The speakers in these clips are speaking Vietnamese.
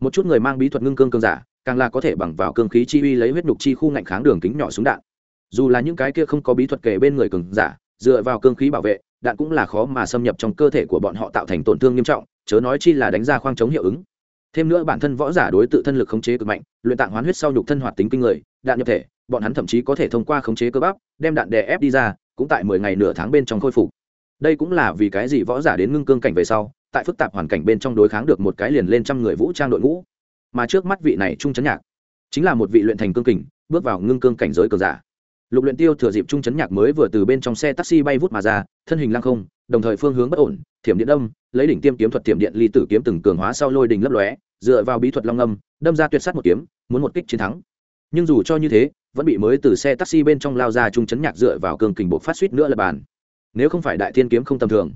một chút người mang bí thuật ngưng cương cương giả, càng là có thể bằng vào cương khí chi uy lấy huyết nhục chi khu ngạnh kháng đường kính nhỏ súng đạn. Dù là những cái kia không có bí thuật kể bên người cường giả, dựa vào cương khí bảo vệ, đạn cũng là khó mà xâm nhập trong cơ thể của bọn họ tạo thành tổn thương nghiêm trọng, chớ nói chi là đánh ra khoang chống hiệu ứng. Thêm nữa bản thân võ giả đối tự thân lực khống chế cực mạnh, luyện tạng hoán huyết sau nhục thân hoạt tính kinh người, đạn nhập thể, bọn hắn thậm chí có thể thông qua khống chế cơ bắp, đem đạn đè ép đi ra, cũng tại mười ngày nửa tháng bên trong khôi phục. Đây cũng là vì cái gì võ giả đến ngưng cương cảnh về sau tại phức tạp hoàn cảnh bên trong đối kháng được một cái liền lên trăm người vũ trang đội ngũ. Mà trước mắt vị này trung chấn nhạc, chính là một vị luyện thành cương kình, bước vào ngưng cương cảnh giới cờ giả. Lục luyện tiêu thừa dịp trung chấn nhạc mới vừa từ bên trong xe taxi bay vút mà ra, thân hình lăng không, đồng thời phương hướng bất ổn, thiểm điện đâm, lấy đỉnh tiêm kiếm thuật thiểm điện ly tử kiếm từng cường hóa sau lôi đình lấp lóe, dựa vào bí thuật long âm đâm ra tuyệt sát một kiếm, muốn một kích chiến thắng. Nhưng dù cho như thế, vẫn bị mới từ xe taxi bên trong lao ra trung chấn nhạc dựa vào cường kình bộ phát suýt nữa là bàn. Nếu không phải đại thiên kiếm không tầm thường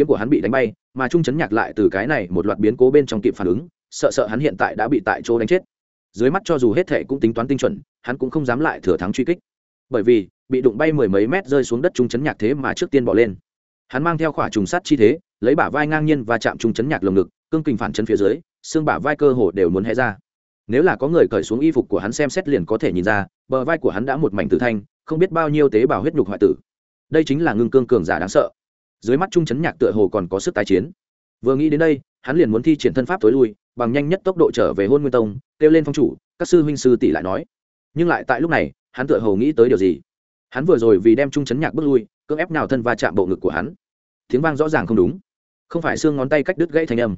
kiếm của hắn bị đánh bay, mà trung chấn nhạc lại từ cái này một loạt biến cố bên trong kịp phản ứng, sợ sợ hắn hiện tại đã bị tại chỗ đánh chết. Dưới mắt cho dù hết thể cũng tính toán tinh chuẩn, hắn cũng không dám lại thừa thắng truy kích. Bởi vì, bị đụng bay mười mấy mét rơi xuống đất trung chấn nhạc thế mà trước tiên bỏ lên. Hắn mang theo khỏa trùng sắt chi thế, lấy bả vai ngang nhiên và chạm trung chấn nhạc lồng ngực, cương kình phản chân phía dưới, xương bả vai cơ hồ đều muốn hé ra. Nếu là có người cởi xuống y phục của hắn xem xét liền có thể nhìn ra, bờ vai của hắn đã một mảnh tử thanh, không biết bao nhiêu tế bào huyết nhục hoại tử. Đây chính là ngưng cương cường giả đáng sợ dưới mắt trung chấn nhạc tựa hồ còn có sức tái chiến. Vừa nghĩ đến đây, hắn liền muốn thi triển thân pháp tối lui, bằng nhanh nhất tốc độ trở về hôn nguyên tông, kêu lên phong chủ, các sư huynh sư tỷ lại nói. Nhưng lại tại lúc này, hắn tựa hồ nghĩ tới điều gì? Hắn vừa rồi vì đem trung chấn nhạc bước lui, cưỡng ép nào thân va chạm bộ ngực của hắn. Tiếng vang rõ ràng không đúng. Không phải xương ngón tay cách đứt gãy thanh âm,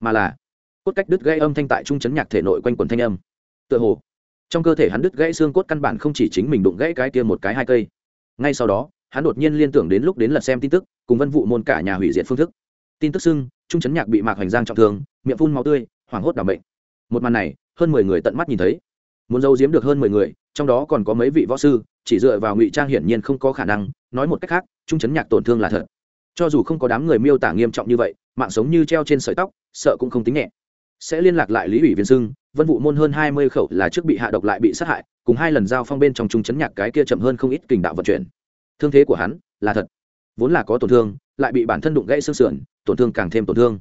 mà là cốt cách đứt gãy âm thanh tại trung chấn nhạc thể nội quanh quần thanh âm. Tựa hồ, trong cơ thể hắn đứt gãy xương cốt căn bản không chỉ chính mình đụng gãy cái kia một cái hai cây. Ngay sau đó hắn đột nhiên liên tưởng đến lúc đến lật xem tin tức, cùng vân vụ môn cả nhà hủy diệt phương thức. Tin tức xưng, trung chấn nhạc bị mạc hoành giang trọng thương, miệng phun máu tươi, hoảng hốt đảm bệnh. Một màn này, hơn mười người tận mắt nhìn thấy. Muốn giấu giếm được hơn mười người, trong đó còn có mấy vị võ sư, chỉ dựa vào ngụy trang hiển nhiên không có khả năng. Nói một cách khác, trung chấn nhạc tổn thương là thật. Cho dù không có đám người miêu tả nghiêm trọng như vậy, mạng sống như treo trên sợi tóc, sợ cũng không tính nhẹ. Sẽ liên lạc lại lý ủy viên sưng, vân vụ môn hơn hai mươi khẩu là trước bị hạ độc lại bị sát hại, cùng hai lần giao phong bên trong trung chấn nhạc cái kia chậm hơn không ít kình đạo vận chuyển thương thế của hắn là thật. Vốn là có tổn thương, lại bị bản thân đụng gãy xương sườn, tổn thương càng thêm tổn thương.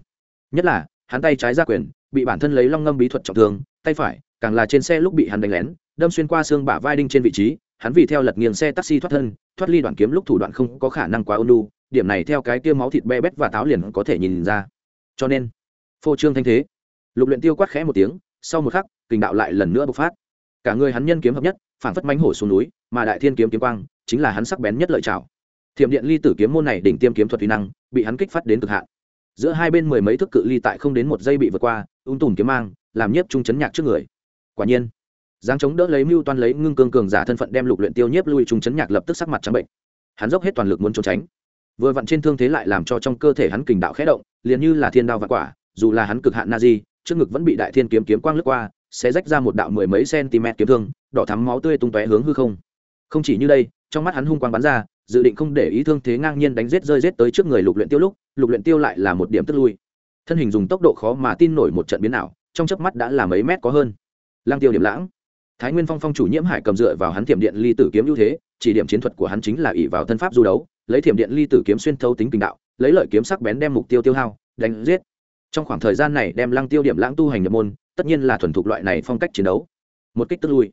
Nhất là, hắn tay trái ra quyền, bị bản thân lấy long ngâm bí thuật trọng thương, tay phải, càng là trên xe lúc bị hắn đánh lén, đâm xuyên qua xương bả vai đinh trên vị trí, hắn vì theo lật nghiêng xe taxi thoát thân, thoát ly đoạn kiếm lúc thủ đoạn không có khả năng quá ôn lu điểm này theo cái kia máu thịt be bét và táo liền có thể nhìn ra. Cho nên, phô trương thanh thế. Lục luyện tiêu quát khẽ một tiếng, sau một khắc, kình đạo lại lần nữa bộc phát. Cả người hắn nhân kiếm hợp nhất, phản phất mánh hổ xuống núi, mà đại thiên kiếm kiếm quang chính là hắn sắc bén nhất lợi chảo thiểm điện ly tử kiếm môn này đỉnh tiêm kiếm thuật uy năng, bị hắn kích phát đến cực hạn. Giữa hai bên mười mấy thước cự ly tại không đến một giây bị vượt qua, ung tùm kiếm mang, làm nhiếp trung chấn nhạc trước người. Quả nhiên giáng chống đỡ lấy mưu toan lấy ngưng cương cường giả thân phận đem lục luyện tiêu nhiếp lui trung chấn nhạc lập tức sắc mặt trắng bệnh. Hắn dốc hết toàn lực muốn trốn tránh. Vừa vặn trên thương thế lại làm cho trong cơ thể hắn kình đạo khẽ động, liền như là thiên đao và quả, dù là hắn cực hạn na di, trước ngực vẫn bị đại thiên kiếm kiếm quang lướt qua, sẽ rách ra một đạo mười mấy cm kiếm thương, đỏ thắm máu tươi tung tóe hướng hư không. Không chỉ như đây trong mắt hắn hung quang bắn ra, dự định không để ý thương thế ngang nhiên đánh giết rơi giết tới trước người lục luyện tiêu lúc, lục luyện tiêu lại là một điểm tức lui. Thân hình dùng tốc độ khó mà tin nổi một trận biến ảo, trong chớp mắt đã là mấy mét có hơn. Lang tiêu điểm lãng. Thái nguyên phong phong chủ nhiễm hải cầm dựa vào hắn thiểm điện ly tử kiếm ưu thế, chỉ điểm chiến thuật của hắn chính là ỷ vào thân pháp du đấu, lấy thiểm điện ly tử kiếm xuyên thấu tính kinh đạo, lấy lợi kiếm sắc bén đem mục tiêu tiêu hao, đánh giết. Trong khoảng thời gian này đem lăng tiêu điểm lãng tu hành nhập môn, tất nhiên là thuần thục loại này phong cách chiến đấu. Một kích tức lui.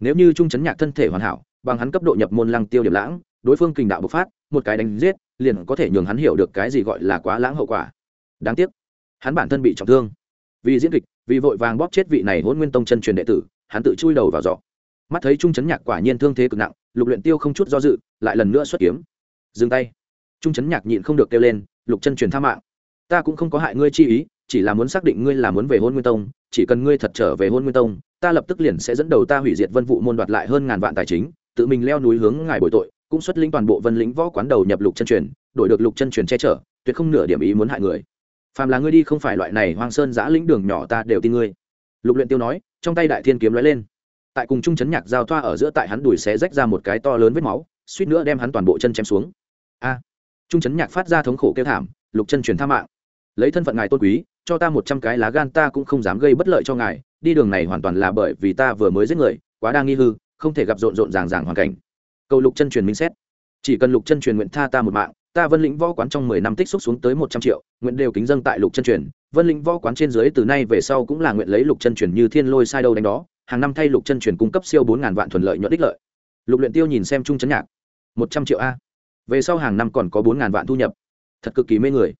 Nếu như trung chấn nhạc thân thể hoàn hảo bằng hắn cấp độ nhập môn lăng tiêu điểm lãng, đối phương kình đạo bộc phát, một cái đánh giết, liền có thể nhường hắn hiểu được cái gì gọi là quá lãng hậu quả. Đáng tiếc, hắn bản thân bị trọng thương. Vì diễn kịch, vì vội vàng bóp chết vị này hôn nguyên tông chân truyền đệ tử, hắn tự chui đầu vào giỏ. Mắt thấy trung chấn nhạc quả nhiên thương thế cực nặng, lục luyện tiêu không chút do dự, lại lần nữa xuất kiếm. Dừng tay. Trung chấn nhạc nhịn không được kêu lên, lục chân truyền tha mạng. Ta cũng không có hại ngươi chi ý, chỉ là muốn xác định ngươi là muốn về hôn nguyên tông, chỉ cần ngươi thật trở về hôn nguyên tông, ta lập tức liền sẽ dẫn đầu ta hủy diệt vân vụ môn đoạt lại hơn ngàn vạn tài chính tự mình leo núi hướng ngài bồi tội, cũng xuất lĩnh toàn bộ vân lĩnh võ quán đầu nhập lục chân truyền, đổi được lục chân truyền che chở, tuyệt không nửa điểm ý muốn hại người. Phàm là ngươi đi không phải loại này hoang sơn giã lĩnh đường nhỏ ta đều tin ngươi. Lục luyện tiêu nói, trong tay đại thiên kiếm lóe lên. Tại cùng trung chấn nhạc giao thoa ở giữa tại hắn đùi xé rách ra một cái to lớn vết máu, suýt nữa đem hắn toàn bộ chân chém xuống. A trung chấn nhạc phát ra thống khổ kêu thảm, lục chân truyền tha mạng. Lấy thân phận ngài tôn quý, cho ta một trăm cái lá gan ta cũng không dám gây bất lợi cho ngài, đi đường này hoàn toàn là bởi vì ta vừa mới giết người, quá đang nghi hư không thể gặp rộn rộn ràng ràng hoàn cảnh. Cầu lục chân truyền minh xét. Chỉ cần lục chân truyền nguyện tha ta một mạng, ta vân lĩnh võ quán trong mười năm tích xúc xuống tới một trăm triệu, nguyện đều kính dâng tại lục chân truyền. Vân lĩnh võ quán trên dưới từ nay về sau cũng là nguyện lấy lục chân truyền như thiên lôi sai đâu đánh đó, hàng năm thay lục chân truyền cung cấp siêu bốn ngàn vạn thuận lợi nhuận đích lợi. Lục luyện tiêu nhìn xem trung chấn nhạc. Một trăm triệu a. Về sau hàng năm còn có bốn ngàn vạn thu nhập. Thật cực kỳ mê người.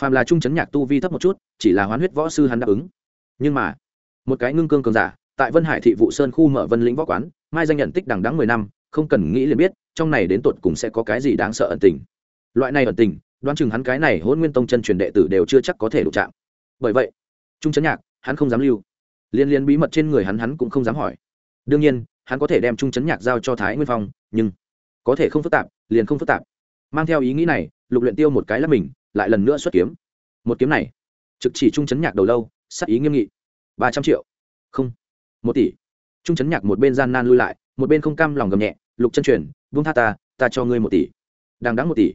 Phàm là trung chấn nhạc tu vi thấp một chút, chỉ là hoán huyết võ sư hắn đáp ứng. Nhưng mà, một cái ngưng cương cường giả tại vân hải thị vụ sơn khu mở vân lĩnh võ quán, mai danh nhận tích đằng đắng mười năm, không cần nghĩ liền biết, trong này đến tột cùng sẽ có cái gì đáng sợ ẩn tình. Loại này ẩn tình, đoán chừng hắn cái này hôn nguyên tông chân truyền đệ tử đều chưa chắc có thể đụng chạm. Bởi vậy, trung chấn nhạc, hắn không dám lưu. Liên liên bí mật trên người hắn hắn cũng không dám hỏi. Đương nhiên, hắn có thể đem trung chấn nhạc giao cho thái nguyên phong, nhưng có thể không phức tạp, liền không phức tạp. Mang theo ý nghĩ này, lục luyện tiêu một cái là mình, lại lần nữa xuất kiếm. Một kiếm này, trực chỉ trung chấn nhạc đầu lâu sắc ý nghiêm nghị. Ba trăm triệu. Không một tỷ. Trung chấn nhạc một bên gian nan lui lại, một bên không cam lòng gầm nhẹ, lục chân truyền vung tha ta ta cho ngươi một tỷ. Đang đáng một tỷ.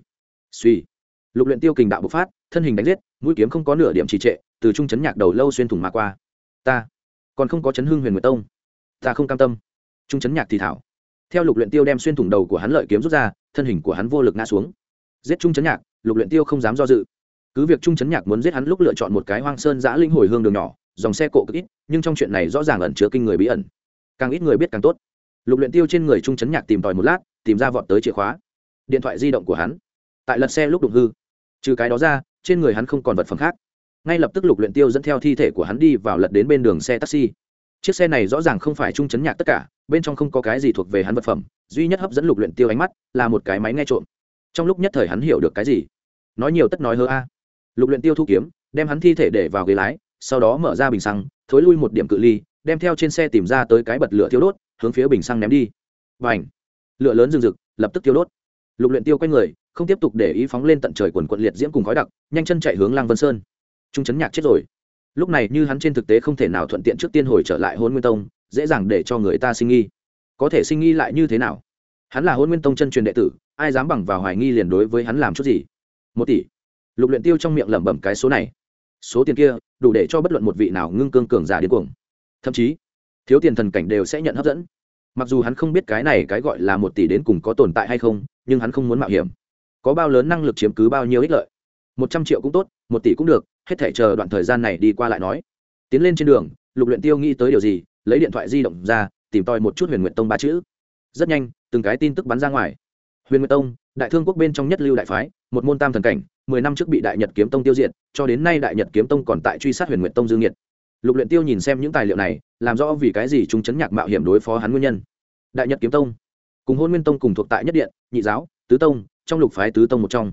Suy. Lục luyện tiêu kình đạo bộc phát, thân hình đánh giết, mũi kiếm không có nửa điểm trì trệ, từ trung chấn nhạc đầu lâu xuyên thủng mà qua. Ta còn không có chấn hương huyền nguyệt tông. Ta không cam tâm. Trung chấn nhạc thì thảo. Theo lục luyện tiêu đem xuyên thủng đầu của hắn lợi kiếm rút ra, thân hình của hắn vô lực ngã xuống. Giết trung chấn nhạc, lục luyện tiêu không dám do dự. Cứ việc trung chấn nhạc muốn giết hắn lúc lựa chọn một cái hoang sơn giã linh hồi hương đường nhỏ dòng xe cộ cực ít, nhưng trong chuyện này rõ ràng ẩn chứa kinh người bí ẩn. Càng ít người biết càng tốt. Lục luyện tiêu trên người trung chấn nhạc tìm tòi một lát, tìm ra vọt tới chìa khóa. Điện thoại di động của hắn. Tại lật xe lúc đụng hư. Trừ cái đó ra, trên người hắn không còn vật phẩm khác. Ngay lập tức lục luyện tiêu dẫn theo thi thể của hắn đi vào lật đến bên đường xe taxi. Chiếc xe này rõ ràng không phải trung chấn nhạc tất cả, bên trong không có cái gì thuộc về hắn vật phẩm, duy nhất hấp dẫn lục luyện tiêu ánh mắt là một cái máy nghe trộm. Trong lúc nhất thời hắn hiểu được cái gì? Nói nhiều tất nói hơ a. Lục luyện tiêu thu kiếm, đem hắn thi thể để vào ghế lái sau đó mở ra bình xăng, thối lui một điểm cự ly, đem theo trên xe tìm ra tới cái bật lửa thiêu đốt, hướng phía bình xăng ném đi. Và ảnh lửa lớn rừng rực, lập tức thiêu đốt. Lục luyện tiêu quay người, không tiếp tục để ý phóng lên tận trời quần quận liệt diễm cùng khói đặc, nhanh chân chạy hướng lang vân sơn. Trung chấn nhạc chết rồi. Lúc này như hắn trên thực tế không thể nào thuận tiện trước tiên hồi trở lại hôn nguyên tông, dễ dàng để cho người ta sinh nghi. Có thể sinh nghi lại như thế nào? Hắn là hôn nguyên tông chân truyền đệ tử, ai dám bằng vào hoài nghi liền đối với hắn làm chút gì? Một tỷ. Lục luyện tiêu trong miệng lẩm bẩm cái số này số tiền kia, đủ để cho bất luận một vị nào ngưng cương cường giả điên cuồng. Thậm chí, thiếu tiền thần cảnh đều sẽ nhận hấp dẫn. Mặc dù hắn không biết cái này cái gọi là một tỷ đến cùng có tồn tại hay không, nhưng hắn không muốn mạo hiểm. Có bao lớn năng lực chiếm cứ bao nhiêu ích lợi? Một trăm triệu cũng tốt, một tỷ cũng được, hết thể chờ đoạn thời gian này đi qua lại nói. Tiến lên trên đường, lục luyện tiêu nghĩ tới điều gì, lấy điện thoại di động ra, tìm tòi một chút huyền nguyện tông ba chữ. Rất nhanh, từng cái tin tức bắn ra ngoài. Huyền nguyện tông, đại thương quốc bên trong nhất lưu đại phái, một môn tam thần cảnh mười năm trước bị đại nhật kiếm tông tiêu diệt, cho đến nay đại nhật kiếm tông còn tại truy sát huyền nguyện tông dương nhiệt lục luyện tiêu nhìn xem những tài liệu này, làm rõ vì cái gì chúng chấn nhạc mạo hiểm đối phó hắn nguyên nhân. Đại nhật kiếm tông. Cùng hôn nguyên tông cùng thuộc tại nhất điện, nhị giáo, tứ tông, trong lục phái tứ tông một trong.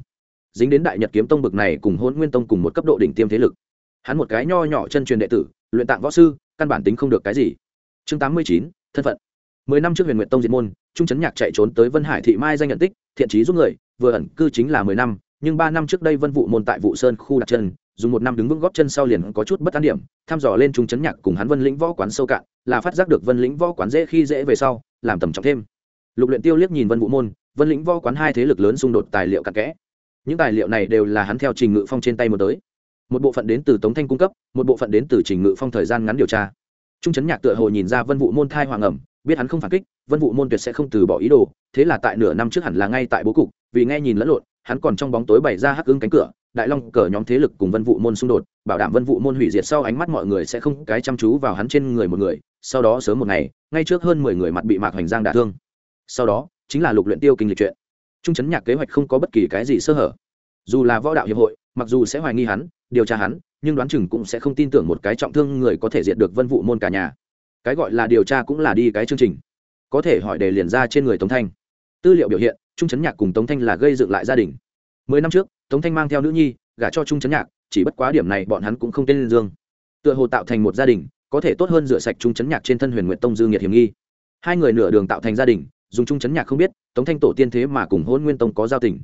Dính đến đại nhật kiếm tông bực này cùng hôn nguyên tông cùng một cấp độ đỉnh tiêm thế lực. Hắn một cái nho nhỏ chân truyền đệ tử, luyện tạng võ sư, căn bản tính không được cái gì. Chương tám mươi chín, thân phận. Mười năm trước huyền nguyện tông diệt môn, trung chấn nhạc chạy trốn tới vân hải thị mai danh nhận tích, thiện trí giúp người, vừa ẩn cư chính là mười năm nhưng ba năm trước đây vân vụ môn tại vụ sơn khu đặt chân, dùng một năm đứng vững góp chân sau liền có chút bất an điểm thăm dò lên trung Trấn nhạc cùng hắn vân lĩnh võ quán sâu cạn, là phát giác được vân lĩnh võ quán dễ khi dễ về sau, làm tầm trọng thêm. Lục luyện tiêu liếc nhìn vân Vũ môn, vân lĩnh võ quán hai thế lực lớn xung đột tài liệu cặn kẽ. Những tài liệu này đều là hắn theo trình ngự phong trên tay một tới. Một bộ phận đến từ tống thanh cung cấp, một bộ phận đến từ trình ngự phong thời gian ngắn điều tra. Trung Trấn nhạc tựa hồ nhìn ra vân Vũ môn thai hoàng ẩm biết hắn không phản kích, vân vụ môn tuyệt sẽ không từ bỏ ý đồ, thế là tại nửa năm trước hẳn là ngay tại bố cục, vì nghe nhìn lẫn lộn, hắn còn trong bóng tối bày ra hắc ứng cánh cửa, đại long cờ nhóm thế lực cùng vân vụ môn xung đột, bảo đảm vân vụ môn hủy diệt sau ánh mắt mọi người sẽ không cái chăm chú vào hắn trên người một người, sau đó sớm một ngày, ngay trước hơn mười người mặt bị mạc hoành giang đả thương. Sau đó, chính là lục luyện tiêu kinh lịch chuyện. Trung chấn nhạc kế hoạch không có bất kỳ cái gì sơ hở. Dù là võ đạo hiệp hội, mặc dù sẽ hoài nghi hắn, điều tra hắn, nhưng đoán chừng cũng sẽ không tin tưởng một cái trọng thương người có thể diệt được vân vụ môn cả nhà cái gọi là điều tra cũng là đi cái chương trình. Có thể hỏi đề liền ra trên người tống thanh. Tư liệu biểu hiện, trung chấn nhạc cùng tống thanh là gây dựng lại gia đình. Mười năm trước, tống thanh mang theo nữ nhi, gả cho trung chấn nhạc, chỉ bất quá điểm này bọn hắn cũng không tên liên dương. Tựa hồ tạo thành một gia đình, có thể tốt hơn rửa sạch trung chấn nhạc trên thân huyền nguyện tông dương nhiệt hiểm nghi. Hai người nửa đường tạo thành gia đình, dùng trung chấn nhạc không biết, tống thanh tổ tiên thế mà cùng hôn nguyên tông có giao tình.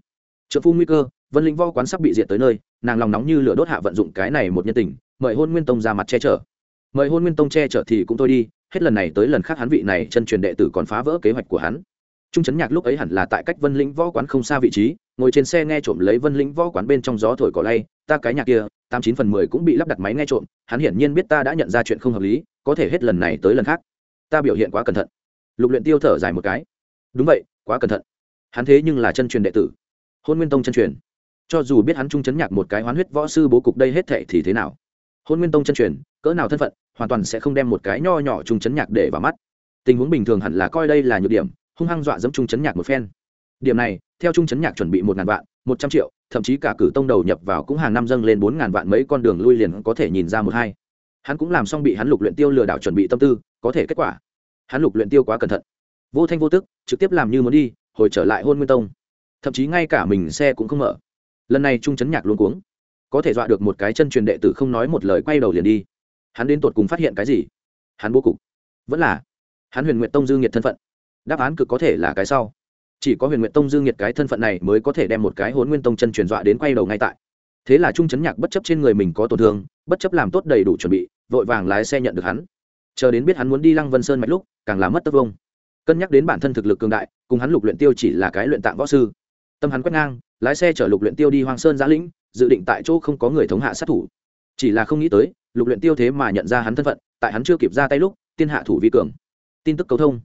Trợ phu nguy cơ, vân linh võ quán sắp bị diệt tới nơi, nàng lòng nóng như lửa đốt hạ vận dụng cái này một nhân tình, mời hôn nguyên tông ra mặt che chở mời hôn nguyên tông che chở thì cũng thôi đi, hết lần này tới lần khác hắn vị này chân truyền đệ tử còn phá vỡ kế hoạch của hắn. Trung Trấn nhạc lúc ấy hẳn là tại cách vân lĩnh võ quán không xa vị trí, ngồi trên xe nghe trộm lấy vân lĩnh võ quán bên trong gió thổi cỏ lay, ta cái nhạc kia, tám chín phần mười cũng bị lắp đặt máy nghe trộm, hắn hiển nhiên biết ta đã nhận ra chuyện không hợp lý, có thể hết lần này tới lần khác. Ta biểu hiện quá cẩn thận. Lục luyện tiêu thở dài một cái. Đúng vậy, quá cẩn thận. Hắn thế nhưng là chân truyền đệ tử. Hôn nguyên tông chân truyền. Cho dù biết hắn trung chấn nhạc một cái hoán huyết võ sư bố cục đây hết thệ thì thế nào? Hôn nguyên tông chân truyền cỡ nào thân phận, hoàn toàn sẽ không đem một cái nho nhỏ trung chấn nhạc để vào mắt. Tình huống bình thường hẳn là coi đây là nhược điểm, hung hăng dọa dẫm trung chấn nhạc một phen. Điểm này, theo trung chấn nhạc chuẩn bị một ngàn vạn, một trăm triệu, thậm chí cả cử tông đầu nhập vào cũng hàng năm dâng lên bốn ngàn vạn mấy con đường lui liền có thể nhìn ra một hai. Hắn cũng làm xong bị hắn lục luyện tiêu lừa đảo chuẩn bị tâm tư, có thể kết quả. Hắn lục luyện tiêu quá cẩn thận. Vô thanh vô tức, trực tiếp làm như muốn đi, hồi trở lại hôn nguyên tông. Thậm chí ngay cả mình xe cũng không mở. Lần này trung chấn nhạc luôn cuống. Có thể dọa được một cái chân truyền đệ tử không nói một lời quay đầu liền đi hắn đến tột cùng phát hiện cái gì? Hắn bố cục. Vẫn là, hắn huyền nguyện tông dư nghiệt thân phận. Đáp án cực có thể là cái sau. Chỉ có huyền nguyện tông dư nghiệt cái thân phận này mới có thể đem một cái hốn nguyên tông chân truyền dọa đến quay đầu ngay tại. Thế là trung chấn nhạc bất chấp trên người mình có tổn thương, bất chấp làm tốt đầy đủ chuẩn bị, vội vàng lái xe nhận được hắn. Chờ đến biết hắn muốn đi lăng vân sơn mạch lúc, càng làm mất tất vông. Cân nhắc đến bản thân thực lực cường đại, cùng hắn lục luyện tiêu chỉ là cái luyện tạng võ sư. Tâm hắn quét ngang, lái xe chở lục luyện tiêu đi hoang sơn giã lĩnh, dự định tại chỗ không có người thống hạ sát thủ. Chỉ là không nghĩ tới lục luyện tiêu thế mà nhận ra hắn thân phận, tại hắn chưa kịp ra tay lúc, tiên hạ thủ vi cường. Tin tức cầu thông.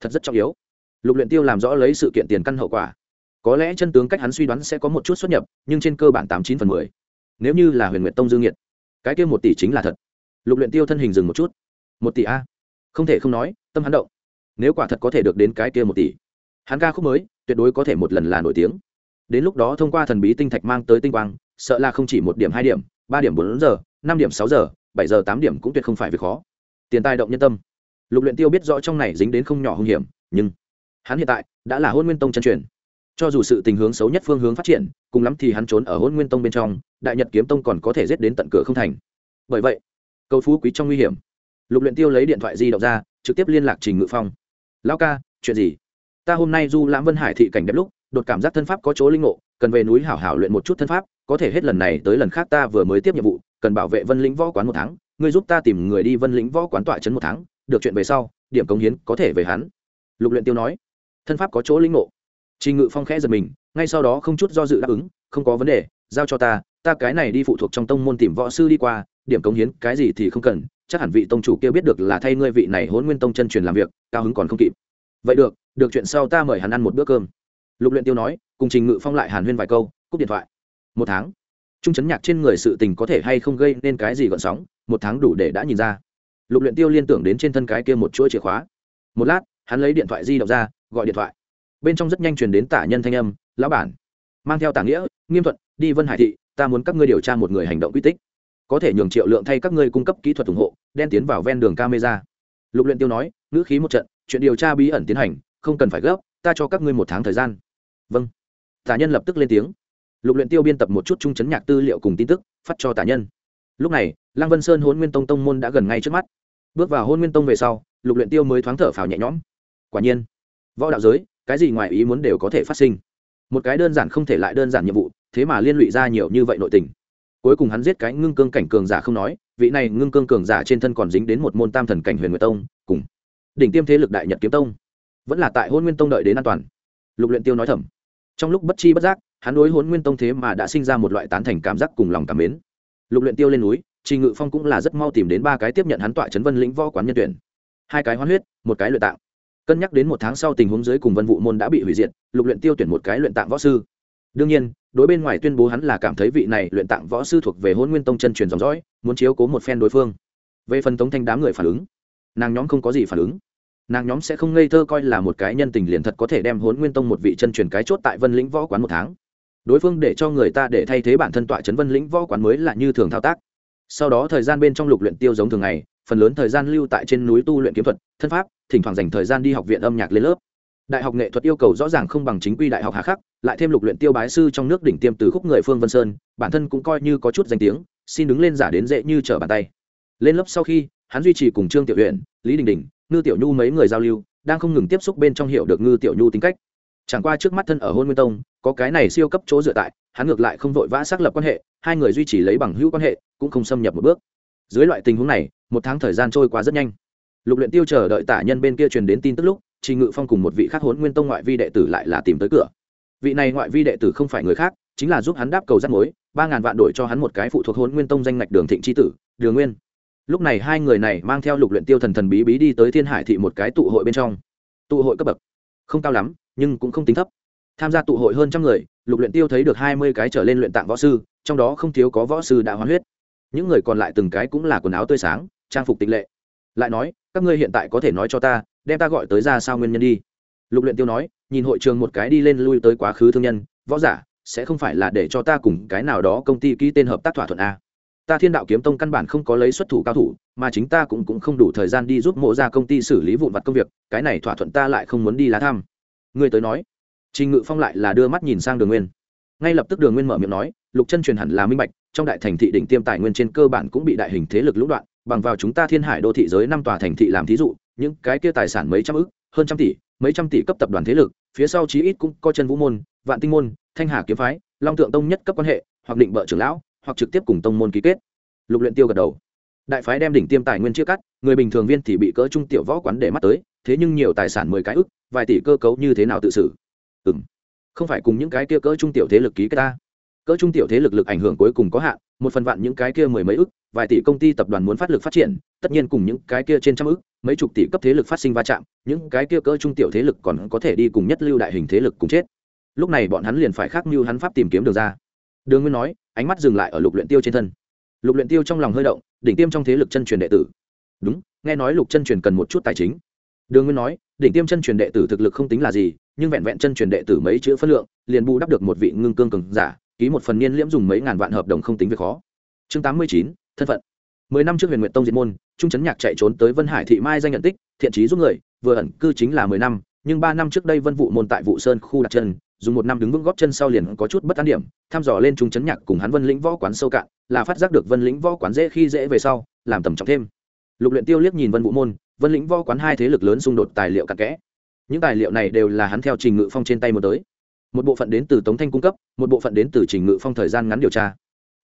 Thật rất trọng yếu. Lục luyện tiêu làm rõ lấy sự kiện tiền căn hậu quả. Có lẽ chân tướng cách hắn suy đoán sẽ có một chút xuất nhập, nhưng trên cơ bản tám chín phần mười. Nếu như là huyền nguyệt tông dương nhiệt cái kia một tỷ chính là thật. Lục luyện tiêu thân hình dừng một chút. Một tỷ a? Không thể không nói, tâm hắn động. Nếu quả thật có thể được đến cái kia một tỷ, hắn ca khúc mới, tuyệt đối có thể một lần là nổi tiếng. Đến lúc đó thông qua thần bí tinh thạch mang tới tinh quang, sợ là không chỉ một điểm hai điểm, ba điểm bốn giờ năm điểm sáu giờ, bảy giờ tám điểm cũng tuyệt không phải việc khó. Tiền tài động nhân tâm. Lục luyện tiêu biết rõ trong này dính đến không nhỏ hung hiểm, nhưng hắn hiện tại đã là hôn nguyên tông chân truyền. Cho dù sự tình hướng xấu nhất phương hướng phát triển, cùng lắm thì hắn trốn ở hôn nguyên tông bên trong, đại nhật kiếm tông còn có thể giết đến tận cửa không thành. Bởi vậy cầu phú quý trong nguy hiểm, lục luyện tiêu lấy điện thoại di động ra, trực tiếp liên lạc trình ngự phong. Lão ca, chuyện gì? Ta hôm nay du lãm vân hải thị cảnh đẹp lúc, đột cảm giác thân pháp có chỗ linh ngộ, cần về núi hảo hảo luyện một chút thân pháp, có thể hết lần này tới lần khác ta vừa mới tiếp nhiệm vụ cần bảo vệ vân lĩnh võ quán một tháng, ngươi giúp ta tìm người đi vân lĩnh võ quán tọa trấn một tháng, được chuyện về sau, điểm cống hiến có thể về hắn. Lục luyện tiêu nói. Thân pháp có chỗ linh ngộ. Trình ngự phong khẽ giật mình, ngay sau đó không chút do dự đáp ứng, không có vấn đề, giao cho ta ta cái này đi phụ thuộc trong tông môn tìm võ sư đi qua, điểm cống hiến cái gì thì không cần, chắc hẳn vị tông chủ kia biết được là thay ngươi vị này hôn nguyên tông chân truyền làm việc, cao hứng còn không kịp. Vậy được được chuyện sau ta mời hắn ăn một bữa cơm. Lục luyện tiêu nói, cùng trình ngự phong lại hàn huyên vài câu, cúp điện thoại. Một tháng trung chấn nhạc trên người sự tình có thể hay không gây nên cái gì gợn sóng, một tháng đủ để đã nhìn ra. Lục luyện tiêu liên tưởng đến trên thân cái kia một chuỗi chìa khóa. Một lát, hắn lấy điện thoại di động ra, gọi điện thoại. Bên trong rất nhanh truyền đến tả nhân thanh âm, lão bản, mang theo tả nghĩa, nghiêm thuận, đi vân hải thị, ta muốn các ngươi điều tra một người hành động quy tích. Có thể nhường triệu lượng thay các ngươi cung cấp kỹ thuật ủng hộ, đen tiến vào ven đường camera. Lục luyện tiêu nói, ngữ khí một trận, chuyện điều tra bí ẩn tiến hành, không cần phải gấp, ta cho các ngươi một tháng thời gian. Vâng. Tả nhân lập tức lên tiếng lục luyện tiêu biên tập một chút trung chấn nhạc tư liệu cùng tin tức, phát cho tả nhân. Lúc này, lăng vân sơn hôn nguyên tông tông môn đã gần ngay trước mắt. Bước vào hôn nguyên tông về sau, lục luyện tiêu mới thoáng thở phào nhẹ nhõm. Quả nhiên, võ đạo giới, cái gì ngoài ý muốn đều có thể phát sinh. Một cái đơn giản không thể lại đơn giản nhiệm vụ, thế mà liên lụy ra nhiều như vậy nội tình. Cuối cùng hắn giết cái ngưng cương cảnh cường giả không nói, vị này ngưng cương cường giả trên thân còn dính đến một môn tam thần cảnh huyền nguyệt tông, cùng đỉnh tiêm thế lực đại nhật kiếm tông. Vẫn là tại hôn nguyên tông đợi đến an toàn. Lục luyện tiêu nói thầm. Trong lúc bất chi bất giác hắn đối hôn nguyên tông thế mà đã sinh ra một loại tán thành cảm giác cùng lòng cảm mến. Lục luyện tiêu lên núi trình ngự phong cũng là rất mau tìm đến ba cái tiếp nhận hắn tọa chấn vân lĩnh võ quán nhân tuyển. Hai cái hoán huyết, một cái luyện tạng. Cân nhắc đến một tháng sau tình huống dưới cùng vân vụ môn đã bị hủy diệt, lục luyện tiêu tuyển một cái luyện tạng võ sư. Đương nhiên, đối bên ngoài tuyên bố hắn là cảm thấy vị này luyện tạng võ sư thuộc về hôn nguyên tông chân truyền dòng dõi, muốn chiếu cố một phen đối phương. Về phần tống thanh đám người phản ứng, nàng nhóm không có gì phản ứng. Nàng nhóm sẽ không ngây thơ coi là một cái nhân tình liền thật có thể đem hốn nguyên tông một vị chân truyền cái chốt tại vân lĩnh võ quán một tháng đối phương để cho người ta để thay thế bản thân tọa chấn vân lĩnh võ quán mới là như thường thao tác. Sau đó thời gian bên trong lục luyện tiêu giống thường ngày, phần lớn thời gian lưu tại trên núi tu luyện kiếm thuật, thân pháp, thỉnh thoảng dành thời gian đi học viện âm nhạc lên lớp. Đại học nghệ thuật yêu cầu rõ ràng không bằng chính quy đại học hà khắc, lại thêm lục luyện tiêu bái sư trong nước đỉnh tiêm từ khúc người phương vân sơn, bản thân cũng coi như có chút danh tiếng, xin đứng lên giả đến dễ như trở bàn tay. Lên lớp sau khi, hắn duy trì cùng trương tiểu huyện lý đình đình, ngư tiểu nhu mấy người giao lưu, đang không ngừng tiếp xúc bên trong hiểu được ngư tiểu nhu tính cách chẳng qua trước mắt thân ở hôn nguyên tông, có cái này siêu cấp chỗ dựa tại, hắn ngược lại không vội vã xác lập quan hệ, hai người duy trì lấy bằng hữu quan hệ, cũng không xâm nhập một bước. Dưới loại tình huống này, một tháng thời gian trôi qua rất nhanh. Lục luyện tiêu chờ đợi tả nhân bên kia truyền đến tin tức lúc trình ngự phong cùng một vị khác hốn nguyên tông ngoại vi đệ tử lại là tìm tới cửa. Vị này ngoại vi đệ tử không phải người khác, chính là giúp hắn đáp cầu rắc mối, ba ngàn vạn đổi cho hắn một cái phụ thuộc hốn nguyên tông danh ngạch đường thịnh Chi tử, đường nguyên. Lúc này hai người này mang theo lục luyện tiêu thần thần bí bí đi tới thiên hải thị một cái tụ hội bên trong. Tụ hội cấp bậc không cao lắm nhưng cũng không tính thấp. Tham gia tụ hội hơn trăm người, lục luyện tiêu thấy được hai mươi cái trở lên luyện tạng võ sư, trong đó không thiếu có võ sư đã hóa huyết. Những người còn lại từng cái cũng là quần áo tươi sáng, trang phục tịch lệ. Lại nói, các ngươi hiện tại có thể nói cho ta, đem ta gọi tới ra sao nguyên nhân đi. Lục luyện tiêu nói, nhìn hội trường một cái đi lên lui tới quá khứ thương nhân, võ giả, sẽ không phải là để cho ta cùng cái nào đó công ty ký tên hợp tác thỏa thuận a. Ta thiên đạo kiếm tông căn bản không có lấy xuất thủ cao thủ, mà chính ta cũng cũng không đủ thời gian đi giúp mộ ra công ty xử lý vụn vặt công việc, cái này thỏa thuận ta lại không muốn đi lá thăm ngươi tới nói. Trình ngự phong lại là đưa mắt nhìn sang đường nguyên. Ngay lập tức đường nguyên mở miệng nói, lục chân truyền hẳn là minh bạch, trong đại thành thị đỉnh tiêm tài nguyên trên cơ bản cũng bị đại hình thế lực lũ đoạn, bằng vào chúng ta thiên hải đô thị giới năm tòa thành thị làm thí dụ, những cái kia tài sản mấy trăm ức, hơn trăm tỷ, mấy trăm tỷ cấp tập đoàn thế lực, phía sau chí ít cũng có chân vũ môn, vạn tinh môn, thanh hà kiếm phái, long tượng tông nhất cấp quan hệ, hoặc định bợ trưởng lão, hoặc trực tiếp cùng tông môn ký kết. Lục luyện tiêu gật đầu. Đại phái đem đỉnh tiêm tài nguyên chia cắt, người bình thường viên thì bị cỡ trung tiểu võ quán để mắt tới thế nhưng nhiều tài sản mười cái ức, vài tỷ cơ cấu như thế nào tự xử? Ừm, không phải cùng những cái kia cỡ trung tiểu thế lực ký kết ta. Cỡ trung tiểu thế lực lực ảnh hưởng cuối cùng có hạn, một phần vạn những cái kia mười mấy ức, vài tỷ công ty tập đoàn muốn phát lực phát triển, tất nhiên cùng những cái kia trên trăm ức, mấy chục tỷ cấp thế lực phát sinh va chạm, những cái kia cỡ trung tiểu thế lực còn có thể đi cùng nhất lưu đại hình thế lực cùng chết. Lúc này bọn hắn liền phải khắc mưu hắn pháp tìm kiếm đường ra. Đường nguyên nói, ánh mắt dừng lại ở lục luyện tiêu trên thân. Lục luyện tiêu trong lòng hơi động, đỉnh tiêm trong thế lực chân truyền đệ tử. Đúng, nghe nói lục chân truyền cần một chút tài chính đường nguyên nói, đỉnh tiêm chân truyền đệ tử thực lực không tính là gì, nhưng vẹn vẹn chân truyền đệ tử mấy chữ phân lượng, liền bù đắp được một vị ngưng cương cường giả, ký một phần niên liễm dùng mấy ngàn vạn hợp đồng không tính việc khó. Chương tám mươi chín, thân phận. Mười năm trước huyền nguyện tông diệt môn, trung chấn nhạc chạy trốn tới vân hải thị mai danh nhận tích, thiện trí giúp người, vừa ẩn cư chính là mười năm, nhưng ba năm trước đây vân vụ môn tại vụ sơn khu đặt chân, dùng một năm đứng vững góp chân sau liền có chút bất an điểm, thăm dò lên trung chấn nhạc cùng hắn vân lĩnh võ quán sâu cạn, là phát giác được vân lĩnh võ quán dễ khi dễ về sau, làm tầm trọng thêm. Lục luyện tiêu liếc nhìn vân vũ môn vân lĩnh võ quán hai thế lực lớn xung đột tài liệu cặn kẽ. Những tài liệu này đều là hắn theo trình ngự phong trên tay một tới. Một bộ phận đến từ tống thanh cung cấp, một bộ phận đến từ trình ngự phong thời gian ngắn điều tra.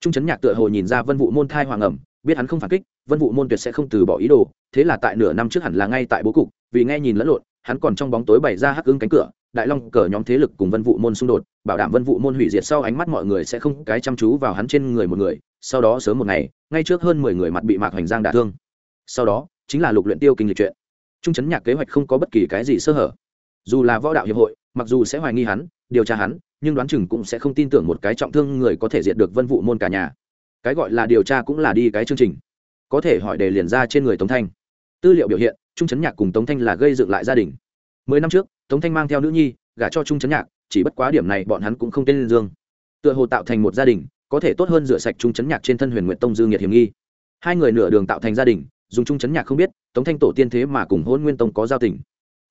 Trung chấn nhạc tựa hồ nhìn ra vân vụ môn thai hoàng ẩm, biết hắn không phản kích, vân vụ môn tuyệt sẽ không từ bỏ ý đồ, thế là tại nửa năm trước hẳn là ngay tại bố cục, vì nghe nhìn lẫn lộn, hắn còn trong bóng tối bày ra hắc ứng cánh cửa, đại long cờ nhóm thế lực cùng vân vụ môn xung đột, bảo đảm vân vụ môn hủy diệt sau ánh mắt mọi người sẽ không cái chăm chú vào hắn trên người một người, sau đó sớm một ngày, ngay trước hơn mười người mặt bị mạc hoành giang đả thương. Sau đó chính là lục luyện tiêu kinh lịch chuyện. Trung chấn nhạc kế hoạch không có bất kỳ cái gì sơ hở. Dù là võ đạo hiệp hội, mặc dù sẽ hoài nghi hắn, điều tra hắn, nhưng đoán chừng cũng sẽ không tin tưởng một cái trọng thương người có thể diệt được vân vụ môn cả nhà. Cái gọi là điều tra cũng là đi cái chương trình. Có thể hỏi đề liền ra trên người tống thanh. Tư liệu biểu hiện, trung chấn nhạc cùng tống thanh là gây dựng lại gia đình. Mười năm trước, tống thanh mang theo nữ nhi, gả cho trung chấn nhạc, chỉ bất quá điểm này bọn hắn cũng không tên lên dương. Tựa hồ tạo thành một gia đình, có thể tốt hơn rửa sạch trung chấn nhạc trên thân huyền nguyện tông dư nghiệt hiểm nghi. Hai người nửa đường tạo thành gia đình dùng trung chấn nhạc không biết, tống thanh tổ tiên thế mà cùng hôn nguyên tông có giao tình.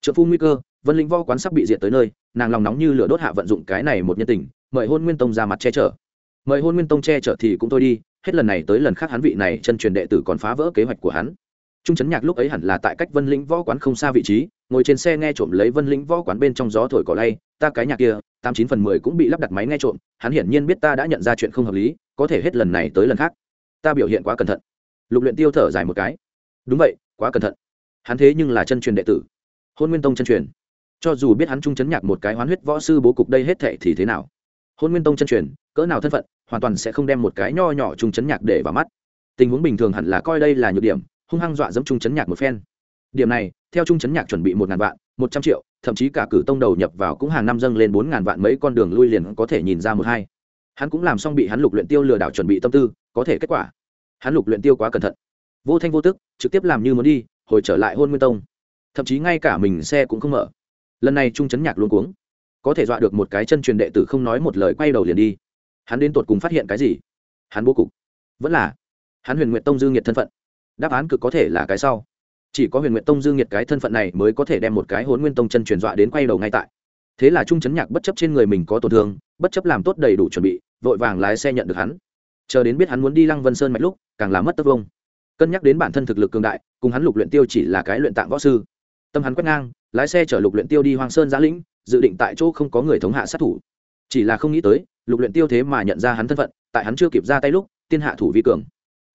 Trợ phu nguy cơ, vân linh võ quán sắp bị diệt tới nơi, nàng lòng nóng như lửa đốt hạ vận dụng cái này một nhân tình, mời hôn nguyên tông ra mặt che chở. Mời hôn nguyên tông che chở thì cũng thôi đi, hết lần này tới lần khác hắn vị này chân truyền đệ tử còn phá vỡ kế hoạch của hắn. Trung chấn nhạc lúc ấy hẳn là tại cách vân lĩnh võ quán không xa vị trí, ngồi trên xe nghe trộm lấy vân lĩnh võ quán bên trong gió thổi cỏ lay, ta cái nhạc kia, tám chín phần mười cũng bị lắp đặt máy nghe trộm, hắn hiển nhiên biết ta đã nhận ra chuyện không hợp lý, có thể hết lần này tới lần khác. Ta biểu hiện quá cẩn thận lục luyện tiêu thở dài một cái. Đúng vậy, quá cẩn thận. Hắn thế nhưng là chân truyền đệ tử. Hôn nguyên tông chân truyền. Cho dù biết hắn trung chấn nhạc một cái hoán huyết võ sư bố cục đây hết thệ thì thế nào? Hôn nguyên tông chân truyền, cỡ nào thân phận, hoàn toàn sẽ không đem một cái nho nhỏ trung chấn nhạc để vào mắt. Tình huống bình thường hẳn là coi đây là nhược điểm, hung hăng dọa dẫm trung chấn nhạc một phen. Điểm này, theo trung chấn nhạc chuẩn bị một ngàn vạn, một trăm triệu, thậm chí cả cử tông đầu nhập vào cũng hàng năm dâng lên bốn ngàn vạn mấy con đường lui liền có thể nhìn ra một hai. Hắn cũng làm xong bị hắn lục luyện tiêu lừa đảo chuẩn bị tâm tư, có thể kết quả hắn lục luyện tiêu quá cẩn thận. Vô thanh vô tức trực tiếp làm như muốn đi, hồi trở lại hôn nguyên tông. Thậm chí ngay cả mình xe cũng không mở. Lần này trung chấn nhạc luôn cuống. Có thể dọa được một cái chân truyền đệ tử không nói một lời quay đầu liền đi. Hắn đến tột cùng phát hiện cái gì? Hắn bố cục. Vẫn là hắn huyền nguyện tông dư nghiệt thân phận. Đáp án cực có thể là cái sau. Chỉ có huyền nguyện tông dư nghiệt cái thân phận này mới có thể đem một cái hôn nguyên tông chân truyền dọa đến quay đầu ngay tại. Thế là trung chấn nhạc bất chấp trên người mình có tổn thương, bất chấp làm tốt đầy đủ chuẩn bị, vội vàng lái xe nhận được hắn. Chờ đến biết hắn muốn đi lăng vân sơn mạch lúc càng là mất tất vông. Cân nhắc đến bản thân thực lực cường đại, cùng hắn lục luyện tiêu chỉ là cái luyện tạng võ sư. Tâm hắn quét ngang, lái xe chở lục luyện tiêu đi hoang sơn giã lĩnh, dự định tại chỗ không có người thống hạ sát thủ. Chỉ là không nghĩ tới, lục luyện tiêu thế mà nhận ra hắn thân phận, tại hắn chưa kịp ra tay lúc, tiên hạ thủ vi cường.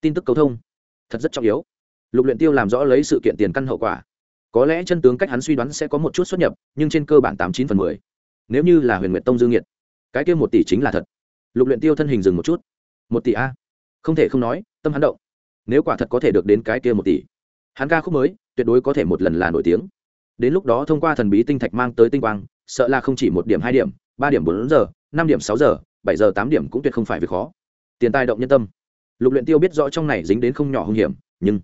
Tin tức cầu thông, thật rất trọng yếu. Lục luyện tiêu làm rõ lấy sự kiện tiền căn hậu quả. Có lẽ chân tướng cách hắn suy đoán sẽ có một chút xuất nhập, nhưng trên cơ bản tám chín phần mười. Nếu như là huyền nguyệt tông dương nhiệt, cái kia một tỷ chính là thật. Lục luyện tiêu thân hình dừng một chút. Một tỷ a không thể không nói, tâm hắn động. Nếu quả thật có thể được đến cái kia một tỷ, hắn ca khúc mới tuyệt đối có thể một lần là nổi tiếng. Đến lúc đó thông qua thần bí tinh thạch mang tới tinh quang, sợ là không chỉ một điểm, hai điểm, ba điểm, bốn giờ, năm điểm, sáu giờ, bảy giờ, tám điểm cũng tuyệt không phải việc khó. Tiền tài động nhân tâm. Lục luyện tiêu biết rõ trong này dính đến không nhỏ hung hiểm, nhưng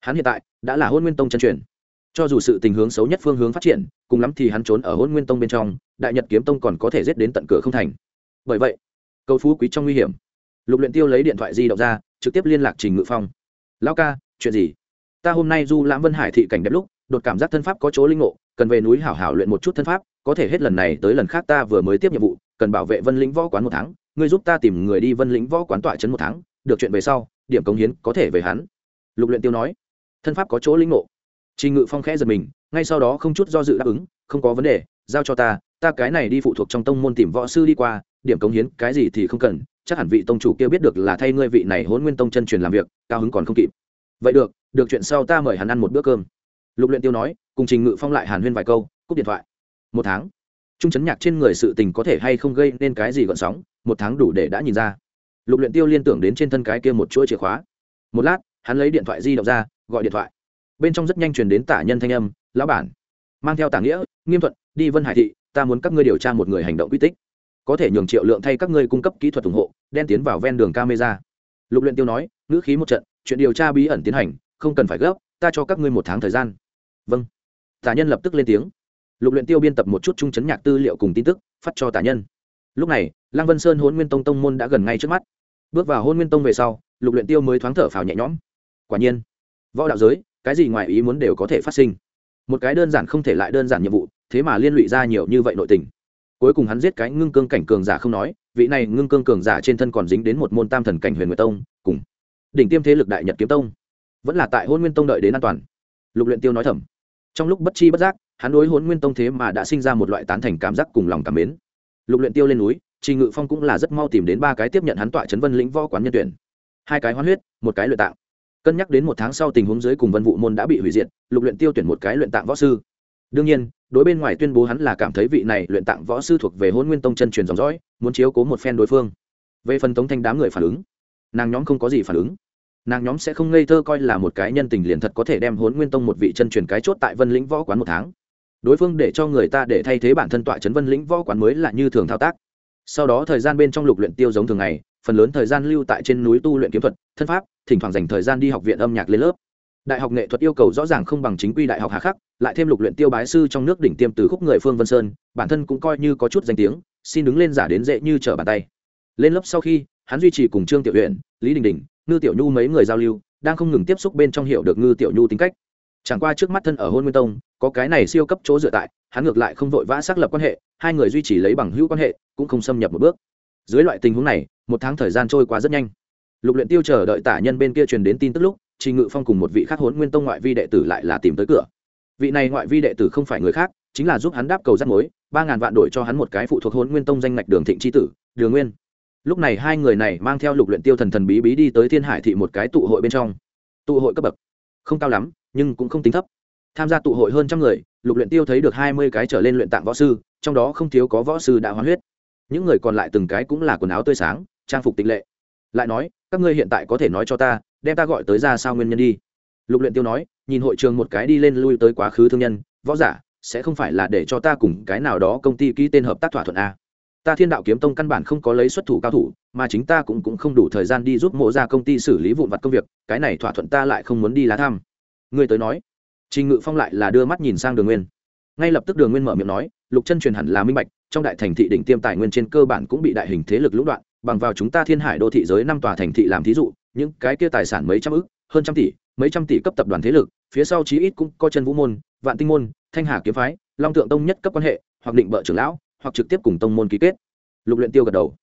hắn hiện tại đã là hôn nguyên tông chân truyền. Cho dù sự tình hướng xấu nhất phương hướng phát triển, cùng lắm thì hắn trốn ở hôn nguyên tông bên trong, đại nhật kiếm tông còn có thể giết đến tận cửa không thành. Bởi vậy, cầu phú quý trong nguy hiểm lục luyện tiêu lấy điện thoại di động ra, trực tiếp liên lạc trình ngự phong. Lão ca, chuyện gì? Ta hôm nay du lãm vân hải thị cảnh đẹp lúc, đột cảm giác thân pháp có chỗ linh ngộ, cần về núi hảo hảo luyện một chút thân pháp, có thể hết lần này tới lần khác ta vừa mới tiếp nhiệm vụ, cần bảo vệ vân lĩnh võ quán một tháng, ngươi giúp ta tìm người đi vân lĩnh võ quán tọa trấn một tháng, được chuyện về sau, điểm cống hiến có thể về hắn. Lục luyện tiêu nói. Thân pháp có chỗ linh ngộ. Trình ngự phong khẽ giật mình, ngay sau đó không chút do dự đáp ứng, không có vấn đề, giao cho ta ta cái này đi phụ thuộc trong tông môn tìm võ sư đi qua, điểm cống hiến cái gì thì không cần chắc hẳn vị tông chủ kia biết được là thay ngươi vị này hôn nguyên tông chân truyền làm việc, cao hứng còn không kịp. Vậy được được chuyện sau ta mời hắn ăn một bữa cơm. Lục luyện tiêu nói, cùng trình ngự phong lại hàn huyên vài câu, cúp điện thoại. Một tháng. Trung chấn nhạc trên người sự tình có thể hay không gây nên cái gì gợn sóng, một tháng đủ để đã nhìn ra. Lục luyện tiêu liên tưởng đến trên thân cái kia một chuỗi chìa khóa. Một lát, hắn lấy điện thoại di động ra, gọi điện thoại. Bên trong rất nhanh truyền đến tả nhân thanh âm, lão bản, mang theo tả nghĩa, nghiêm thuận, đi vân hải thị, ta muốn các ngươi điều tra một người hành động quy tích có thể nhường triệu lượng thay các ngươi cung cấp kỹ thuật ủng hộ, đen tiến vào ven đường camera. Lục luyện tiêu nói, ngữ khí một trận, chuyện điều tra bí ẩn tiến hành, không cần phải gấp, ta cho các ngươi một tháng thời gian. Vâng. Tả nhân lập tức lên tiếng. Lục luyện tiêu biên tập một chút trung chấn nhạc tư liệu cùng tin tức, phát cho tả nhân. Lúc này, lăng vân sơn hôn nguyên tông tông môn đã gần ngay trước mắt. Bước vào hôn nguyên tông về sau, lục luyện tiêu mới thoáng thở phào nhẹ nhõm. Quả nhiên, võ đạo giới, cái gì ngoài ý muốn đều có thể phát sinh. Một cái đơn giản không thể lại đơn giản nhiệm vụ, thế mà liên lụy ra nhiều như vậy nội tình cuối cùng hắn giết cái ngưng cương cảnh cường giả không nói, vị này ngưng cương cường giả trên thân còn dính đến một môn tam thần cảnh huyền nguyệt tông, cùng đỉnh tiêm thế lực đại nhật kiếm tông. Vẫn là tại hôn nguyên tông đợi đến an toàn. Lục luyện tiêu nói thầm. Trong lúc bất chi bất giác, hắn đối hôn nguyên tông thế mà đã sinh ra một loại tán thành cảm giác cùng lòng cảm mến. Lục luyện tiêu lên núi trình ngự phong cũng là rất mau tìm đến ba cái tiếp nhận hắn tọa chấn vân lĩnh võ quán nhân tuyển. Hai cái hoán huyết, một cái luyện tạng. Cân nhắc đến một tháng sau tình huống dưới cùng vân vụ môn đã bị hủy diệt, lục luyện tiêu tuyển một cái luyện tạng võ sư đương nhiên, đối bên ngoài tuyên bố hắn là cảm thấy vị này luyện tạng võ sư thuộc về hôn nguyên tông chân truyền dòng dõi, muốn chiếu cố một phen đối phương. Về phần tống thanh đám người phản ứng, nàng nhóm không có gì phản ứng. Nàng nhóm sẽ không ngây thơ coi là một cái nhân tình liền thật có thể đem hôn nguyên tông một vị chân truyền cái chốt tại vân lĩnh võ quán một tháng. Đối phương để cho người ta để thay thế bản thân tọa chấn vân lĩnh võ quán mới là như thường thao tác. Sau đó thời gian bên trong lục luyện tiêu giống thường ngày, phần lớn thời gian lưu tại trên núi tu luyện kiếm thuật, thân pháp, thỉnh thoảng dành thời gian đi học viện âm nhạc lên lớp đại học nghệ thuật yêu cầu rõ ràng không bằng chính quy đại học hà khắc, lại thêm lục luyện tiêu bái sư trong nước đỉnh tiêm từ khúc người phương vân sơn, bản thân cũng coi như có chút danh tiếng, xin đứng lên giả đến dễ như trở bàn tay. Lên lớp sau khi, hắn duy trì cùng trương tiểu huyện lý đình đình, ngư tiểu nhu mấy người giao lưu, đang không ngừng tiếp xúc bên trong hiểu được ngư tiểu nhu tính cách. Chẳng qua trước mắt thân ở hôn nguyên tông, có cái này siêu cấp chỗ dựa tại, hắn ngược lại không vội vã xác lập quan hệ, hai người duy trì lấy bằng hữu quan hệ, cũng không xâm nhập một bước. Dưới loại tình huống này, một tháng thời gian trôi qua rất nhanh. Lục luyện tiêu chờ đợi tả nhân bên kia truyền đến tin tức lúc trình ngự phong cùng một vị khác hốn nguyên tông ngoại vi đệ tử lại là tìm tới cửa. Vị này ngoại vi đệ tử không phải người khác, chính là giúp hắn đáp cầu rắt mối, ba ngàn vạn đổi cho hắn một cái phụ thuộc hốn nguyên tông danh ngạch đường thịnh chi tử, đường nguyên. Lúc này hai người này mang theo lục luyện tiêu thần thần bí bí đi tới thiên hải thị một cái tụ hội bên trong. Tụ hội cấp bậc. Không cao lắm, nhưng cũng không tính thấp. Tham gia tụ hội hơn trăm người, lục luyện tiêu thấy được hai mươi cái trở lên luyện tạng võ sư, trong đó không thiếu có võ sư đã hóa huyết. Những người còn lại từng cái cũng là quần áo tươi sáng, trang phục tịch lệ. Lại nói, các ngươi hiện tại có thể nói cho ta đem ta gọi tới ra sao nguyên nhân đi. Lục luyện tiêu nói, nhìn hội trường một cái đi lên lui tới quá khứ thương nhân, võ giả, sẽ không phải là để cho ta cùng cái nào đó công ty ký tên hợp tác thỏa thuận a. Ta thiên đạo kiếm tông căn bản không có lấy xuất thủ cao thủ, mà chính ta cũng cũng không đủ thời gian đi giúp mộ ra công ty xử lý vụn vặt công việc, cái này thỏa thuận ta lại không muốn đi lá thăm. Người tới nói, trình ngự phong lại là đưa mắt nhìn sang đường nguyên. Ngay lập tức đường nguyên mở miệng nói, lục chân truyền hẳn là minh bạch, trong đại thành thị đỉnh tiêm tài nguyên trên cơ bản cũng bị đại hình thế lực lũng đoạn, bằng vào chúng ta thiên hải đô thị giới năm tòa thành thị làm thí dụ những cái kia tài sản mấy trăm ức, hơn trăm tỷ, mấy trăm tỷ cấp tập đoàn thế lực, phía sau chí ít cũng có chân vũ môn, vạn tinh môn, thanh hà kiếm phái, long tượng tông nhất cấp quan hệ, hoặc định bợ trưởng lão, hoặc trực tiếp cùng tông môn ký kết. Lục luyện tiêu gật đầu.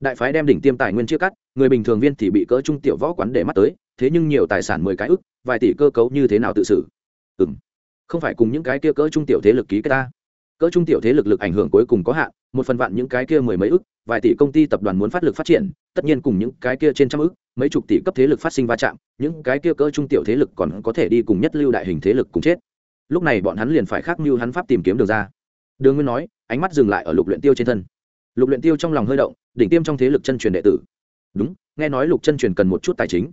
Đại phái đem đỉnh tiêm tài nguyên chia cắt, người bình thường viên thì bị cỡ trung tiểu võ quán để mắt tới, thế nhưng nhiều tài sản mười cái ức, vài tỷ cơ cấu như thế nào tự xử? Ừm, không phải cùng những cái kia cỡ trung tiểu thế lực ký kết ta. Cỡ trung tiểu thế lực lực ảnh hưởng cuối cùng có hạn, một phần vạn những cái kia mười mấy ức vài tỷ công ty tập đoàn muốn phát lực phát triển, tất nhiên cùng những cái kia trên trăm ức mấy chục tỷ cấp thế lực phát sinh va chạm, những cái kia cỡ trung tiểu thế lực còn có thể đi cùng nhất lưu đại hình thế lực cùng chết. Lúc này bọn hắn liền phải khác mưu hắn pháp tìm kiếm đường ra. Đường nguyên nói, ánh mắt dừng lại ở lục luyện tiêu trên thân. Lục luyện tiêu trong lòng hơi động, đỉnh tiêm trong thế lực chân truyền đệ tử. Đúng, nghe nói lục chân truyền cần một chút tài chính.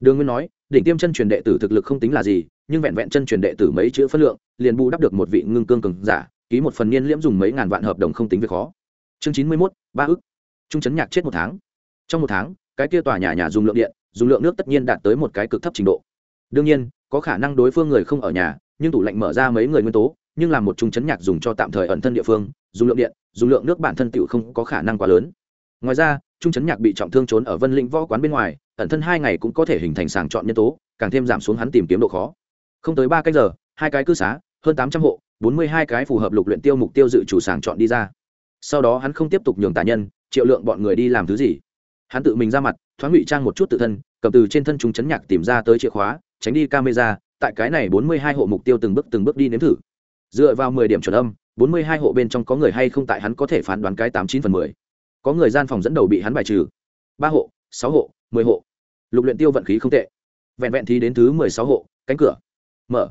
Đường nguyên nói, đỉnh tiêm chân truyền đệ tử thực lực không tính là gì, nhưng vẹn vẹn chân truyền đệ tử mấy chữ phân lượng, liền bù đắp được một vị ngưng cương cường giả, ký một phần niên liễm dùng mấy ngàn vạn hợp đồng không tính việc khó. Chương chín mươi mốt ba ức. Trung chấn nhạc chết một tháng. Trong một tháng, cái kia tòa nhà nhà dùng lượng điện, dùng lượng nước tất nhiên đạt tới một cái cực thấp trình độ. Đương nhiên, có khả năng đối phương người không ở nhà, nhưng tủ lạnh mở ra mấy người nguyên tố, nhưng làm một trung chấn nhạc dùng cho tạm thời ẩn thân địa phương, dùng lượng điện, dùng lượng nước bản thân tựu không có khả năng quá lớn. Ngoài ra, trung chấn nhạc bị trọng thương trốn ở vân lĩnh võ quán bên ngoài, ẩn thân hai ngày cũng có thể hình thành sàng chọn nhân tố, càng thêm giảm xuống hắn tìm kiếm độ khó. Không tới ba cách giờ, hai cái cư xá, hơn tám trăm hộ, bốn mươi hai cái phù hợp lục luyện tiêu mục tiêu dự chủ sàng chọn đi ra sau đó hắn không tiếp tục nhường tà nhân, triệu lượng bọn người đi làm thứ gì. Hắn tự mình ra mặt, thoáng ngụy trang một chút tự thân, cầm từ trên thân chúng chấn nhạc tìm ra tới chìa khóa, tránh đi camera, tại cái này bốn mươi hai hộ mục tiêu từng bước từng bước đi nếm thử. Dựa vào mười điểm chuẩn âm, bốn mươi hai hộ bên trong có người hay không tại hắn có thể phán đoán cái tám chín phần mười. Có người gian phòng dẫn đầu bị hắn bài trừ. ba hộ, sáu hộ, mười hộ. Lục luyện tiêu vận khí không tệ. Vẹn vẹn thì đến thứ mười sáu hộ, cánh cửa. Mở.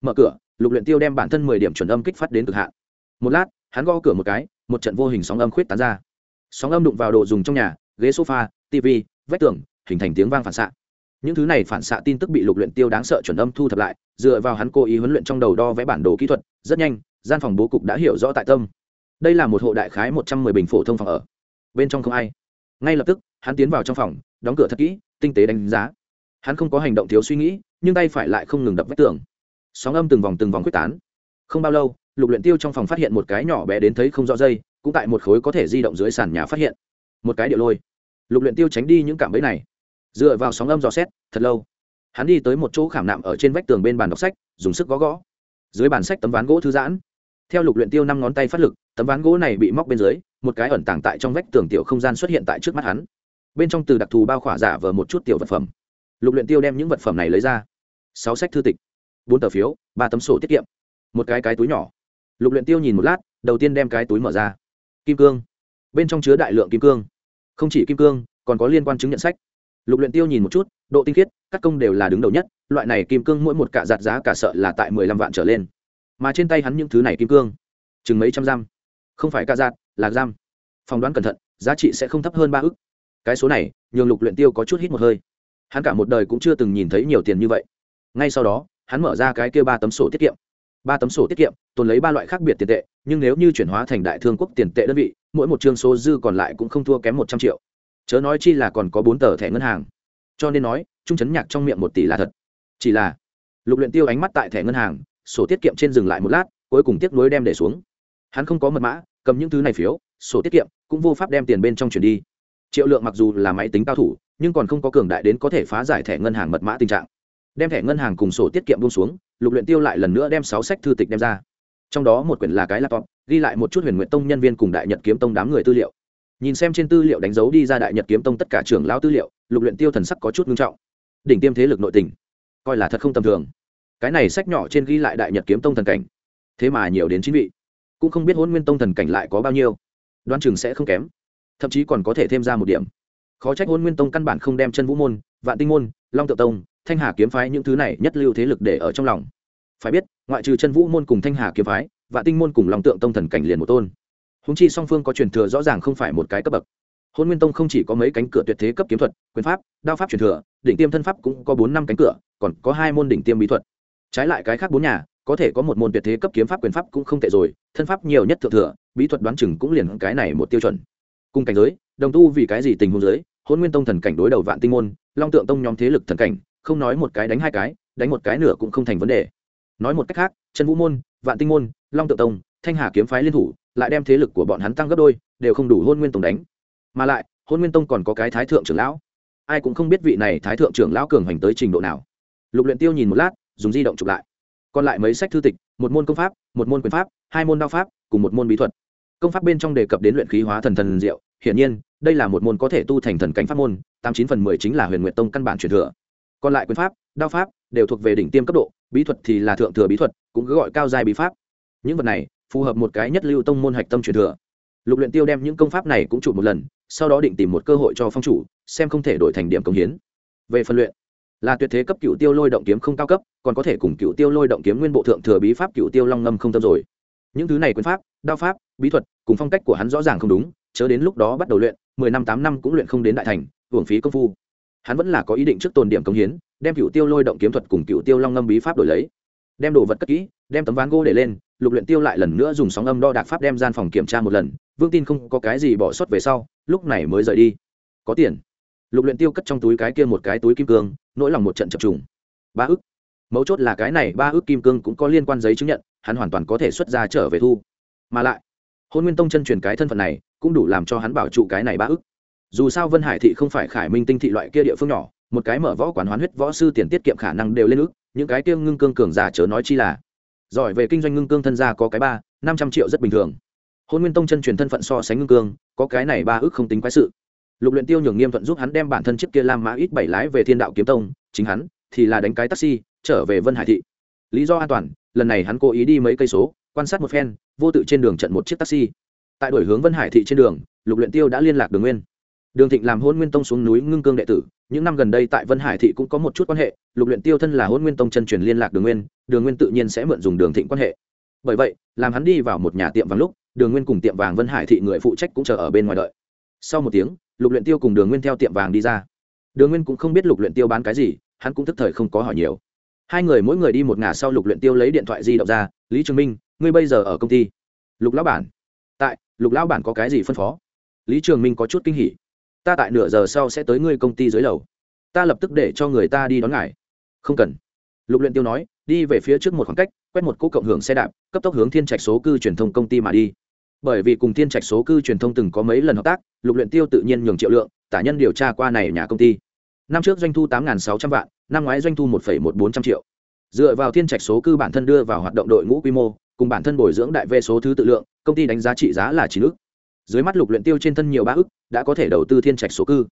Mở cửa, lục luyện tiêu đem bản thân mười điểm chuẩn âm kích phát đến cực hạn. Một lát, hắn gõ cửa một cái một trận vô hình sóng âm khuyết tán ra. Sóng âm đụng vào đồ dùng trong nhà, ghế sofa tv vách tường, hình thành tiếng vang phản xạ. Những thứ này phản xạ tin tức bị lục luyện tiêu đáng sợ chuẩn âm thu thập lại, dựa vào hắn cố ý huấn luyện trong đầu đo vẽ bản đồ kỹ thuật, rất nhanh, gian phòng bố cục đã hiểu rõ tại tâm. Đây là một hộ đại khái một trăm mười bình phổ thông phòng ở. Bên trong không ai. Ngay lập tức, hắn tiến vào trong phòng, đóng cửa thật kỹ, tinh tế đánh giá. Hắn không có hành động thiếu suy nghĩ, nhưng tay phải lại không ngừng đập vách tường. Sóng âm từng vòng từng vòng quyết tán. Không bao lâu lục luyện tiêu trong phòng phát hiện một cái nhỏ bé đến thấy không rõ dây, cũng tại một khối có thể di động dưới sàn nhà phát hiện. Một cái điệu lôi. Lục luyện tiêu tránh đi những cảm bẫy này. Dựa vào sóng âm dò xét, thật lâu. Hắn đi tới một chỗ khảm nạm ở trên vách tường bên bàn đọc sách, dùng sức gõ gõ. Dưới bàn sách tấm ván gỗ thư giãn. Theo lục luyện tiêu năm ngón tay phát lực, tấm ván gỗ này bị móc bên dưới, một cái ẩn tàng tại trong vách tường tiểu không gian xuất hiện tại trước mắt hắn. Bên trong từ đặc thù bao khỏa giả vờ một chút tiểu vật phẩm. Lục luyện tiêu đem những vật phẩm này lấy ra. Sáu sách thư tịch, bốn tờ phiếu, ba tấm sổ tiết kiệm. Một cái cái túi nhỏ lục luyện tiêu nhìn một lát, đầu tiên đem cái túi mở ra. Kim cương. Bên trong chứa đại lượng kim cương. Không chỉ kim cương, còn có liên quan chứng nhận sách. Lục luyện tiêu nhìn một chút, độ tinh khiết các công đều là đứng đầu nhất, loại này kim cương mỗi một cả giặt giá cả sợ là tại mười lăm vạn trở lên. Mà trên tay hắn những thứ này kim cương, chừng mấy trăm giam. Không phải cả giặt là giam. Phỏng đoán cẩn thận, giá trị sẽ không thấp hơn ba ức. Cái số này, nhường lục luyện tiêu có chút hít một hơi. Hắn cả một đời cũng chưa từng nhìn thấy nhiều tiền như vậy. Ngay sau đó, hắn mở ra cái kia ba tấm sổ tiết kiệm ba tấm sổ tiết kiệm, tồn lấy ba loại khác biệt tiền tệ, nhưng nếu như chuyển hóa thành đại thương quốc tiền tệ đơn vị, mỗi một chương số dư còn lại cũng không thua kém một trăm triệu. Chớ nói chi là còn có bốn tờ thẻ ngân hàng. Cho nên nói, trung chấn nhạc trong miệng một tỷ là thật. Chỉ là, lục luyện tiêu ánh mắt tại thẻ ngân hàng, sổ tiết kiệm trên dừng lại một lát, cuối cùng tiếp nối đem để xuống. Hắn không có mật mã, cầm những thứ này phiếu, sổ tiết kiệm cũng vô pháp đem tiền bên trong chuyển đi. Triệu lượng mặc dù là máy tính cao thủ, nhưng còn không có cường đại đến có thể phá giải thẻ ngân hàng mật mã tình trạng. Đem thẻ ngân hàng cùng sổ tiết kiệm buông xuống lục luyện tiêu lại lần nữa đem sáu sách thư tịch đem ra. Trong đó một quyển là cái laptop, ghi lại một chút huyền nguyện tông nhân viên cùng đại nhật kiếm tông đám người tư liệu. Nhìn xem trên tư liệu đánh dấu đi ra đại nhật kiếm tông tất cả trưởng lão tư liệu, lục luyện tiêu thần sắc có chút nghiêm trọng. Đỉnh tiêm thế lực nội tình, coi là thật không tầm thường. Cái này sách nhỏ trên ghi lại đại nhật kiếm tông thần cảnh. Thế mà nhiều đến chín vị. Cũng không biết hôn nguyên tông thần cảnh lại có bao nhiêu. Đoan chừng sẽ không kém. Thậm chí còn có thể thêm ra một điểm. Khó trách hôn nguyên tông căn bản không đem chân vũ môn, vạn tinh môn, long tự tông thanh hà kiếm phái những thứ này nhất lưu thế lực để ở trong lòng. Phải biết, ngoại trừ chân vũ môn cùng thanh hà kiếm phái, vạn tinh môn cùng long tượng tông thần cảnh liền một tôn. Húng chi song phương có truyền thừa rõ ràng không phải một cái cấp bậc. Hôn nguyên tông không chỉ có mấy cánh cửa tuyệt thế cấp kiếm thuật, quyền pháp, đao pháp truyền thừa, đỉnh tiêm thân pháp cũng có bốn năm cánh cửa, còn có hai môn đỉnh tiêm bí thuật. Trái lại cái khác bốn nhà, có thể có một môn tuyệt thế cấp kiếm pháp quyền pháp cũng không tệ rồi, thân pháp nhiều nhất thượng thừa, bí thuật đoán chừng cũng liền cái này một tiêu chuẩn. Cùng cảnh giới, đồng tu vì cái gì tình huống giới, hôn nguyên tông thần cảnh đối đầu vạn tinh môn, long tượng tông nhóm thế lực thần cảnh không nói một cái đánh hai cái, đánh một cái nửa cũng không thành vấn đề. Nói một cách khác chân vũ môn, vạn tinh môn, long tự tông, thanh hà kiếm phái liên thủ, lại đem thế lực của bọn hắn tăng gấp đôi, đều không đủ hôn nguyên tông đánh. Mà lại, hôn nguyên tông còn có cái thái thượng trưởng lão. Ai cũng không biết vị này thái thượng trưởng lão cường hành tới trình độ nào. Lục luyện tiêu nhìn một lát, dùng di động chụp lại. Còn lại mấy sách thư tịch, một môn công pháp, một môn quyền pháp, hai môn đao pháp, cùng một môn bí thuật. Công pháp bên trong đề cập đến luyện khí hóa thần thần diệu, hiển nhiên, đây là một môn có thể tu thành thần cảnh pháp môn, tám chín phần mười chính là huyền nguyện tông căn bản truyền thừa còn lại quyền pháp, đao pháp đều thuộc về đỉnh tiêm cấp độ, bí thuật thì là thượng thừa bí thuật, cũng cứ gọi cao dài bí pháp. Những vật này phù hợp một cái nhất lưu tông môn hạch tâm truyền thừa. Lục luyện tiêu đem những công pháp này cũng chụp một lần, sau đó định tìm một cơ hội cho phong chủ, xem không thể đổi thành điểm công hiến. Về phân luyện, là tuyệt thế cấp cựu tiêu lôi động kiếm không cao cấp, còn có thể cùng cựu tiêu lôi động kiếm nguyên bộ thượng thừa bí pháp cựu tiêu long ngâm không tâm rồi. Những thứ này quyền pháp, đao pháp, bí thuật, cùng phong cách của hắn rõ ràng không đúng, chớ đến lúc đó bắt đầu luyện, mười năm, tám năm cũng luyện không đến đại thành, hưởng phí công phu hắn vẫn là có ý định trước tồn điểm công hiến, đem cựu tiêu lôi động kiếm thuật cùng cựu tiêu long ngâm bí pháp đổi lấy. Đem đồ vật cất kỹ, đem tấm ván gỗ để lên, lục luyện tiêu lại lần nữa dùng sóng âm đo đạc pháp đem gian phòng kiểm tra một lần, vương tin không có cái gì bỏ sót về sau, lúc này mới rời đi. Có tiền. Lục luyện tiêu cất trong túi cái kia một cái túi kim cương, nỗi lòng một trận chập trùng. Ba ức. Mấu chốt là cái này ba ức kim cương cũng có liên quan giấy chứng nhận, hắn hoàn toàn có thể xuất ra trở về thu. Mà lại, hôn nguyên tông chân truyền cái thân phận này, cũng đủ làm cho hắn bảo trụ cái này ba ức dù sao vân hải thị không phải khải minh tinh thị loại kia địa phương nhỏ, một cái mở võ quán hoán huyết võ sư tiền tiết kiệm khả năng đều lên ước, những cái kia ngưng cương cường giả chớ nói chi là. Giỏi về kinh doanh ngưng cương thân gia có cái ba, năm trăm triệu rất bình thường. Hôn nguyên tông chân truyền thân phận so sánh ngưng cương, có cái này ba ước không tính quái sự. Lục luyện tiêu nhường nghiêm thuận giúp hắn đem bản thân chiếc kia lam mã ít bảy lái về thiên đạo kiếm tông, chính hắn thì là đánh cái taxi, trở về vân hải thị. Lý do an toàn, lần này hắn cố ý đi mấy cây số, quan sát một phen, vô tự trên đường trận một chiếc taxi. Tại đổi hướng vân hải thị trên đường, lục luyện tiêu đã liên lạc đường nguyên đường thịnh làm hôn nguyên tông xuống núi ngưng cương đệ tử, những năm gần đây tại vân hải thị cũng có một chút quan hệ, lục luyện tiêu thân là hôn nguyên tông chân truyền liên lạc đường nguyên đường nguyên tự nhiên sẽ mượn dùng đường thịnh quan hệ. Bởi vậy, làm hắn đi vào một nhà tiệm vàng lúc, đường nguyên cùng tiệm vàng vân hải thị người phụ trách cũng chờ ở bên ngoài đợi. Sau một tiếng, lục luyện tiêu cùng đường nguyên theo tiệm vàng đi ra. Đường nguyên cũng không biết lục luyện tiêu bán cái gì, hắn cũng tức thời không có hỏi nhiều. Hai người mỗi người đi một ngả sau lục luyện tiêu lấy điện thoại di động ra, lý trường minh, ngươi bây giờ ở công ty? Lục lão bản. Tại, lục lão bản có cái gì phân phó? Lý trường minh có chút kinh hỉ ta tại nửa giờ sau sẽ tới ngươi công ty dưới lầu. Ta lập tức để cho người ta đi đón ngài. Không cần. Lục luyện tiêu nói, đi về phía trước một khoảng cách, quét một cỗ cộng hưởng xe đạp, cấp tốc hướng thiên trạch số cư truyền thông công ty mà đi. Bởi vì cùng thiên trạch số cư truyền thông từng có mấy lần hợp tác, lục luyện tiêu tự nhiên nhường triệu lượng, tả nhân điều tra qua này nhà công ty. Năm trước doanh thu tám sáu trăm vạn, năm ngoái doanh thu một một bốn trăm triệu. Dựa vào thiên trạch số cư bản thân đưa vào hoạt động đội ngũ quy mô, cùng bản thân bồi dưỡng đại vê số thứ tự lượng, công ty đánh giá trị giá là chín ức. Dưới mắt lục luyện tiêu trên thân nhiều ba ức đã có thể đầu tư thiên trạch số cư.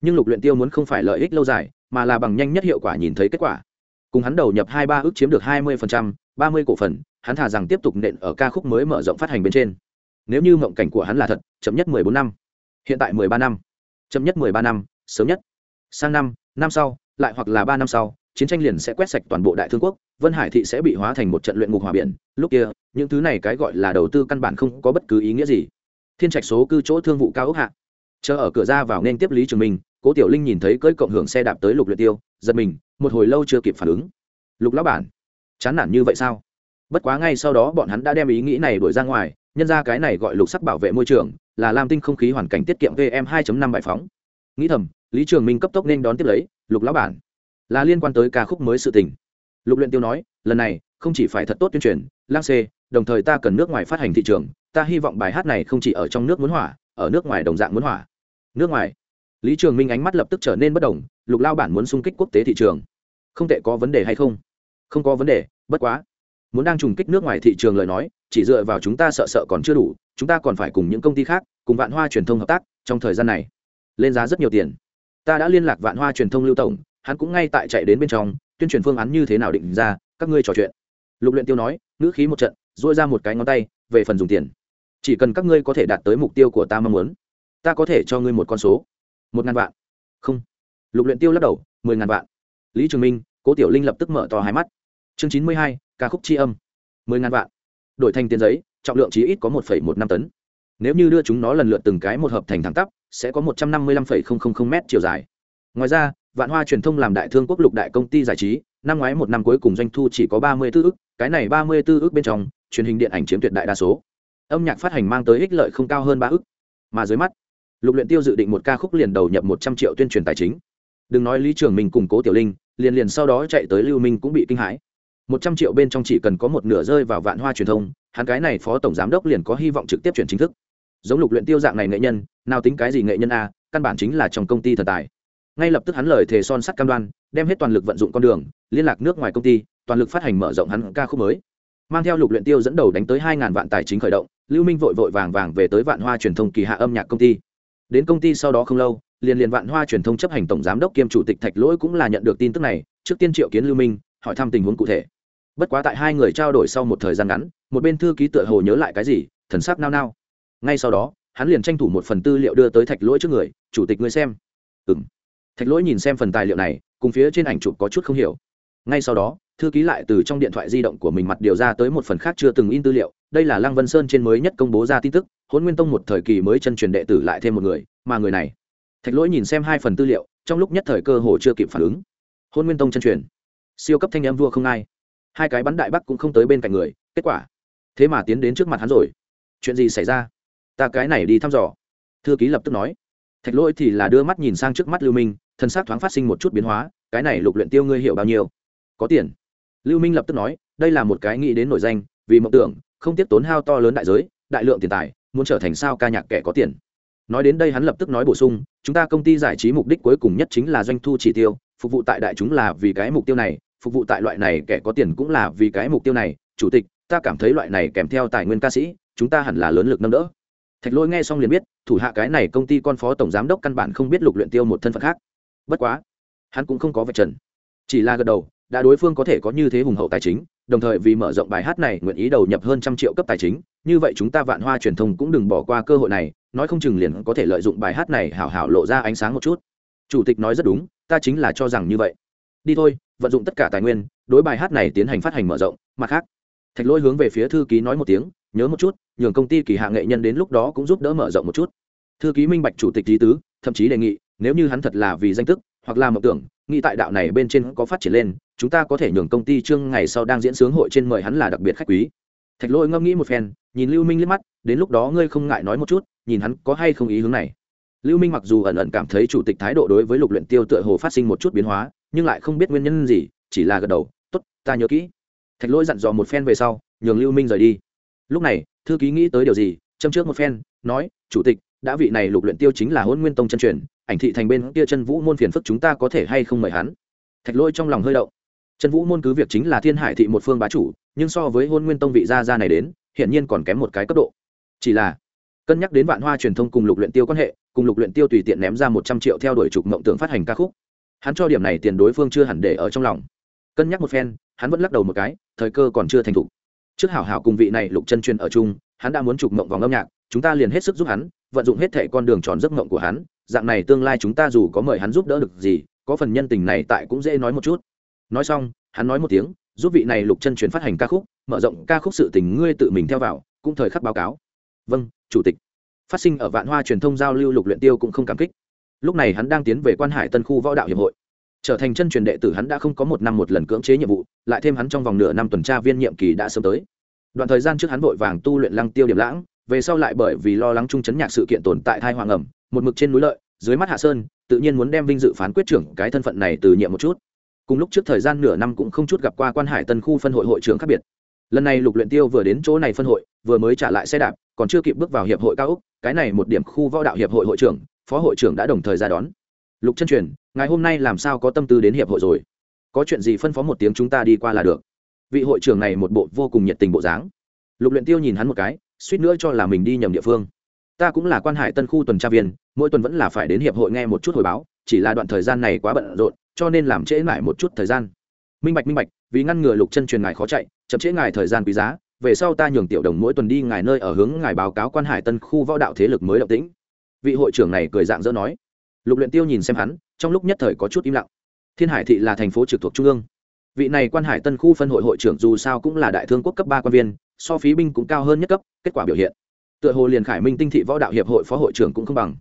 Nhưng lục luyện tiêu muốn không phải lợi ích lâu dài, mà là bằng nhanh nhất hiệu quả nhìn thấy kết quả. Cùng hắn đầu nhập hai ba ước chiếm được hai mươi ba mươi cổ phần, hắn thả rằng tiếp tục nện ở ca khúc mới mở rộng phát hành bên trên. Nếu như mộng cảnh của hắn là thật, chậm nhất mười bốn năm. Hiện tại mười ba năm. Chậm nhất mười ba năm, sớm nhất. Sang năm năm sau, lại hoặc là ba năm sau, chiến tranh liền sẽ quét sạch toàn bộ đại thương quốc, vân hải thị sẽ bị hóa thành một trận luyện ngục hòa biển. Lúc kia, những thứ này cái gọi là đầu tư căn bản không có bất cứ ý nghĩa gì. Thiên trạch số cư chỗ thương vụ cao ốc hạ chờ ở cửa ra vào nên tiếp lý trường minh, cố tiểu linh nhìn thấy cơi cộng hưởng xe đạp tới lục luyện tiêu, giật mình, một hồi lâu chưa kịp phản ứng. Lục lão bản, chán nản như vậy sao? Bất quá ngay sau đó bọn hắn đã đem ý nghĩ này đuổi ra ngoài, nhân ra cái này gọi lục sắc bảo vệ môi trường, là làm tinh không khí hoàn cảnh tiết kiệm vm 2 năm bài phóng. Nghĩ thầm, lý trường minh cấp tốc nên đón tiếp lấy, lục lão bản, là liên quan tới ca khúc mới sự tình. Lục luyện tiêu nói, lần này, không chỉ phải thật tốt tuyên truyền, lang xê đồng thời ta cần nước ngoài phát hành thị trường, ta hy vọng bài hát này không chỉ ở trong nước muốn hỏa, ở nước ngoài đồng dạng muốn hỏa nước ngoài. Lý trường minh ánh mắt lập tức trở nên bất đồng, lục lao bản muốn xung kích quốc tế thị trường. Không thể có vấn đề hay không? Không có vấn đề, bất quá. Muốn đang trùng kích nước ngoài thị trường lời nói, chỉ dựa vào chúng ta sợ sợ còn chưa đủ, chúng ta còn phải cùng những công ty khác, cùng vạn hoa truyền thông hợp tác, trong thời gian này. Lên giá rất nhiều tiền. Ta đã liên lạc vạn hoa truyền thông lưu tổng, hắn cũng ngay tại chạy đến bên trong, tuyên truyền phương án như thế nào định ra, các ngươi trò chuyện. Lục luyện tiêu nói, ngữ khí một trận, duỗi ra một cái ngón tay, về phần dùng tiền. Chỉ cần các ngươi có thể đạt tới mục tiêu của ta mong muốn ta có thể cho ngươi một con số. Một ngàn vạn. Không. Lục luyện tiêu lắc đầu, mười ngàn vạn. Lý trường minh, cố tiểu linh lập tức mở to hai mắt. Chương chín mươi hai, ca khúc tri âm. Mười ngàn vạn. Đổi thành tiền giấy, trọng lượng chí ít có một phẩy một năm tấn. Nếu như đưa chúng nó lần lượt từng cái một hợp thành thẳng tắp, sẽ có một trăm năm mươi lăm phẩy không không không m chiều dài. Ngoài ra, vạn hoa truyền thông làm đại thương quốc lục đại công ty giải trí, năm ngoái một năm cuối cùng doanh thu chỉ có ba mươi tư cái này ba mươi tư ước bên trong, truyền hình điện ảnh chiếm tuyệt đại đa số. Âm nhạc phát hành mang tới ích lợi không cao hơn ba ước mà dưới mắt lục luyện tiêu dự định một ca khúc liền đầu nhập một trăm triệu tuyên truyền tài chính. Đừng nói lý trường minh cùng cố tiểu linh, liền liền sau đó chạy tới lưu minh cũng bị kinh hãi. Một trăm triệu bên trong chỉ cần có một nửa rơi vào vạn hoa truyền thông, hắn cái này phó tổng giám đốc liền có hy vọng trực tiếp chuyển chính thức. Giống lục luyện tiêu dạng này nghệ nhân, nào tính cái gì nghệ nhân a, căn bản chính là trong công ty thần tài. Ngay lập tức hắn lời thề son sắt cam đoan, đem hết toàn lực vận dụng con đường, liên lạc nước ngoài công ty, toàn lực phát hành mở rộng hắn ca khúc mới. Mang theo lục luyện tiêu dẫn đầu đánh tới hai ngàn vạn tài chính khởi động, lưu minh vội vội vàng vàng về tới vạn hoa truyền thông kỳ hạ âm nhạc công ty đến công ty sau đó không lâu, liền liền vạn hoa truyền thông chấp hành tổng giám đốc kiêm chủ tịch thạch lỗi cũng là nhận được tin tức này, trước tiên triệu kiến lưu minh hỏi thăm tình huống cụ thể. Bất quá tại hai người trao đổi sau một thời gian ngắn, một bên thư ký tựa hồ nhớ lại cái gì, thần sắc nao nao. Ngay sau đó, hắn liền tranh thủ một phần tư liệu đưa tới thạch lỗi trước người, chủ tịch ngươi xem. Ừm. Thạch lỗi nhìn xem phần tài liệu này, cùng phía trên ảnh chụp có chút không hiểu. Ngay sau đó, thư ký lại từ trong điện thoại di động của mình mặt điều ra tới một phần khác chưa từng in tư liệu, đây là lăng vân sơn trên mới nhất công bố ra tin tức hôn nguyên tông một thời kỳ mới chân truyền đệ tử lại thêm một người, mà người này, thạch lỗi nhìn xem hai phần tư liệu, trong lúc nhất thời cơ hồ chưa kịp phản ứng. Hôn nguyên tông chân truyền. Siêu cấp thanh em vua không ai. Hai cái bắn đại bắc cũng không tới bên cạnh người, kết quả, thế mà tiến đến trước mặt hắn rồi. Chuyện gì xảy ra? Ta cái này đi thăm dò. Thư ký lập tức nói. Thạch lỗi thì là đưa mắt nhìn sang trước mắt lưu minh, thân xác thoáng phát sinh một chút biến hóa, cái này lục luyện tiêu ngươi hiểu bao nhiêu? Có tiền. Lưu minh lập tức nói, đây là một cái nghĩ đến nổi danh, vì mộng tưởng, không tiếp tốn hao to lớn đại giới, đại lượng tiền tài muốn trở thành sao ca nhạc kẻ có tiền. Nói đến đây hắn lập tức nói bổ sung, chúng ta công ty giải trí mục đích cuối cùng nhất chính là doanh thu chỉ tiêu, phục vụ tại đại chúng là vì cái mục tiêu này, phục vụ tại loại này kẻ có tiền cũng là vì cái mục tiêu này. Chủ tịch, ta cảm thấy loại này kèm theo tài nguyên ca sĩ, chúng ta hẳn là lớn lực nâng đỡ. Thạch lôi nghe xong liền biết, thủ hạ cái này công ty con phó tổng giám đốc căn bản không biết lục luyện tiêu một thân phận khác. Bất quá, hắn cũng không có vạch trần. Chỉ là gật đầu đã đối phương có thể có như thế hùng hậu tài chính, đồng thời vì mở rộng bài hát này nguyện ý đầu nhập hơn trăm triệu cấp tài chính, như vậy chúng ta vạn hoa truyền thông cũng đừng bỏ qua cơ hội này, nói không chừng liền có thể lợi dụng bài hát này hảo hảo lộ ra ánh sáng một chút. Chủ tịch nói rất đúng, ta chính là cho rằng như vậy. Đi thôi, vận dụng tất cả tài nguyên, đối bài hát này tiến hành phát hành mở rộng, mặt khác. Thạch lỗi hướng về phía thư ký nói một tiếng, nhớ một chút, nhường công ty kỳ hạ nghệ nhân đến lúc đó cũng giúp đỡ mở rộng một chút. Thư ký minh bạch chủ tịch lý tứ, thậm chí đề nghị, nếu như hắn thật là vì danh tức, hoặc là mộng tưởng nghĩ tại đạo này bên trên có phát triển lên, chúng ta có thể nhường công ty trương ngày sau đang diễn sướng hội trên mời hắn là đặc biệt khách quý. Thạch lỗi ngẫm nghĩ một phen, nhìn lưu minh liếc mắt, đến lúc đó ngươi không ngại nói một chút, nhìn hắn có hay không ý hướng này. Lưu minh mặc dù ẩn ẩn cảm thấy chủ tịch thái độ đối với lục luyện tiêu tựa hồ phát sinh một chút biến hóa, nhưng lại không biết nguyên nhân gì, chỉ là gật đầu, tốt, ta nhớ kỹ. Thạch lỗi dặn dò một phen về sau, nhường lưu minh rời đi. Lúc này, thư ký nghĩ tới điều gì, châm trước một phen, nói, chủ tịch đã vị này lục luyện tiêu chính là hôn nguyên tông chân truyền, ảnh thị thành bên kia chân vũ môn phiền phức chúng ta có thể hay không mời hắn? Thạch lôi trong lòng hơi động. Chân vũ môn cứ việc chính là thiên hải thị một phương bá chủ, nhưng so với hôn nguyên tông vị gia gia này đến hiện nhiên còn kém một cái cấp độ. Chỉ là, cân nhắc đến vạn hoa truyền thông cùng lục luyện tiêu quan hệ, cùng lục luyện tiêu tùy tiện ném ra một trăm triệu theo đuổi trục mộng tưởng phát hành ca khúc. Hắn cho điểm này tiền đối phương chưa hẳn để ở trong lòng. Cân nhắc một phen, hắn vẫn lắc đầu một cái, thời cơ còn chưa thành thục. Trước hảo hảo cùng vị này lục chân truyền ở chung hắn đã muốn chụp mộng vòng âm nhạc, chúng ta liền hết sức giúp hắn, vận dụng hết thệ con đường tròn giấc mộng của hắn, dạng này tương lai chúng ta dù có mời hắn giúp đỡ được gì, có phần nhân tình này tại cũng dễ nói một chút. Nói xong, hắn nói một tiếng, giúp vị này lục chân truyền phát hành ca khúc, mở rộng ca khúc sự tình ngươi tự mình theo vào, cũng thời khắc báo cáo. Vâng chủ tịch. Phát sinh ở vạn hoa truyền thông giao lưu lục luyện tiêu cũng không cảm kích. Lúc này hắn đang tiến về quan hải tân khu võ đạo hiệp hội. Trở thành chân truyền đệ tử hắn đã không có một năm một lần cưỡng chế nhiệm vụ, lại thêm hắn trong vòng nửa năm tuần tra viên nhiệm kỳ đã sớm tới đoạn thời gian trước hắn vội vàng tu luyện lăng tiêu điểm lãng, về sau lại bởi vì lo lắng trung chấn nhạc sự kiện tồn tại thai hoàng ẩm, một mực trên núi lợi, dưới mắt hạ sơn, tự nhiên muốn đem vinh dự phán quyết trưởng cái thân phận này từ nhiệm một chút. Cùng lúc trước thời gian nửa năm cũng không chút gặp qua quan hải tân khu phân hội hội trưởng khác biệt. Lần này lục luyện tiêu vừa đến chỗ này phân hội, vừa mới trả lại xe đạp, còn chưa kịp bước vào hiệp hội cao úc, cái này một điểm khu võ đạo hiệp hội hội trưởng, phó hội trưởng đã đồng thời ra đón. Lục chân truyền, ngày hôm nay làm sao có tâm tư đến hiệp hội rồi? Có chuyện gì phân phó một tiếng chúng ta đi qua là được vị hội trưởng này một bộ vô cùng nhiệt tình bộ dáng. Lục luyện tiêu nhìn hắn một cái, suýt nữa cho là mình đi nhầm địa phương. Ta cũng là quan hải tân khu tuần tra viên, mỗi tuần vẫn là phải đến hiệp hội nghe một chút hồi báo, chỉ là đoạn thời gian này quá bận rộn, cho nên làm trễ lại một chút thời gian. Minh bạch minh bạch, vì ngăn ngừa lục chân truyền ngài khó chạy, chậm trễ ngài thời gian quý giá, về sau ta nhường tiểu đồng mỗi tuần đi ngài nơi ở hướng ngài báo cáo quan hải tân khu võ đạo thế lực mới động tĩnh. Vị hội trưởng này cười dạng dỡ nói. Lục luyện tiêu nhìn xem hắn, trong lúc nhất thời có chút im lặng. Thiên hải thị là thành phố trực thuộc trung ương vị này quan hải tân khu phân hội hội trưởng dù sao cũng là đại thương quốc cấp ba quan viên, so phí binh cũng cao hơn nhất cấp, kết quả biểu hiện. Tựa hồ liền khải minh tinh thị võ đạo hiệp hội phó hội trưởng cũng không bằng.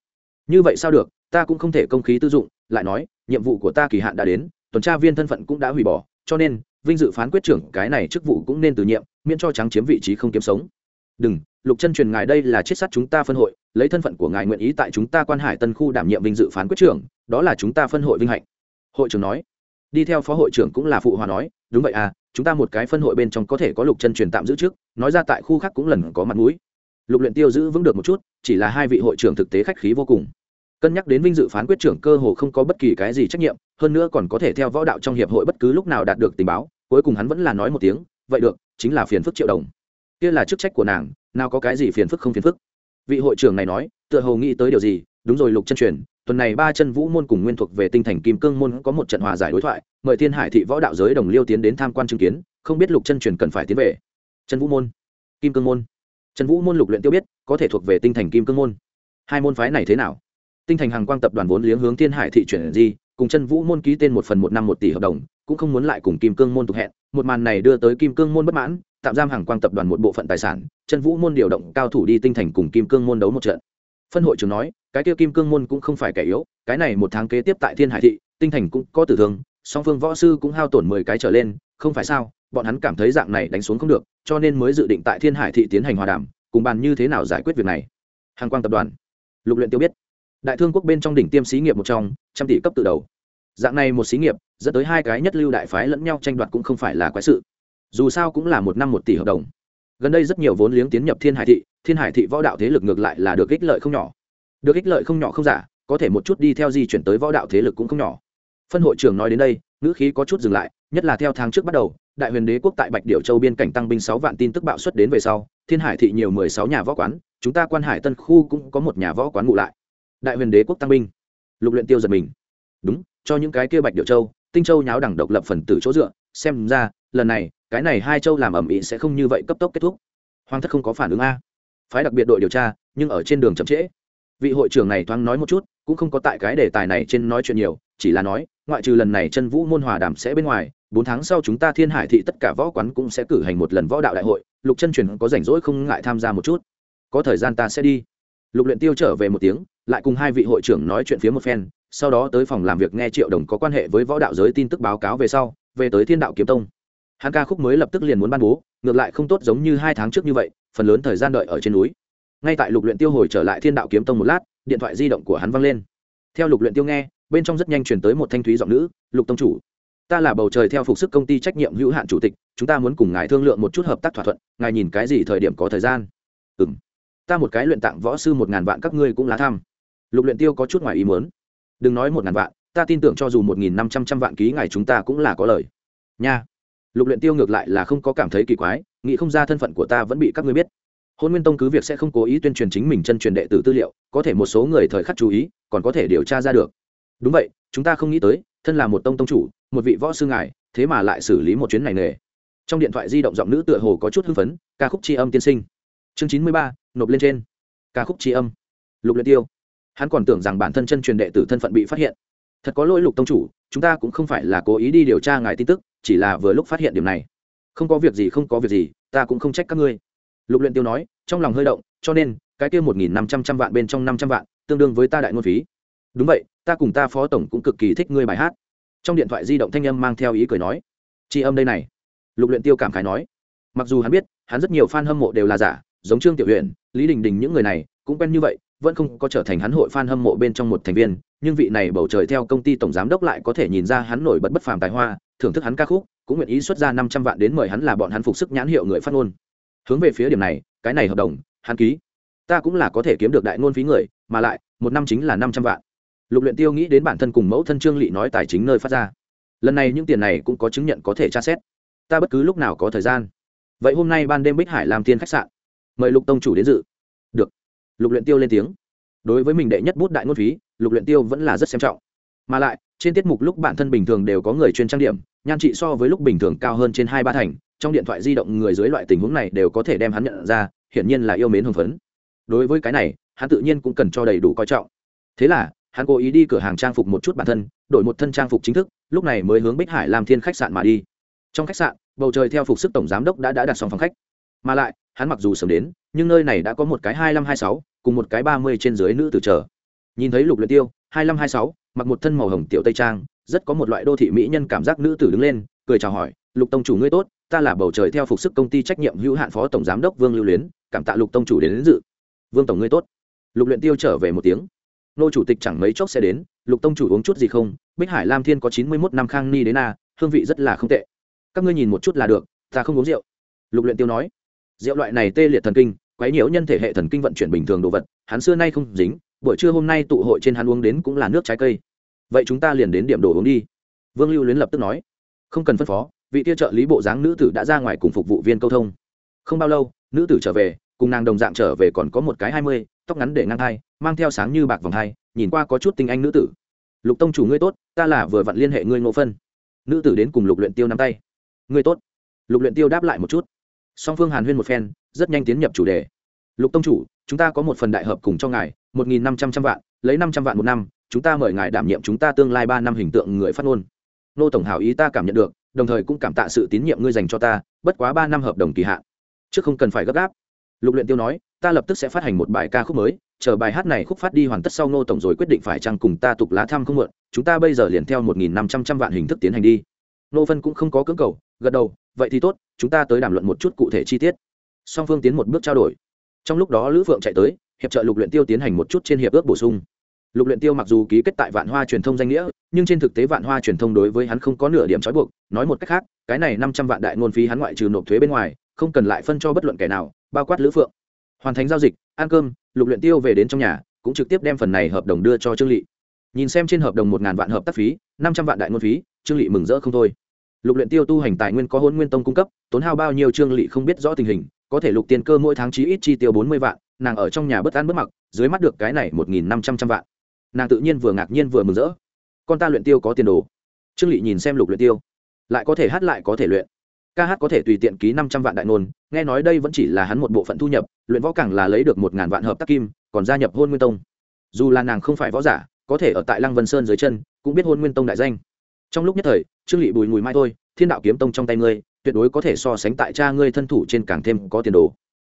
Như vậy sao được, ta cũng không thể công khí tư dụng, lại nói, nhiệm vụ của ta kỳ hạn đã đến, tuần tra viên thân phận cũng đã hủy bỏ, cho nên, vinh dự phán quyết trưởng cái này chức vụ cũng nên từ nhiệm, miễn cho trắng chiếm vị trí không kiếm sống. Đừng, lục chân truyền ngài đây là chết sát chúng ta phân hội, lấy thân phận của ngài nguyện ý tại chúng ta quan hải tân khu đảm nhiệm vinh dự phán quyết trưởng, đó là chúng ta phân hội vinh hạnh. Hội trưởng nói đi theo phó hội trưởng cũng là phụ hòa nói, đúng vậy à chúng ta một cái phân hội bên trong có thể có lục chân truyền tạm giữ trước, nói ra tại khu khác cũng lần có mặt mũi. Lục luyện tiêu giữ vững được một chút, chỉ là hai vị hội trưởng thực tế khách khí vô cùng. Cân nhắc đến vinh dự phán quyết trưởng cơ hồ không có bất kỳ cái gì trách nhiệm, hơn nữa còn có thể theo võ đạo trong hiệp hội bất cứ lúc nào đạt được tình báo, cuối cùng hắn vẫn là nói một tiếng, vậy được, chính là phiền phức triệu đồng. Kia là chức trách của nàng, nào có cái gì phiền phức không phiền phức. Vị hội trưởng này nói, tựa hồ nghĩ tới điều gì, đúng rồi lục chân truyền tuần này ba chân vũ môn cùng nguyên thuộc về tinh thành kim cương môn có một trận hòa giải đối thoại, mời thiên hải thị võ đạo giới đồng liêu tiến đến tham quan chứng kiến, không biết lục chân truyền cần phải tiến về. Chân vũ môn, kim cương môn. Chân vũ môn lục luyện tiêu biết, có thể thuộc về tinh thành kim cương môn. Hai môn phái này thế nào? Tinh thành hàng quang tập đoàn vốn liếng hướng thiên hải thị chuyển gì cùng chân vũ môn ký tên một phần một năm một tỷ hợp đồng, cũng không muốn lại cùng kim cương môn tục hẹn. Một màn này đưa tới kim cương môn bất mãn, tạm giam hàng quang tập đoàn một bộ phận tài sản, chân vũ môn điều động cao thủ đi tinh thành cùng kim cương môn đấu một trận phân hội trưởng nói, cái kia kim cương môn cũng không phải kẻ yếu, cái này một tháng kế tiếp tại thiên hải thị, tinh thành cũng có tử thương, song phương võ sư cũng hao tổn mười cái trở lên, không phải sao, bọn hắn cảm thấy dạng này đánh xuống không được, cho nên mới dự định tại thiên hải thị tiến hành hòa đàm, cùng bàn như thế nào giải quyết việc này. Hàng quang tập đoàn. Lục luyện tiêu biết. Đại thương quốc bên trong đỉnh tiêm xí nghiệp một trong, trăm tỷ cấp từ đầu. Dạng này một xí nghiệp, dẫn tới hai cái nhất lưu đại phái lẫn nhau tranh đoạt cũng không phải là quái sự. Dù sao cũng là một năm một tỷ hợp đồng gần đây rất nhiều vốn liếng tiến nhập thiên hải thị, thiên hải thị võ đạo thế lực ngược lại là được ích lợi không nhỏ. Được ích lợi không nhỏ không giả, có thể một chút đi theo di chuyển tới võ đạo thế lực cũng không nhỏ. Phân hội trưởng nói đến đây, ngữ khí có chút dừng lại, nhất là theo tháng trước bắt đầu, đại huyền đế quốc tại bạch điệu châu biên cảnh tăng binh sáu vạn tin tức bạo xuất đến về sau, thiên hải thị nhiều mười sáu nhà võ quán, chúng ta quan hải tân khu cũng có một nhà võ quán ngụ lại. Đại huyền đế quốc tăng binh. Lục luyện tiêu giật mình. Đúng, cho những cái kia bạch điệu châu, tinh châu nháo đẳng độc lập phần tử chỗ dựa, xem ra, lần này cái này hai châu làm ẩm ĩ sẽ không như vậy cấp tốc kết thúc. Hoàng thất không có phản ứng a. Phái đặc biệt đội điều tra, nhưng ở trên đường chậm trễ. Vị hội trưởng này thoáng nói một chút, cũng không có tại cái đề tài này trên nói chuyện nhiều, chỉ là nói, ngoại trừ lần này chân vũ môn hòa đàm sẽ bên ngoài, bốn tháng sau chúng ta thiên hải thị tất cả võ quán cũng sẽ cử hành một lần võ đạo đại hội, lục chân truyền có rảnh rỗi không ngại tham gia một chút. Có thời gian ta sẽ đi. Lục luyện tiêu trở về một tiếng, lại cùng hai vị hội trưởng nói chuyện phía một phen, sau đó tới phòng làm việc nghe triệu đồng có quan hệ với võ đạo giới tin tức báo cáo về sau, về tới thiên đạo kiếm tông hắn ca khúc mới lập tức liền muốn ban bố, ngược lại không tốt giống như hai tháng trước như vậy, phần lớn thời gian đợi ở trên núi. Ngay tại lục luyện tiêu hồi trở lại thiên đạo kiếm tông một lát, điện thoại di động của hắn vang lên. Theo lục luyện tiêu nghe, bên trong rất nhanh truyền tới một thanh thúy giọng nữ, lục tông chủ, ta là bầu trời theo phục sức công ty trách nhiệm hữu hạn chủ tịch, chúng ta muốn cùng ngài thương lượng một chút hợp tác thỏa thuận, ngài nhìn cái gì thời điểm có thời gian? Ừm, ta một cái luyện tạng võ sư một ngàn vạn các ngươi cũng lá tham. Lục luyện tiêu có chút ngoài ý muốn. Đừng nói một ngàn vạn, ta tin tưởng cho dù một nghìn năm trăm trăm vạn ký ngài chúng ta cũng là có lời. Nha lục luyện tiêu ngược lại là không có cảm thấy kỳ quái, nghĩ không ra thân phận của ta vẫn bị các ngươi biết. Hôn nguyên tông cứ việc sẽ không cố ý tuyên truyền chính mình chân truyền đệ tử tư liệu, có thể một số người thời khắc chú ý, còn có thể điều tra ra được. Đúng vậy, chúng ta không nghĩ tới, thân là một tông tông chủ, một vị võ sư ngài, thế mà lại xử lý một chuyến này nghề. Trong điện thoại di động giọng nữ tựa hồ có chút hưng phấn, ca khúc tri âm tiên sinh. Chương chín mươi ba, nộp lên trên. Ca khúc tri âm. Lục luyện tiêu. Hắn còn tưởng rằng bản thân chân truyền đệ tử thân phận bị phát hiện. Thật có lỗi lục tông chủ, chúng ta cũng không phải là cố ý đi điều tra ngài tin tức chỉ là vừa lúc phát hiện điểm này. Không có việc gì, không có việc gì, ta cũng không trách các ngươi. Lục luyện tiêu nói, trong lòng hơi động, cho nên, cái kia một nghìn năm trăm trăm vạn bên trong năm trăm vạn, tương đương với ta đại ngôn phí. Đúng vậy, ta cùng ta phó tổng cũng cực kỳ thích ngươi bài hát. Trong điện thoại di động thanh âm mang theo ý cười nói, chi âm đây này. Lục luyện tiêu cảm khái nói, mặc dù hắn biết, hắn rất nhiều fan hâm mộ đều là giả, giống trương tiểu huyện lý đình đình những người này cũng quen như vậy vẫn không có trở thành hắn hội fan hâm mộ bên trong một thành viên, nhưng vị này bầu trời theo công ty tổng giám đốc lại có thể nhìn ra hắn nổi bật bất phàm tài hoa, thưởng thức hắn ca khúc, cũng nguyện ý xuất ra năm trăm vạn đến mời hắn là bọn hắn phục sức nhãn hiệu người phát ngôn. Hướng về phía điểm này, cái này hợp đồng, hắn ký. Ta cũng là có thể kiếm được đại ngôn phí người, mà lại, một năm chính là năm trăm vạn. Lục luyện tiêu nghĩ đến bản thân cùng mẫu thân trương lị nói tài chính nơi phát ra. Lần này những tiền này cũng có chứng nhận có thể tra xét. Ta bất cứ lúc nào có thời gian. Vậy hôm nay ban đêm bích hải làm tiên khách sạn. Mời lục tông chủ đến dự. Được lục luyện tiêu lên tiếng. Đối với mình đệ nhất bút đại ngôn phí, lục luyện tiêu vẫn là rất xem trọng. Mà lại, trên tiết mục lúc bản thân bình thường đều có người chuyên trang điểm, nhan trị so với lúc bình thường cao hơn trên hai ba thành, trong điện thoại di động người dưới loại tình huống này đều có thể đem hắn nhận ra, hiển nhiên là yêu mến hưng phấn. Đối với cái này, hắn tự nhiên cũng cần cho đầy đủ coi trọng. Thế là, hắn cố ý đi cửa hàng trang phục một chút bản thân, đổi một thân trang phục chính thức, lúc này mới hướng bích hải làm thiên khách sạn mà đi. Trong khách sạn, bầu trời theo phục sức tổng giám đốc đã đã đặt xong phòng khách. Mà lại, hắn mặc dù sớm đến, nhưng nơi này đã có một cái hai năm hai sáu cùng một cái ba mươi trên dưới nữ tử chờ. Nhìn thấy lục luyện tiêu hai mươi hai sáu mặc một thân màu hồng tiểu tây trang rất có một loại đô thị mỹ nhân cảm giác nữ tử đứng lên cười chào hỏi lục tông chủ ngươi tốt ta là bầu trời theo phục sức công ty trách nhiệm hữu hạn phó tổng giám đốc vương lưu luyến cảm tạ lục tông chủ đến, đến dự. Vương tổng ngươi tốt. Lục luyện tiêu trở về một tiếng. Nô chủ tịch chẳng mấy chốc sẽ đến lục tông chủ uống chút gì không? Bích hải lam thiên có chín mươi mốt năm khang ni đến à, hương vị rất là không tệ. Các ngươi nhìn một chút là được ta không uống rượu. Lục luyện tiêu nói. Rượu loại này tê liệt thần kinh quấy nhiễu nhân thể hệ thần kinh vận chuyển bình thường đồ vật, hắn xưa nay không dính, buổi trưa hôm nay tụ hội trên hắn uống đến cũng là nước trái cây. Vậy chúng ta liền đến điểm đồ uống đi. Vương lưu luyến lập tức nói. Không cần phân phó, vị tiêu trợ lý bộ dáng nữ tử đã ra ngoài cùng phục vụ viên câu thông. Không bao lâu, nữ tử trở về, cùng nàng đồng dạng trở về còn có một cái hai mươi, tóc ngắn để ngang thai, mang theo sáng như bạc vòng thai nhìn qua có chút tinh anh nữ tử. Lục tông chủ ngươi tốt, ta là vừa vặn liên hệ ngươi ngô phân. Nữ tử đến cùng lục luyện tiêu nắm tay. Ngươi tốt. Lục luyện tiêu đáp lại một chút. Song phương hàn huyên một phen rất nhanh tiến nhập chủ đề. Lục tông chủ, chúng ta có một phần đại hợp cùng cho ngài, một nghìn năm trăm trăm vạn, lấy năm trăm vạn một năm, chúng ta mời ngài đảm nhiệm chúng ta tương lai ba năm hình tượng người phát ngôn. Nô tổng hảo ý ta cảm nhận được, đồng thời cũng cảm tạ sự tín nhiệm ngươi dành cho ta, bất quá ba năm hợp đồng kỳ hạn. Chứ không cần phải gấp gáp. Lục luyện tiêu nói, ta lập tức sẽ phát hành một bài ca khúc mới, chờ bài hát này khúc phát đi hoàn tất sau nô tổng rồi quyết định phải chăng cùng ta tục lá thăm không mượn, chúng ta bây giờ liền theo một nghìn năm trăm trăm vạn hình thức tiến hành đi. Nô phân cũng không có cưỡng cầu, gật đầu, vậy thì tốt, chúng ta tới đàm luận một chút cụ thể chi tiết song phương tiến một bước trao đổi. Trong lúc đó, lữ phượng chạy tới, hiệp trợ lục luyện tiêu tiến hành một chút trên hiệp ước bổ sung. Lục luyện tiêu mặc dù ký kết tại vạn hoa truyền thông danh nghĩa, nhưng trên thực tế vạn hoa truyền thông đối với hắn không có nửa điểm trói buộc. Nói một cách khác, cái này năm trăm vạn đại ngôn phí hắn ngoại trừ nộp thuế bên ngoài, không cần lại phân cho bất luận kẻ nào, bao quát lữ phượng. Hoàn thành giao dịch, ăn cơm, lục luyện tiêu về đến trong nhà, cũng trực tiếp đem phần này hợp đồng đưa cho trương lị nhìn xem trên hợp đồng một ngàn vạn hợp tác phí, năm trăm vạn đại ngôn phí, trương lị mừng rỡ không thôi. Lục luyện tiêu tu hành tài nguyên có hôn nguyên tông cung cấp, tốn hao bao nhiêu trương lị không biết rõ tình hình có thể lục tiền cơ mỗi tháng chí ít chi tiêu bốn mươi vạn, nàng ở trong nhà bất an bất mặc, dưới mắt được cái này một nghìn năm trăm trăm vạn. Nàng tự nhiên vừa ngạc nhiên vừa mừng rỡ. Con ta luyện tiêu có tiền đồ. Trương lị nhìn xem lục luyện tiêu. Lại có thể hát lại có thể luyện. Ca hát có thể tùy tiện ký năm trăm vạn đại nôn, nghe nói đây vẫn chỉ là hắn một bộ phận thu nhập, luyện võ càng là lấy được một ngàn vạn hợp tác kim, còn gia nhập hôn nguyên tông. Dù là nàng không phải võ giả, có thể ở tại lăng vân sơn dưới chân, cũng biết hôn nguyên tông đại danh. Trong lúc nhất thời, trương lị bùi mùi mai thôi, thiên đạo kiếm tông trong tay ngươi tuyệt đối có thể so sánh tại cha ngươi thân thủ trên càng thêm có tiền đồ.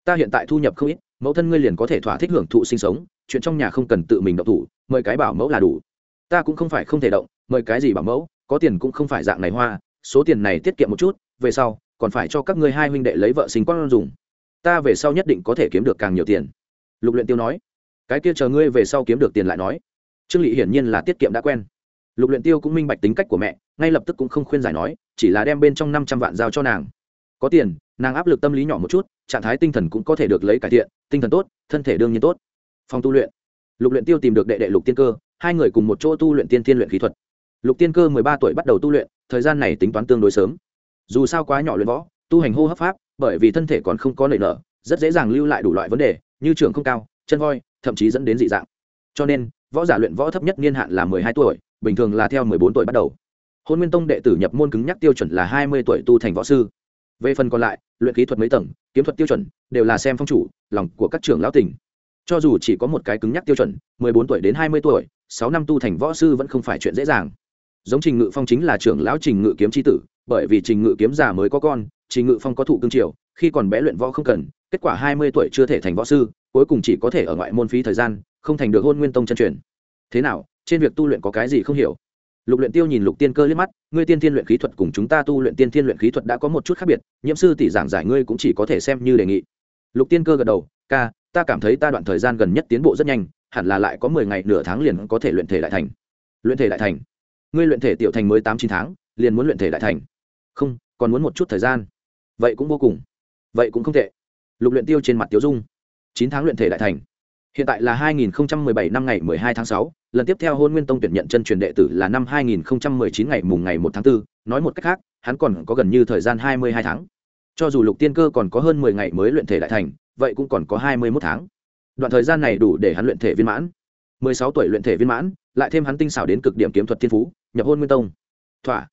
Ta hiện tại thu nhập không ít, mẫu thân ngươi liền có thể thỏa thích hưởng thụ sinh sống, chuyện trong nhà không cần tự mình động thủ, mời cái bảo mẫu là đủ. Ta cũng không phải không thể động, mời cái gì bảo mẫu, có tiền cũng không phải dạng này hoa, số tiền này tiết kiệm một chút, về sau, còn phải cho các ngươi hai huynh đệ lấy vợ sinh con dùng. Ta về sau nhất định có thể kiếm được càng nhiều tiền. Lục luyện tiêu nói. Cái kia chờ ngươi về sau kiếm được tiền lại nói. Trương lị hiển nhiên là tiết kiệm đã quen lục luyện tiêu cũng minh bạch tính cách của mẹ, ngay lập tức cũng không khuyên giải nói, chỉ là đem bên trong năm trăm vạn giao cho nàng. Có tiền, nàng áp lực tâm lý nhỏ một chút, trạng thái tinh thần cũng có thể được lấy cải thiện, tinh thần tốt, thân thể đương nhiên tốt. Phòng tu luyện. Lục luyện tiêu tìm được đệ đệ lục tiên cơ, hai người cùng một chỗ tu luyện tiên thiên luyện khí thuật. Lục tiên cơ mười ba tuổi bắt đầu tu luyện, thời gian này tính toán tương đối sớm. Dù sao quá nhỏ luyện võ, tu hành hô hấp pháp, bởi vì thân thể còn không có nảy nở, rất dễ dàng lưu lại đủ loại vấn đề, như trường không cao, chân voi, thậm chí dẫn đến dị dạng. Cho nên, võ giả luyện võ thấp nhất niên hạn là mười hai tuổi bình thường là theo mười bốn tuổi bắt đầu. Hôn nguyên tông đệ tử nhập môn cứng nhắc tiêu chuẩn là hai mươi tuổi tu thành võ sư. Về phần còn lại, luyện kỹ thuật mấy tầng, kiếm thuật tiêu chuẩn đều là xem phong chủ, lòng của các trưởng lão tỉnh cho dù chỉ có một cái cứng nhắc tiêu chuẩn, mười bốn tuổi đến hai mươi tuổi, sáu năm tu thành võ sư vẫn không phải chuyện dễ dàng. Giống trình ngự phong chính là trưởng lão trình ngự kiếm tri tử, bởi vì trình ngự kiếm già mới có con, trình ngự phong có thụ cương triều, khi còn bé luyện võ không cần, kết quả hai mươi tuổi chưa thể thành võ sư, cuối cùng chỉ có thể ở ngoại môn phí thời gian, không thành được hôn nguyên tông chân truyền. Thế nào trên việc tu luyện có cái gì không hiểu? Lục luyện tiêu nhìn lục tiên cơ liếc mắt, ngươi tiên thiên luyện khí thuật cùng chúng ta tu luyện tiên thiên luyện khí thuật đã có một chút khác biệt, nhiễm sư tỷ giảng giải ngươi cũng chỉ có thể xem như đề nghị. Lục tiên cơ gật đầu, ca, ta cảm thấy ta đoạn thời gian gần nhất tiến bộ rất nhanh, hẳn là lại có mười ngày nửa tháng liền có thể luyện thể đại thành. Luyện thể đại thành? Ngươi luyện thể tiểu thành mới tám chín tháng, liền muốn luyện thể đại thành? Không, còn muốn một chút thời gian. Vậy cũng vô cùng. Vậy cũng không tệ. Lục luyện tiêu trên mặt tiêu dung. Chín tháng luyện thể đại thành hiện tại là 2017 năm ngày 12 tháng 6, lần tiếp theo hôn nguyên tông tuyển nhận chân truyền đệ tử là năm 2019 ngày mùng ngày 1 tháng 4, nói một cách khác hắn còn có gần như thời gian 22 tháng. Cho dù lục tiên cơ còn có hơn 10 ngày mới luyện thể đại thành vậy cũng còn có 21 tháng. Đoạn thời gian này đủ để hắn luyện thể viên mãn. 16 tuổi luyện thể viên mãn lại thêm hắn tinh xảo đến cực điểm kiếm thuật thiên phú nhập hôn nguyên tông. Thỏa.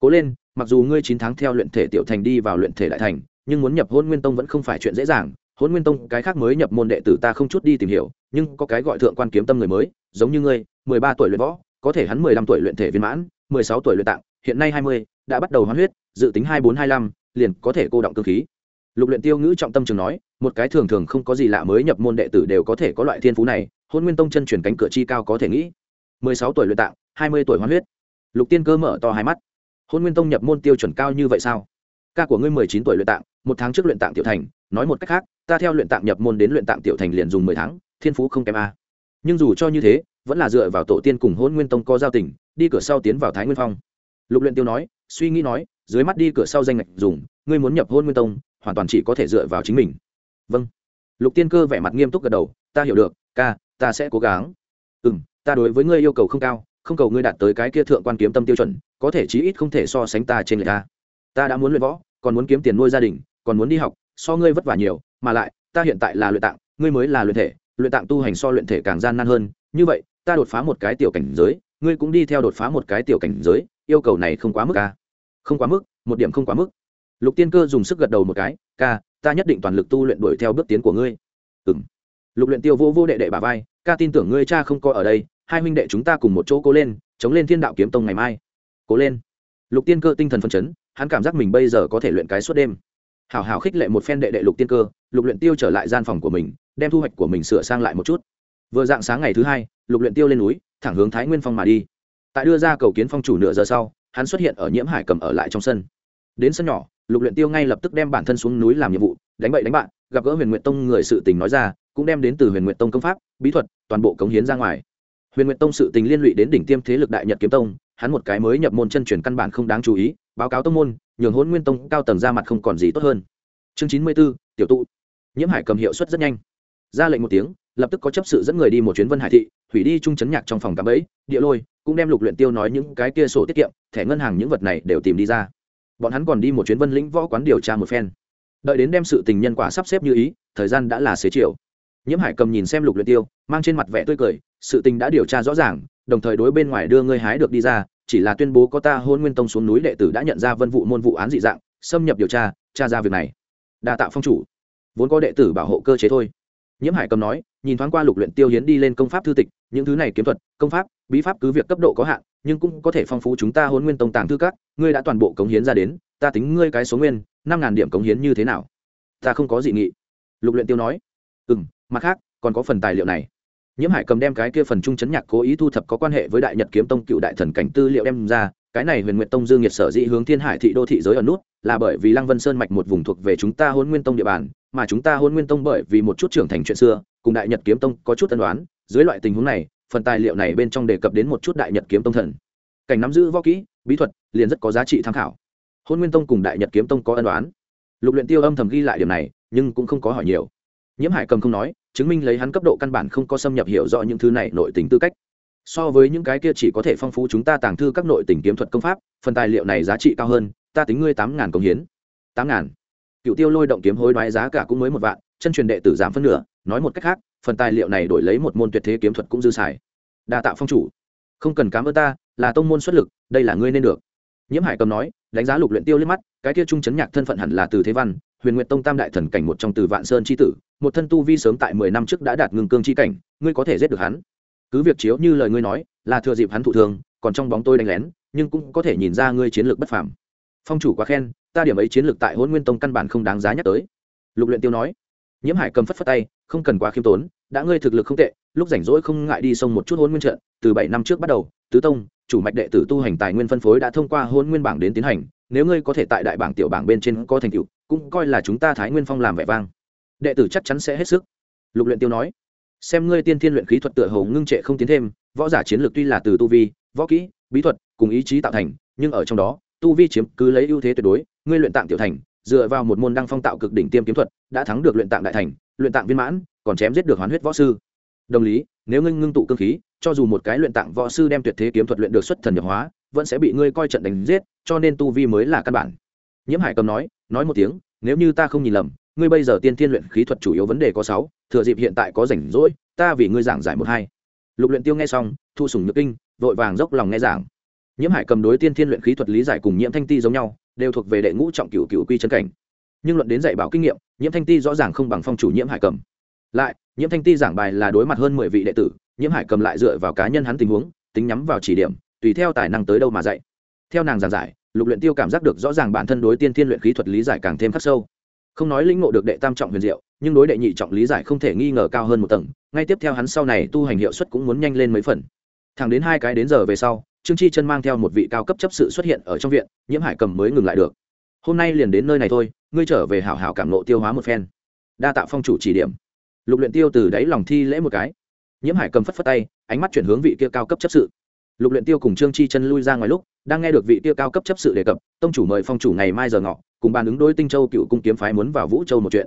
Cố lên mặc dù ngươi 9 tháng theo luyện thể tiểu thành đi vào luyện thể đại thành nhưng muốn nhập hôn nguyên tông vẫn không phải chuyện dễ dàng hôn nguyên tông, cái khác mới nhập môn đệ tử ta không chút đi tìm hiểu, nhưng có cái gọi thượng quan kiếm tâm người mới, giống như ngươi, mười ba tuổi luyện võ, có thể hắn mười lăm tuổi luyện thể viên mãn, mười sáu tuổi luyện tạng, hiện nay hai mươi, đã bắt đầu hoán huyết, dự tính hai bốn hai năm liền có thể cô động cơ khí. Lục luyện tiêu ngữ trọng tâm trường nói, một cái thường thường không có gì lạ mới nhập môn đệ tử đều có thể có loại thiên phú này hôn nguyên tông chân chuyển cánh cửa chi cao có thể nghĩ. mười sáu tuổi luyện tạng, hai mươi tuổi hoán huyết. Lục tiên cơ mở to hai mắt. Hôn nguyên tông nhập môn tiêu chuẩn cao như vậy sao? Ca của ngươi mười chín tuổi luyện tạng một tháng trước luyện tạng tiểu thành, nói một cách khác, ta theo luyện tạng nhập môn đến luyện tạng tiểu thành liền dùng mười tháng, thiên phú không kém a. Nhưng dù cho như thế, vẫn là dựa vào tổ tiên cùng hôn nguyên tông có giao tình, đi cửa sau tiến vào thái nguyên phong. Lục luyện tiêu nói, suy nghĩ nói, dưới mắt đi cửa sau danh ngạch dùng, ngươi muốn nhập hôn nguyên tông, hoàn toàn chỉ có thể dựa vào chính mình. Vâng. Lục tiên cơ vẻ mặt nghiêm túc gật đầu, ta hiểu được, ca, ta sẽ cố gắng. Ừ ta đối với ngươi yêu cầu không cao, không cầu ngươi đạt tới cái kia thượng quan kiếm tâm tiêu chuẩn, có thể chí ít không thể so sánh ta trên người ta ta đã muốn luyện võ còn muốn kiếm tiền nuôi gia đình, còn muốn đi học, so ngươi vất vả nhiều, mà lại, ta hiện tại là luyện tạng, ngươi mới là luyện thể, luyện tạng tu hành so luyện thể càng gian nan hơn. Như vậy, ta đột phá một cái tiểu cảnh giới, ngươi cũng đi theo đột phá một cái tiểu cảnh giới, yêu cầu này không quá mức ca không quá mức, một điểm không quá mức. Lục tiên cơ dùng sức gật đầu một cái, ca, ta nhất định toàn lực tu luyện đuổi theo bước tiến của ngươi. Ừ m lục luyện tiêu vô vô đệ đệ bà vai, ca tin tưởng ngươi cha không coi ở đây, hai huynh đệ chúng ta cùng một chỗ cố lên, chống lên thiên đạo kiếm tông ngày mai. Cố lên. Lục tiên cơ tinh thần phân chấn hắn cảm giác mình bây giờ có thể luyện cái suốt đêm. Hảo hảo khích lệ một phen đệ đệ lục tiên cơ, lục luyện tiêu trở lại gian phòng của mình, đem thu hoạch của mình sửa sang lại một chút. Vừa dạng sáng ngày thứ hai, lục luyện tiêu lên núi, thẳng hướng thái nguyên phong mà đi. Tại đưa ra cầu kiến phong chủ nửa giờ sau, hắn xuất hiện ở nhiễm hải cầm ở lại trong sân. Đến sân nhỏ, lục luyện tiêu ngay lập tức đem bản thân xuống núi làm nhiệm vụ, đánh bậy đánh bạn, gặp gỡ huyền nguyện tông người sự tình nói ra, cũng đem đến từ huyền nguyện tông công pháp, bí thuật, toàn bộ cống hiến ra ngoài. Huyền nguyện tông sự tình liên lụy đến đỉnh tiêm thế lực đại nhật kiếm tông hắn một cái mới nhập môn chân truyền căn bản không đáng chú ý, báo cáo tông môn, nhường hôn nguyên tông cao tầng ra mặt không còn gì tốt hơn. Chương chín mươi b ố tiểu tụ. Nhiễm hải cầm hiệu suất rất nhanh. Ra lệnh một tiếng, lập tức có chấp sự dẫn người đi một chuyến vân hải thị, hủy đi trung chấn nhạc trong phòng cạm bẫy, địa lôi, cũng đem lục luyện tiêu nói những cái kia sổ tiết kiệm, thẻ ngân hàng những vật này đều tìm đi ra. Bọn hắn còn đi một chuyến vân lĩnh võ quán điều tra một phen. Đợi đến đem sự tình nhân quả sắp xếp như ý, thời gian đã là xế chiều. Nhiễm hải cầm nhìn xem lục luyện tiêu, mang trên mặt vẻ tươi cười, sự tình đã điều tra rõ ràng đồng thời đối bên ngoài đưa ngươi hái được đi ra, chỉ là tuyên bố có ta hôn nguyên tông xuống núi đệ tử đã nhận ra vân vụ môn vụ án dị dạng, xâm nhập điều tra tra ra việc này. Đa tạo phong chủ. Vốn có đệ tử bảo hộ cơ chế thôi. Nhiễm hải cầm nói, nhìn thoáng qua lục luyện tiêu hiến đi lên công pháp thư tịch, những thứ này kiếm thuật, công pháp, bí pháp cứ việc cấp độ có hạn, nhưng cũng có thể phong phú chúng ta hôn nguyên tông tàng thư các, ngươi đã toàn bộ cống hiến ra đến, ta tính ngươi cái số nguyên, năm ngàn điểm cống hiến như thế nào? Ta không có dị nghị. Lục luyện tiêu nói, Ừm, mặt khác, còn có phần tài liệu này nhiễm hải cầm đem cái kia phần trung chấn nhạc cố ý thu thập có quan hệ với đại nhật kiếm tông cựu đại thần cảnh tư liệu đem ra, cái này huyền nguyện tông dương nhiệt sở dĩ hướng thiên hải thị đô thị giới ở nút, là bởi vì lăng vân sơn mạch một vùng thuộc về chúng ta hôn nguyên tông địa bàn, mà chúng ta hôn nguyên tông bởi vì một chút trưởng thành chuyện xưa, cùng đại nhật kiếm tông có chút tân đoán dưới loại tình huống này, phần tài liệu này bên trong đề cập đến một chút đại nhật kiếm tông thần. Cảnh nắm giữ võ kỹ, bí thuật, liền rất có giá trị tham khảo. Hôn nguyên tông cùng đại nhật kiếm tông có ân đoán lục luyện tiêu âm thầm ghi lại điểm này, nhưng cũng không có hỏi nhiều nhiễm hải cầm không nói, chứng minh lấy hắn cấp độ căn bản không có xâm nhập hiểu rõ những thứ này nội tình tư cách. So với những cái kia chỉ có thể phong phú chúng ta tàng thư các nội tình kiếm thuật công pháp, phần tài liệu này giá trị cao hơn, ta tính ngươi tám ngàn công hiến. Tám ngàn. Cựu tiêu lôi động kiếm hối đoái giá cả cũng mới một vạn, chân truyền đệ tử giảm phân nửa, nói một cách khác, phần tài liệu này đổi lấy một môn tuyệt thế kiếm thuật cũng dư xài. Đa tạo phong chủ. Không cần cám ơn ta, là tông môn xuất lực, đây là ngươi nên được. Nhiễm hải cầm nói, đánh giá lục luyện tiêu liếc mắt, cái kia trung chấn nhạc thân phận hẳn là từ thế văn huyền Nguyệt tông tam đại thần cảnh một trong từ vạn sơn c h i tử, một thân tu vi sớm tại mười năm trước đã đạt ngưng cương c h i cảnh, ngươi có thể giết được hắn. Cứ việc chiếu như lời ngươi nói, là thừa dịp hắn thụ thường còn trong bóng tôi đánh lén, nhưng cũng có thể nhìn ra ngươi chiến lược bất phàm. Phong chủ quá khen, ta điểm ấy chiến lược tại hôn nguyên tông căn bản không đáng giá nhắc tới. Lục luyện tiêu nói. Nhiễm hải cầm phất phất tay, không cần quá khiêm tốn, đã ngươi thực lực không tệ, lúc rảnh rỗi không ngại đi sông một chút hôn nguyên trận, từ bảy năm trước bắt đầu, tứ tông, chủ mạch đệ tử tu hành tài nguyên phân phối đã thông qua hôn nguyên bảng đến tiến hành, nếu ngươi có thể tại đại bảng tiểu bảng bên trên có thành tựu cũng coi là chúng ta thái nguyên phong làm vẻ vang. Đệ tử chắc chắn sẽ hết sức. Lục luyện tiêu nói. Xem ngươi tiên thiên luyện khí thuật tựa hồ ngưng trệ không tiến thêm, võ giả chiến lược tuy là từ tu vi, võ kỹ, bí thuật cùng ý chí tạo thành, nhưng ở trong đó, tu vi chiếm cứ lấy ưu thế tuyệt đối, ngươi luyện tạng tiểu thành, dựa vào một môn đăng phong tạo cực đỉnh tiêm kiếm thuật, đã thắng được luyện tạng đại thành, luyện tạng viên mãn, còn chém giết được hoán huyết võ sư. Đồng lý, nếu ngươi ngưng tụ cương khí, cho dù một cái luyện tạng võ sư đem tuyệt thế kiếm thuật luyện được xuất thần nhập hóa, vẫn sẽ bị ngươi coi trận đánh giết, cho nên tu vi mới là căn bản. Nhiễm hải cầm nói nói một tiếng, nếu như ta không nhìn lầm, ngươi bây giờ tiên thiên luyện khí thuật chủ yếu vấn đề có sáu, thừa dịp hiện tại có rảnh rỗi, ta vì ngươi giảng giải một hai. Lục luyện tiêu nghe xong, thu sủng nhược kinh, vội vàng dốc lòng nghe giảng. Nhiễm hải cầm đối tiên thiên luyện khí thuật lý giải cùng nhiễm thanh ti giống nhau, đều thuộc về đệ ngũ trọng cửu cửu quy chân cảnh. Nhưng luận đến dạy bảo kinh nghiệm, nhiễm thanh ti rõ ràng không bằng phong chủ nhiễm hải cầm. Lại, nhiễm thanh ti giảng bài là đối mặt hơn mười vị đệ tử, nhiễm hải cầm lại dựa vào cá nhân hắn tình huống, tính nhắm vào chỉ điểm, tùy theo tài năng tới đâu mà dạy theo nàng giảng giải, lục luyện tiêu cảm giác được rõ ràng bản thân đối tiên thiên luyện khí thuật lý giải càng thêm khắc sâu. Không nói lĩnh ngộ được đệ tam trọng huyền diệu, nhưng đối đệ nhị trọng lý giải không thể nghi ngờ cao hơn một tầng, ngay tiếp theo hắn sau này tu hành hiệu suất cũng muốn nhanh lên mấy phần. Thẳng đến hai cái đến giờ về sau, trương chi chân mang theo một vị cao cấp chấp sự xuất hiện ở trong viện, nhiễm hải cầm mới ngừng lại được. Hôm nay liền đến nơi này thôi, ngươi trở về hảo hảo cảm nộ tiêu hóa một phen. Đa tạ phong chủ chỉ điểm. Lục luyện tiêu từ đáy lòng thi lễ một cái. Nhiễm hải cầm phất phất tay, ánh mắt chuyển hướng vị kia cao cấp chấp sự lục luyện tiêu cùng trương chi chân lui ra ngoài lúc, đang nghe được vị tiêu cao cấp chấp sự đề cập, tông chủ mời phong chủ ngày mai giờ ngọ, cùng bàn ứng đối tinh châu cựu cung kiếm phái muốn vào vũ châu một chuyện.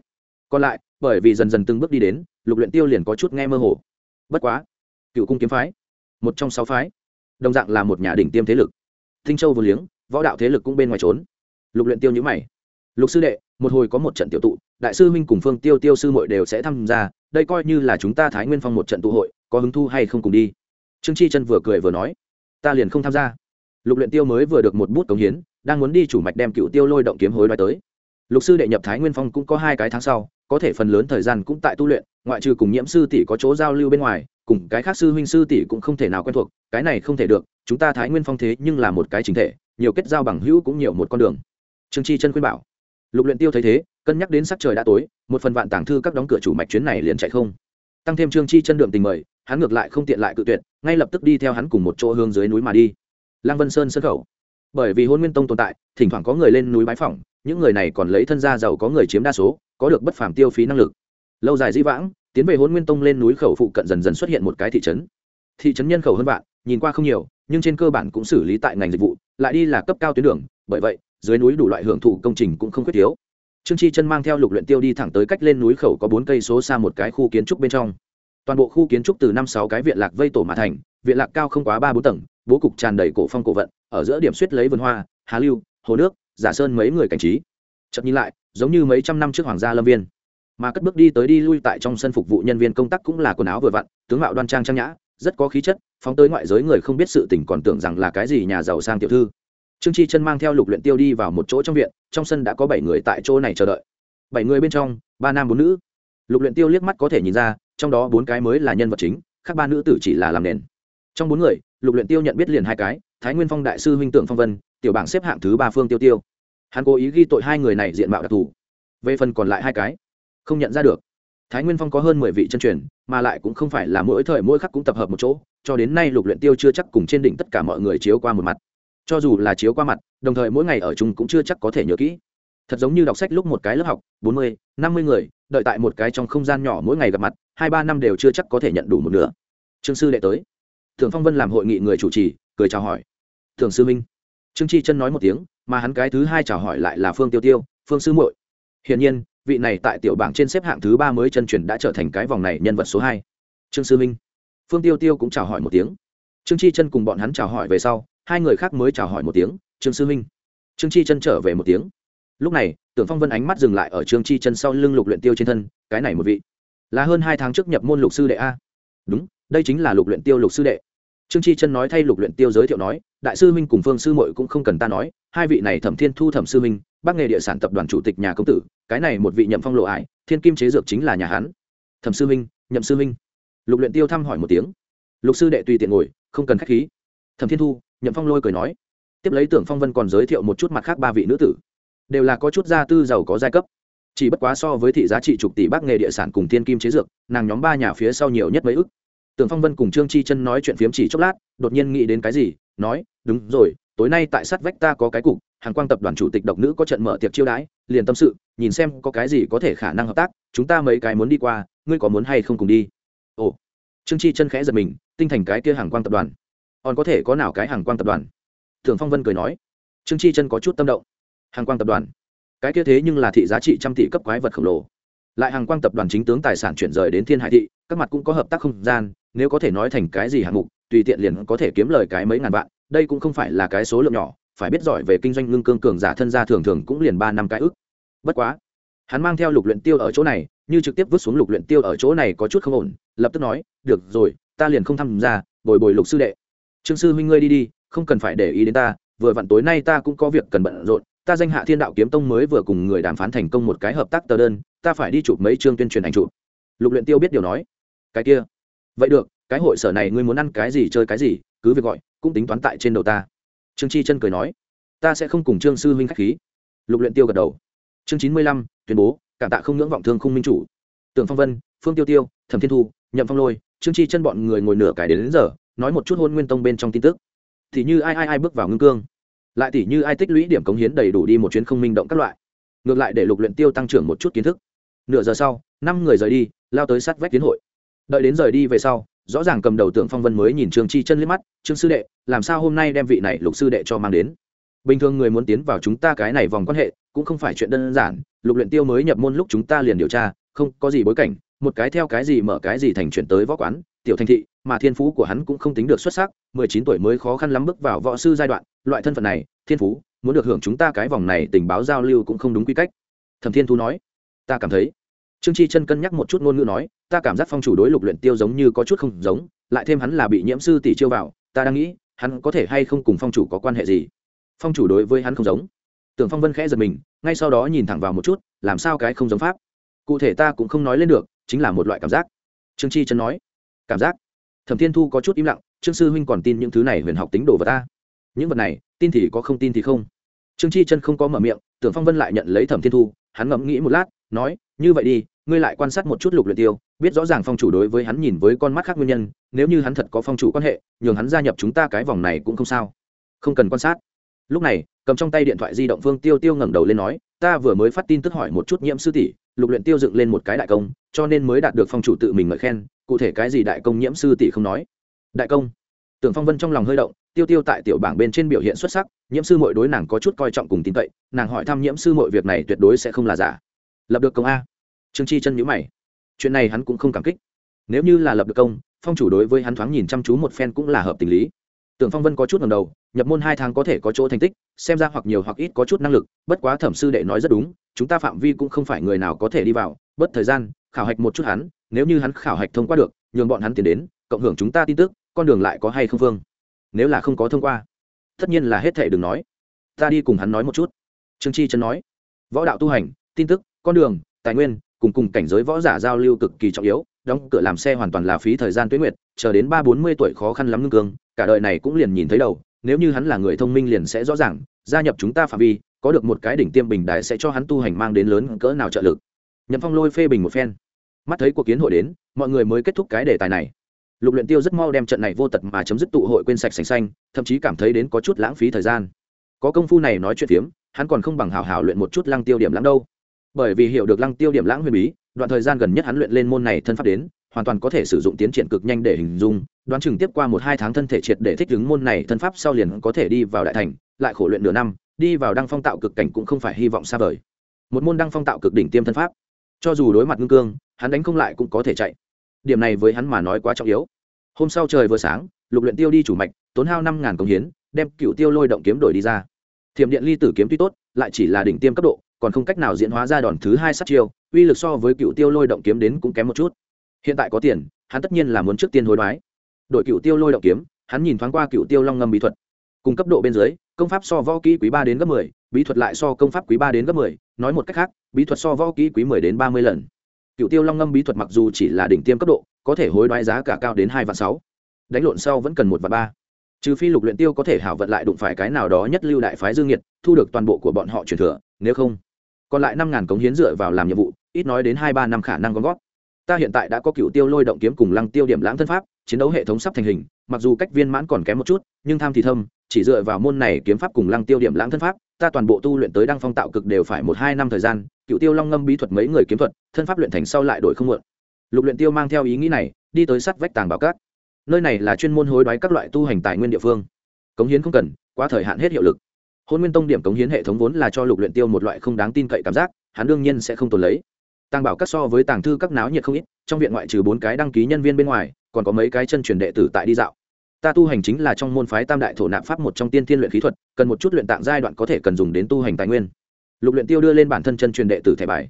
Còn lại, bởi vì dần dần từng bước đi đến, lục luyện tiêu liền có chút nghe mơ hồ. Bất quá, cựu cung kiếm phái, một trong sáu phái, đồng dạng là một nhà đỉnh tiêm thế lực. Tinh châu vừa liếng, võ đạo thế lực cũng bên ngoài trốn. Lục luyện tiêu nhíu mày. Lục sư đệ, một hồi có một trận tiểu tụ, đại sư huynh cùng phương tiêu tiêu sư muội đều sẽ tham gia, đây coi như là chúng ta thái nguyên phong một trận tụ hội, có hứng thu hay không cùng đi. Trương chi chân vừa cười vừa nói ta liền không tham gia. Lục luyện tiêu mới vừa được một bút cống hiến, đang muốn đi chủ mạch đem cựu tiêu lôi động kiếm hối đoái tới. Lục sư đệ nhập thái nguyên phong cũng có hai cái tháng sau, có thể phần lớn thời gian cũng tại tu luyện, ngoại trừ cùng nhiễm sư tỷ có chỗ giao lưu bên ngoài, cùng cái khác sư huynh sư tỷ cũng không thể nào quen thuộc, cái này không thể được, chúng ta thái nguyên phong thế nhưng là một cái chính thể, nhiều kết giao bằng hữu cũng nhiều một con đường. Trương chi chân khuyên bảo. Lục luyện tiêu thấy thế, cân nhắc đến sắc trời đã tối, một phần vạn tàng thư các đóng cửa chủ mạch chuyến này liền chạy không tăng thêm trương chi chân đượm tình mời, hắn ngược lại không tiện lại cự tuyệt, ngay lập tức đi theo hắn cùng một chỗ hướng dưới núi mà đi. Lăng vân sơn sân khẩu. Bởi vì hôn nguyên tông tồn tại, thỉnh thoảng có người lên núi bái phỏng, những người này còn lấy thân gia giàu có người chiếm đa số, có được bất phàm tiêu phí năng lực. Lâu dài di vãng, tiến về hôn nguyên tông lên núi khẩu phụ cận dần dần xuất hiện một cái thị trấn. Thị trấn nhân khẩu hơn vạn, nhìn qua không nhiều, nhưng trên cơ bản cũng xử lý tại ngành dịch vụ, lại đi là cấp cao tuyến đường, bởi vậy, dưới núi đủ loại hưởng thụ công trình cũng không khuyết thiếu trương chi chân mang theo lục luyện tiêu đi thẳng tới cách lên núi khẩu có bốn cây số xa một cái khu kiến trúc bên trong. Toàn bộ khu kiến trúc từ năm sáu cái viện lạc vây tổ mà thành, viện lạc cao không quá ba bốn tầng, bố cục tràn đầy cổ phong cổ vận, ở giữa điểm suýt lấy vườn hoa, hà lưu, hồ nước, giả sơn mấy người cảnh trí. Chợt nhìn lại, giống như mấy trăm năm trước hoàng gia lâm viên. Mà cất bước đi tới đi lui tại trong sân phục vụ nhân viên công tác cũng là quần áo vừa vặn, tướng mạo đoan trang trang nhã, rất có khí chất, phóng tới ngoại giới người không biết sự tình còn tưởng rằng là cái gì nhà giàu sang tiểu thư trương chi chân mang theo lục luyện tiêu đi vào một chỗ trong viện, trong sân đã có bảy người tại chỗ này chờ đợi. Bảy người bên trong, ba nam bốn nữ. Lục luyện tiêu liếc mắt có thể nhìn ra, trong đó bốn cái mới là nhân vật chính, khác ba nữ tử chỉ là làm nền. Trong bốn người, lục luyện tiêu nhận biết liền hai cái, thái nguyên phong đại sư huynh tưởng phong vân, tiểu bảng xếp hạng thứ ba phương tiêu tiêu. Hắn cố ý ghi tội hai người này diện mạo đặc thù. Về phần còn lại hai cái, không nhận ra được. Thái nguyên phong có hơn mười vị chân truyền, mà lại cũng không phải là mỗi thời mỗi khắc cũng tập hợp một chỗ, cho đến nay lục luyện tiêu chưa chắc cùng trên đỉnh tất cả mọi người chiếu qua một mặt cho dù là chiếu qua mặt, đồng thời mỗi ngày ở chung cũng chưa chắc có thể nhớ kỹ. Thật giống như đọc sách lúc một cái lớp học, bốn mươi, năm mươi người, đợi tại một cái trong không gian nhỏ mỗi ngày gặp mặt, hai ba năm đều chưa chắc có thể nhận đủ một nửa. Trương sư đệ tới. Thường phong vân làm hội nghị người chủ trì, cười chào hỏi. Thường sư minh. Trương chi chân nói một tiếng, mà hắn cái thứ hai chào hỏi lại là phương tiêu tiêu, phương sư muội. Hiển nhiên, vị này tại tiểu bảng trên xếp hạng thứ ba mới chân truyền đã trở thành cái vòng này nhân vật số hai. Trương sư minh. Phương tiêu tiêu cũng chào hỏi một tiếng. Trương chi chân cùng bọn hắn chào hỏi về sau hai người khác mới chào hỏi một tiếng, trương sư minh trương chi chân trở về một tiếng. Lúc này, tưởng phong vân ánh mắt dừng lại ở trương chi chân sau lưng lục luyện tiêu trên thân, cái này một vị, là hơn hai tháng trước nhập môn lục sư đệ a. Đúng, đây chính là lục luyện tiêu lục sư đệ. Trương chi chân nói thay lục luyện tiêu giới thiệu nói, đại sư minh cùng phương sư muội cũng không cần ta nói, hai vị này thẩm thiên thu thẩm sư minh bác nghề địa sản tập đoàn chủ tịch nhà công tử, cái này một vị nhậm phong lộ ải, thiên kim chế dược chính là nhà hán thẩm sư minh nhậm sư minh lục luyện tiêu thăm hỏi một tiếng. Lục sư đệ tùy tiện ngồi, không cần khách khí. Thẩm thiên thu nhậm phong lôi cười nói, tiếp lấy tưởng phong vân còn giới thiệu một chút mặt khác ba vị nữ tử. Đều là có chút gia tư giàu có giai cấp. Chỉ bất quá so với thị giá trị chục tỷ bác nghề địa sản cùng thiên kim chế dược, nàng nhóm ba nhà phía sau nhiều nhất mấy ức. Tưởng phong vân cùng trương chi chân nói chuyện phiếm chỉ chốc lát, đột nhiên nghĩ đến cái gì, nói, đúng rồi, tối nay tại sát vách ta có cái cục, hàng quang tập đoàn chủ tịch độc nữ có trận mở tiệc chiêu đãi, liền tâm sự, nhìn xem có cái gì có thể khả năng hợp tác, chúng ta mấy cái muốn đi qua, ngươi có muốn hay không cùng đi? Ồ. Trương chi chân khẽ giật mình, tinh thành cái kia hàng quang tập đoàn còn có thể có nào cái hàng quang tập đoàn? Thường phong vân cười nói. Trương chi chân có chút tâm động. Hàng quang tập đoàn? Cái kia thế nhưng là thị giá trị trăm tỷ cấp quái vật khổng lồ. Lại hàng quang tập đoàn chính tướng tài sản chuyển rời đến thiên hải thị, các mặt cũng có hợp tác không gian, nếu có thể nói thành cái gì hạng mục, tùy tiện liền có thể kiếm lời cái mấy ngàn vạn, đây cũng không phải là cái số lượng nhỏ, phải biết giỏi về kinh doanh ngưng cương cường giả thân gia thường thường cũng liền ba năm cái ức bất quá, hắn mang theo lục luyện tiêu ở chỗ này, như trực tiếp vứt xuống lục luyện tiêu ở chỗ này có chút không ổn, lập tức nói, được rồi, ta liền không tham gia, bồi bồi lục sư đệ trương sư huynh ngươi đi đi không cần phải để ý đến ta vừa vặn tối nay ta cũng có việc cần bận rộn ta danh hạ thiên đạo kiếm tông mới vừa cùng người đàm phán thành công một cái hợp tác tờ đơn ta phải đi chụp mấy chương tuyên truyền ảnh chụp. Lục luyện tiêu biết điều nói. Cái kia. Vậy được cái hội sở này ngươi muốn ăn cái gì chơi cái gì cứ việc gọi cũng tính toán tại trên đầu ta. Trương chi chân cười nói. Ta sẽ không cùng trương sư huynh khách khí. Lục luyện tiêu gật đầu. Chương chín mươi lăm tuyên bố cảm tạ không ngưỡng vọng thương khung minh chủ. Tưởng phong vân phương tiêu tiêu thẩm thiên thu nhậm phong lôi trương chi chân bọn người ngồi nửa cái đến, đến giờ nói một chút hôn nguyên tông bên trong tin tức. Thì như ai ai ai bước vào ngưng cương, lại tỉ như ai tích lũy điểm cống hiến đầy đủ đi một chuyến không minh động các loại. Ngược lại để lục luyện tiêu tăng trưởng một chút kiến thức. Nửa giờ sau, năm người rời đi, lao tới sát vách tiến hội. Đợi đến rời đi về sau, rõ ràng cầm đầu tượng phong vân mới nhìn trương chi chân liếc mắt, trương sư đệ, làm sao hôm nay đem vị này lục sư đệ cho mang đến? Bình thường người muốn tiến vào chúng ta cái này vòng quan hệ, cũng không phải chuyện đơn giản, lục luyện tiêu mới nhập môn lúc chúng ta liền điều tra, không có gì bối cảnh, một cái theo cái gì mở cái gì thành chuyển tới võ quán, tiểu thành thị mà thiên phú của hắn cũng không tính được xuất sắc, mười chín tuổi mới khó khăn lắm bước vào võ sư giai đoạn, loại thân phận này, thiên phú, muốn được hưởng chúng ta cái vòng này tình báo giao lưu cũng không đúng quy cách. Thẩm thiên thu nói. Ta cảm thấy. Trương chi chân cân nhắc một chút ngôn ngữ nói, ta cảm giác phong chủ đối lục luyện tiêu giống như có chút không giống, lại thêm hắn là bị nhiễm sư tỷ chiêu vào, ta đang nghĩ, hắn có thể hay không cùng phong chủ có quan hệ gì? Phong chủ đối với hắn không giống. Tưởng phong vân khẽ giật mình, ngay sau đó nhìn thẳng vào một chút, làm sao cái không giống pháp? Cụ thể ta cũng không nói lên được, chính là một loại cảm giác. Trương chi chân nói. Cảm giác? Thẩm thiên thu có chút im lặng, trương sư huynh còn tin những thứ này huyền học tính đồ vật ta. Những vật này, tin thì có không tin thì không. Trương chi chân không có mở miệng, tưởng phong vân lại nhận lấy thẩm thiên thu, hắn ngẫm nghĩ một lát, nói, như vậy đi, ngươi lại quan sát một chút lục luyện tiêu, biết rõ ràng phong chủ đối với hắn nhìn với con mắt khác nguyên nhân, nếu như hắn thật có phong chủ quan hệ, nhường hắn gia nhập chúng ta cái vòng này cũng không sao. Không cần quan sát. Lúc này, cầm trong tay điện thoại di động phương tiêu tiêu ngẩng đầu lên nói, ta vừa mới phát tin tức hỏi một chút nhiễm sư tỷ, lục luyện tiêu dựng lên một cái đại công, cho nên mới đạt được phong chủ tự mình ngợi khen cụ thể cái gì đại công nhiễm sư tỷ không nói. Đại công. Tưởng phong vân trong lòng hơi động, tiêu tiêu tại tiểu bảng bên trên biểu hiện xuất sắc, nhiễm sư mội đối nàng có chút coi trọng cùng tin cậy, nàng hỏi thăm nhiễm sư mội việc này tuyệt đối sẽ không là giả. Lập được công a. Trương chi chân nhữ mày. Chuyện này hắn cũng không cảm kích. Nếu như là lập được công, phong chủ đối với hắn thoáng nhìn chăm chú một phen cũng là hợp tình lý. Tưởng phong vân có chút ngầm đầu, nhập môn hai tháng có thể có chỗ thành tích, xem ra hoặc nhiều hoặc ít có chút năng lực, bất quá thẩm sư đệ nói rất đúng, chúng ta phạm vi cũng không phải người nào có thể đi vào, bất thời gian, khảo hạch một chút hắn nếu như hắn khảo hạch thông qua được, nhường bọn hắn tiến đến, cộng hưởng chúng ta tin tức, con đường lại có hay không phương? Nếu là không có thông qua, tất nhiên là hết thể đừng nói. Ta đi cùng hắn nói một chút. Trương chi chân nói. Võ đạo tu hành, tin tức, con đường, tài nguyên, cùng cùng cảnh giới võ giả giao lưu cực kỳ trọng yếu, đóng cửa làm xe hoàn toàn là phí thời gian tuyến nguyệt, chờ đến ba bốn mươi tuổi khó khăn lắm ngưng cương, cả đời này cũng liền nhìn thấy đầu, nếu như hắn là người thông minh liền sẽ rõ ràng, gia nhập chúng ta phạm vi, có được một cái đỉnh tiêm bình đại sẽ cho hắn tu hành mang đến lớn cỡ nào trợ lực. Nhậm phong lôi phê bình một phen mắt thấy cuộc kiến hội đến mọi người mới kết thúc cái đề tài này. Lục luyện tiêu rất mau đem trận này vô tật mà chấm dứt tụ hội quên sạch sành xanh thậm chí cảm thấy đến có chút lãng phí thời gian. Có công phu này nói chuyện tiếm, hắn còn không bằng hảo hảo luyện một chút lăng tiêu điểm lãng đâu. Bởi vì hiểu được lăng tiêu điểm lãng huyền bí đoạn thời gian gần nhất hắn luyện lên môn này thân pháp đến hoàn toàn có thể sử dụng tiến triển cực nhanh để hình dung đoán chừng tiếp qua một hai tháng thân thể triệt để thích ứng môn này thân pháp sau liền có thể đi vào đại thành lại khổ luyện nửa năm đi vào đăng phong tạo cực cảnh cũng không phải hy vọng xa vời. Một môn đăng phong tạo cực đỉnh tiêm thân pháp. Cho dù đối mặt ngưng cương hắn đánh không lại cũng có thể chạy. Điểm này với hắn mà nói quá trọng yếu. Hôm sau trời vừa sáng, lục luyện tiêu đi chủ mạch, tốn hao năm ngàn công hiến, đem cựu tiêu lôi động kiếm đổi đi ra. Thiểm điện ly tử kiếm tuy tốt, lại chỉ là đỉnh tiêm cấp độ, còn không cách nào diễn hóa ra đòn thứ hai sát chiêu, uy lực so với cựu tiêu lôi động kiếm đến cũng kém một chút. Hiện tại có tiền, hắn tất nhiên là muốn trước tiên hối đoái. Đội cựu tiêu lôi động kiếm, hắn nhìn thoáng qua cựu tiêu long ngâm bí thuật. Cùng cấp độ bên dưới, công pháp so võ kỹ quý ba đến gấp mười, bí thuật lại so công pháp quý ba đến gấp mười, nói một cách khác, bí thuật so võ kỹ quý mười đến ba mươi lần cựu tiêu long ngâm bí thuật mặc dù chỉ là đỉnh tiêm cấp độ, có thể hối đoái giá cả cao đến hai vạn sáu. Đánh lộn sau vẫn cần một vạn ba. Trừ phi lục luyện tiêu có thể hảo vận lại đụng phải cái nào đó nhất lưu đại phái dương nhiệt thu được toàn bộ của bọn họ truyền thừa, nếu không, còn lại năm ngàn cống hiến dựa vào làm nhiệm vụ, ít nói đến hai ba năm khả năng gom gót ta hiện tại đã có cựu tiêu lôi động kiếm cùng lăng tiêu điểm lãng thân pháp, chiến đấu hệ thống sắp thành hình, mặc dù cách viên mãn còn kém một chút, nhưng tham thì thâm, chỉ dựa vào môn này kiếm pháp cùng lăng tiêu điểm lãng thân pháp ta toàn bộ tu luyện tới đăng phong tạo cực đều phải một hai năm thời gian, cựu tiêu long ngâm bí thuật mấy người kiếm thuật, thân pháp luyện thành sau lại đổi không muộn. Lục luyện tiêu mang theo ý nghĩ này, đi tới sắt vách tàng bảo cát. Nơi này là chuyên môn hối đoái các loại tu hành tài nguyên địa phương. Cống hiến không cần, quá thời hạn hết hiệu lực. Hôn nguyên tông điểm cống hiến hệ thống vốn là cho lục luyện tiêu một loại không đáng tin cậy cảm giác, hắn đương nhiên sẽ không tồn lấy. Tàng bảo các so với tàng thư các náo nhiệt không ít, trong viện ngoại trừ bốn cái đăng ký nhân viên bên ngoài, còn có mấy cái chân truyền đệ tử tại đi dạo ta tu hành chính là trong môn phái tam đại thổ nạp pháp một trong tiên thiên luyện khí thuật, cần một chút luyện tạng giai đoạn có thể cần dùng đến tu hành tài nguyên. Lục luyện tiêu đưa lên bản thân chân truyền đệ tử thẻ bài.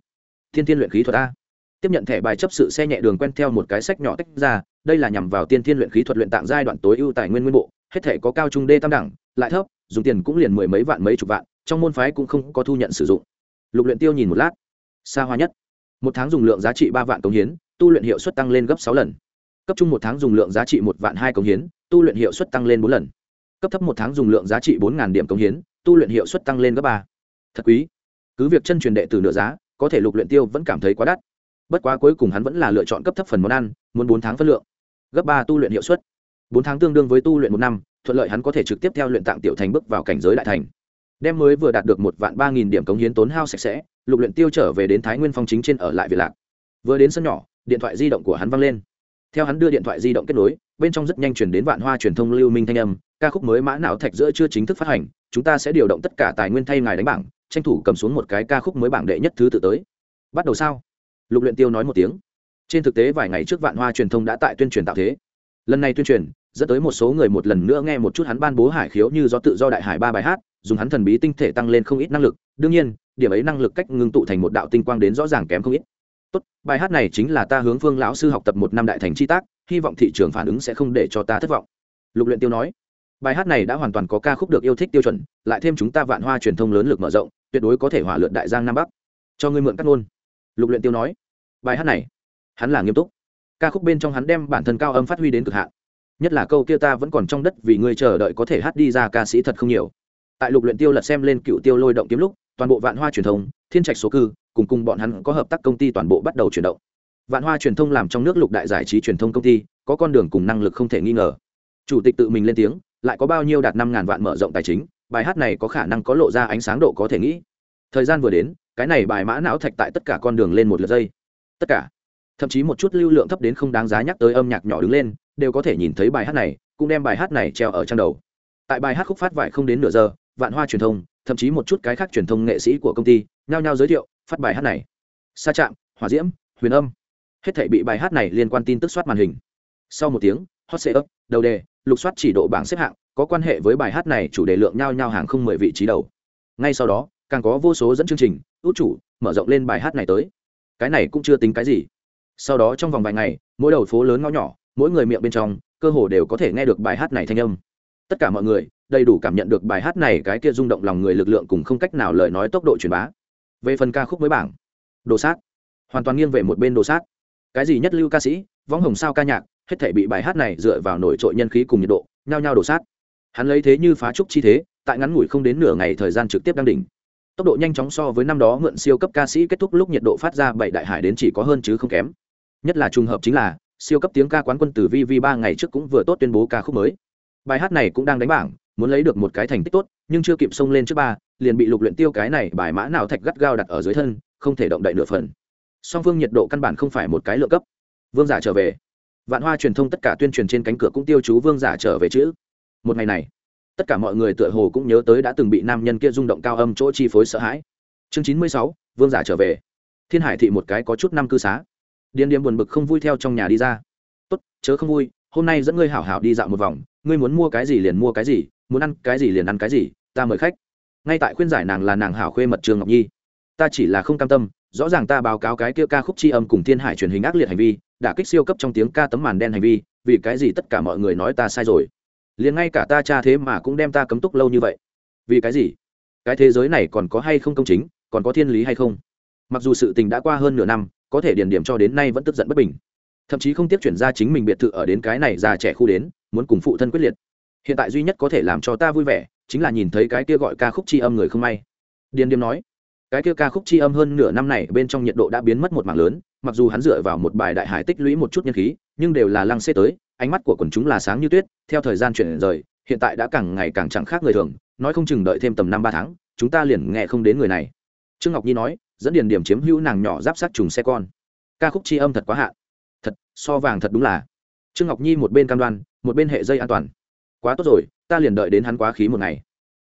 Tiên thiên luyện khí thuật a. Tiếp nhận thẻ bài chấp sự xe nhẹ đường quen theo một cái sách nhỏ tách ra, đây là nhằm vào tiên thiên luyện khí thuật luyện tạng giai đoạn tối ưu tài nguyên nguyên bộ, hết thể có cao trung đê tam đẳng, lại thấp, dùng tiền cũng liền mười mấy vạn mấy chục vạn, trong môn phái cũng không có thu nhận sử dụng. Lục luyện tiêu nhìn một lát. Xa hoa nhất. Một tháng dùng lượng giá trị ba vạn công hiến, tu luyện hiệu suất tăng lên gấp sáu lần cấp trung một tháng dùng lượng giá trị một vạn hai công hiến, tu luyện hiệu suất tăng lên bốn lần. Cấp thấp một tháng dùng lượng giá trị bốn điểm công hiến, tu luyện hiệu suất tăng lên gấp ba. Thật quý. Cứ việc chân truyền đệ từ nửa giá, có thể lục luyện tiêu vẫn cảm thấy quá đắt. Bất quá cuối cùng hắn vẫn là lựa chọn cấp thấp phần món ăn, muốn bốn tháng phân lượng. Gấp ba tu luyện hiệu suất. Bốn tháng tương đương với tu luyện một năm, thuận lợi hắn có thể trực tiếp theo luyện tạng tiểu thành bước vào cảnh giới đại thành. Đem mới vừa đạt được một vạn ba nghìn điểm cống hiến tốn hao sạch sẽ, lục luyện tiêu trở về đến thái nguyên phong chính trên ở lại việt lạc. Vừa đến sân nhỏ, điện thoại di động của hắn vang lên theo hắn đưa điện thoại di động kết nối, bên trong rất nhanh chuyển đến vạn hoa truyền thông lưu minh thanh âm, ca khúc mới mã não thạch giữa chưa chính thức phát hành, chúng ta sẽ điều động tất cả tài nguyên thay ngài đánh bảng, tranh thủ cầm xuống một cái ca khúc mới bảng đệ nhất thứ tự tới. Bắt đầu sao? Lục luyện tiêu nói một tiếng. Trên thực tế vài ngày trước vạn hoa truyền thông đã tại tuyên truyền tạo thế. Lần này tuyên truyền, dẫn tới một số người một lần nữa nghe một chút hắn ban bố hải khiếu như do tự do đại hải ba bài hát, dùng hắn thần bí tinh thể tăng lên không ít năng lực. Đương nhiên, điểm ấy năng lực cách ngưng tụ thành một đạo tinh quang đến rõ ràng kém không ít tốt, bài hát này chính là ta hướng phương lão sư học tập một năm đại thành chi tác, hy vọng thị trường phản ứng sẽ không để cho ta thất vọng. Lục luyện tiêu nói. Bài hát này đã hoàn toàn có ca khúc được yêu thích tiêu chuẩn, lại thêm chúng ta vạn hoa truyền thông lớn lực mở rộng, tuyệt đối có thể hỏa lượn đại giang nam bắc. Cho ngươi mượn cắt ngôn. Lục luyện tiêu nói. Bài hát này, hắn là nghiêm túc. Ca khúc bên trong hắn đem bản thân cao âm phát huy đến cực hạn. Nhất là câu kia ta vẫn còn trong đất vì ngươi chờ đợi có thể hát đi ra ca sĩ thật không nhiều tại lục luyện tiêu lật xem lên cựu tiêu lôi động kiếm lúc, toàn bộ vạn hoa truyền thông, thiên trạch số cư, cùng cùng bọn hắn có hợp tác công ty toàn bộ bắt đầu chuyển động. Vạn hoa truyền thông làm trong nước lục đại giải trí truyền thông công ty, có con đường cùng năng lực không thể nghi ngờ. Chủ tịch tự mình lên tiếng, lại có bao nhiêu đạt năm ngàn vạn mở rộng tài chính, bài hát này có khả năng có lộ ra ánh sáng độ có thể nghĩ. Thời gian vừa đến, cái này bài mã não thạch tại tất cả con đường lên một lượt dây. Tất cả. Thậm chí một chút lưu lượng thấp đến không đáng giá nhắc tới âm nhạc nhỏ đứng lên, đều có thể nhìn thấy bài hát này, cũng đem bài hát này treo ở trang đầu. Tại bài hát khúc phát vải không đến nửa giờ vạn hoa truyền thông, thậm chí một chút cái khác truyền thông nghệ sĩ của công ty, nhao nhao giới thiệu phát bài hát này. Sa trạm, hỏa diễm, huyền âm. Hết thể bị bài hát này liên quan tin tức soát màn hình. Sau một tiếng, hot sệ ấp đầu đề, lục soát chỉ độ bảng xếp hạng, có quan hệ với bài hát này chủ đề lượng nhao nhao hàng không mười vị trí đầu. Ngay sau đó, càng có vô số dẫn chương trình út chủ, mở rộng lên bài hát này tới. Cái này cũng chưa tính cái gì. Sau đó trong vòng vài ngày, mỗi đầu phố lớn ngõ nhỏ, mỗi người miệng bên trong, cơ hồ đều có thể nghe được bài hát này thanh âm tất cả mọi người, đầy đủ cảm nhận được bài hát này cái kia rung động lòng người lực lượng cùng không cách nào lời nói tốc độ truyền bá. Về phần ca khúc mới bảng, đồ sát. Hoàn toàn nghiêng về một bên đồ sát. Cái gì nhất lưu ca sĩ, võng hồng sao ca nhạc, hết thể bị bài hát này dựa vào nổi trội nhân khí cùng nhiệt độ, nhao nhao đổ sát. Hắn lấy thế như phá trúc chi thế, tại ngắn ngủi không đến nửa ngày thời gian trực tiếp đang đỉnh. Tốc độ nhanh chóng so với năm đó mượn siêu cấp ca sĩ kết thúc lúc nhiệt độ phát ra bảy đại hải đến chỉ có hơn chứ không kém. Nhất là trùng hợp chính là, siêu cấp tiếng ca quán quân từ vi vi ba ngày trước cũng vừa tốt tuyên bố ca khúc mới bài hát này cũng đang đánh bảng, muốn lấy được một cái thành tích tốt, nhưng chưa kịp xông lên trước ba, liền bị lục luyện tiêu cái này bài mã nào thạch gắt gao đặt ở dưới thân, không thể động đậy nửa phần. Song phương nhiệt độ căn bản không phải một cái lượng cấp. Vương giả trở về. Vạn hoa truyền thông tất cả tuyên truyền trên cánh cửa cũng tiêu chú vương giả trở về chữ. Một ngày này, tất cả mọi người tựa hồ cũng nhớ tới đã từng bị nam nhân kia rung động cao âm chỗ chi phối sợ hãi. Chương chín mươi sáu, vương giả trở về. Thiên hải thị một cái có chút năm cư xá. Điền điềm buồn bực không vui theo trong nhà đi ra. Tốt, chớ không vui hôm nay dẫn ngươi hảo hảo đi dạo một vòng, ngươi muốn mua cái gì liền mua cái gì, muốn ăn cái gì liền ăn cái gì, ta mời khách. Ngay tại khuyên giải nàng là nàng hảo khuê mật trường ngọc nhi. Ta chỉ là không cam tâm, rõ ràng ta báo cáo cái kia ca khúc c h i âm cùng thiên hải truyền hình ác liệt hành vi, đã kích siêu cấp trong tiếng ca tấm màn đen hành vi, vì cái gì tất cả mọi người nói ta sai rồi? Liền ngay cả ta cha thế mà cũng đem ta cấm túc lâu như vậy. Vì cái gì? Cái thế giới này còn có hay không công chính, còn có thiên lý hay không? Mặc dù sự tình đã qua hơn nửa năm, có thể điển điểm cho đến nay vẫn tức giận bất bình thậm chí không tiếp chuyển ra chính mình biệt thự ở đến cái này già trẻ khu đến, muốn cùng phụ thân quyết liệt. Hiện tại duy nhất có thể làm cho ta vui vẻ, chính là nhìn thấy cái kia gọi ca khúc c h i âm người không may. Điền điềm nói, cái kia ca khúc c h i âm hơn nửa năm này bên trong nhiệt độ đã biến mất một mảng lớn, mặc dù hắn dựa vào một bài đại hải tích lũy một chút nhân khí, nhưng đều là lăng xê tới, ánh mắt của quần chúng là sáng như tuyết, theo thời gian chuyển rời, hiện tại đã càng ngày càng chẳng khác người thường, nói không chừng đợi thêm tầm năm ba tháng, chúng ta liền nghe không đến người này. Trương ngọc nhi nói, dẫn điền điểm chiếm hữu nàng nhỏ giáp sát trùng xe con. Ca khúc c âm thật quá hạn thật, so vàng thật đúng là. Trương ngọc nhi một bên cam đoan, một bên hệ dây an toàn. Quá tốt rồi, ta liền đợi đến hắn quá khí một ngày.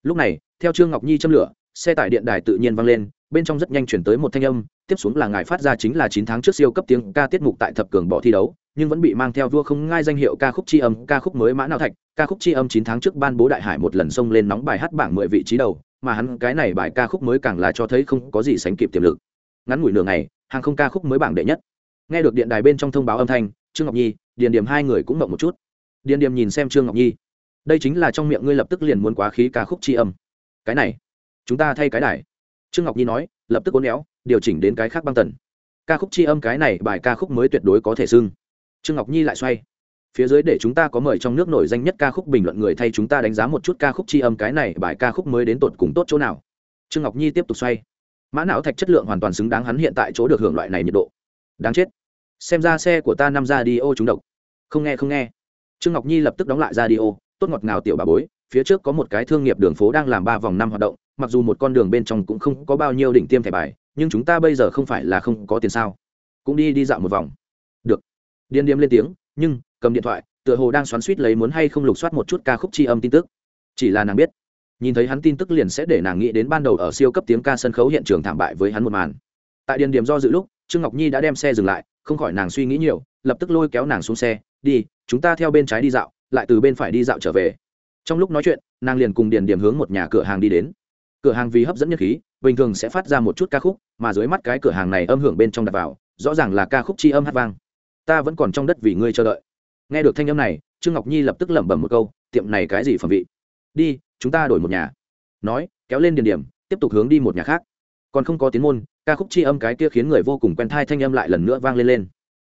Lúc này, theo trương ngọc nhi châm lửa, xe tải điện đài tự nhiên vang lên, bên trong rất nhanh chuyển tới một thanh âm, tiếp xuống là ngài phát ra chính là chín tháng trước siêu cấp tiếng ca tiết mục tại thập cường bỏ thi đấu, nhưng vẫn bị mang theo vua không ngai danh hiệu ca khúc tri âm, ca khúc mới mã nào thạch, ca khúc tri âm chín tháng trước ban bố đại hải một lần xông lên nóng bài hát bảng mười vị trí đầu, mà hắn cái này bài ca khúc mới càng là cho thấy không có gì sánh kịp tiềm lực. Ngắn ngủi nửa ngày, hàng không ca khúc mới bảng đệ nhất nghe được điện đài bên trong thông báo âm thanh, trương ngọc nhi, điền điểm hai người cũng mộng một chút. Điền điểm nhìn xem trương ngọc nhi. Đây chính là trong miệng ngươi lập tức liền muốn quá khí ca khúc tri âm. Cái này, chúng ta thay cái đài. Trương ngọc nhi nói, lập tức uốn éo, điều chỉnh đến cái khác băng tần. Ca khúc tri âm cái này bài ca khúc mới tuyệt đối có thể xưng. Trương ngọc nhi lại xoay. Phía dưới để chúng ta có mời trong nước nổi danh nhất ca khúc bình luận người thay chúng ta đánh giá một chút ca khúc tri âm cái này bài ca khúc mới đến tột cùng tốt chỗ nào. Trương ngọc nhi tiếp tục xoay. Mã não thạch chất lượng hoàn toàn xứng đáng hắn hiện tại chỗ được hưởng loại này nhiệt độ đáng chết. Xem ra xe của ta năm ra đi ô trúng độc. Không nghe không nghe. Trương ngọc nhi lập tức đóng lại ra đi ô tốt ngọt ngào tiểu bà bối, phía trước có một cái thương nghiệp đường phố đang làm ba vòng năm hoạt động, mặc dù một con đường bên trong cũng không có bao nhiêu đỉnh tiêm thẻ bài, nhưng chúng ta bây giờ không phải là không có tiền sao. Cũng đi đi dạo một vòng. Được. Điên điếm lên tiếng, nhưng, cầm điện thoại, tựa hồ đang xoắn suýt lấy muốn hay không lục soát một chút ca khúc tri âm tin tức. Chỉ là nàng biết. Nhìn thấy hắn tin tức liền sẽ để nàng nghĩ đến ban đầu ở siêu cấp tiếng ca sân khấu hiện trường thảm bại với hắn một màn. Tại điền điểm do dự lúc trương ngọc nhi đã đem xe dừng lại, không khỏi nàng suy nghĩ nhiều, lập tức lôi kéo nàng xuống xe, đi, chúng ta theo bên trái đi dạo, lại từ bên phải đi dạo trở về. Trong lúc nói chuyện, nàng liền cùng điền điểm hướng một nhà cửa hàng đi đến. Cửa hàng vì hấp dẫn nhất khí, bình thường sẽ phát ra một chút ca khúc, mà dưới mắt cái cửa hàng này âm hưởng bên trong đặt vào, rõ ràng là ca khúc tri âm hát vang. Ta vẫn còn trong đất vì ngươi chờ đợi. Nghe được thanh âm này, trương ngọc nhi lập tức lẩm bẩm một câu, tiệm này cái gì phẩm vị? Đi, chúng ta đổi một nhà. Nói, kéo lên điền điểm, tiếp tục hướng đi một nhà khác. Còn không có tiếng môn ca khúc chi âm cái kia khiến người vô cùng quen thai thanh âm lại lần nữa vang lên lên.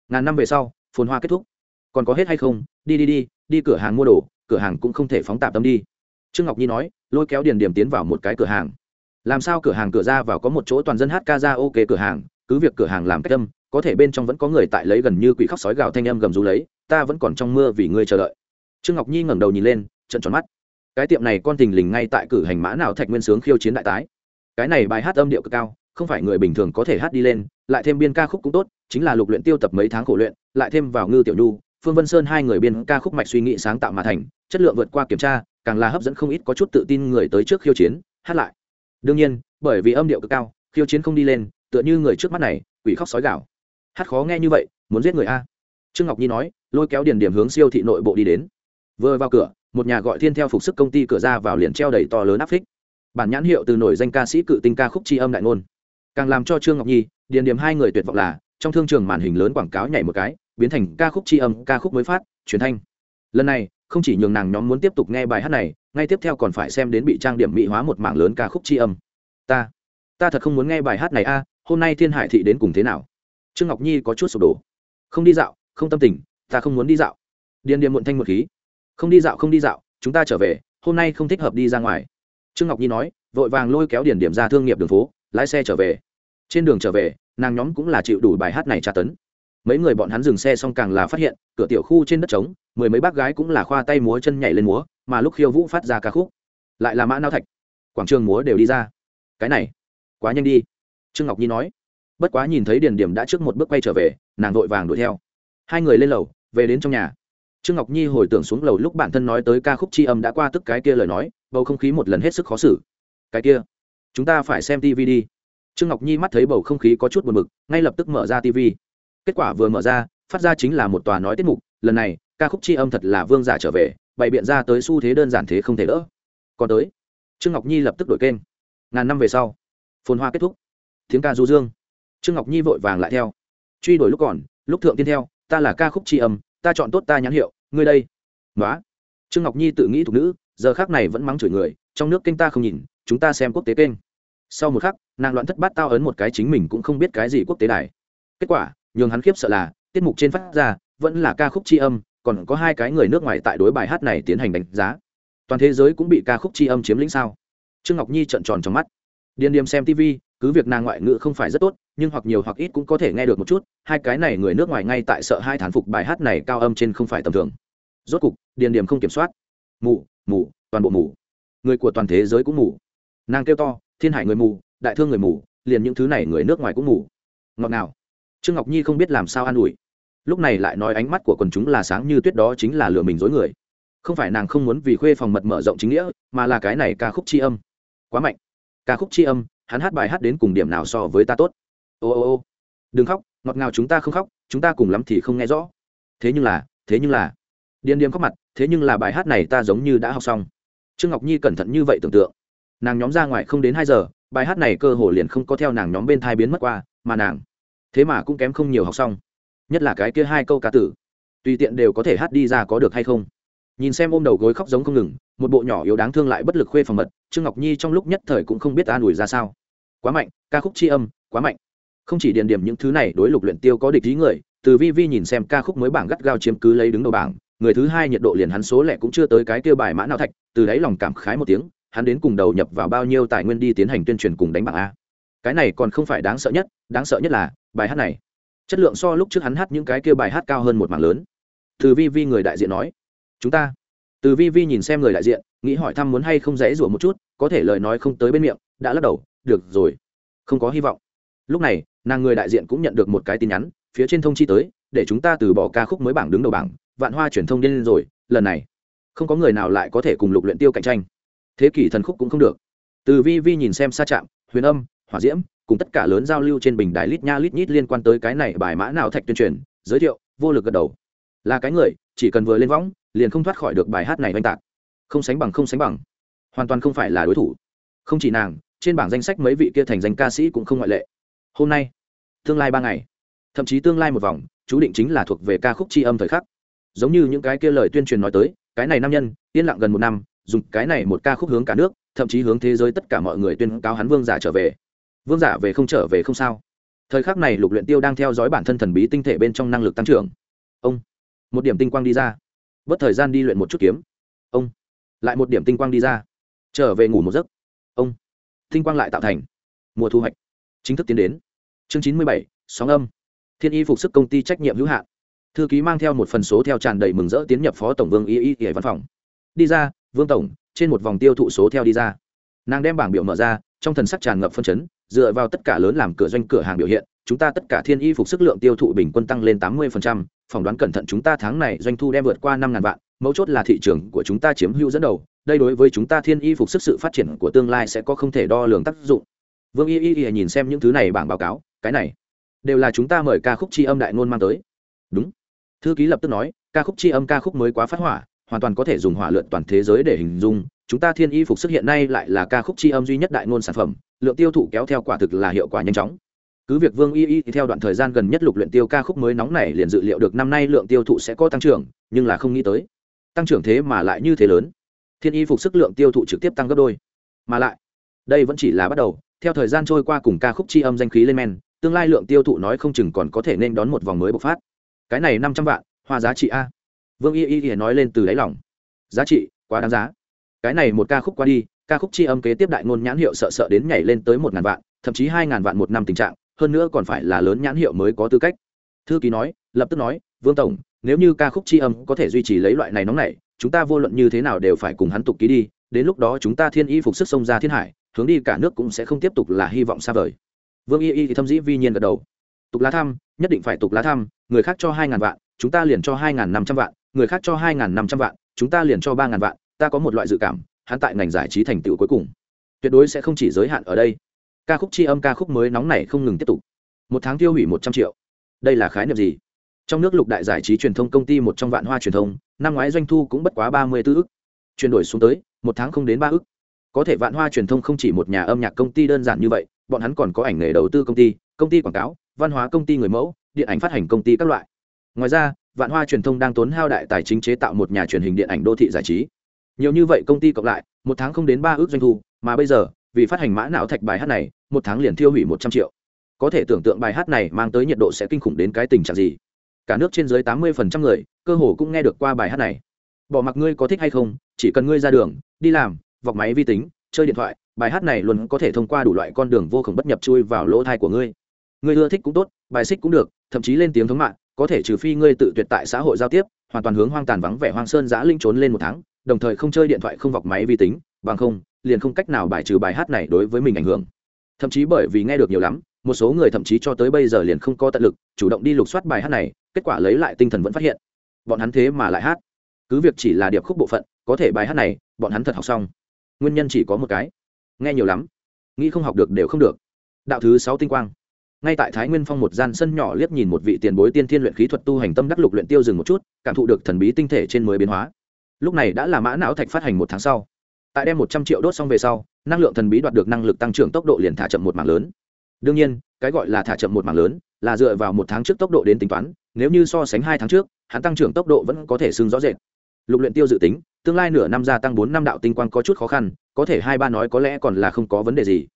Ngàn năm về sau, phồn hoa kết thúc. Còn có hết hay không? Đi đi đi đi cửa hàng mua đồ, cửa hàng cũng không thể phóng tạp tâm đi. Trương ngọc nhi nói, lôi kéo điền điểm tiến vào một cái cửa hàng. Làm sao cửa hàng cửa ra vào có một chỗ toàn dân hát ca ra ok cửa hàng, cứ việc cửa hàng làm cách âm, có thể bên trong vẫn có người tại lấy gần như quỷ khóc sói gào thanh âm gầm rú lấy, ta vẫn còn trong mưa vì ngươi chờ đợi. Trương ngọc nhi ngẩng đầu nhìn lên trận tròn mắt. Cái tiệm này con tình lình ngay tại cử hành mã nào thạch nguyên sướng khiêu chiến đại tái. Cái này bài hát âm điệu cực cao không phải người bình thường có thể hát đi lên, lại thêm biên ca khúc cũng tốt, chính là lục luyện tiêu tập mấy tháng khổ luyện, lại thêm vào ngư tiểu nhu, phương vân sơn hai người biên ca khúc mạch suy nghĩ sáng tạo mà thành, chất lượng vượt qua kiểm tra, càng là hấp dẫn không ít có chút tự tin người tới trước khiêu chiến, hát lại. Đương nhiên, bởi vì âm điệu cực cao, khiêu chiến không đi lên, tựa như người trước mắt này, quỷ khóc sói gạo hát khó nghe như vậy, muốn giết người a? Trương ngọc nhi nói, lôi kéo điền điểm hướng siêu thị nội bộ đi đến. Vừa vào cửa, một nhà gọi thiên theo phục sức công ty cửa ra vào liền treo đầy to lớn áp phích. Bản nhãn hiệu từ nổi danh ca sĩ cự tinh ca khúc tri âm đại ngôn càng làm cho trương ngọc nhi điền điểm hai người tuyệt vọng là, trong thương trường màn hình lớn quảng cáo nhảy một cái, biến thành ca khúc tri âm, ca khúc mới phát, truyền thanh. Lần này, không chỉ nhường nàng nhóm muốn tiếp tục nghe bài hát này, ngay tiếp theo còn phải xem đến bị trang điểm mỹ hóa một mảng lớn ca khúc tri âm. Ta ta thật không muốn nghe bài hát này a, hôm nay thiên hải thị đến cùng thế nào? Trương ngọc nhi có chút sụp đổ. Không đi dạo, không tâm tình, ta không muốn đi dạo. Điền điềm muộn thanh một khí. Không đi dạo, không đi dạo, chúng ta trở về, hôm nay không thích hợp đi ra ngoài. Trương ngọc nhi nói, vội vàng lôi kéo điền điểm ra thương nghiệp đường phố lái xe trở về. Trên đường trở về, nàng nhóm cũng là chịu đủ bài hát này tra tấn. Mấy người bọn hắn dừng xe xong càng là phát hiện, cửa tiểu khu trên đất trống, mười mấy bác gái cũng là khoa tay múa chân nhảy lên múa, mà lúc khiêu vũ phát ra ca khúc. Lại là mã nao thạch. Quảng trường múa đều đi ra. Cái này, quá nhanh đi. Trương ngọc nhi nói. Bất quá nhìn thấy điền điểm đã trước một bước quay trở về, nàng vội vàng đuổi theo. Hai người lên lầu, về đến trong nhà. Trương ngọc nhi hồi tưởng xuống lầu lúc bản thân nói tới ca khúc c h i âm đã qua tức cái kia lời nói, bầu không khí một lần hết sức khó xử. Cái kia chúng ta phải xem tv đi. Trương ngọc nhi mắt thấy bầu không khí có chút buồn b ự c ngay lập tức mở ra tv kết quả vừa mở ra, phát ra chính là một tòa nói tiết mục, lần này, ca khúc c h i âm thật là vương giả trở về, bày biện ra tới xu thế đơn giản thế không thể đỡ. Còn tới, trương ngọc nhi lập tức đổi kênh. Ngàn năm về sau, phồn hoa kết thúc. Tiếng ca du dương. Trương ngọc nhi vội vàng lại theo. Truy đuổi lúc còn, lúc thượng tiên theo, ta là ca khúc tri âm, ta chọn tốt ta nhãn hiệu, ngươi đây. Nói trương ngọc nhi tự nghĩ thuộc nữ, giờ khác này vẫn mắng chửi người, trong nước kênh ta không nhìn chúng ta xem quốc tế kênh. Sau một khắc, nàng loạn thất bát tao ấn một cái chính mình cũng không biết cái gì quốc tế đài. Kết quả, nhường hắn khiếp sợ là, tiết mục trên phát ra, vẫn là ca khúc tri âm, còn có hai cái người nước ngoài tại đối bài hát này tiến hành đánh giá. Toàn thế giới cũng bị ca khúc tri âm chiếm lĩnh sao? Trương ngọc nhi trợn tròn trong mắt. Điền điềm xem tv cứ việc nàng ngoại ngữ không phải rất tốt, nhưng hoặc nhiều hoặc ít cũng có thể nghe được một chút, hai cái này người nước ngoài ngay tại sợ hai thán phục bài hát này cao âm trên không phải tầm thường. Rốt cục điền điềm không kiểm soát. Mù mù, toàn bộ mù. Người của toàn thế giới cũng mù nàng kêu to, thiên hải người mù, đại thương người mù, liền những thứ này người nước ngoài cũng mù. Ngọt nào trương ngọc nhi không biết làm sao an ủi. Lúc này lại nói ánh mắt của quần chúng là sáng như tuyết đó chính là lừa mình dối người. Không phải nàng không muốn vì khuê phòng mật mở rộng chính nghĩa, mà là cái này ca khúc c âm. Quá mạnh. Ca khúc c âm, hắn hát bài hát đến cùng điểm nào so với ta tốt? Ô ô ô. Đừng khóc, ngọt ngào chúng ta không khóc, chúng ta cùng lắm thì không nghe rõ. Thế nhưng là, thế nhưng là. Điên điếm khóc mặt, thế nhưng là bài hát này ta giống như đã học xong. Trương ngọc nhi cẩn thận như vậy tưởng tượng nàng nhóm ra ngoài không đến hai giờ, bài hát này cơ hồ liền không có theo nàng nhóm bên thai biến mất qua, mà nàng, thế mà cũng kém không nhiều học xong. Nhất là cái kia hai câu ca tử, tùy tiện đều có thể hát đi ra có được hay không. Nhìn xem ôm đầu gối khóc giống không ngừng, một bộ nhỏ yếu đáng thương lại bất lực khuê phòng mật, trương ngọc nhi trong lúc nhất thời cũng không biết an ủi ra sao. Quá mạnh, ca khúc tri âm, quá mạnh. Không chỉ điền điểm những thứ này đối lục luyện tiêu có địch ý người, từ vi vi nhìn xem ca khúc mới bảng gắt gao chiếm cứ lấy đứng đầu bảng, người thứ hai nhiệt độ liền hắn số lẻ cũng chưa tới cái kia bài mã nào thạch, từ đấy lòng cảm khái một tiếng hắn đến cùng đầu nhập vào bao nhiêu tài nguyên đi tiến hành tuyên truyền cùng đánh bảng a? Cái này còn không phải đáng sợ nhất, đáng sợ nhất là, bài hát này. Chất lượng so lúc trước hắn hát những cái kia bài hát cao hơn một mảng lớn. Từ vi vi người đại diện nói, chúng ta. Từ vi vi nhìn xem người đại diện, nghĩ hỏi thăm muốn hay không dễ rủa một chút, có thể lời nói không tới bên miệng, đã lắc đầu, được rồi, không có hy vọng. Lúc này, nàng người đại diện cũng nhận được một cái tin nhắn, phía trên thông chi tới, để chúng ta từ bỏ ca khúc mới bảng đứng đầu bảng, vạn hoa truyền thông điên lên rồi, lần này, không có người nào lại có thể cùng lục luyện tiêu cạnh tranh thế kỷ thần khúc cũng không được. Từ vi vi nhìn xem xa trạm, huyền âm, hỏa diễm, cùng tất cả lớn giao lưu trên bình đài lít nha lít nhít liên quan tới cái này bài mã nào thạch tuyên truyền, giới thiệu, vô lực gật đầu. Là cái người, chỉ cần vừa lên võng, liền không thoát khỏi được bài hát này oanh tạc. Không sánh bằng không sánh bằng. Hoàn toàn không phải là đối thủ. Không chỉ nàng, trên bảng danh sách mấy vị kia thành danh ca sĩ cũng không ngoại lệ. Hôm nay, tương lai ba ngày, thậm chí tương lai một vòng, chú định chính là thuộc về ca khúc tri âm thời khắc. Giống như những cái kia lời tuyên truyền nói tới, cái này nam nhân, yên lặng gần một năm dùng cái này một ca khúc hướng cả nước, thậm chí hướng thế giới tất cả mọi người tuyên cáo hắn vương giả trở về. Vương giả về không trở về không sao. Thời khắc này lục luyện tiêu đang theo dõi bản thân thần bí tinh thể bên trong năng lực tăng trưởng. Ông, một điểm tinh quang đi ra. Bất thời gian đi luyện một chút kiếm. Ông, lại một điểm tinh quang đi ra. Trở về ngủ một giấc. Ông, tinh quang lại tạo thành. Mùa thu hoạch. Chính thức tiến đến. Chương chín mươi bảy, sóng âm. Thiên y phục sức công ty trách nhiệm hữu hạn. Thư ký mang theo một phần số theo tràn đầy mừng rỡ tiến nhập phó tổng vương y y y văn phòng. Đi ra vương tổng, trên một vòng tiêu thụ số theo đi ra. Nàng đem bảng biểu mở ra, trong thần sắc tràn ngập phân chấn, dựa vào tất cả lớn làm cửa doanh cửa hàng biểu hiện, chúng ta tất cả thiên y phục sức lượng tiêu thụ bình quân tăng lên tám mươi phỏng đoán cẩn thận chúng ta tháng này doanh thu đem vượt qua năm ngàn vạn, mấu chốt là thị trường của chúng ta chiếm hữu dẫn đầu, đây đối với chúng ta thiên y phục sức sự phát triển của tương lai sẽ có không thể đo lường tác dụng. Vương y y y nhìn xem những thứ này bảng báo cáo, cái này, đều là chúng ta mời ca khúc tri âm đại ngôn mang tới. Đúng. Thư ký lập tức nói, ca khúc tri âm ca khúc mới quá phát hỏa hoàn toàn có thể dùng hỏa lượn toàn thế giới để hình dung, chúng ta thiên y phục sức hiện nay lại là ca khúc tri âm duy nhất đại ngôn sản phẩm, lượng tiêu thụ kéo theo quả thực là hiệu quả nhanh chóng. Cứ việc vương y y theo đoạn thời gian gần nhất lục luyện tiêu ca khúc mới nóng này liền dự liệu được năm nay lượng tiêu thụ sẽ có tăng trưởng, nhưng là không nghĩ tới, tăng trưởng thế mà lại như thế lớn. Thiên y phục sức lượng tiêu thụ trực tiếp tăng gấp đôi. Mà lại, đây vẫn chỉ là bắt đầu, theo thời gian trôi qua cùng ca khúc tri âm danh khí lên men, tương lai lượng tiêu thụ nói không chừng còn có thể nên đón một vòng mới bộc phát. Cái này năm trăm vạn, hoa giá trị a vương y y y nói lên từ đáy lòng. Giá trị, quá đáng giá. Cái này một ca khúc qua đi, ca khúc tri âm kế tiếp đại ngôn nhãn hiệu sợ sợ đến nhảy lên tới một ngàn vạn, thậm chí hai ngàn vạn một năm tình trạng, hơn nữa còn phải là lớn nhãn hiệu mới có tư cách. Thư ký nói, lập tức nói, vương tổng, nếu như ca khúc tri âm có thể duy trì lấy loại này nóng này, chúng ta vô luận như thế nào đều phải cùng hắn tục ký đi, đến lúc đó chúng ta thiên y phục sức sông ra thiên hải, hướng đi cả nước cũng sẽ không tiếp tục là hy vọng xa vời. Vương y y thì thâm dĩ vi nhiên gật đầu. Tục lá thăm nhất định phải tục lá thăm người khác cho hai ngàn vạn, chúng ta liền cho hai ngàn năm trăm vạn người khác cho hai ngàn năm trăm vạn, chúng ta liền cho ba ngàn vạn, ta có một loại dự cảm, hắn tại ngành giải trí thành tựu cuối cùng. Tuyệt đối sẽ không chỉ giới hạn ở đây. Ca khúc tri âm ca khúc mới nóng này không ngừng tiếp tục. Một tháng tiêu hủy một trăm triệu. Đây là khái niệm gì? Trong nước lục đại giải trí truyền thông công ty một trong vạn hoa truyền thông, năm ngoái doanh thu cũng bất quá ba mươi tư ức. Chuyển đổi xuống tới, một tháng không đến ba ức. Có thể vạn hoa truyền thông không chỉ một nhà âm nhạc công ty đơn giản như vậy, bọn hắn còn có ảnh nghề đầu tư công ty công ty quảng cáo, văn hóa công ty người mẫu, điện ảnh phát hành công ty các loại. Ngoài ra vạn hoa truyền thông đang tốn hao đại tài chính chế tạo một nhà truyền hình điện ảnh đô thị giải trí. Nhiều như vậy công ty cộng lại, một tháng không đến ba ước doanh thu, mà bây giờ, vì phát hành mã não thạch bài hát này, một tháng liền tiêu hủy một trăm triệu. Có thể tưởng tượng bài hát này mang tới nhiệt độ sẽ kinh khủng đến cái tình trạng gì. Cả nước trên dưới tám mươi phần trăm người, cơ hồ cũng nghe được qua bài hát này. Bỏ mặc ngươi có thích hay không, chỉ cần ngươi ra đường, đi làm, vọc máy vi tính, chơi điện thoại, bài hát này luôn có thể thông qua đủ loại con đường vô khổng bất nhập chui vào lỗ thai của ngươi. Ngươi ưa thích cũng tốt, bài xích cũng được, thậm chí lên tiếng thống mạng có thể trừ phi ngươi tự tuyệt tại xã hội giao tiếp, hoàn toàn hướng hoang tàn vắng vẻ hoang sơn giã linh trốn lên một tháng, đồng thời không chơi điện thoại không vọc máy vi tính, bằng không, liền không cách nào bài trừ bài hát này đối với mình ảnh hưởng. Thậm chí bởi vì nghe được nhiều lắm, một số người thậm chí cho tới bây giờ liền không có tận lực, chủ động đi lục soát bài hát này, kết quả lấy lại tinh thần vẫn phát hiện. Bọn hắn thế mà lại hát. Cứ việc chỉ là điệp khúc bộ phận, có thể bài hát này, bọn hắn thật học xong. Nguyên nhân chỉ có một cái. Nghe nhiều lắm, nghĩ không học được đều không được. Đạo thứ sáu tinh quang ngay tại thái nguyên phong một gian sân nhỏ liếc nhìn một vị tiền bối tiên thiên luyện khí thuật tu hành tâm đắc lục luyện tiêu dừng một chút, cảm thụ được thần bí tinh thể trên mới biến hóa. Lúc này đã là mã não thạch phát hành một tháng sau. Tại đem một trăm triệu đốt xong về sau, năng lượng thần bí đoạt được năng lực tăng trưởng tốc độ liền thả chậm một mảng lớn. Đương nhiên, cái gọi là thả chậm một mảng lớn là dựa vào một tháng trước tốc độ đến tính toán, nếu như so sánh hai tháng trước, hắn tăng trưởng tốc độ vẫn có thể xưng rõ rệt. Lục luyện tiêu dự tính, tương lai nửa năm gia tăng bốn năm đạo tinh quang có chút khó khăn, có thể hai ba nói có lẽ còn là không có vấn đề gì.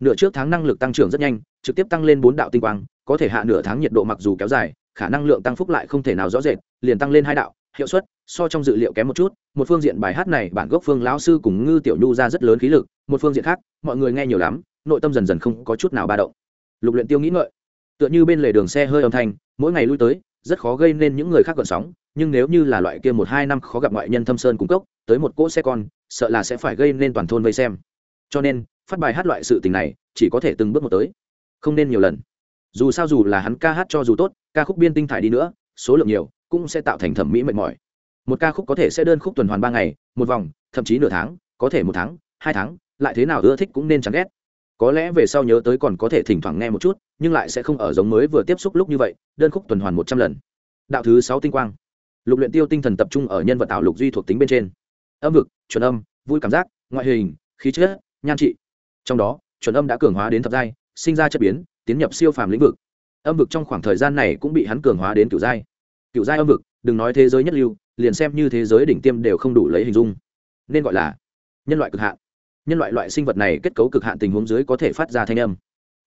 Nửa trước tháng năng lực tăng trưởng rất nhanh trực tiếp tăng lên bốn đạo tinh quang, có thể hạ nửa tháng nhiệt độ mặc dù kéo dài, khả năng lượng tăng phúc lại không thể nào rõ rệt, liền tăng lên hai đạo, hiệu suất, so trong dự liệu kém một chút, một phương diện bài hát này bản gốc phương lão sư cùng ngư tiểu nhu ra rất lớn khí lực, một phương diện khác, mọi người nghe nhiều lắm, nội tâm dần dần không có chút nào ba động. Lục luyện tiêu nghĩ ngợi, tựa như bên lề đường xe hơi âm thanh, mỗi ngày lui tới, rất khó gây nên những người khác gần sóng, nhưng nếu như là loại kia một hai năm khó gặp ngoại nhân thâm sơn cung cấp tới một cỗ xe con, sợ là sẽ phải gây nên toàn thôn vây xem. Cho nên, phát bài hát loại sự tình này, chỉ có thể từng bước một tới không nên nhiều lần. Dù sao dù là hắn ca hát cho dù tốt, ca khúc biên tinh thải đi nữa, số lượng nhiều, cũng sẽ tạo thành thẩm mỹ mệt mỏi. Một ca khúc có thể sẽ đơn khúc tuần hoàn ba ngày, một vòng, thậm chí nửa tháng, có thể một tháng, hai tháng, lại thế nào ưa thích cũng nên chẳng ghét. Có lẽ về sau nhớ tới còn có thể thỉnh thoảng nghe một chút, nhưng lại sẽ không ở giống mới vừa tiếp xúc lúc như vậy, đơn khúc tuần hoàn một trăm lần. Đạo thứ sáu tinh quang. Lục luyện tiêu tinh thần tập trung ở nhân vật tạo lục duy thuộc tính bên trên. Âm vực, chuẩn âm, vui cảm giác, ngoại hình, khí chất, nhan trị. Trong đó, chuẩn âm đã cường hóa đến thập giai sinh ra chất biến, tiến nhập siêu phàm lĩnh vực. Âm vực trong khoảng thời gian này cũng bị hắn cường hóa đến kiểu giai. Kiểu giai âm vực, đừng nói thế giới nhất lưu, liền xem như thế giới đỉnh tiêm đều không đủ lấy hình dung. Nên gọi là nhân loại cực hạn. Nhân loại loại sinh vật này kết cấu cực hạn tình huống dưới có thể phát ra thanh âm.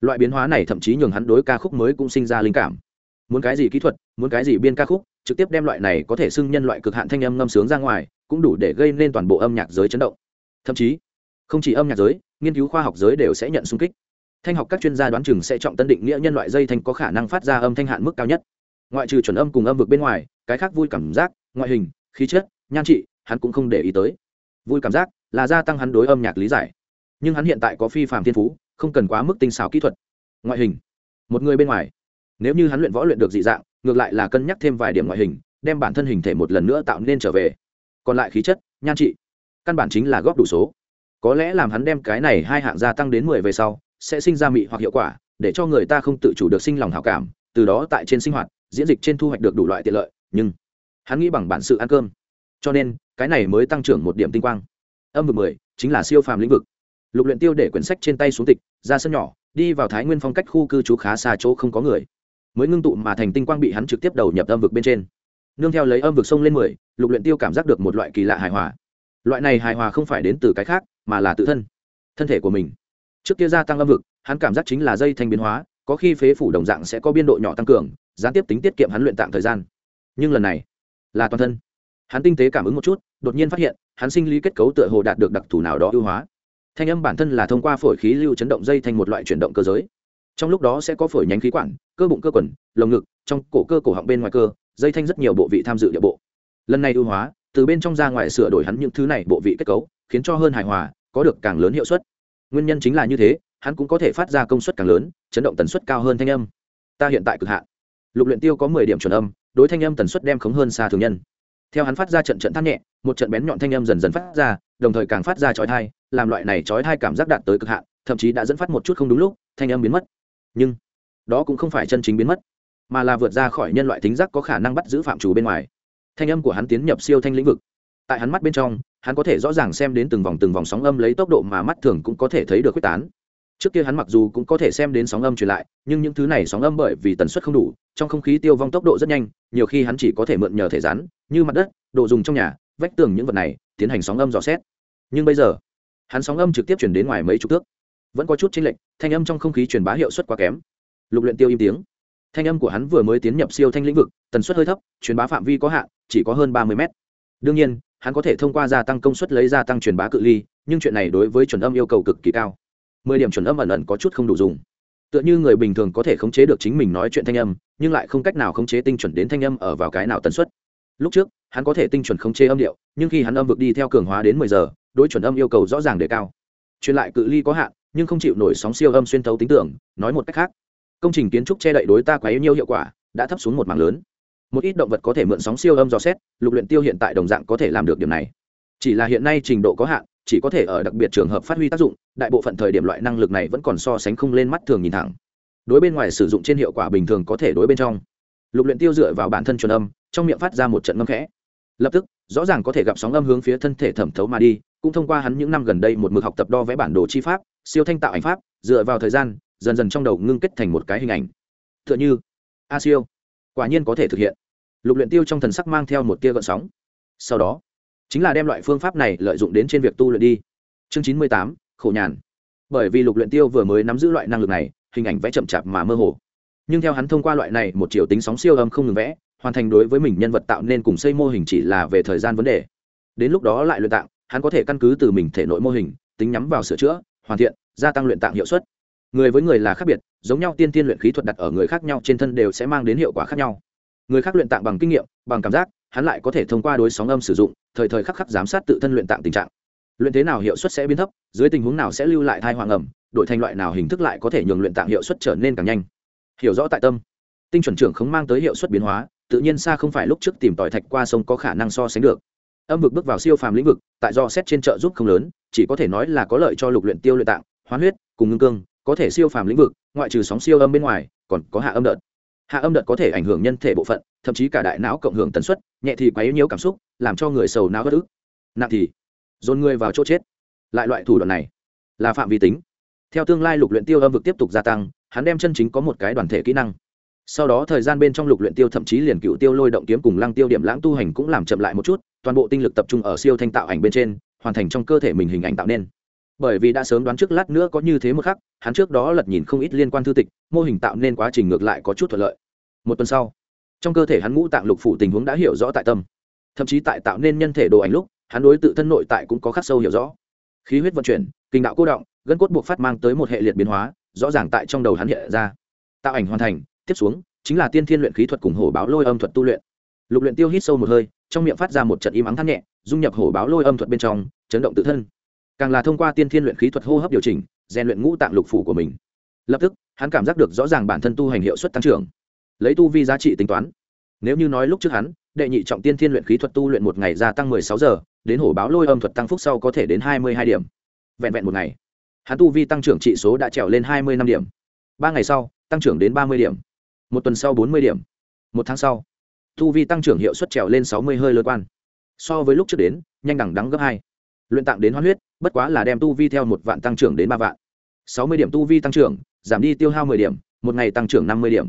Loại biến hóa này thậm chí nhường hắn đối ca khúc mới cũng sinh ra linh cảm. Muốn cái gì kỹ thuật, muốn cái gì biên ca khúc, trực tiếp đem loại này có thể xưng nhân loại cực hạn thanh âm ngâm sướng ra ngoài, cũng đủ để gây nên toàn bộ âm nhạc giới chấn động. Thậm chí, không chỉ âm nhạc giới, nghiên cứu khoa học giới đều sẽ nhận xung kích thanh học các chuyên gia đoán chừng sẽ trọng tân định nghĩa nhân loại dây thanh có khả năng phát ra âm thanh hạn mức cao nhất. Ngoại trừ chuẩn âm cùng âm vực bên ngoài, cái khác vui cảm giác, ngoại hình, khí chất, nhan trị, hắn cũng không để ý tới. Vui cảm giác là gia tăng hắn đối âm nhạc lý giải. Nhưng hắn hiện tại có phi phạm thiên phú, không cần quá mức tinh xảo kỹ thuật. Ngoại hình, một người bên ngoài. Nếu như hắn luyện võ luyện được dị dạng, ngược lại là cân nhắc thêm vài điểm ngoại hình, đem bản thân hình thể một lần nữa tạo nên trở về. Còn lại khí chất, nhan trị, căn bản chính là góp đủ số. Có lẽ làm hắn đem cái này hai hạng gia tăng đến mười về sau sẽ sinh ra mị hoặc hiệu quả, để cho người ta không tự chủ được sinh lòng hảo cảm, từ đó tại trên sinh hoạt, diễn dịch trên thu hoạch được đủ loại tiện lợi, nhưng hắn nghĩ bằng bản sự ăn cơm. Cho nên, cái này mới tăng trưởng một điểm tinh quang. Âm vực mười chính là siêu phàm lĩnh vực. Lục luyện tiêu để quyển sách trên tay xuống tịch, ra sân nhỏ, đi vào thái nguyên phong cách khu cư trú khá xa chỗ không có người. Mới ngưng tụ mà thành tinh quang bị hắn trực tiếp đầu nhập âm vực bên trên. Nương theo lấy âm vực sông lên mười, lục luyện tiêu cảm giác được một loại kỳ lạ hài hòa. Loại này hài hòa không phải đến từ cái khác, mà là tự thân thân thể của mình trước kia gia tăng âm vực, hắn cảm giác chính là dây thanh biến hóa, có khi phế phủ đồng dạng sẽ có biên độ nhỏ tăng cường, gián tiếp tính tiết kiệm hắn luyện tạm thời gian. Nhưng lần này, là toàn thân. Hắn tinh tế cảm ứng một chút, đột nhiên phát hiện, hắn sinh lý kết cấu tựa hồ đạt được đặc thù nào đó ưu hóa. Thanh âm bản thân là thông qua phổi khí lưu chấn động dây thành một loại chuyển động cơ giới. Trong lúc đó sẽ có phổi nhánh khí quản, cơ bụng cơ quần, lồng ngực, trong cổ cơ cổ họng bên ngoài cơ, dây thanh rất nhiều bộ vị tham dự địa bộ. Lần này ưu hóa, từ bên trong ra ngoài sửa đổi hắn những thứ này bộ vị kết cấu, khiến cho hơn hài hòa, có được càng lớn hiệu suất nguyên nhân chính là như thế hắn cũng có thể phát ra công suất càng lớn chấn động tần suất cao hơn thanh âm. Ta hiện tại cực hạn. Lục luyện tiêu có mười điểm chuẩn âm đối thanh âm tần suất đem khống hơn xa thường nhân. Theo hắn phát ra trận trận thắt nhẹ một trận bén nhọn thanh âm dần dần phát ra đồng thời càng phát ra chói tai, làm loại này chói tai cảm giác đạt tới cực hạn thậm chí đã dẫn phát một chút không đúng lúc thanh âm biến mất. Nhưng đó cũng không phải chân chính biến mất mà là vượt ra khỏi nhân loại tính giác có khả năng bắt giữ phạm chủ bên ngoài. Thanh âm của hắn tiến nhập siêu thanh lĩnh vực. Tại hắn mắt bên trong hắn có thể rõ ràng xem đến từng vòng từng vòng sóng âm lấy tốc độ mà mắt thường cũng có thể thấy được quyết tán. Trước kia hắn mặc dù cũng có thể xem đến sóng âm truyền lại, nhưng những thứ này sóng âm bởi vì tần suất không đủ, trong không khí tiêu vong tốc độ rất nhanh, nhiều khi hắn chỉ có thể mượn nhờ thể rắn, như mặt đất, đồ dùng trong nhà, vách tường những vật này, tiến hành sóng âm dò xét. Nhưng bây giờ, hắn sóng âm trực tiếp chuyển đến ngoài mấy chục thước. Vẫn có chút chênh lệch, thanh âm trong không khí truyền bá hiệu suất quá kém. Lục luyện tiêu im tiếng. Thanh âm của hắn vừa mới tiến nhập siêu thanh lĩnh vực, tần suất hơi thấp, truyền bá phạm vi có hạn, chỉ có hơn ba mươi mét. Đương nhiên hắn có thể thông qua gia tăng công suất lấy gia tăng truyền bá cự ly, nhưng chuyện này đối với chuẩn âm yêu cầu cực kỳ cao. Mười điểm chuẩn âm ẩn ẩn có chút không đủ dùng. Tựa như người bình thường có thể khống chế được chính mình nói chuyện thanh âm, nhưng lại không cách nào khống chế tinh chuẩn đến thanh âm ở vào cái nào tần suất. Lúc trước, hắn có thể tinh chuẩn khống chế âm điệu, nhưng khi hắn âm vực đi theo cường hóa đến mười giờ, đối chuẩn âm yêu cầu rõ ràng đề cao. Truyền lại cự ly có hạn, nhưng không chịu nổi sóng siêu âm xuyên thấu tính tưởng, nói một cách khác. Công trình kiến trúc che đậy đối ta quá yếu nhiều hiệu quả, đã thấp xuống một mảng lớn một ít động vật có thể mượn sóng siêu âm dò xét, lục luyện tiêu hiện tại đồng dạng có thể làm được điểm này. Chỉ là hiện nay trình độ có hạn, chỉ có thể ở đặc biệt trường hợp phát huy tác dụng, đại bộ phận thời điểm loại năng lực này vẫn còn so sánh không lên mắt thường nhìn thẳng. Đối bên ngoài sử dụng trên hiệu quả bình thường có thể đối bên trong. Lục luyện tiêu dựa vào bản thân truyền âm, trong miệng phát ra một trận ngâm khẽ. Lập tức, rõ ràng có thể gặp sóng âm hướng phía thân thể thẩm thấu mà đi, cũng thông qua hắn những năm gần đây một mực học tập đo vẽ bản đồ chi pháp, siêu thanh tạo ảnh pháp, dựa vào thời gian, dần dần trong đầu ngưng kết thành một cái hình ảnh. Tựa như a siêu quả nhiên có thể thực hiện. Lục luyện tiêu trong thần sắc mang theo một tia gợn sóng. Sau đó, chính là đem loại phương pháp này lợi dụng đến trên việc tu luyện đi. Chương chín mươi tám, khổ nhàn. Bởi vì lục luyện tiêu vừa mới nắm giữ loại năng lực này, hình ảnh vẽ chậm chạp mà mơ hồ. Nhưng theo hắn thông qua loại này một chiều tính sóng siêu âm không ngừng vẽ, hoàn thành đối với mình nhân vật tạo nên cùng xây mô hình chỉ là về thời gian vấn đề. Đến lúc đó lại luyện tạng, hắn có thể căn cứ từ mình thể nội mô hình, tính nhắm vào sửa chữa, hoàn thiện, gia tăng luyện tạng hiệu suất người với người là khác biệt, giống nhau tiên tiên luyện khí thuật đặt ở người khác nhau trên thân đều sẽ mang đến hiệu quả khác nhau. Người khác luyện tạng bằng kinh nghiệm, bằng cảm giác, hắn lại có thể thông qua đối sóng âm sử dụng, thời thời khắc khắc giám sát tự thân luyện tạng tình trạng. Luyện thế nào hiệu suất sẽ biến thấp, dưới tình huống nào sẽ lưu lại thai hoàng ẩm đội thành loại nào hình thức lại có thể nhường luyện tạng hiệu suất trở nên càng nhanh. Hiểu rõ tại tâm. Tinh chuẩn trưởng không mang tới hiệu suất biến hóa, tự nhiên xa không phải lúc trước tìm tòi thạch qua sông có khả năng so sánh được. Âm vực bước vào siêu phàm lĩnh vực, tại do xét trên trợ giúp không lớn, chỉ có thể nói là có lợi cho lục luyện tiêu luyện tạng, hoán huyết, cùng ngưng cương có thể siêu phàm lĩnh vực, ngoại trừ sóng siêu âm bên ngoài, còn có hạ âm đợt. Hạ âm đợt có thể ảnh hưởng nhân thể bộ phận, thậm chí cả đại não cộng hưởng tần suất, nhẹ thì quá yếu nhiều cảm xúc, làm cho người sầu não bất ức. Nặng thì, dồn người vào chỗ chết. Lại loại thủ đoạn này, là phạm vi tính. Theo tương lai lục luyện tiêu âm vực tiếp tục gia tăng, hắn đem chân chính có một cái đoàn thể kỹ năng. Sau đó thời gian bên trong lục luyện tiêu thậm chí liền cựu tiêu lôi động kiếm cùng lăng tiêu điểm lãng tu hành cũng làm chậm lại một chút, toàn bộ tinh lực tập trung ở siêu thanh tạo ảnh bên trên, hoàn thành trong cơ thể mình hình ảnh tạo nên bởi vì đã sớm đoán trước lát nữa có như thế một khắc, hắn trước đó lật nhìn không ít liên quan thư tịch, mô hình tạo nên quá trình ngược lại có chút thuận lợi. Một tuần sau, trong cơ thể hắn ngũ tạng lục phủ tình huống đã hiểu rõ tại tâm. Thậm chí tại tạo nên nhân thể đồ ảnh lúc, hắn đối tự thân nội tại cũng có khắc sâu hiểu rõ. Khí huyết vận chuyển, kinh đạo cô động, gân cốt buộc phát mang tới một hệ liệt biến hóa, rõ ràng tại trong đầu hắn hiện ra. Tạo ảnh hoàn thành, tiếp xuống, chính là tiên thiên luyện khí thuật cùng hổ báo lôi âm thuật tu luyện. Lục luyện tiêu hít sâu một hơi, trong miệng phát ra một trận im ắng thắt nhẹ, dung nhập hổ báo lôi âm thuật bên trong, chấn động tự thân càng là thông qua tiên thiên luyện khí thuật hô hấp điều chỉnh, rèn luyện ngũ tạng lục phủ của mình. Lập tức, hắn cảm giác được rõ ràng bản thân tu hành hiệu suất tăng trưởng. Lấy tu vi giá trị tính toán. Nếu như nói lúc trước hắn, đệ nhị trọng tiên thiên luyện khí thuật tu luyện một ngày gia tăng mười sáu giờ, đến hổ báo lôi âm thuật tăng phúc sau có thể đến hai mươi hai điểm. Vẹn vẹn một ngày, hắn tu vi tăng trưởng trị số đã trèo lên hai mươi năm điểm. Ba ngày sau, tăng trưởng đến ba mươi điểm. Một tuần sau bốn mươi điểm. Một tháng sau, tu vi tăng trưởng hiệu suất trèo lên sáu mươi hơi lơ quan. So với lúc trước đến, nhanh đẳng đắng gấp hai luyện tạng đến hoán huyết, bất quá là đem tu vi theo một vạn tăng trưởng đến ba vạn. Sáu mươi điểm tu vi tăng trưởng, giảm đi tiêu hao mười điểm, một ngày tăng trưởng năm mươi điểm.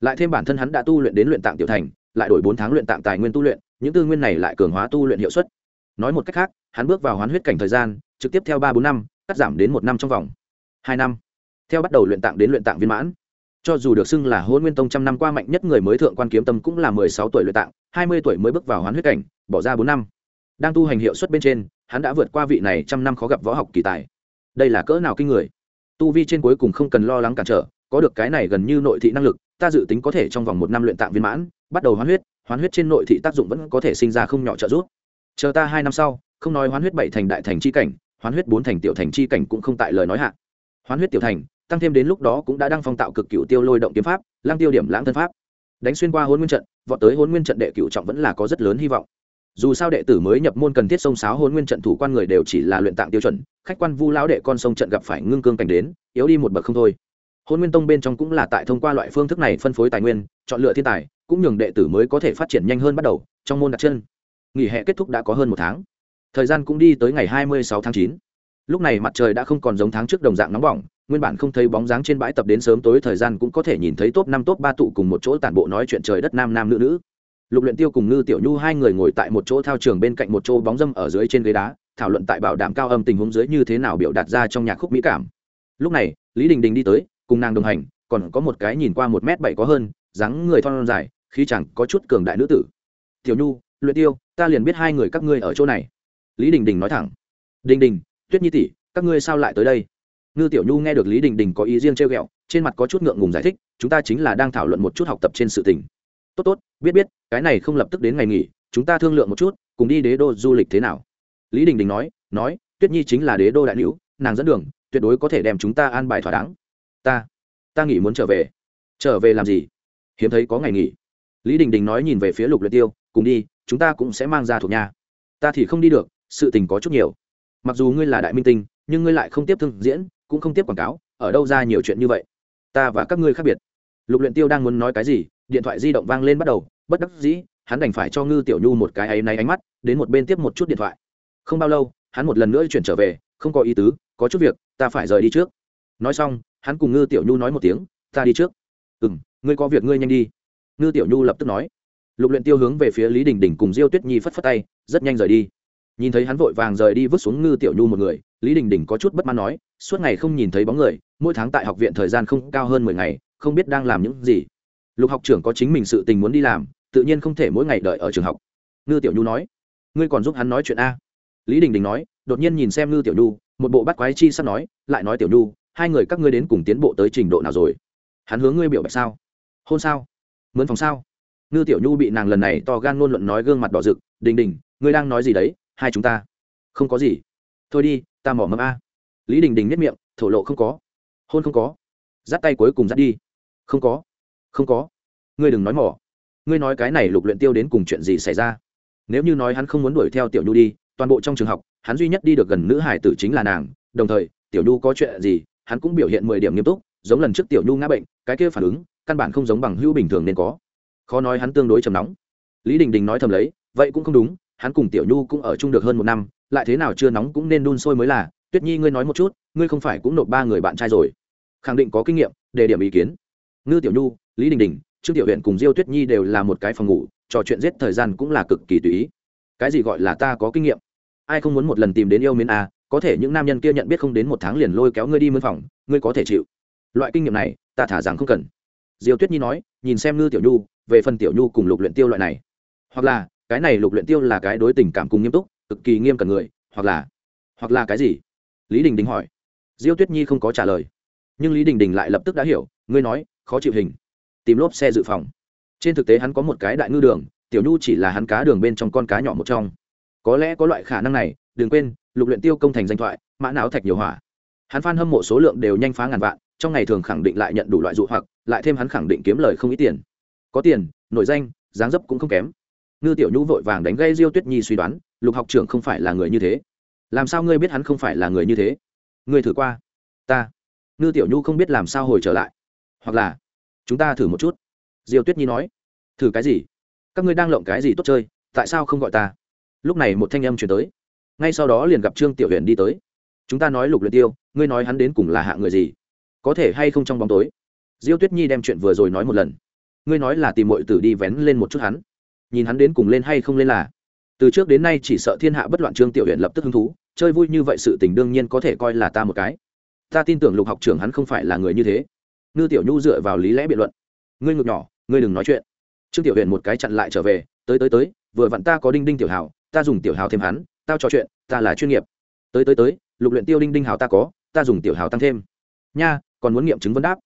Lại thêm bản thân hắn đã tu luyện đến luyện tạng tiểu thành, lại đổi bốn tháng luyện tạng tài nguyên tu luyện, những tư nguyên này lại cường hóa tu luyện hiệu suất. Nói một cách khác, hắn bước vào hoán huyết cảnh thời gian, trực tiếp theo ba bốn năm, cắt giảm đến một năm trong vòng. Hai năm. Theo bắt đầu luyện tạng đến luyện tạng viên mãn. Cho dù được xưng là hôn nguyên tông trăm năm qua mạnh nhất người mới thượng quan kiếm tâm cũng là mười sáu tuổi luyện tạng, hai mươi tuổi mới bước vào hoán huyết cảnh, bỏ ra bốn năm. Đang tu hành hiệu suất bên trên hắn đã vượt qua vị này trăm năm khó gặp võ học kỳ tài. Đây là cỡ nào kinh người. Tu vi trên cuối cùng không cần lo lắng cản trở, có được cái này gần như nội thị năng lực, ta dự tính có thể trong vòng một năm luyện tạng viên mãn, bắt đầu hoán huyết hoán huyết trên nội thị tác dụng vẫn có thể sinh ra không nhỏ trợ giúp. Chờ ta hai năm sau, không nói hoán huyết bảy thành đại thành chi cảnh, hoán huyết bốn thành tiểu thành chi cảnh cũng không tại lời nói hạn. hoán huyết tiểu thành, tăng thêm đến lúc đó cũng đã đăng phong tạo cực cựu tiêu lôi động kiếm pháp lang tiêu điểm lãng thân pháp. Đánh xuyên qua hôn nguyên trận, vọt tới hôn nguyên trận đệ cựu trọng vẫn là có rất lớn hy vọng dù sao đệ tử mới nhập môn cần thiết sông sáo hôn nguyên trận thủ quan người đều chỉ là luyện tạng tiêu chuẩn, khách quan vu lão đệ con sông trận gặp phải ngưng cương cảnh đến, yếu đi một bậc không thôi. Hôn nguyên tông bên trong cũng là tại thông qua loại phương thức này phân phối tài nguyên, chọn lựa thiên tài, cũng nhường đệ tử mới có thể phát triển nhanh hơn bắt đầu, trong môn đặt chân. Nghỉ hè kết thúc đã có hơn một tháng. Thời gian cũng đi tới ngày hai mươi sáu tháng chín. Lúc này mặt trời đã không còn giống tháng trước đồng dạng nóng bỏng, nguyên bản không thấy bóng dáng trên bãi tập đến sớm tối thời gian cũng có thể nhìn thấy top năm, top ba tụ cùng một chỗ tản bộ nói chuyện trời đất nam nam nữ nữ lục luyện tiêu cùng ngư tiểu nhu hai người ngồi tại một chỗ thao trường bên cạnh một chỗ bóng dâm ở dưới trên ghế đá, thảo luận tại bảo đảm cao âm tình huống dưới như thế nào biểu đạt ra trong nhạc khúc mỹ cảm. Lúc này, lý đình đình đi tới, cùng nàng đồng hành, còn có một cái nhìn qua một m bảy có hơn, dáng người thon dài, khí chẳng có chút cường đại nữ tử. Tiểu nhu, luyện tiêu, ta liền biết hai người các ngươi ở chỗ này. Lý đình đình nói thẳng. Đình đình, tuyết nhi tỷ, các ngươi sao lại tới đây? Ngư tiểu nhu nghe được lý đình đình có ý riêng treo ghẹo, trên mặt có chút ngượng ngùng giải thích, chúng ta chính là đang thảo luận một chút học tập trên sự tình tốt tốt, biết biết, cái này không lập tức đến ngày nghỉ, chúng ta thương lượng một chút, cùng đi đế đô du lịch thế nào? Lý đình đình nói nói, tuyết nhi chính là đế đô đại nữ, nàng dẫn đường, tuyệt đối có thể đem chúng ta an bài thỏa đáng. Ta ta nghỉ muốn trở về. Trở về làm gì? Hiếm thấy có ngày nghỉ. Lý đình đình nói nhìn về phía lục luyện tiêu, cùng đi, chúng ta cũng sẽ mang ra thuộc nhà. Ta thì không đi được, sự tình có chút nhiều. Mặc dù ngươi là đại minh tinh, nhưng ngươi lại không tiếp thương diễn, cũng không tiếp quảng cáo, ở đâu ra nhiều chuyện như vậy? Ta và các ngươi khác biệt. Lục luyện tiêu đang muốn nói cái gì điện thoại di động vang lên bắt đầu, bất đắc dĩ, hắn đành phải cho ngư tiểu nhu một cái ấy náy ánh mắt, đến một bên tiếp một chút điện thoại. Không bao lâu, hắn một lần nữa chuyển trở về, không có ý tứ, có chút việc, ta phải rời đi trước. Nói xong, hắn cùng ngư tiểu nhu nói một tiếng, ta đi trước. Ừ m ngươi có việc ngươi nhanh đi. Ngư tiểu nhu lập tức nói. Lục luyện tiêu hướng về phía lý đình đình cùng diêu tuyết nhi phất phất tay, rất nhanh rời đi. Nhìn thấy hắn vội vàng rời đi vứt xuống ngư tiểu nhu một người, lý đình đình có chút bất mãn nói, suốt ngày không nhìn thấy bóng người, mỗi tháng tại học viện thời gian không cao hơn mười ngày, không biết đang làm những gì lục học trưởng có chính mình sự tình muốn đi làm, tự nhiên không thể mỗi ngày đợi ở trường học. Ngư tiểu nhu nói, ngươi còn giúp hắn nói chuyện a? Lý đình đình nói, đột nhiên nhìn xem ngư tiểu nhu, một bộ bắt quái chi sắp nói, lại nói, tiểu nhu, hai người các ngươi đến cùng tiến bộ tới trình độ nào rồi? Hắn hướng ngươi biểu bạch sao? Hôn sao? Mướn phòng sao? Ngư tiểu nhu bị nàng lần này to gan ngôn luận nói gương mặt đỏ rực, đình đình, ngươi đang nói gì đấy? Hai chúng ta không có gì. Thôi đi, ta mỏ mâm a. Lý đình đình nhất miệng, thổ lộ không có. Hôn không có. Dắt tay cuối cùng dắt đi. Không có không có. Ngươi đừng nói mỏ. Ngươi nói cái này lục luyện tiêu đến cùng chuyện gì xảy ra? Nếu như nói hắn không muốn đuổi theo tiểu nhu đi, toàn bộ trong trường học, hắn duy nhất đi được gần nữ hải tử chính là nàng. Đồng thời, tiểu nhu có chuyện gì, hắn cũng biểu hiện mười điểm nghiêm túc, giống lần trước tiểu nhu ngã bệnh, cái kia phản ứng, căn bản không giống bằng hữu bình thường nên có. Khó nói hắn tương đối trầm nóng. Lý đình đình nói thầm lấy, vậy cũng không đúng, hắn cùng tiểu nhu cũng ở chung được hơn một năm, lại thế nào chưa nóng cũng nên đun sôi mới là. Tuyết nhi ngươi nói một chút, ngươi không phải cũng nộp ba người bạn trai rồi. Khẳng định có kinh nghiệm, đề điểm ý kiến. Ngư tiểu nhu lý đình đình trương tiểu huyện cùng diêu tuyết nhi đều là một cái phòng ngủ trò chuyện giết thời gian cũng là cực kỳ tùy ý. Cái gì gọi là ta có kinh nghiệm? Ai không muốn một lần tìm đến yêu mến à, có thể những nam nhân kia nhận biết không đến một tháng liền lôi kéo ngươi đi mướn phòng ngươi có thể chịu. Loại kinh nghiệm này ta thả rằng không cần. Diêu tuyết nhi nói nhìn xem ngư tiểu nhu về phần tiểu nhu cùng lục luyện tiêu loại này. Hoặc là cái này lục luyện tiêu là cái đối tình cảm cùng nghiêm túc cực kỳ nghiêm cẩn người hoặc là hoặc là cái gì? Lý đình đình hỏi. Diêu tuyết nhi không có trả lời. Nhưng lý đình đình lại lập tức đã hiểu ngươi nói khó chịu hình tìm lốp xe dự phòng. Trên thực tế hắn có một cái đại ngư đường, tiểu nhu chỉ là hắn cá đường bên trong con cá nhỏ một trong. Có lẽ có loại khả năng này, đừng quên, lục luyện tiêu công thành danh thoại, mã não thạch nhiều hỏa. Hắn phan hâm mộ số lượng đều nhanh phá ngàn vạn, trong ngày thường khẳng định lại nhận đủ loại dụ hoặc, lại thêm hắn khẳng định kiếm lời không ít tiền. Có tiền nội danh, dáng dấp cũng không kém. Ngư tiểu nhu vội vàng đánh gây diêu tuyết nhi suy đoán, lục học trưởng không phải là người như thế. Làm sao ngươi biết hắn không phải là người như thế? Ngươi thử qua. Ta. Ngư tiểu nhu không biết làm sao hồi trở lại. Hoặc là chúng ta thử một chút. Diêu tuyết nhi nói. Thử cái gì? Các ngươi đang lộng cái gì tốt chơi? Tại sao không gọi ta? Lúc này một thanh âm chuyển tới. Ngay sau đó liền gặp trương tiểu huyền đi tới. Chúng ta nói lục luyện tiêu, ngươi nói hắn đến cùng là hạ người gì? Có thể hay không trong bóng tối? Diêu tuyết nhi đem chuyện vừa rồi nói một lần. Ngươi nói là tìm mọi tử đi vén lên một chút hắn. Nhìn hắn đến cùng lên hay không lên là. Từ trước đến nay chỉ sợ thiên hạ bất loạn trương tiểu Huyền lập tức hứng thú. Chơi vui như vậy sự tình đương nhiên có thể coi là ta một cái. Ta tin tưởng lục học trưởng hắn không phải là người như thế ngư tiểu nhu dựa vào lý lẽ biện luận. Ngươi ngược nhỏ, ngươi đừng nói chuyện. Trương tiểu huyền một cái chặn lại trở về, tới tới tới, vừa vặn ta có đinh đinh tiểu hào ta dùng tiểu hào thêm hắn, tao trò chuyện, ta là chuyên nghiệp. Tới tới tới, lục luyện tiêu đinh đinh hào ta có, ta dùng tiểu hào tăng thêm. Nha, còn muốn nghiệm chứng vấn đáp.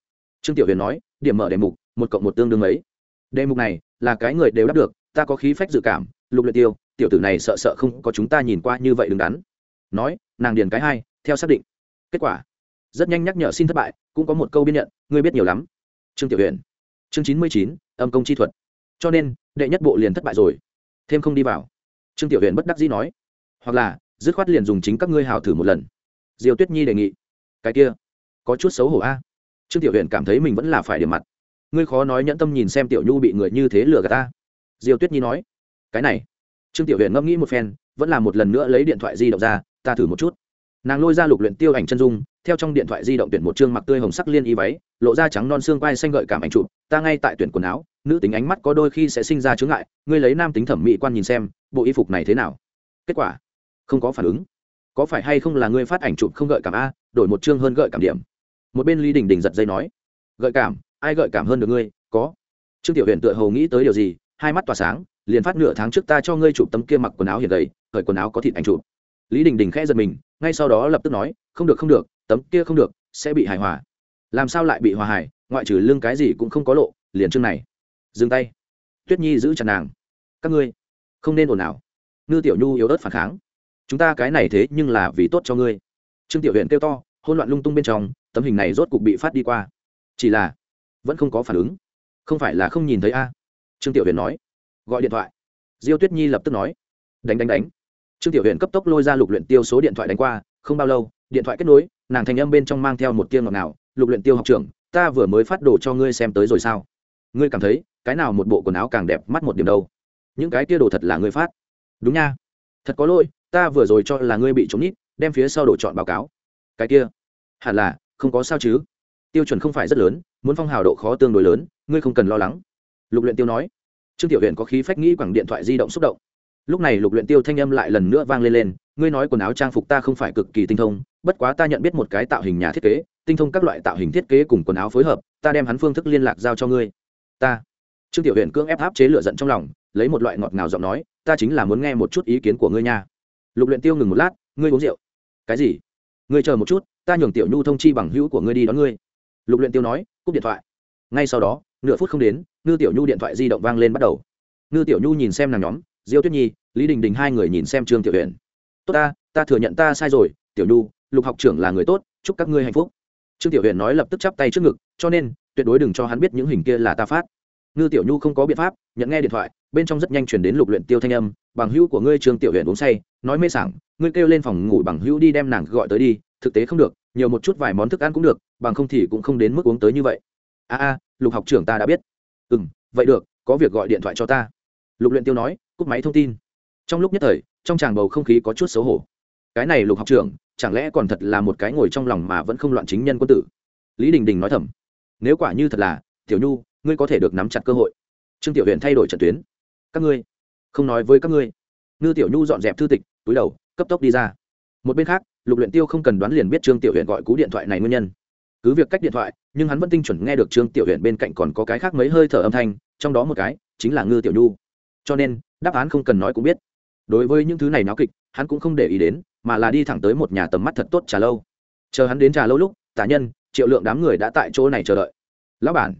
Trương tiểu huyền nói, điểm mở đề mục, một cộng một tương đương ấy đề mục này, là cái người đều đáp được, ta có khí phách dự cảm, lục luyện tiêu, tiểu tử này sợ sợ không có chúng ta nhìn qua như vậy đứng đắn. Nói, nàng điền cái hai, theo xác định. Kết quả rất nhanh nhắc nhở xin thất bại, cũng có một câu biên nhận, ngươi biết nhiều lắm. Trương tiểu huyền chương chín mươi chín, âm công chi thuật. Cho nên, đệ nhất bộ liền thất bại rồi. Thêm không đi vào. Trương tiểu huyền bất đắc dĩ nói, hoặc là, dứt khoát liền dùng chính các ngươi hào thử một lần. Diều tuyết nhi đề nghị, cái kia, có chút xấu hổ a. Trương tiểu huyền cảm thấy mình vẫn là phải điểm mặt. Ngươi khó nói nhẫn tâm nhìn xem tiểu nhu bị người như thế lừa gạt ta. Diều tuyết nhi nói, cái này. Trương tiểu huyền ngẫm nghĩ một phen, vẫn là một lần nữa lấy điện thoại di động ra, ta thử một chút nàng lôi ra lục luyện tiêu ảnh chân dung, theo trong điện thoại di động tuyển một chương mặc tươi hồng sắc liên y váy, lộ ra trắng non xương quai xanh gợi cảm ảnh chụp, ta ngay tại tuyển quần áo, nữ tính ánh mắt có đôi khi sẽ sinh ra chướng ngại, ngươi lấy nam tính thẩm mỹ quan nhìn xem, bộ y phục này thế nào? Kết quả, không có phản ứng. Có phải hay không là ngươi phát ảnh chụp không gợi cảm a, đổi một chương hơn gợi cảm điểm. Một bên lý đình đình giật dây nói, gợi cảm, ai gợi cảm hơn được ngươi? Có. Trương tiểu huyền tựa hồ nghĩ tới điều gì, hai mắt tỏa sáng, liền phát nửa tháng trước ta cho ngươi chụp tấm kia mặc quần áo hiện gầy khởi quần áo có thịt ảnh chụp. Lý đình đình khẽ giật mình ngay sau đó lập tức nói, không được không được, tấm kia không được, sẽ bị hài hòa. Làm sao lại bị hòa hài? Ngoại trừ lưng cái gì cũng không có lộ, liền chương này. Dừng tay. Tuyết nhi giữ chặt nàng. Các ngươi, không nên ồn ào. Ngư tiểu nhu yếu ớt phản kháng. Chúng ta cái này thế nhưng là vì tốt cho ngươi. Trương tiểu huyện kêu to hôn loạn lung tung bên trong, tấm hình này rốt cục bị phát đi qua. Chỉ là, vẫn không có phản ứng. Không phải là không nhìn thấy a? Trương tiểu huyền nói. Gọi điện thoại. Diêu tuyết nhi lập tức nói. Đánh đánh đánh trương tiểu huyền cấp tốc lôi ra lục luyện tiêu số điện thoại đánh qua, không bao lâu, điện thoại kết nối, nàng thành âm bên trong mang theo một tiếng ngọt ngào, lục luyện tiêu học trưởng, ta vừa mới phát đồ cho ngươi xem tới rồi sao? Ngươi cảm thấy, cái nào một bộ quần áo càng đẹp mắt một điểm đâu? Những cái kia đồ thật là ngươi phát. Đúng nha. Thật có lỗi, ta vừa rồi cho là ngươi bị trống nít, đem phía sau đồ chọn báo cáo. Cái kia? Hẳn là, không có sao chứ. Tiêu chuẩn không phải rất lớn, muốn phong hào độ khó tương đối lớn, ngươi không cần lo lắng. Lục luyện tiêu nói. Trương tiểu huyện có khí phách nghĩ quẳng điện thoại di động xúc động lúc này lục luyện tiêu thanh âm lại lần nữa vang lên lên, ngươi nói quần áo trang phục ta không phải cực kỳ tinh thông, bất quá ta nhận biết một cái tạo hình nhà thiết kế, tinh thông các loại tạo hình thiết kế cùng quần áo phối hợp, ta đem hắn phương thức liên lạc giao cho ngươi. Ta. Trương tiểu huyện cưỡng ép áp chế lửa giận trong lòng, lấy một loại ngọt ngào giọng nói, ta chính là muốn nghe một chút ý kiến của ngươi nha. Lục luyện tiêu ngừng một lát, ngươi uống rượu. Cái gì? Ngươi chờ một chút, ta nhường tiểu nhu thông chi bằng hữu của ngươi đi đón ngươi. Lục luyện tiêu nói, cúp điện thoại. Ngay sau đó, nửa phút không đến, ngư tiểu nhu điện thoại di động vang lên bắt đầu. Ngư tiểu nhu nhìn xem nàng nhóm, diêu tuyết nhi lý đình đình hai người nhìn xem trương tiểu huyền tốt ta ta thừa nhận ta sai rồi, tiểu nhu, lục học trưởng là người tốt, chúc các ngươi hạnh phúc. Trương tiểu huyền nói lập tức chắp tay trước ngực, cho nên, tuyệt đối đừng cho hắn biết những hình kia là ta phát. Ngư tiểu nhu không có biện pháp, nhận nghe điện thoại, bên trong rất nhanh chuyển đến lục luyện tiêu thanh âm, bằng hữu của ngươi trương tiểu huyền uống say, nói mê sảng, ngươi kêu lên phòng ngủ bằng hữu đi đem nàng gọi tới đi, thực tế không được, nhiều một chút vài món thức ăn cũng được, bằng không thì cũng không đến mức uống tới như vậy. A a, lục học trưởng ta đã biết. Ừ vậy được, có việc gọi điện thoại cho ta. Lục luyện tiêu nói, cúp máy thông tin trong lúc nhất thời, trong tràng bầu không khí có chút xấu hổ. Cái này lục học trưởng, chẳng lẽ còn thật là một cái ngồi trong lòng mà vẫn không loạn chính nhân quân tử? Lý đình đình nói thầm. Nếu quả như thật là, tiểu nhu, ngươi có thể được nắm chặt cơ hội. Trương tiểu huyện thay đổi trận tuyến. Các ngươi, không nói với các ngươi. Ngư tiểu nhu dọn dẹp thư tịch, túi đầu, cấp tốc đi ra. Một bên khác, lục luyện tiêu không cần đoán liền biết trương tiểu huyện gọi cú điện thoại này nguyên nhân. Cứ việc cách điện thoại, nhưng hắn vẫn tinh chuẩn nghe được trương tiểu huyện bên cạnh còn có cái khác mấy hơi thở âm thanh, trong đó một cái chính là ngư tiểu nhu. Cho nên, đáp án không cần nói cũng biết đối với những thứ này náo kịch, hắn cũng không để ý đến, mà là đi thẳng tới một nhà tầm mắt thật tốt trà lâu. Chờ hắn đến trà lâu lúc, tả nhân, triệu lượng đám người đã tại chỗ này chờ đợi. Lão bản.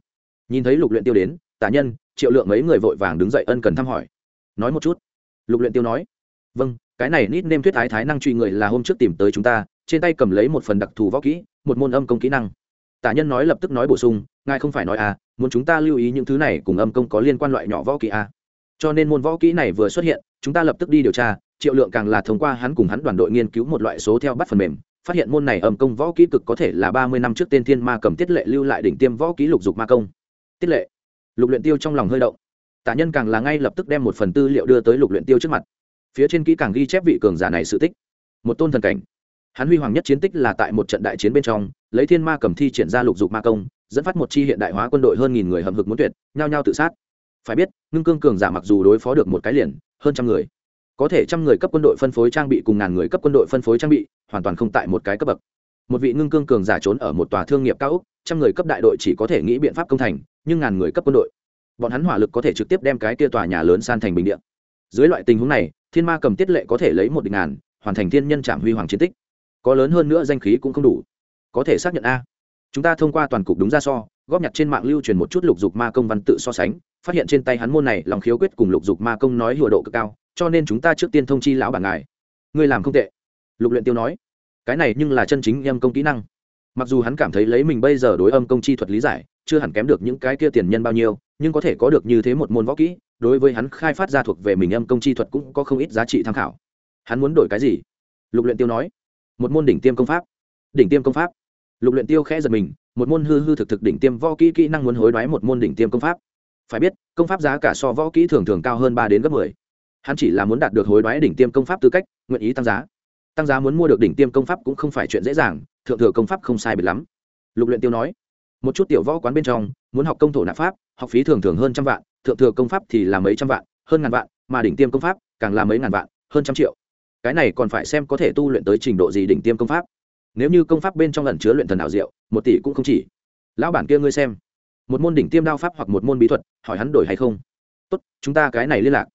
Nhìn thấy lục luyện tiêu đến, tả nhân, triệu lượng mấy người vội vàng đứng dậy ân cần thăm hỏi. Nói một chút. Lục luyện tiêu nói. Vâng cái này nít nêm thuyết thái thái năng truy người là hôm trước tìm tới chúng ta, trên tay cầm lấy một phần đặc thù võ kỹ, một môn âm công kỹ năng. Tả nhân nói lập tức nói bổ sung, ngài không phải nói à muốn chúng ta lưu ý những thứ này cùng âm công có liên quan loại nhỏ võ kỹ à cho nên môn võ kỹ này vừa xuất hiện, chúng ta lập tức đi điều tra, triệu lượng càng là thông qua hắn cùng hắn đoàn đội nghiên cứu một loại số theo bắt phần mềm, phát hiện môn này âm công võ kỹ cực có thể là ba mươi năm trước tên thiên ma cầm tiết lệ lưu lại đỉnh tiêm võ kỹ lục dục ma công. Tiết lệ. Lục luyện tiêu trong lòng hơi động. Tả nhân càng là ngay lập tức đem một phần tư liệu đưa tới lục luyện tiêu trước mặt. Phía trên kỹ càng ghi chép vị cường giả này sự tích. Một tôn thần cảnh. Hắn huy hoàng nhất chiến tích là tại một trận đại chiến bên trong, lấy thiên ma cầm thi triển ra lục dục ma công, dẫn phát một chi hiện đại hóa quân đội hơn nghìn người hầm hực muốn tuyệt, nhao nhao tự sát phải biết, ngưng cương cường giả mặc dù đối phó được một cái liền, hơn trăm người. Có thể trăm người cấp quân đội phân phối trang bị cùng ngàn người cấp quân đội phân phối trang bị, hoàn toàn không tại một cái cấp bậc. Một vị ngưng cương cường giả trốn ở một tòa thương nghiệp cao úc trăm người cấp đại đội chỉ có thể nghĩ biện pháp công thành, nhưng ngàn người cấp quân đội, bọn hắn hỏa lực có thể trực tiếp đem cái kia tòa nhà lớn san thành bình điện dưới loại tình huống này, thiên ma cầm tiết lệ có thể lấy một địch ngàn, hoàn thành thiên nhân trạm huy hoàng chiến tích. Có lớn hơn nữa danh khí cũng không đủ. Có thể xác nhận a. Chúng ta thông qua toàn cục đúng ra so góp nhặt trên mạng lưu truyền một chút lục dục ma công văn tự so sánh, phát hiện trên tay hắn môn này lòng khiếu quyết cùng lục dục ma công nói hùa độ cực cao, cho nên chúng ta trước tiên thông chi lão bản ngài. Ngươi làm không tệ. Lục luyện tiêu nói. Cái này nhưng là chân chính âm công kỹ năng. Mặc dù hắn cảm thấy lấy mình bây giờ đối âm công chi thuật lý giải, chưa hẳn kém được những cái kia tiền nhân bao nhiêu, nhưng có thể có được như thế một môn võ kỹ, đối với hắn khai phát ra thuộc về mình âm công chi thuật cũng có không ít giá trị tham khảo. Hắn muốn đổi cái gì? Lục luyện tiêu nói. Một môn đỉnh tiêm công pháp. Đỉnh tiêm công pháp lục luyện tiêu khẽ giật mình, một môn hư hư thực thực đỉnh tiêm võ kỹ kỹ năng muốn hối đoái một môn đỉnh tiêm công pháp. Phải biết, công pháp giá cả so võ kỹ thường thường cao hơn ba đến gấp mười. Hắn chỉ là muốn đạt được hối đoái đỉnh tiêm công pháp tư cách, nguyện ý tăng giá. Tăng giá muốn mua được đỉnh tiêm công pháp cũng không phải chuyện dễ dàng, thượng thừa công pháp không sai biệt lắm. Lục luyện tiêu nói, một chút tiểu võ quán bên trong, muốn học công thổ nạp pháp, học phí thường thường hơn trăm vạn, thượng thừa công pháp thì là mấy trăm vạn, hơn ngàn vạn, mà đỉnh tiêm công pháp càng là mấy ngàn vạn, hơn trăm triệu. Cái này còn phải xem có thể tu luyện tới trình độ gì đỉnh tiêm công pháp nếu như công pháp bên trong lần chứa luyện thần ảo diệu, một tỷ cũng không chỉ. Lão bản kia ngươi xem. Một môn đỉnh tiêm đao pháp hoặc một môn bí thuật, hỏi hắn đổi hay không? Tốt, chúng ta cái này liên lạc.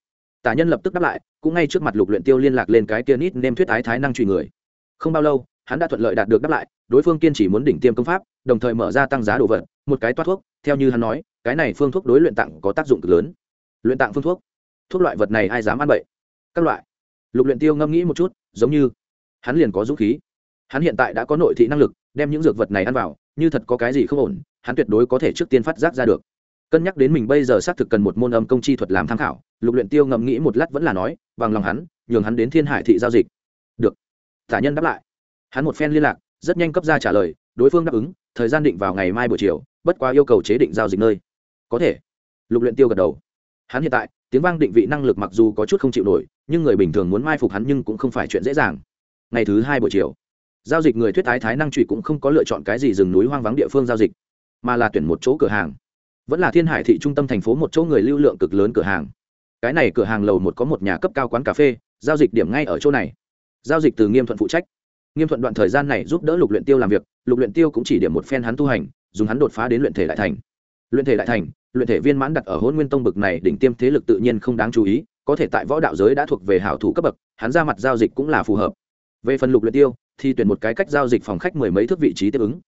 Tả nhân lập tức đáp lại, cũng ngay trước mặt lục luyện tiêu liên lạc lên cái kia nít nêm thuyết ái thái năng truy người. Không bao lâu, hắn đã thuận lợi đạt được đáp lại, đối phương kiên chỉ muốn đỉnh tiêm công pháp, đồng thời mở ra tăng giá đồ vật, một cái toát thuốc, theo như hắn nói, cái này phương thuốc đối luyện tạng có tác dụng cực lớn. Luyện tạng phương thuốc? Thuốc loại vật này ai dám ăn bậy? Các loại. Lục luyện tiêu ngâm nghĩ một chút, giống như hắn liền có dũng khí hắn hiện tại đã có nội thị năng lực, đem những dược vật này ăn vào, như thật có cái gì không ổn, hắn tuyệt đối có thể trước tiên phát giác ra được. Cân nhắc đến mình bây giờ xác thực cần một môn âm công chi thuật làm tham khảo, lục luyện tiêu ngẫm nghĩ một lát vẫn là nói, bằng lòng hắn, nhường hắn đến thiên hải thị giao dịch. Được. Tả nhân đáp lại. Hắn một phen liên lạc, rất nhanh cấp ra trả lời, đối phương đáp ứng, thời gian định vào ngày mai buổi chiều, bất quá yêu cầu chế định giao dịch nơi. Có thể. Lục luyện tiêu gật đầu. Hắn hiện tại, tiếng vang định vị năng lực mặc dù có chút không chịu nổi, nhưng người bình thường muốn mai phục hắn nhưng cũng không phải chuyện dễ dàng. Ngày thứ hai buổi chiều giao dịch người thuyết thái thái năng trụy cũng không có lựa chọn cái gì rừng núi hoang vắng địa phương giao dịch, mà là tuyển một chỗ cửa hàng. Vẫn là thiên hải thị trung tâm thành phố một chỗ người lưu lượng cực lớn cửa hàng. Cái này cửa hàng lầu một có một nhà cấp cao quán cà phê, giao dịch điểm ngay ở chỗ này. Giao dịch từ nghiêm thuận phụ trách. Nghiêm thuận đoạn thời gian này giúp đỡ lục luyện tiêu làm việc, lục luyện tiêu cũng chỉ điểm một phen hắn tu hành, dùng hắn đột phá đến luyện thể đại thành. Luyện thể đại thành, luyện thể viên mãn đặt ở hôn nguyên tông bực này đỉnh tiêm thế lực tự nhiên không đáng chú ý, có thể tại võ đạo giới đã thuộc về hảo thủ cấp bậc, hắn ra mặt giao dịch cũng là phù hợp. Về phần lục luyện tiêu thì tuyển một cái cách giao dịch phòng khách mười mấy thước vị trí tiếp ứng.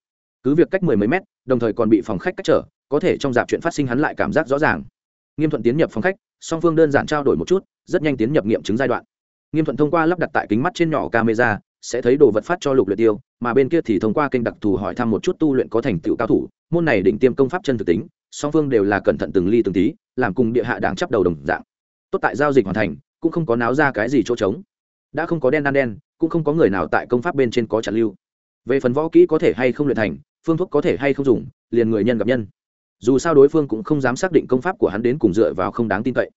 Cứ việc cách mười mấy mét, đồng thời còn bị phòng khách cách trở, có thể trong dạp chuyện phát sinh hắn lại cảm giác rõ ràng. Nghiêm thuận tiến nhập phòng khách, song phương đơn giản trao đổi một chút, rất nhanh tiến nhập nghiệm chứng giai đoạn. Nghiêm thuận thông qua lắp đặt tại kính mắt trên nhỏ camera, sẽ thấy đồ vật phát cho lục luyện tiêu, mà bên kia thì thông qua kênh đặc thù hỏi thăm một chút tu luyện có thành tựu cao thủ, môn này định tiêm công pháp chân thực tính, song phương đều là cẩn thận từng ly từng tí, làm cùng địa hạ đảng chấp đầu đồng dạng. Tốt tại giao dịch hoàn thành, cũng không có náo ra cái gì chỗ trống. Đã không có đen ăn đen cũng không có người nào tại công pháp bên trên có trả lưu. Về phần võ kỹ có thể hay không luyện thành, phương thuốc có thể hay không dùng, liền người nhân gặp nhân. Dù sao đối phương cũng không dám xác định công pháp của hắn đến cùng dựa vào không đáng tin cậy.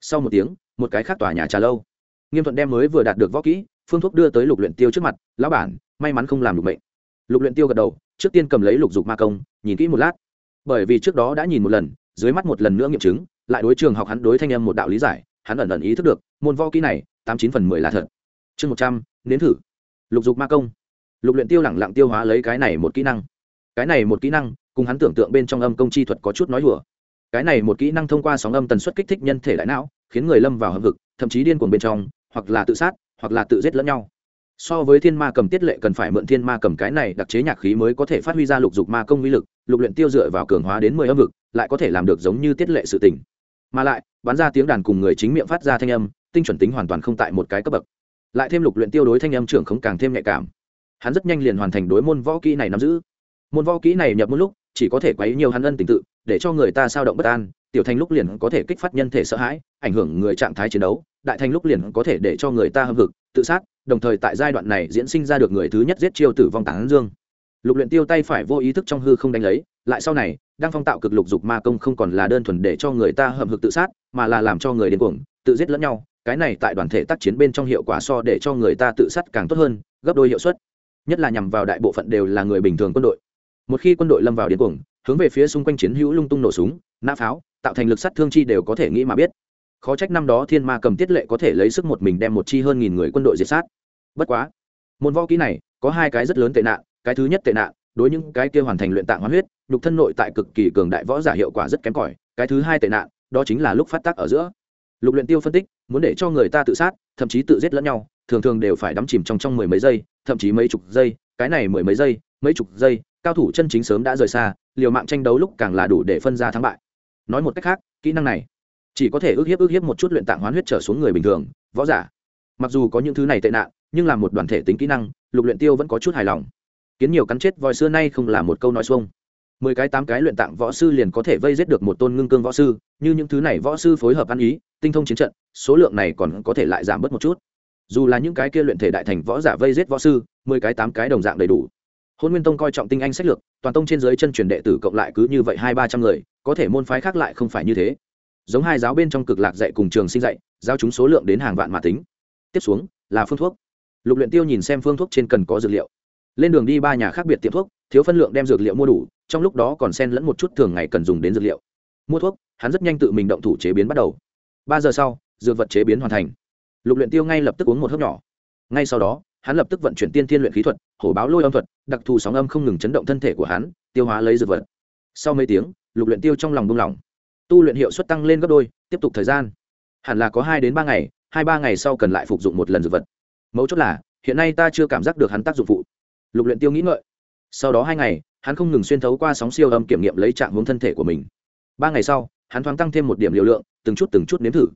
Sau một tiếng, một cái khác tòa nhà trà lâu. Nghiêm thuận đem mới vừa đạt được võ kỹ, phương thuốc đưa tới lục luyện tiêu trước mặt, lão bản, may mắn không làm được bệnh. Lục luyện tiêu gật đầu, trước tiên cầm lấy lục dục ma công, nhìn kỹ một lát. Bởi vì trước đó đã nhìn một lần, dưới mắt một lần nữa nghiệm chứng, lại đối trường học hắn đối thanh âm một đạo lý giải, hắn ẩn ẩn ý thức được, môn võ kỹ này, tám chín phần mười là thật chương một trăm, nếm thử. Lục dục ma công. Lục luyện tiêu lẳng lặng tiêu hóa lấy cái này một kỹ năng. Cái này một kỹ năng, cùng hắn tưởng tượng bên trong âm công chi thuật có chút nói đùa. Cái này một kỹ năng thông qua sóng âm tần suất kích thích nhân thể đại não, khiến người lâm vào hầm vực thậm chí điên cuồng bên trong, hoặc là tự sát, hoặc là tự giết lẫn nhau. So với thiên ma cầm tiết lệ cần phải mượn thiên ma cầm cái này đặc chế nhạc khí mới có thể phát huy ra lục dục ma công uy lực, lục luyện tiêu dựa vào cường hóa đến mười âm vực lại có thể làm được giống như tiết lệ sự tình. Mà lại, bắn ra tiếng đàn cùng người chính miệng phát ra thanh âm, tinh chuẩn tính hoàn toàn không tại một cái cấp bậc lại thêm lục luyện tiêu đối thanh âm trưởng không càng thêm nhạy cảm. Hắn rất nhanh liền hoàn thành đối môn võ kỹ này nắm giữ. Môn võ kỹ này nhập một lúc, chỉ có thể quấy nhiều hắn ân tình tự, để cho người ta sao động bất an, tiểu thành lúc liền có thể kích phát nhân thể sợ hãi, ảnh hưởng người trạng thái chiến đấu, đại thành lúc liền có thể để cho người ta hâm hực, tự sát, đồng thời tại giai đoạn này diễn sinh ra được người thứ nhất giết chiêu tử vong tán dương. Lục luyện tiêu tay phải vô ý thức trong hư không đánh lấy, lại sau này, đang phong tạo cực lục dục ma công không còn là đơn thuần để cho người ta hầm hực tự sát, mà là làm cho người điên cuồng, tự giết lẫn nhau cái này tại đoàn thể tác chiến bên trong hiệu quả so để cho người ta tự sát càng tốt hơn, gấp đôi hiệu suất. Nhất là nhằm vào đại bộ phận đều là người bình thường quân đội. Một khi quân đội lâm vào điên cuồng, hướng về phía xung quanh chiến hữu lung tung nổ súng, nã pháo, tạo thành lực sát thương chi đều có thể nghĩ mà biết. Khó trách năm đó thiên ma cầm tiết lệ có thể lấy sức một mình đem một chi hơn nghìn người quân đội diệt sát. Bất quá, môn võ kỹ này có hai cái rất lớn tệ nạn, cái thứ nhất tệ nạn, đối những cái kia hoàn thành luyện tạng hoán huyết, nhục thân nội tại cực kỳ cường đại võ giả hiệu quả rất kém cỏi. Cái thứ hai tệ nạn, đó chính là lúc phát tác ở giữa lục luyện tiêu phân tích, muốn để cho người ta tự sát, thậm chí tự giết lẫn nhau, thường thường đều phải đắm chìm trong trong mười mấy giây, thậm chí mấy chục giây, cái này mười mấy giây, mấy chục giây, cao thủ chân chính sớm đã rời xa, liều mạng tranh đấu lúc càng là đủ để phân ra thắng bại. Nói một cách khác, kỹ năng này, chỉ có thể ước hiếp ước hiếp một chút luyện tạng hoán huyết trở xuống người bình thường, võ giả. Mặc dù có những thứ này tệ nạn, nhưng là một đoàn thể tính kỹ năng, lục luyện tiêu vẫn có chút hài lòng. Kiến nhiều cắn chết voi xưa nay không là một câu nói xuông. Mười cái tám cái luyện tạng võ sư liền có thể vây giết được một tôn ngưng cương võ sư, như những thứ này võ sư phối hợp ăn ý tinh thông chiến trận, số lượng này còn có thể lại giảm bớt một chút. Dù là những cái kia luyện thể đại thành võ giả vây giết võ sư, mười cái tám cái đồng dạng đầy đủ. Hôn nguyên tông coi trọng tinh anh sách lược, toàn tông trên dưới chân truyền đệ tử cộng lại cứ như vậy hai ba trăm người, có thể môn phái khác lại không phải như thế. Giống hai giáo bên trong cực lạc dạy cùng trường sinh dạy giao chúng số lượng đến hàng vạn mà tính. Tiếp xuống, là phương thuốc. Lục luyện tiêu nhìn xem phương thuốc trên cần có dược liệu. Lên đường đi ba nhà khác biệt tiệm thuốc, thiếu phân lượng đem dược liệu mua đủ, trong lúc đó còn xen lẫn một chút thường ngày cần dùng đến dược liệu. Mua thuốc, hắn rất nhanh tự mình động thủ chế biến bắt đầu ba giờ sau, dược vật chế biến hoàn thành. Lục luyện tiêu ngay lập tức uống một hớp nhỏ. Ngay sau đó, hắn lập tức vận chuyển tiên thiên luyện khí thuật, hổ báo lôi âm thuật, đặc thù sóng âm không ngừng chấn động thân thể của hắn, tiêu hóa lấy dược vật. Sau mấy tiếng, lục luyện tiêu trong lòng buông lỏng. Tu luyện hiệu suất tăng lên gấp đôi, tiếp tục thời gian. Hẳn là có hai đến ba ngày, hai ba ngày sau cần lại phục dụng một lần dược vật. Mấu chốt là, hiện nay ta chưa cảm giác được hắn tác dụng phụ. Lục luyện tiêu nghĩ ngợi. Sau đó hai ngày, hắn không ngừng xuyên thấu qua sóng siêu âm kiểm nghiệm lấy trạng hướng thân thể của mình. Ba ngày sau hắn thoáng tăng thêm một điểm liều lượng, từng chút từng chút nếm thử.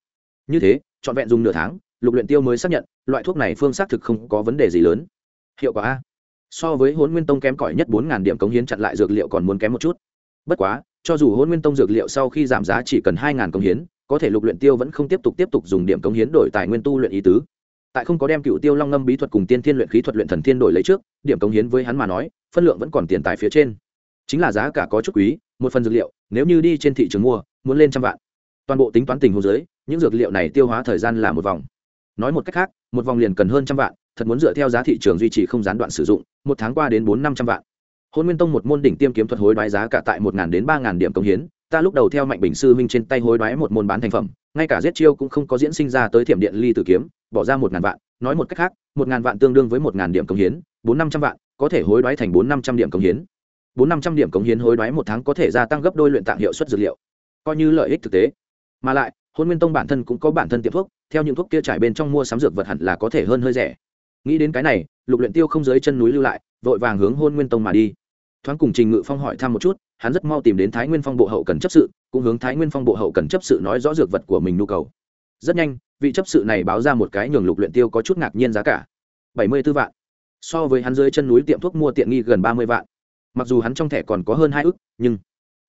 Như thế, trọn vẹn dùng nửa tháng, lục luyện tiêu mới xác nhận, loại thuốc này phương xác thực không có vấn đề gì lớn. Hiệu quả a. So với hôn nguyên tông kém cỏi nhất bốn điểm cống hiến chặn lại dược liệu còn muốn kém một chút. Bất quá, cho dù hôn nguyên tông dược liệu sau khi giảm giá chỉ cần hai cống hiến, có thể lục luyện tiêu vẫn không tiếp tục tiếp tục dùng điểm cống hiến đổi tài nguyên tu luyện ý tứ. Tại không có đem cựu tiêu long ngâm bí thuật cùng tiên thiên luyện khí thuật luyện thần thiên đổi lấy trước, điểm cống hiến với hắn mà nói, phân lượng vẫn còn tiền tài phía trên. Chính là giá cả có chút quý, một phần dược liệu, nếu như đi trên thị trường mua muốn lên trăm vạn. Toàn bộ tính toán tình hồ dưới, những dược liệu này tiêu hóa thời gian là một vòng. Nói một cách khác, một vòng liền cần hơn trăm vạn, thật muốn dựa theo giá thị trường duy trì không gián đoạn sử dụng, một tháng qua đến bốn năm trăm vạn. Hôn nguyên tông một môn đỉnh tiêm kiếm thuật hối đoái giá cả tại một đến ba điểm công hiến, ta lúc đầu theo mạnh bình sư huynh trên tay hối đoái một môn bán thành phẩm, ngay cả giết chiêu cũng không có diễn sinh ra tới thiểm điện ly tử kiếm, bỏ ra một ngàn vạn. Nói một cách khác, một ngàn vạn tương đương với một ngàn điểm công hiến, bốn năm trăm vạn, có thể hối đoái thành bốn năm trăm điểm công hiến. Bốn năm trăm điểm công hiến hối đoái một tháng có thể gia tăng gấp đôi luyện tạng hiệu suất dược liệu coi như lợi ích thực tế. Mà lại, hôn nguyên tông bản thân cũng có bản thân tiệm thuốc, theo những thuốc kia trải bên trong mua sắm dược vật hẳn là có thể hơn hơi rẻ. Nghĩ đến cái này, lục luyện tiêu không dưới chân núi lưu lại, vội vàng hướng hôn nguyên tông mà đi. Thoáng cùng trình ngự phong hỏi thăm một chút, hắn rất mau tìm đến thái nguyên phong bộ hậu cần chấp sự, cũng hướng thái nguyên phong bộ hậu cần chấp sự nói rõ dược vật của mình nhu cầu. Rất nhanh, vị chấp sự này báo ra một cái nhường lục luyện tiêu có chút ngạc nhiên giá cả. Bảy mươi 74 vạn. So với hắn dưới chân núi tiệm thuốc mua tiện nghi gần ba mươi vạn. Mặc dù hắn trong thẻ còn có hơn hai ức, nhưng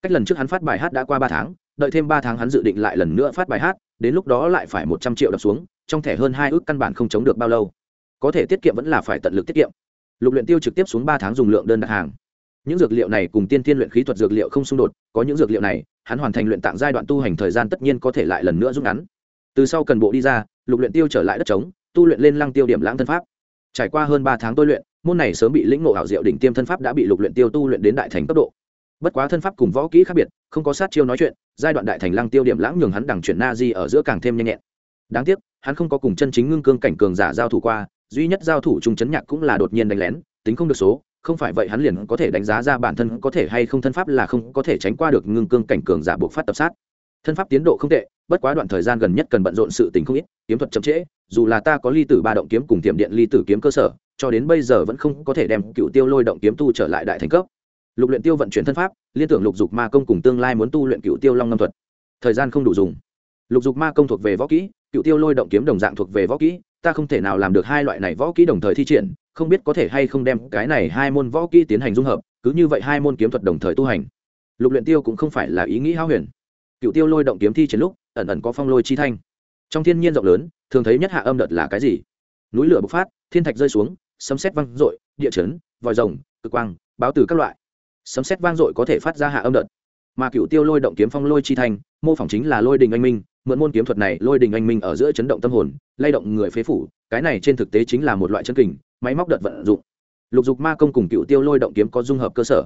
cách lần trước hắn phát bài hát đã qua ba tháng đợi thêm ba tháng hắn dự định lại lần nữa phát bài hát, đến lúc đó lại phải một trăm triệu đập xuống, trong thẻ hơn hai ước căn bản không chống được bao lâu. Có thể tiết kiệm vẫn là phải tận lực tiết kiệm. Lục luyện tiêu trực tiếp xuống ba tháng dùng lượng đơn đặt hàng. Những dược liệu này cùng tiên tiên luyện khí thuật dược liệu không xung đột, có những dược liệu này, hắn hoàn thành luyện tạng giai đoạn tu hành thời gian tất nhiên có thể lại lần nữa rút ngắn. Từ sau cần bộ đi ra, lục luyện tiêu trở lại đất trống, tu luyện lên lăng tiêu điểm lãng thân pháp. Trải qua hơn ba tháng tôi luyện, môn này sớm bị lĩnh ngộ ảo diệu đỉnh tiêm thân pháp đã bị lục luyện tiêu tu luyện đến đại thành cấp độ bất quá thân pháp cùng võ kỹ khác biệt, không có sát chiêu nói chuyện, giai đoạn đại thành lăng tiêu điểm lãng nhường hắn đằng chuyển na di ở giữa càng thêm nhanh nhẹn. Đáng tiếc, hắn không có cùng chân chính ngưng cương cảnh cường giả giao thủ qua, duy nhất giao thủ trung chấn nhạc cũng là đột nhiên đánh lén, tính không được số, không phải vậy hắn liền có thể đánh giá ra bản thân có thể hay không thân pháp là không có thể tránh qua được ngưng cương cảnh cường giả buộc phát tập sát. Thân pháp tiến độ không tệ, bất quá đoạn thời gian gần nhất cần bận rộn sự tình không ít, kiếm thuật chậm trễ, dù là ta có ly tử ba động kiếm cùng tiệm điện ly tử kiếm cơ sở, cho đến bây giờ vẫn không có thể đem cựu tiêu lôi động kiếm tu trở lại đại thành cấp lục luyện tiêu vận chuyển thân pháp liên tưởng lục dục ma công cùng tương lai muốn tu luyện cựu tiêu long ngâm thuật. Thời gian không đủ dùng. Lục dục ma công thuộc về võ kỹ cựu tiêu lôi động kiếm đồng dạng thuộc về võ kỹ ta không thể nào làm được hai loại này võ kỹ đồng thời thi triển không biết có thể hay không đem cái này hai môn võ kỹ tiến hành dung hợp cứ như vậy hai môn kiếm thuật đồng thời tu hành. Lục luyện tiêu cũng không phải là ý nghĩ hao huyền. Cựu tiêu lôi động kiếm thi triển lúc ẩn ẩn có phong lôi chi thanh. Trong thiên nhiên rộng lớn thường thấy nhất hạ âm đợt là cái gì? Núi lửa bộc phát thiên thạch rơi xuống sấm sét vang rội, địa chấn vòi rồng cực quang báo từ các loại sấm sét vang dội có thể phát ra hạ âm đợt. Mà cựu tiêu lôi động kiếm phong lôi chi thành mô phỏng chính là lôi đình anh minh, mượn môn kiếm thuật này lôi đình anh minh ở giữa chấn động tâm hồn, lay động người phế phủ, cái này trên thực tế chính là một loại chân kình, máy móc đợt vận dụng. Lục dục ma công cùng cựu tiêu lôi động kiếm có dung hợp cơ sở.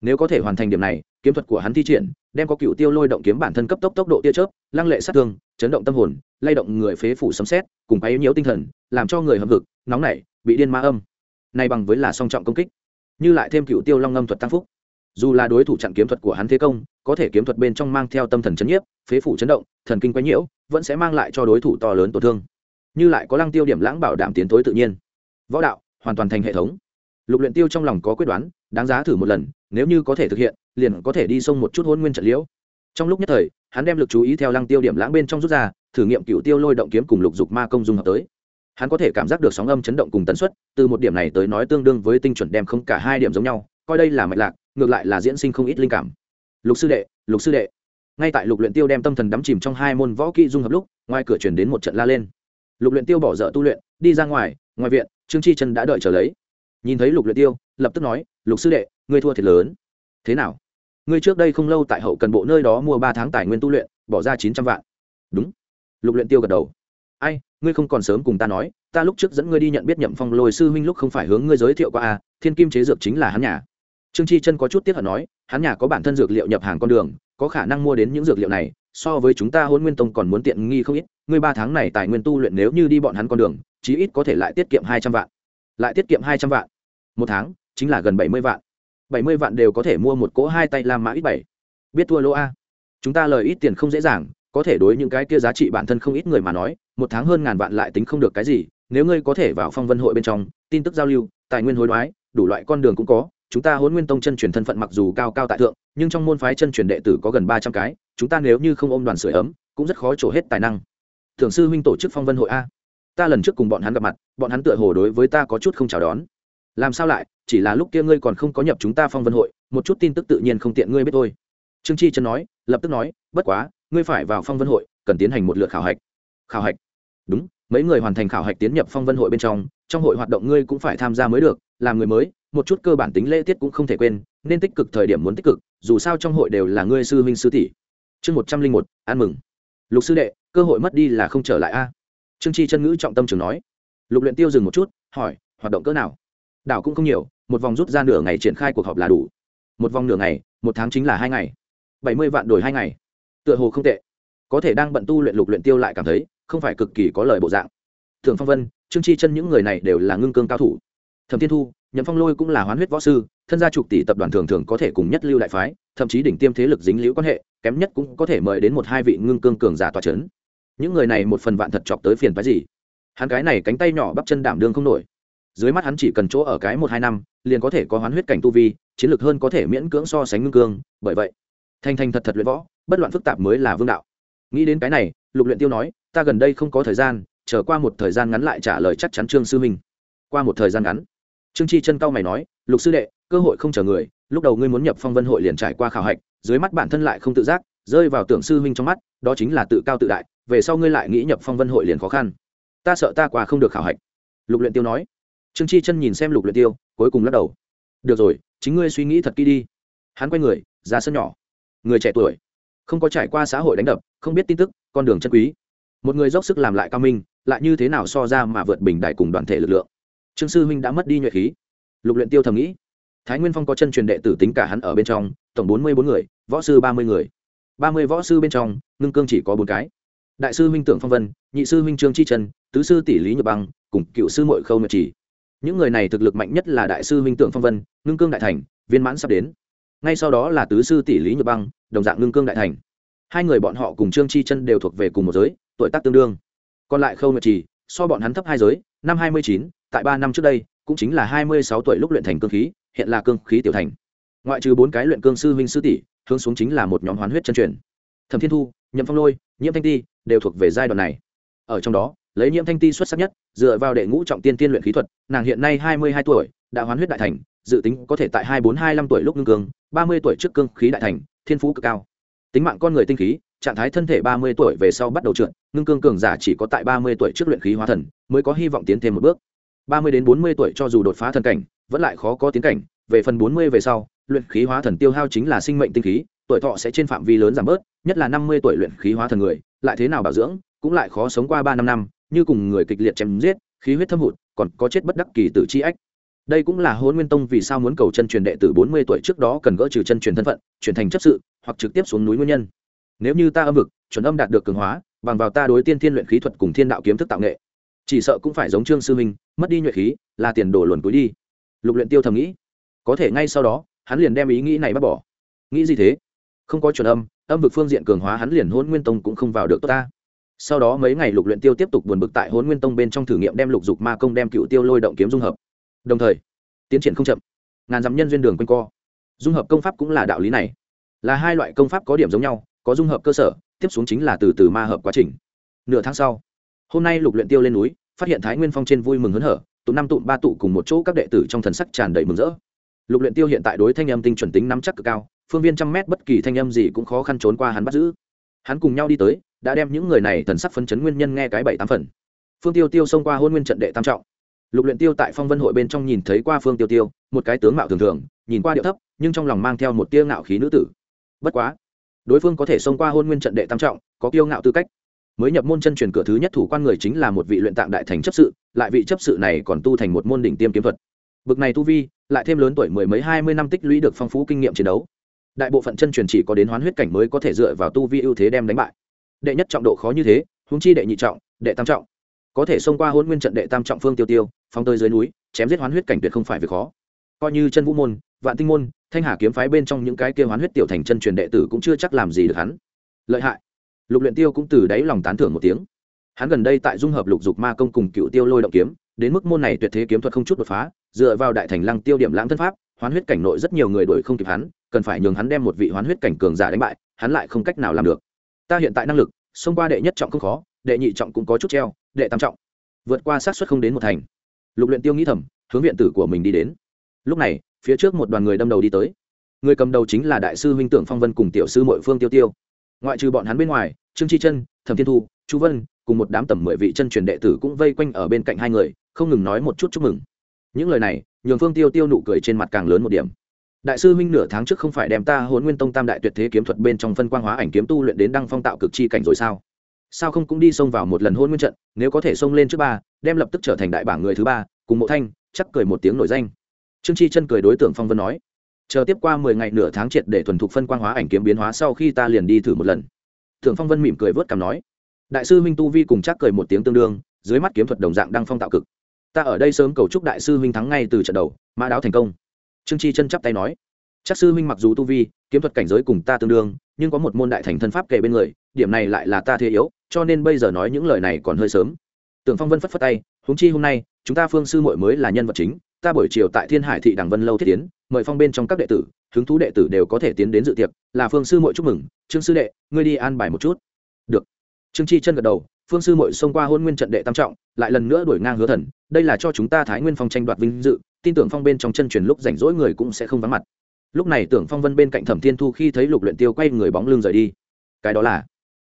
Nếu có thể hoàn thành điểm này, kiếm thuật của hắn thi triển, đem có cựu tiêu lôi động kiếm bản thân cấp tốc tốc độ tia chớp, lăng lệ sát thương, chấn động tâm hồn, lay động người phế phủ sấm xét cùng bay nhiễu tinh thần, làm cho người hâm vực nóng nảy, bị điên ma âm. Này bằng với là song trọng công kích. Như lại thêm cựu tiêu long ngâm thuật tăng phúc dù là đối thủ chặn kiếm thuật của hắn thế công, có thể kiếm thuật bên trong mang theo tâm thần chấn nhiếp, phế phủ chấn động, thần kinh quấy nhiễu, vẫn sẽ mang lại cho đối thủ to lớn tổn thương. Như lại có lăng tiêu điểm lãng bảo đảm tiến tối tự nhiên. Võ đạo, hoàn toàn thành hệ thống. Lục luyện tiêu trong lòng có quyết đoán, đáng giá thử một lần, nếu như có thể thực hiện, liền có thể đi sông một chút hôn nguyên trận liễu. Trong lúc nhất thời, hắn đem lực chú ý theo lăng tiêu điểm lãng bên trong rút ra, thử nghiệm cựu tiêu lôi động kiếm cùng lục dục ma công dung hợp tới. Hắn có thể cảm giác được sóng âm chấn động cùng tần suất, từ một điểm này tới nói tương đương với tinh chuẩn đem không cả hai điểm giống nhau, coi đây là mạch lạc ngược lại là diễn sinh không ít linh cảm. Lục sư đệ lục sư đệ. Ngay tại lục luyện tiêu đem tâm thần đắm chìm trong hai môn võ kỹ dung hợp lúc ngoài cửa truyền đến một trận la lên. Lục luyện tiêu bỏ dở tu luyện đi ra ngoài ngoài viện trương chi chân đã đợi chờ lấy. Nhìn thấy lục luyện tiêu lập tức nói lục sư đệ ngươi thua thiệt lớn. Thế nào? Ngươi trước đây không lâu tại hậu cần bộ nơi đó mua ba tháng tài nguyên tu luyện bỏ ra chín trăm vạn. Đúng. Lục luyện tiêu gật đầu. Ai ngươi không còn sớm cùng ta nói ta lúc trước dẫn ngươi đi nhận biết nhậm phong lôi sư huynh lúc không phải hướng ngươi giới thiệu qua a à, thiên kim chế dược chính là hắn nhà trương chi chân có chút tiếc hận nói, hắn nhà có bản thân dược liệu nhập hàng con đường, có khả năng mua đến những dược liệu này, so với chúng ta hôn nguyên tông còn muốn tiện nghi không ít, ngươi ba tháng này tài nguyên tu luyện nếu như đi bọn hắn con đường, chí ít có thể lại tiết kiệm hai trăm vạn. Lại tiết kiệm hai trăm vạn. Một tháng, chính là gần bảy mươi vạn. Bảy mươi vạn đều có thể mua một cỗ hai tay làm mã ít bảy. Biết thua lỗ a. Chúng ta lời ít tiền không dễ dàng, có thể đối những cái kia giá trị bản thân không ít người mà nói, một tháng hơn ngàn vạn lại tính không được cái gì, nếu ngươi có thể vào phong vân hội bên trong, tin tức giao lưu, tài nguyên hối đoái, đủ loại con đường cũng có chúng ta Hỗn nguyên tông chân truyền thân phận mặc dù cao cao tại thượng, nhưng trong môn phái chân truyền đệ tử có gần ba trăm cái, chúng ta nếu như không ôm đoàn sưởi ấm, cũng rất khó trổ hết tài năng. Thường sư huynh tổ chức phong vân hội a. Ta lần trước cùng bọn hắn gặp mặt, bọn hắn tựa hồ đối với ta có chút không chào đón. Làm sao lại? Chỉ là lúc kia ngươi còn không có nhập chúng ta phong vân hội, một chút tin tức tự nhiên không tiện ngươi biết thôi. Trương chi chân nói, lập tức nói, bất quá, ngươi phải vào phong vân hội, cần tiến hành một lượt khảo hạch. Khảo hạch? Đúng, mấy người hoàn thành khảo hạch tiến nhập phong vân hội bên trong trong hội hoạt động ngươi cũng phải tham gia mới được, làm người mới một chút cơ bản tính lễ tiết cũng không thể quên, nên tích cực thời điểm muốn tích cực, dù sao trong hội đều là ngươi sư huynh sư tỷ. Chương một trăm linh một, ăn mừng. Lục sư đệ, cơ hội mất đi là không trở lại a. Trương chi chân ngữ trọng tâm trường nói. Lục luyện tiêu dừng một chút, hỏi, hoạt động cỡ nào? Đảo cũng không nhiều, một vòng rút ra nửa ngày triển khai cuộc họp là đủ. Một vòng nửa ngày, một tháng chính là hai ngày. Bảy mươi vạn đổi hai ngày. Tựa hồ không tệ. Có thể đang bận tu luyện lục luyện tiêu lại cảm thấy, không phải cực kỳ có lời bộ dạng. Thường phong vân, trương chi chân những người này đều là ngưng cương cao thủ. Thẩm thiên thu nhậm phong lôi cũng là hoán huyết võ sư, thân gia trục tỷ tập đoàn thường thường có thể cùng nhất lưu đại phái, thậm chí đỉnh tiêm thế lực dính liễu quan hệ, kém nhất cũng có thể mời đến một hai vị ngưng cương cường giả tòa chấn. Những người này một phần vạn thật chọc tới phiền phái gì? Hắn cái này cánh tay nhỏ bắp chân đảm đương không nổi. Dưới mắt hắn chỉ cần chỗ ở cái một hai năm, liền có thể có hoán huyết cảnh tu vi, chiến lược hơn có thể miễn cưỡng so sánh ngưng cương, bởi vậy, thành thành thật thật luyện võ, bất loạn phức tạp mới là vương đạo. Nghĩ đến cái này, lục luyện tiêu nói, ta gần đây không có thời gian, chờ qua một thời gian ngắn lại trả lời chắc chắn trương sư minh. Qua một thời gian ngắn trương chi chân cao mày nói, lục sư đệ, cơ hội không chờ người, lúc đầu ngươi muốn nhập phong vân hội liền trải qua khảo hạch, dưới mắt bản thân lại không tự giác, rơi vào tưởng sư huynh trong mắt, đó chính là tự cao tự đại, về sau ngươi lại nghĩ nhập phong vân hội liền khó khăn. Ta sợ ta qua không được khảo hạch. Lục luyện tiêu nói. Trương chi chân nhìn xem lục luyện tiêu, cuối cùng lắc đầu. Được rồi, chính ngươi suy nghĩ thật kỹ đi. Hắn quay người, ra sân nhỏ. Người trẻ tuổi, không có trải qua xã hội đánh đập, không biết tin tức, con đường chân quý. Một người dốc sức làm lại cao minh, lại như thế nào so ra mà vượt bình đại cùng đoàn thể lực lượng? Trương sư huynh đã mất đi nhuệ khí. Lục luyện tiêu thầm nghĩ. Thái nguyên phong có chân truyền đệ tử tính cả hắn ở bên trong, tổng bốn mươi bốn người, võ sư ba mươi người. ba mươi võ sư bên trong, ngưng cương chỉ có bốn cái. Đại sư huynh tưởng phong vân, nhị sư huynh trương chi trần, tứ sư tỷ lý nhược băng, cùng cựu sư mội khâu nhật chỉ những người này thực lực mạnh nhất là đại sư huynh tưởng phong vân, ngưng cương đại thành, viên mãn sắp đến. Ngay sau đó là tứ sư tỷ lý nhược băng, đồng dạng ngưng cương đại thành. Hai người bọn họ cùng trương chi chân đều thuộc về cùng một giới, tuổi tác tương đương. Còn lại khâu nhật trì, so bọn hắn thấp hai giới, năm hai mươi chín tại ba năm trước đây, cũng chính là hai mươi sáu tuổi lúc luyện thành cương khí, hiện là cương khí tiểu thành. Ngoại trừ bốn cái luyện cương sư huynh sư tỷ, hướng xuống chính là một nhóm hoán huyết chân truyền. Thẩm thiên thu, nhậm phong lôi, nhiễm thanh ti đều thuộc về giai đoạn này. Ở trong đó, lấy nhiễm thanh ti xuất sắc nhất, dựa vào đệ ngũ trọng tiên tiên luyện khí thuật, nàng hiện nay hai mươi hai tuổi, đã hoán huyết đại thành, dự tính có thể tại hai bốn, hai năm tuổi lúc ngưng cương, ba mươi tuổi trước cương khí đại thành, thiên phú cực cao. Tính mạng con người tinh khí, trạng thái thân thể ba mươi tuổi về sau bắt đầu trượt, ngưng cương cường giả chỉ có tại ba mươi tuổi trước luyện khí hóa thần, mới có hy vọng tiến thêm một bước ba mươi đến bốn mươi tuổi cho dù đột phá thần cảnh, vẫn lại khó có tiến cảnh. Về phần bốn mươi về sau, luyện khí hóa thần tiêu hao chính là sinh mệnh tinh khí, tuổi thọ sẽ trên phạm vi lớn giảm bớt, nhất là năm mươi tuổi luyện khí hóa thần người, lại thế nào bảo dưỡng, cũng lại khó sống qua ba năm năm, như cùng người kịch liệt chém giết, khí huyết thâm hụt, còn có chết bất đắc kỳ tử chi ách. Đây cũng là hôn nguyên tông vì sao muốn cầu chân truyền đệ tử bốn mươi tuổi trước đó cần gỡ trừ chân truyền thân phận, chuyển thành chấp sự, hoặc trực tiếp xuống núi nguyên nhân. Nếu như ta âm vực, chuẩn âm đạt được cường hóa, bằng vào ta đối tiên thiên luyện khí thuật cùng thiên đạo kiếm thức tạo nghệ chỉ sợ cũng phải giống trương sư minh, mất đi nhuệ khí, là tiền đổ luồn túi đi. Lục luyện tiêu thầm nghĩ, có thể ngay sau đó, hắn liền đem ý nghĩ này bắt bỏ. Nghĩ gì thế? Không có chuẩn âm âm vực phương diện cường hóa hắn liền hôn nguyên tông cũng không vào được tốt ta. Sau đó mấy ngày lục luyện tiêu tiếp tục buồn bực tại hôn nguyên tông bên trong thử nghiệm đem lục dục ma công đem cựu tiêu lôi động kiếm dung hợp. Đồng thời, tiến triển không chậm. Ngàn dặm nhân duyên đường quanh co. Dung hợp công pháp cũng là đạo lý này. Là hai loại công pháp có điểm giống nhau, có dung hợp cơ sở, tiếp xuống chính là từ từ ma hợp quá trình. Nửa tháng sau hôm nay lục luyện tiêu lên núi, phát hiện thái nguyên phong trên vui mừng hớn hở, tụ năm tụ ba tụ cùng một chỗ các đệ tử trong thần sắc tràn đầy mừng rỡ. Lục luyện tiêu hiện tại đối thanh âm tinh chuẩn tính nắm chắc cực cao, phương viên trăm mét bất kỳ thanh âm gì cũng khó khăn trốn qua hắn bắt giữ. Hắn cùng nhau đi tới, đã đem những người này thần sắc phân chấn nguyên nhân nghe cái bảy tám phần. Phương tiêu tiêu xông qua hôn nguyên trận đệ tam trọng. Lục luyện tiêu tại phong vân hội bên trong nhìn thấy qua phương tiêu tiêu, một cái tướng mạo thường thường, nhìn qua điệu thấp, nhưng trong lòng mang theo một tia ngạo khí nữ tử. Bất quá, đối phương có thể xông qua hôn nguyên trận đệ tam trọng, có kiêu ngạo tư cách mới nhập môn chân truyền cửa thứ nhất thủ quan người chính là một vị luyện tạng đại thành chấp sự, lại vị chấp sự này còn tu thành một môn đỉnh tiêm kiếm thuật. Bực này tu vi, lại thêm lớn tuổi mười mấy hai mươi năm tích lũy được phong phú kinh nghiệm chiến đấu. Đại bộ phận chân truyền chỉ có đến hoán huyết cảnh mới có thể dựa vào tu vi ưu thế đem đánh bại. Đệ nhất trọng độ khó như thế húng chi đệ nhị trọng, đệ tam trọng. Có thể xông qua hôn nguyên trận đệ tam trọng phương tiêu tiêu phong tơi dưới núi, chém giết hoán huyết cảnh tuyệt không phải việc khó. Coi như chân vũ môn, vạn tinh môn, thanh hà kiếm phái bên trong những cái kia hoán huyết tiểu thành chân truyền đệ tử cũng chưa chắc làm gì được hắn. Lợi hại lục luyện tiêu cũng từ đáy lòng tán thưởng một tiếng. Hắn gần đây tại dung hợp lục dục ma công cùng cựu tiêu lôi động kiếm, đến mức môn này tuyệt thế kiếm thuật không chút đột phá, dựa vào đại thành lăng tiêu điểm lãng thân pháp, hoán huyết cảnh nội rất nhiều người đuổi không kịp hắn, cần phải nhường hắn đem một vị hoán huyết cảnh cường giả đánh bại, hắn lại không cách nào làm được. Ta hiện tại năng lực, xông qua đệ nhất trọng không khó, đệ nhị trọng cũng có chút treo, đệ tam trọng. Vượt qua sát suất không đến một thành. Lục luyện tiêu nghĩ thầm, hướng viện tử của mình đi đến. Lúc này, phía trước một đoàn người đâm đầu đi tới. Người cầm đầu chính là đại sư huynh tưởng phong vân cùng tiểu sư muội phương tiêu tiêu ngoại trừ bọn hắn bên ngoài, trương chi chân thẩm thiên thu, chu vân, cùng một đám tầm mười vị chân truyền đệ tử cũng vây quanh ở bên cạnh hai người, không ngừng nói một chút chúc mừng. Những lời này, nhường phương tiêu tiêu nụ cười trên mặt càng lớn một điểm. Đại sư huynh nửa tháng trước không phải đem ta hôn nguyên tông tam đại tuyệt thế kiếm thuật bên trong phân quang hóa ảnh kiếm tu luyện đến đăng phong tạo cực chi cảnh rồi sao? Sao không cũng đi xông vào một lần hôn nguyên trận, nếu có thể xông lên trước ba, đem lập tức trở thành đại bảng người thứ ba, cùng mộ thanh, chắc cười một tiếng nổi danh. Trương chi chân cười đối tượng phong vân nói chờ tiếp qua mười ngày nửa tháng triệt để thuần thục phân quang hóa ảnh kiếm biến hóa sau khi ta liền đi thử một lần. Thượng phong vân mỉm cười vớt cằm nói. Đại sư minh tu vi cùng chắc cười một tiếng tương đương, dưới mắt kiếm thuật đồng dạng đang phong tạo cực. Ta ở đây sớm cầu chúc đại sư minh thắng ngay từ trận đầu, mã đáo thành công. Trương chi chân chắp tay nói. Chắc sư minh mặc dù tu vi, kiếm thuật cảnh giới cùng ta tương đương, nhưng có một môn đại thành thân pháp kề bên người, điểm này lại là ta thế yếu, cho nên bây giờ nói những lời này còn hơi sớm. Tưởng phong vân phất phất tay, huống chi hôm nay, chúng ta phương sư muội mới là nhân vật chính, ta buổi chiều tại thiên hải thị đằng vân lâu thiết tiến mời phong bên trong các đệ tử, hứng thú đệ tử đều có thể tiến đến dự tiệc, là phương sư muội chúc mừng. Trương sư đệ, ngươi đi an bài một chút. Được. Trương chi chân gật đầu, phương sư muội xông qua hôn nguyên trận đệ tam trọng, lại lần nữa đuổi ngang hứa thần. Đây là cho chúng ta thái nguyên phong tranh đoạt vinh dự, tin tưởng phong bên trong chân truyền lúc rảnh rỗi người cũng sẽ không vắng mặt. Lúc này tưởng phong vân bên cạnh thẩm thiên thu khi thấy lục luyện tiêu quay người bóng lưng rời đi. Cái đó là,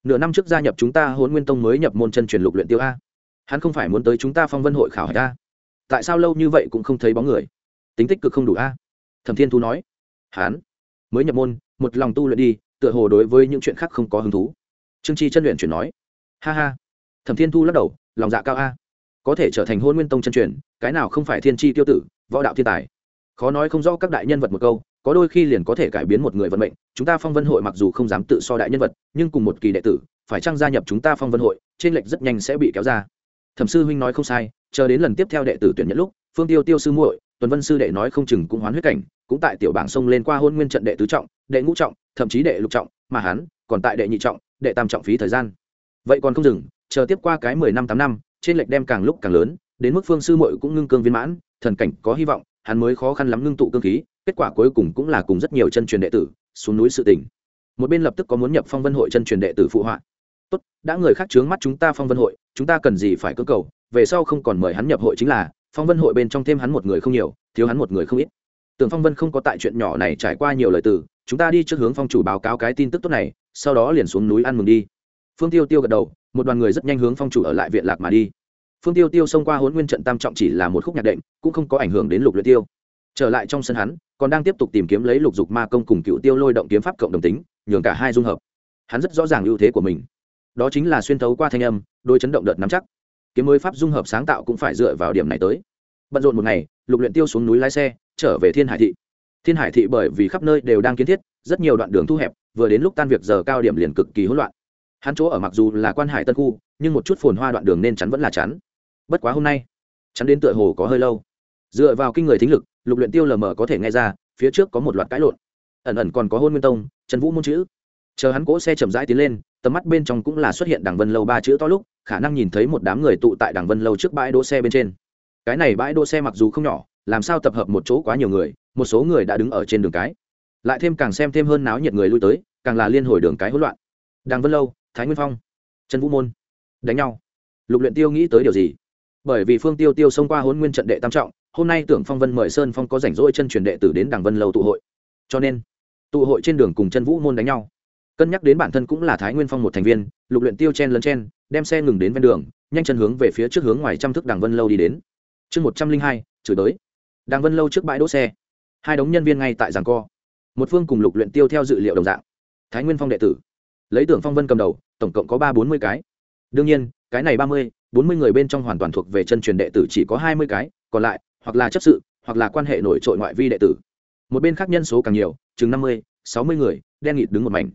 nửa năm trước gia nhập chúng ta hôn nguyên tông mới nhập môn chân truyền lục luyện tiêu a. Hắn không phải muốn tới chúng ta phong vân hội khảo hỏi a. Tại sao lâu như vậy cũng không thấy bóng người? Tính tích cực không đủ a thẩm thiên thu nói hán, mới nhập môn một lòng tu luyện đi tựa hồ đối với những chuyện khác không có hứng thú. Trương chi chân luyện chuyển nói ha ha. Thẩm thiên thu lắc đầu lòng dạ cao a. Có thể trở thành hôn nguyên tông chân truyền cái nào không phải thiên tri tiêu tử võ đạo thiên tài. Khó nói không rõ các đại nhân vật một câu có đôi khi liền có thể cải biến một người vận mệnh chúng ta phong vân hội mặc dù không dám tự so đại nhân vật nhưng cùng một kỳ đệ tử phải chăng gia nhập chúng ta phong vân hội trên lệch rất nhanh sẽ bị kéo ra. Thẩm sư huynh nói không sai chờ đến lần tiếp theo đệ tử tuyển nhận lúc phương tiêu tiêu sư muội tuần vân sư đệ nói không chừng cũng hoán huyết cảnh, cũng tại tiểu bảng sông lên qua hôn nguyên trận đệ tứ trọng, đệ ngũ trọng, thậm chí đệ lục trọng, mà hắn còn tại đệ nhị trọng, đệ tam trọng phí thời gian. Vậy còn không dừng, chờ tiếp qua cái mười năm tám năm, trên lệch đem càng lúc càng lớn, đến mức phương sư muội cũng ngưng cương viên mãn, thần cảnh có hy vọng, hắn mới khó khăn lắm ngưng tụ cương khí, kết quả cuối cùng cũng là cùng rất nhiều chân truyền đệ tử xuống núi sự tình. Một bên lập tức có muốn nhập phong vân hội chân truyền đệ tử phụ họa. Tốt, đã người khác chướng mắt chúng ta phong vân hội, chúng ta cần gì phải cơ cầu, về sau không còn mời hắn nhập hội chính là phong vân hội bên trong thêm hắn một người không nhiều, thiếu hắn một người không ít. Tưởng phong vân không có tại chuyện nhỏ này trải qua nhiều lời từ, chúng ta đi trước hướng phong chủ báo cáo cái tin tức tốt này, sau đó liền xuống núi ăn mừng đi. Phương tiêu tiêu gật đầu, một đoàn người rất nhanh hướng phong chủ ở lại viện lạc mà đi. Phương tiêu tiêu xông qua hôn nguyên trận tam trọng chỉ là một khúc nhạc đệm, cũng không có ảnh hưởng đến lục luyện tiêu. Trở lại trong sân hắn, còn đang tiếp tục tìm kiếm lấy lục dục ma công cùng cựu tiêu lôi động kiếm pháp cộng đồng tính, nhường cả hai dung hợp. Hắn rất rõ ràng ưu thế của mình. Đó chính là xuyên thấu qua thanh âm, đôi chấn động đợt nắm chắc kiếm mới pháp dung hợp sáng tạo cũng phải dựa vào điểm này tới. Bận rộn một ngày, lục luyện tiêu xuống núi lái xe, trở về thiên hải thị. Thiên hải thị bởi vì khắp nơi đều đang kiến thiết, rất nhiều đoạn đường thu hẹp, vừa đến lúc tan việc giờ cao điểm liền cực kỳ hỗn loạn. Hắn chỗ ở mặc dù là quan hải tân khu, nhưng một chút phồn hoa đoạn đường nên chắn vẫn là chắn. Bất quá hôm nay, chắn đến tựa hồ có hơi lâu. Dựa vào kinh người thính lực, lục luyện tiêu lờ mờ có thể nghe ra, phía trước có một loạt cãi lộn. Ẩn ẩn còn có hôn nguyên tông, trần vũ môn chữ. Chờ hắn cỗ xe chậm rãi tiến lên, tầm mắt bên trong cũng là xuất hiện đằng vân lâu ba chữ to lúc khả năng nhìn thấy một đám người tụ tại đảng vân lâu trước bãi đỗ xe bên trên. Cái này bãi đỗ xe mặc dù không nhỏ, làm sao tập hợp một chỗ quá nhiều người, một số người đã đứng ở trên đường cái. Lại thêm càng xem thêm hơn náo nhiệt người lui tới, càng là liên hồi đường cái hỗn loạn. Đàng vân lâu, thái nguyên phong, trần vũ môn, đánh nhau. Lục luyện tiêu nghĩ tới điều gì? Bởi vì phương tiêu tiêu xông qua hôn nguyên trận đệ tam trọng, hôm nay tưởng phong vân mời sơn phong có rảnh rỗi chân truyền đệ tử đến Đàng vân lâu tụ hội. Cho nên, tụ hội trên đường cùng chân vũ môn đánh nhau cân nhắc đến bản thân cũng là thái nguyên phong một thành viên, lục luyện tiêu chen lấn chen, đem xe ngừng đến ven đường, nhanh chân hướng về phía trước hướng ngoài trăm thước đằng vân lâu đi đến. Chương một trăm linh hai, chửi tới đằng vân lâu trước bãi đỗ xe. Hai đống nhân viên ngay tại giảng co. Một phương cùng lục luyện tiêu theo dự liệu đồng dạng. Thái nguyên phong đệ tử. Lấy tưởng phong vân cầm đầu, tổng cộng có ba bốn mươi cái. Đương nhiên, cái này ba mươi, bốn mươi người bên trong hoàn toàn thuộc về chân truyền đệ tử chỉ có hai mươi cái, còn lại, hoặc là chấp sự, hoặc là quan hệ nổi trội ngoại vi đệ tử. Một bên khác nhân số càng nhiều, chừng năm mươi, sáu mươi người, đen nghịt đứng một mảnh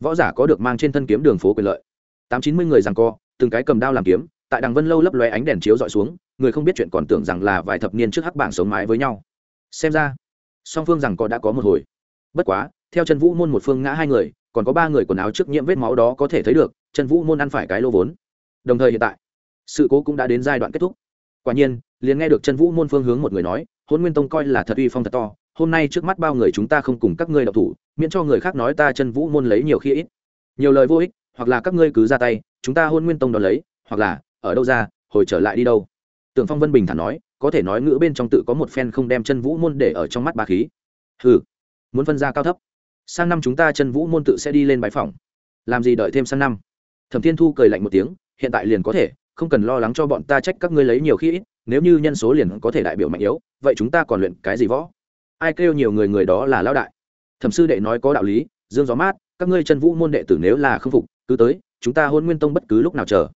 võ giả có được mang trên thân kiếm đường phố quyền lợi. Tám chín mươi người rằng co, từng cái cầm đao làm kiếm, tại đằng vân lâu lấp lóe ánh đèn chiếu dọi xuống, người không biết chuyện còn tưởng rằng là vài thập niên trước hắc bảng sống mái với nhau. Xem ra, song phương rằng co đã có một hồi. Bất quá, theo chân vũ môn một phương ngã hai người, còn có ba người quần áo trước nhiễm vết máu đó có thể thấy được chân vũ môn ăn phải cái lô vốn. Đồng thời hiện tại, sự cố cũng đã đến giai đoạn kết thúc. Quả nhiên, liền nghe được chân vũ môn phương hướng một người nói hôn nguyên tông coi là thật uy phong thật to hôm nay trước mắt bao người chúng ta không cùng các ngươi đọc thủ, miễn cho người khác nói ta chân vũ môn lấy nhiều khi ít. Nhiều lời vô ích, hoặc là các ngươi cứ ra tay, chúng ta hôn nguyên tông đón lấy, hoặc là, ở đâu ra, hồi trở lại đi đâu. Tưởng phong vân bình thản nói, có thể nói ngữ bên trong tự có một phen không đem chân vũ môn để ở trong mắt ba khí. Ừ muốn phân ra cao thấp. Sang năm chúng ta chân vũ môn tự sẽ đi lên bãi phòng làm gì đợi thêm sang năm? Thẩm thiên thu cười lạnh một tiếng, hiện tại liền có thể, không cần lo lắng cho bọn ta trách các ngươi lấy nhiều khi ít, nếu như nhân số liền có thể đại biểu mạnh yếu, vậy chúng ta còn luyện cái gì võ? Ai kêu nhiều người người đó là lão đại. Thẩm sư đệ nói có đạo lý, dương gió mát, các ngươi chân vũ môn đệ tử nếu là không phục, cứ tới, chúng ta hôn nguyên tông bất cứ lúc nào chờ.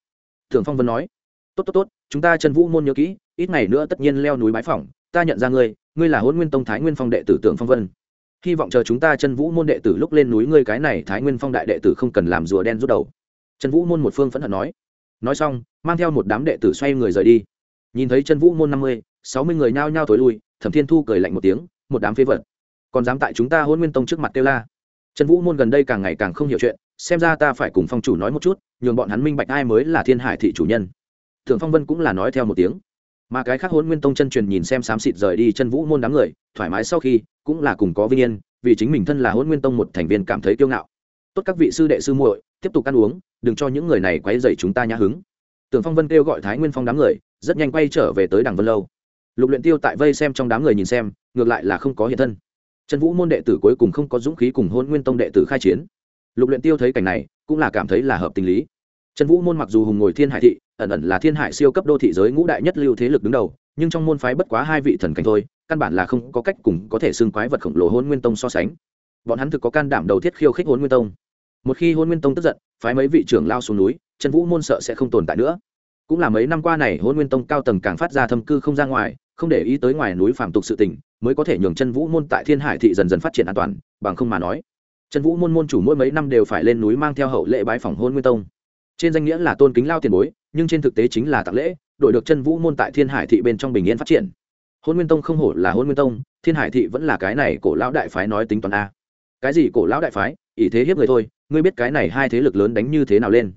Thường phong vân nói, tốt tốt tốt, chúng ta chân vũ môn nhớ kỹ, ít ngày nữa tất nhiên leo núi bái phỏng, ta nhận ra ngươi ngươi là hôn nguyên tông thái nguyên phong đệ tử tưởng phong vân. Hy vọng chờ chúng ta chân vũ môn đệ tử lúc lên núi ngươi cái này thái nguyên phong đại đệ tử không cần làm rùa đen rút đầu. Chân vũ môn một phương phẫn hận nói nói xong, mang theo một đám đệ tử xoay người rời đi. Nhìn thấy chân vũ môn năm mươi, sáu mươi người nhao nhao tối lui, thẩm thiên thu cười lạnh một tiếng một đám phế vật. Còn dám tại chúng ta hôn nguyên tông trước mặt kêu la. Chân vũ môn gần đây càng ngày càng không hiểu chuyện, xem ra ta phải cùng phong chủ nói một chút, nhường bọn hắn minh bạch ai mới là thiên hải thị chủ nhân. Thượng phong vân cũng là nói theo một tiếng. Mà cái khác hôn nguyên tông chân truyền nhìn xem xám xịt rời đi chân vũ môn đám người, thoải mái sau khi, cũng là cùng có vinh yên, vì chính mình thân là hôn nguyên tông một thành viên cảm thấy kiêu ngạo. Tốt các vị sư đệ sư muội, tiếp tục ăn uống, đừng cho những người này quấy dày chúng ta nhã hứng. Tưởng phong vân kêu gọi thái nguyên phong đám người, rất nhanh quay trở về tới đằng vân lâu. Lục luyện tiêu tại vây xem trong đám người nhìn xem ngược lại là không có hiện thân. Trần vũ môn đệ tử cuối cùng không có dũng khí cùng hôn nguyên tông đệ tử khai chiến. Lục luyện tiêu thấy cảnh này, cũng là cảm thấy là hợp tình lý. Trần vũ môn mặc dù hùng ngồi thiên hải thị, ẩn ẩn là thiên hải siêu cấp đô thị giới ngũ đại nhất lưu thế lực đứng đầu, nhưng trong môn phái bất quá hai vị thần cảnh thôi, căn bản là không có cách cùng có thể xưng quái vật khổng lồ hôn nguyên tông so sánh. Bọn hắn thực có can đảm đầu thiết khiêu khích hôn nguyên tông. Một khi hôn nguyên tông tức giận, phái mấy vị trưởng lao xuống núi, trần vũ môn sợ sẽ không tồn tại nữa. Cũng là mấy năm qua này, hôn nguyên tông cao tầng càng phát ra thâm cư không ra ngoài không để ý tới ngoài núi phạm tục sự tình, mới có thể nhường chân vũ môn tại thiên hải thị dần dần phát triển an toàn, bằng không mà nói, chân vũ môn môn chủ mỗi mấy năm đều phải lên núi mang theo hậu lễ bái phòng hôn nguyên tông. Trên danh nghĩa là tôn kính lao tiền bối, nhưng trên thực tế chính là tặng lễ đội được chân vũ môn tại thiên hải thị bên trong bình yên phát triển. Hôn nguyên tông không hổ là hôn nguyên tông, thiên hải thị vẫn là cái này cổ lão đại phái nói tính toán a. Cái gì cổ lão đại phái? Ỷ thế hiếp người thôi, ngươi biết cái này hai thế lực lớn đánh như thế nào lên.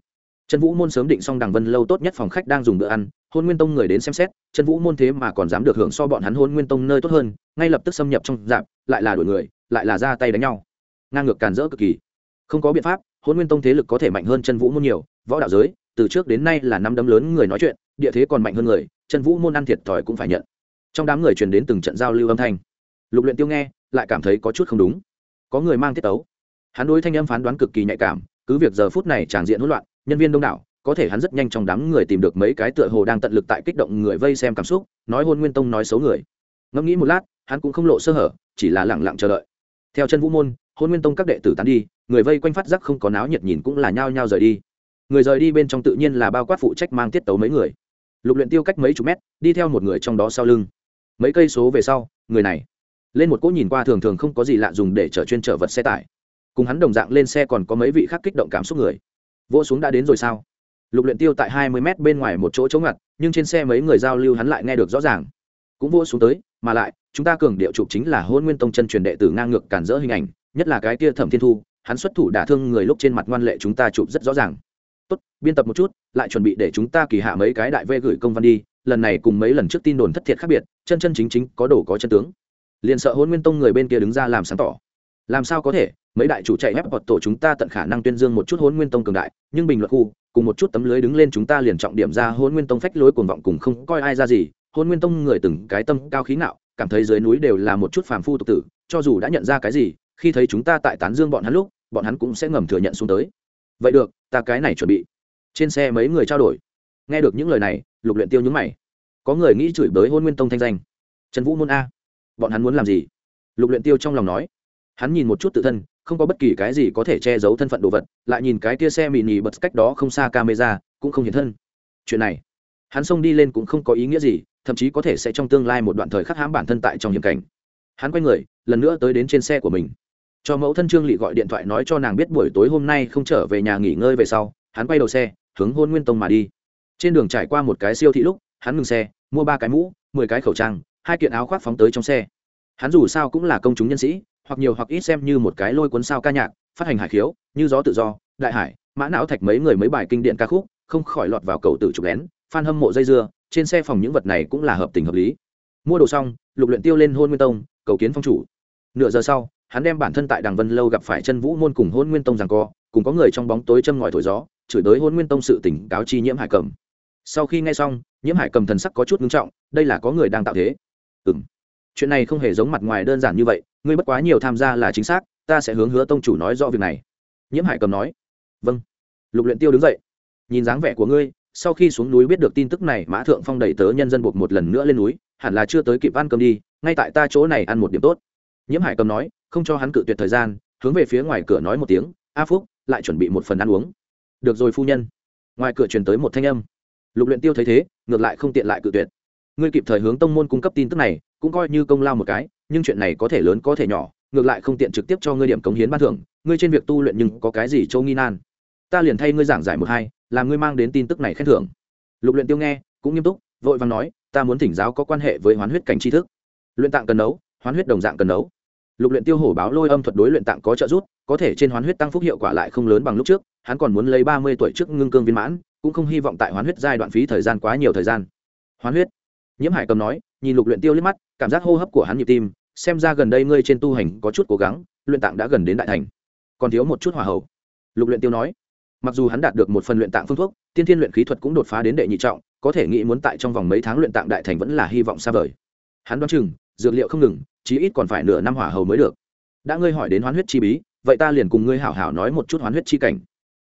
Trần vũ môn sớm định xong đằng vân lâu tốt nhất phòng khách đang dùng bữa ăn hôn nguyên tông người đến xem xét, trần vũ môn thế mà còn dám được hưởng so bọn hắn hôn nguyên tông nơi tốt hơn, ngay lập tức xâm nhập trong dạp, lại là đuổi người, lại là ra tay đánh nhau. Ngang ngược càn rỡ cực kỳ. Không có biện pháp, hôn nguyên tông thế lực có thể mạnh hơn chân vũ môn nhiều, võ đạo giới, từ trước đến nay là năm đấm lớn người nói chuyện, địa thế còn mạnh hơn người chân vũ môn ăn thiệt thòi cũng phải nhận. Trong đám người truyền đến từng trận giao lưu âm thanh. Lục luyện tiêu nghe, lại cảm thấy có chút không đúng. Có người mang tiết tấu. Hắn đối thanh âm phán đoán cực kỳ nhạy cảm, cứ việc giờ phút này tràng diện hỗn loạn, nhân viên đông đảo có thể hắn rất nhanh trong đám người tìm được mấy cái tựa hồ đang tận lực tại kích động người vây xem cảm xúc, nói hôn nguyên tông nói xấu người. Ngẫm nghĩ một lát, hắn cũng không lộ sơ hở, chỉ là lặng lặng chờ đợi. Theo chân vũ môn, hôn nguyên tông các đệ tử tán đi, người vây quanh phát giác không có náo nhiệt nhìn cũng là nhao nhao rời đi. Người rời đi bên trong tự nhiên là bao quát phụ trách mang tiết tấu mấy người. Lục luyện tiêu cách mấy chục mét, đi theo một người trong đó sau lưng. Mấy cây số về sau, người này lên một cỗ nhìn qua thường thường không có gì lạ dùng để chở chuyên chở vật xe tải. Cùng hắn đồng dạng lên xe còn có mấy vị khác kích động cảm xúc người. Vỗ xuống đã đến rồi sao? Lục luyện tiêu tại hai mươi mét bên ngoài một chỗ chống ngặt, nhưng trên xe mấy người giao lưu hắn lại nghe được rõ ràng. Cũng vỗ xuống tới, mà lại, chúng ta cường điệu chụp chính là hôn nguyên tông chân truyền đệ tử ngang ngược cản rỡ hình ảnh, nhất là cái kia thẩm thiên thu, hắn xuất thủ đả thương người lúc trên mặt ngoan lệ chúng ta chụp rất rõ ràng. Tốt, biên tập một chút, lại chuẩn bị để chúng ta kỳ hạ mấy cái đại vê gửi công văn đi, lần này cùng mấy lần trước tin đồn thất thiệt khác biệt, chân chân chính chính có đồ có chân tướng. Liền sợ hôn nguyên tông người bên kia đứng ra làm sáng tỏ. Làm sao có thể, mấy đại chủ chạy ép hoặc tổ chúng ta tận khả năng tuyên dương một chút hôn nguyên tông cường đại, nhưng bình luận khu cùng một chút tấm lưới đứng lên chúng ta liền trọng điểm ra hôn nguyên tông phách lối cuồng vọng cùng không coi ai ra gì. Hôn nguyên tông người từng cái tâm cao khí ngạo, cảm thấy dưới núi đều là một chút phàm phu tục tử, cho dù đã nhận ra cái gì, khi thấy chúng ta tại tán dương bọn hắn lúc, bọn hắn cũng sẽ ngầm thừa nhận xuống tới. Vậy được, ta cái này chuẩn bị. Trên xe mấy người trao đổi. Nghe được những lời này, lục luyện tiêu nhướng mày. Có người nghĩ chửi bới hôn nguyên tông thanh danh. Trần vũ môn a, bọn hắn muốn làm gì? Lục luyện tiêu trong lòng nói. Hắn nhìn một chút tự thân không có bất kỳ cái gì có thể che giấu thân phận đồ vật, lại nhìn cái kia xe mì nỉ bật cách đó không xa camera, cũng không hiện thân. Chuyện này, hắn xông đi lên cũng không có ý nghĩa gì, thậm chí có thể sẽ trong tương lai một đoạn thời khắc hãm bản thân tại trong hiểm cảnh. Hắn quay người, lần nữa tới đến trên xe của mình. Cho mẫu thân trương lị gọi điện thoại nói cho nàng biết buổi tối hôm nay không trở về nhà nghỉ ngơi về sau, hắn quay đầu xe, hướng hôn nguyên tông mà đi. Trên đường trải qua một cái siêu thị lúc, hắn ngừng xe, mua ba cái mũ, mười cái khẩu trang, hai kiện áo khoác phóng tới trong xe. Hắn dù sao cũng là công chúng nhân sĩ hoặc nhiều hoặc ít xem như một cái lôi cuốn sao ca nhạc, phát hành hải khiếu, như gió tự do, đại hải, mã não thạch mấy người mấy bài kinh điện ca khúc, không khỏi lọt vào cầu tử trục lén phan hâm mộ dây dưa, trên xe phòng những vật này cũng là hợp tình hợp lý. Mua đồ xong, lục luyện tiêu lên hôn nguyên tông, cầu kiến phong chủ. Nửa giờ sau, hắn đem bản thân tại đằng vân lâu gặp phải chân vũ môn cùng hôn nguyên tông rằng co, cùng có người trong bóng tối châm ngòi thổi gió, chửi tới hôn nguyên tông sự tỉnh cáo chi nhiễm hải cầm. Sau khi nghe xong, nhiễm hải cầm thần sắc có chút ngưng trọng, đây là có người đang tạo thế. Ừm chuyện này không hề giống mặt ngoài đơn giản như vậy, ngươi bất quá nhiều tham gia là chính xác, ta sẽ hướng hứa tông chủ nói rõ việc này. Nhiễm hải cầm nói. Vâng. Lục luyện tiêu đứng dậy, nhìn dáng vẻ của ngươi, sau khi xuống núi biết được tin tức này, mã thượng phong đẩy tớ nhân dân buộc một lần nữa lên núi, hẳn là chưa tới kịp ăn cơm đi, ngay tại ta chỗ này ăn một điểm tốt. Nhiễm hải cầm nói, không cho hắn cự tuyệt thời gian, hướng về phía ngoài cửa nói một tiếng, a phúc, lại chuẩn bị một phần ăn uống. Được rồi phu nhân. Ngoài cửa truyền tới một thanh âm. Lục luyện tiêu thấy thế, ngược lại không tiện lại cự tuyệt. Ngươi kịp thời hướng tông môn cung cấp tin tức này cũng coi như công lao một cái, nhưng chuyện này có thể lớn có thể nhỏ, ngược lại không tiện trực tiếp cho ngươi điểm cống hiến ban thưởng, ngươi trên việc tu luyện nhưng có cái gì châu nghi nan. Ta liền thay ngươi giảng giải một hai, làm ngươi mang đến tin tức này khen thưởng. Lục luyện tiêu nghe, cũng nghiêm túc, vội vàng nói, ta muốn thỉnh giáo có quan hệ với hoán huyết cảnh tri thức. Luyện tạng cần nấu, hoán huyết đồng dạng cần nấu. Lục luyện tiêu hổ báo lôi âm thuật đối luyện tạng có trợ giúp, có thể trên hoán huyết tăng phúc hiệu quả lại không lớn bằng lúc trước, hắn còn muốn lấy ba mươi tuổi trước ngưng cương viên mãn, cũng không hy vọng tại hoán huyết giai đoạn phí thời gian quá nhiều thời gian. Hoán huyết nhiễm hải cầm nói, nhìn lục luyện tiêu liếc mắt, cảm giác hô hấp của hắn nhịp tim, xem ra gần đây ngươi trên tu hành có chút cố gắng, luyện tạng đã gần đến đại thành. Còn thiếu một chút hỏa hậu lục luyện tiêu nói, mặc dù hắn đạt được một phần luyện tạng phương thuốc, tiên thiên luyện khí thuật cũng đột phá đến đệ nhị trọng, có thể nghĩ muốn tại trong vòng mấy tháng luyện tạng đại thành vẫn là hy vọng xa vời. Hắn đoán chừng, dược liệu không ngừng, chí ít còn phải nửa năm hỏa hầu mới được. Đã ngươi hỏi đến hoán huyết chi bí, vậy ta liền cùng ngươi hảo hảo nói một chút hoán huyết chi cảnh.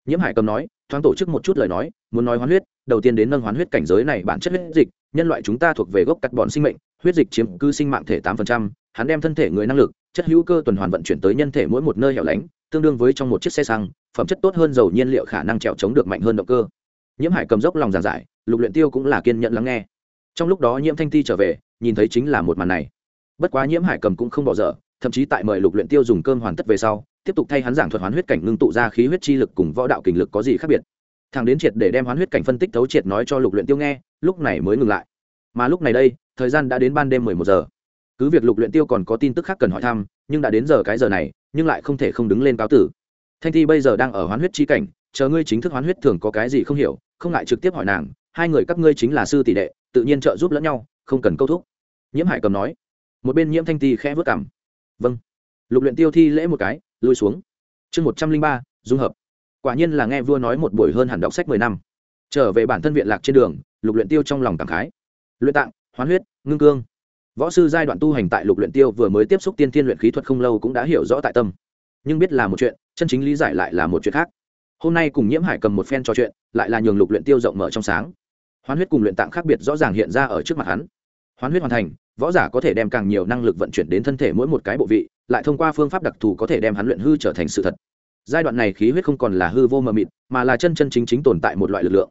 Nhiễm hải cầm nói, thoáng tổ chức một chút lời nói, muốn nói hoán huyết, đầu tiên đến nâng hoán huyết cảnh giới này bản chất huyết dịch nhân loại chúng ta thuộc về gốc cắt bọn sinh mệnh, huyết dịch chiếm cư sinh mạng thể tám phần trăm, hắn đem thân thể người năng lực, chất hữu cơ tuần hoàn vận chuyển tới nhân thể mỗi một nơi hẻo lánh, tương đương với trong một chiếc xe xăng, phẩm chất tốt hơn dầu nhiên liệu khả năng trèo chống được mạnh hơn động cơ. Nhiễm hải cầm dốc lòng giàn giải, lục luyện tiêu cũng là kiên nhẫn lắng nghe. Trong lúc đó nhiễm thanh ti trở về, nhìn thấy chính là một màn này. Bất quá nhiễm hải cầm cũng không bỏ dở, thậm chí tại mời lục luyện tiêu dùng cơm hoàn tất về sau, tiếp tục thay hắn giảng thuật hoán huyết cảnh ngưng tụ ra khí huyết chi lực cùng võ đạo kình lực có gì khác biệt thằng đến triệt để đem hoán huyết cảnh phân tích thấu triệt nói cho lục luyện tiêu nghe, lúc này mới ngừng lại. Mà lúc này đây, thời gian đã đến ban đêm mười một giờ. Cứ việc lục luyện tiêu còn có tin tức khác cần hỏi thăm, nhưng đã đến giờ cái giờ này, nhưng lại không thể không đứng lên cáo tử. Thanh thi bây giờ đang ở hoán huyết chi cảnh, chờ ngươi chính thức hoán huyết thường có cái gì không hiểu, không ngại trực tiếp hỏi nàng, hai người các ngươi chính là sư tỷ đệ, tự nhiên trợ giúp lẫn nhau, không cần câu thúc. Nhiễm hải cầm nói. Một bên nhiễm thanh ti khẽ vớt cảm vâng. Lục luyện tiêu thi lễ một cái lùi xuống. Chương một trăm linh ba, dung hợp quả nhiên là nghe vua nói một buổi hơn hẳn đọc sách mười năm. Trở về bản thân viện lạc trên đường, lục luyện tiêu trong lòng cảm khái. Luyện tạng, hoán huyết, ngưng cương. Võ sư giai đoạn tu hành tại lục luyện tiêu vừa mới tiếp xúc tiên thiên luyện khí thuật không lâu cũng đã hiểu rõ tại tâm. Nhưng biết là một chuyện, chân chính lý giải lại là một chuyện khác. Hôm nay cùng nhiễm hải cầm một phen trò chuyện, lại là nhường lục luyện tiêu rộng mở trong sáng. Hoán huyết cùng luyện tạng khác biệt rõ ràng hiện ra ở trước mặt hắn. Hoán huyết hoàn thành, võ giả có thể đem càng nhiều năng lực vận chuyển đến thân thể mỗi một cái bộ vị, lại thông qua phương pháp đặc thù có thể đem hắn luyện hư trở thành sự thật giai đoạn này khí huyết không còn là hư vô mờ mịt, mà là chân chân chính chính tồn tại một loại lực lượng.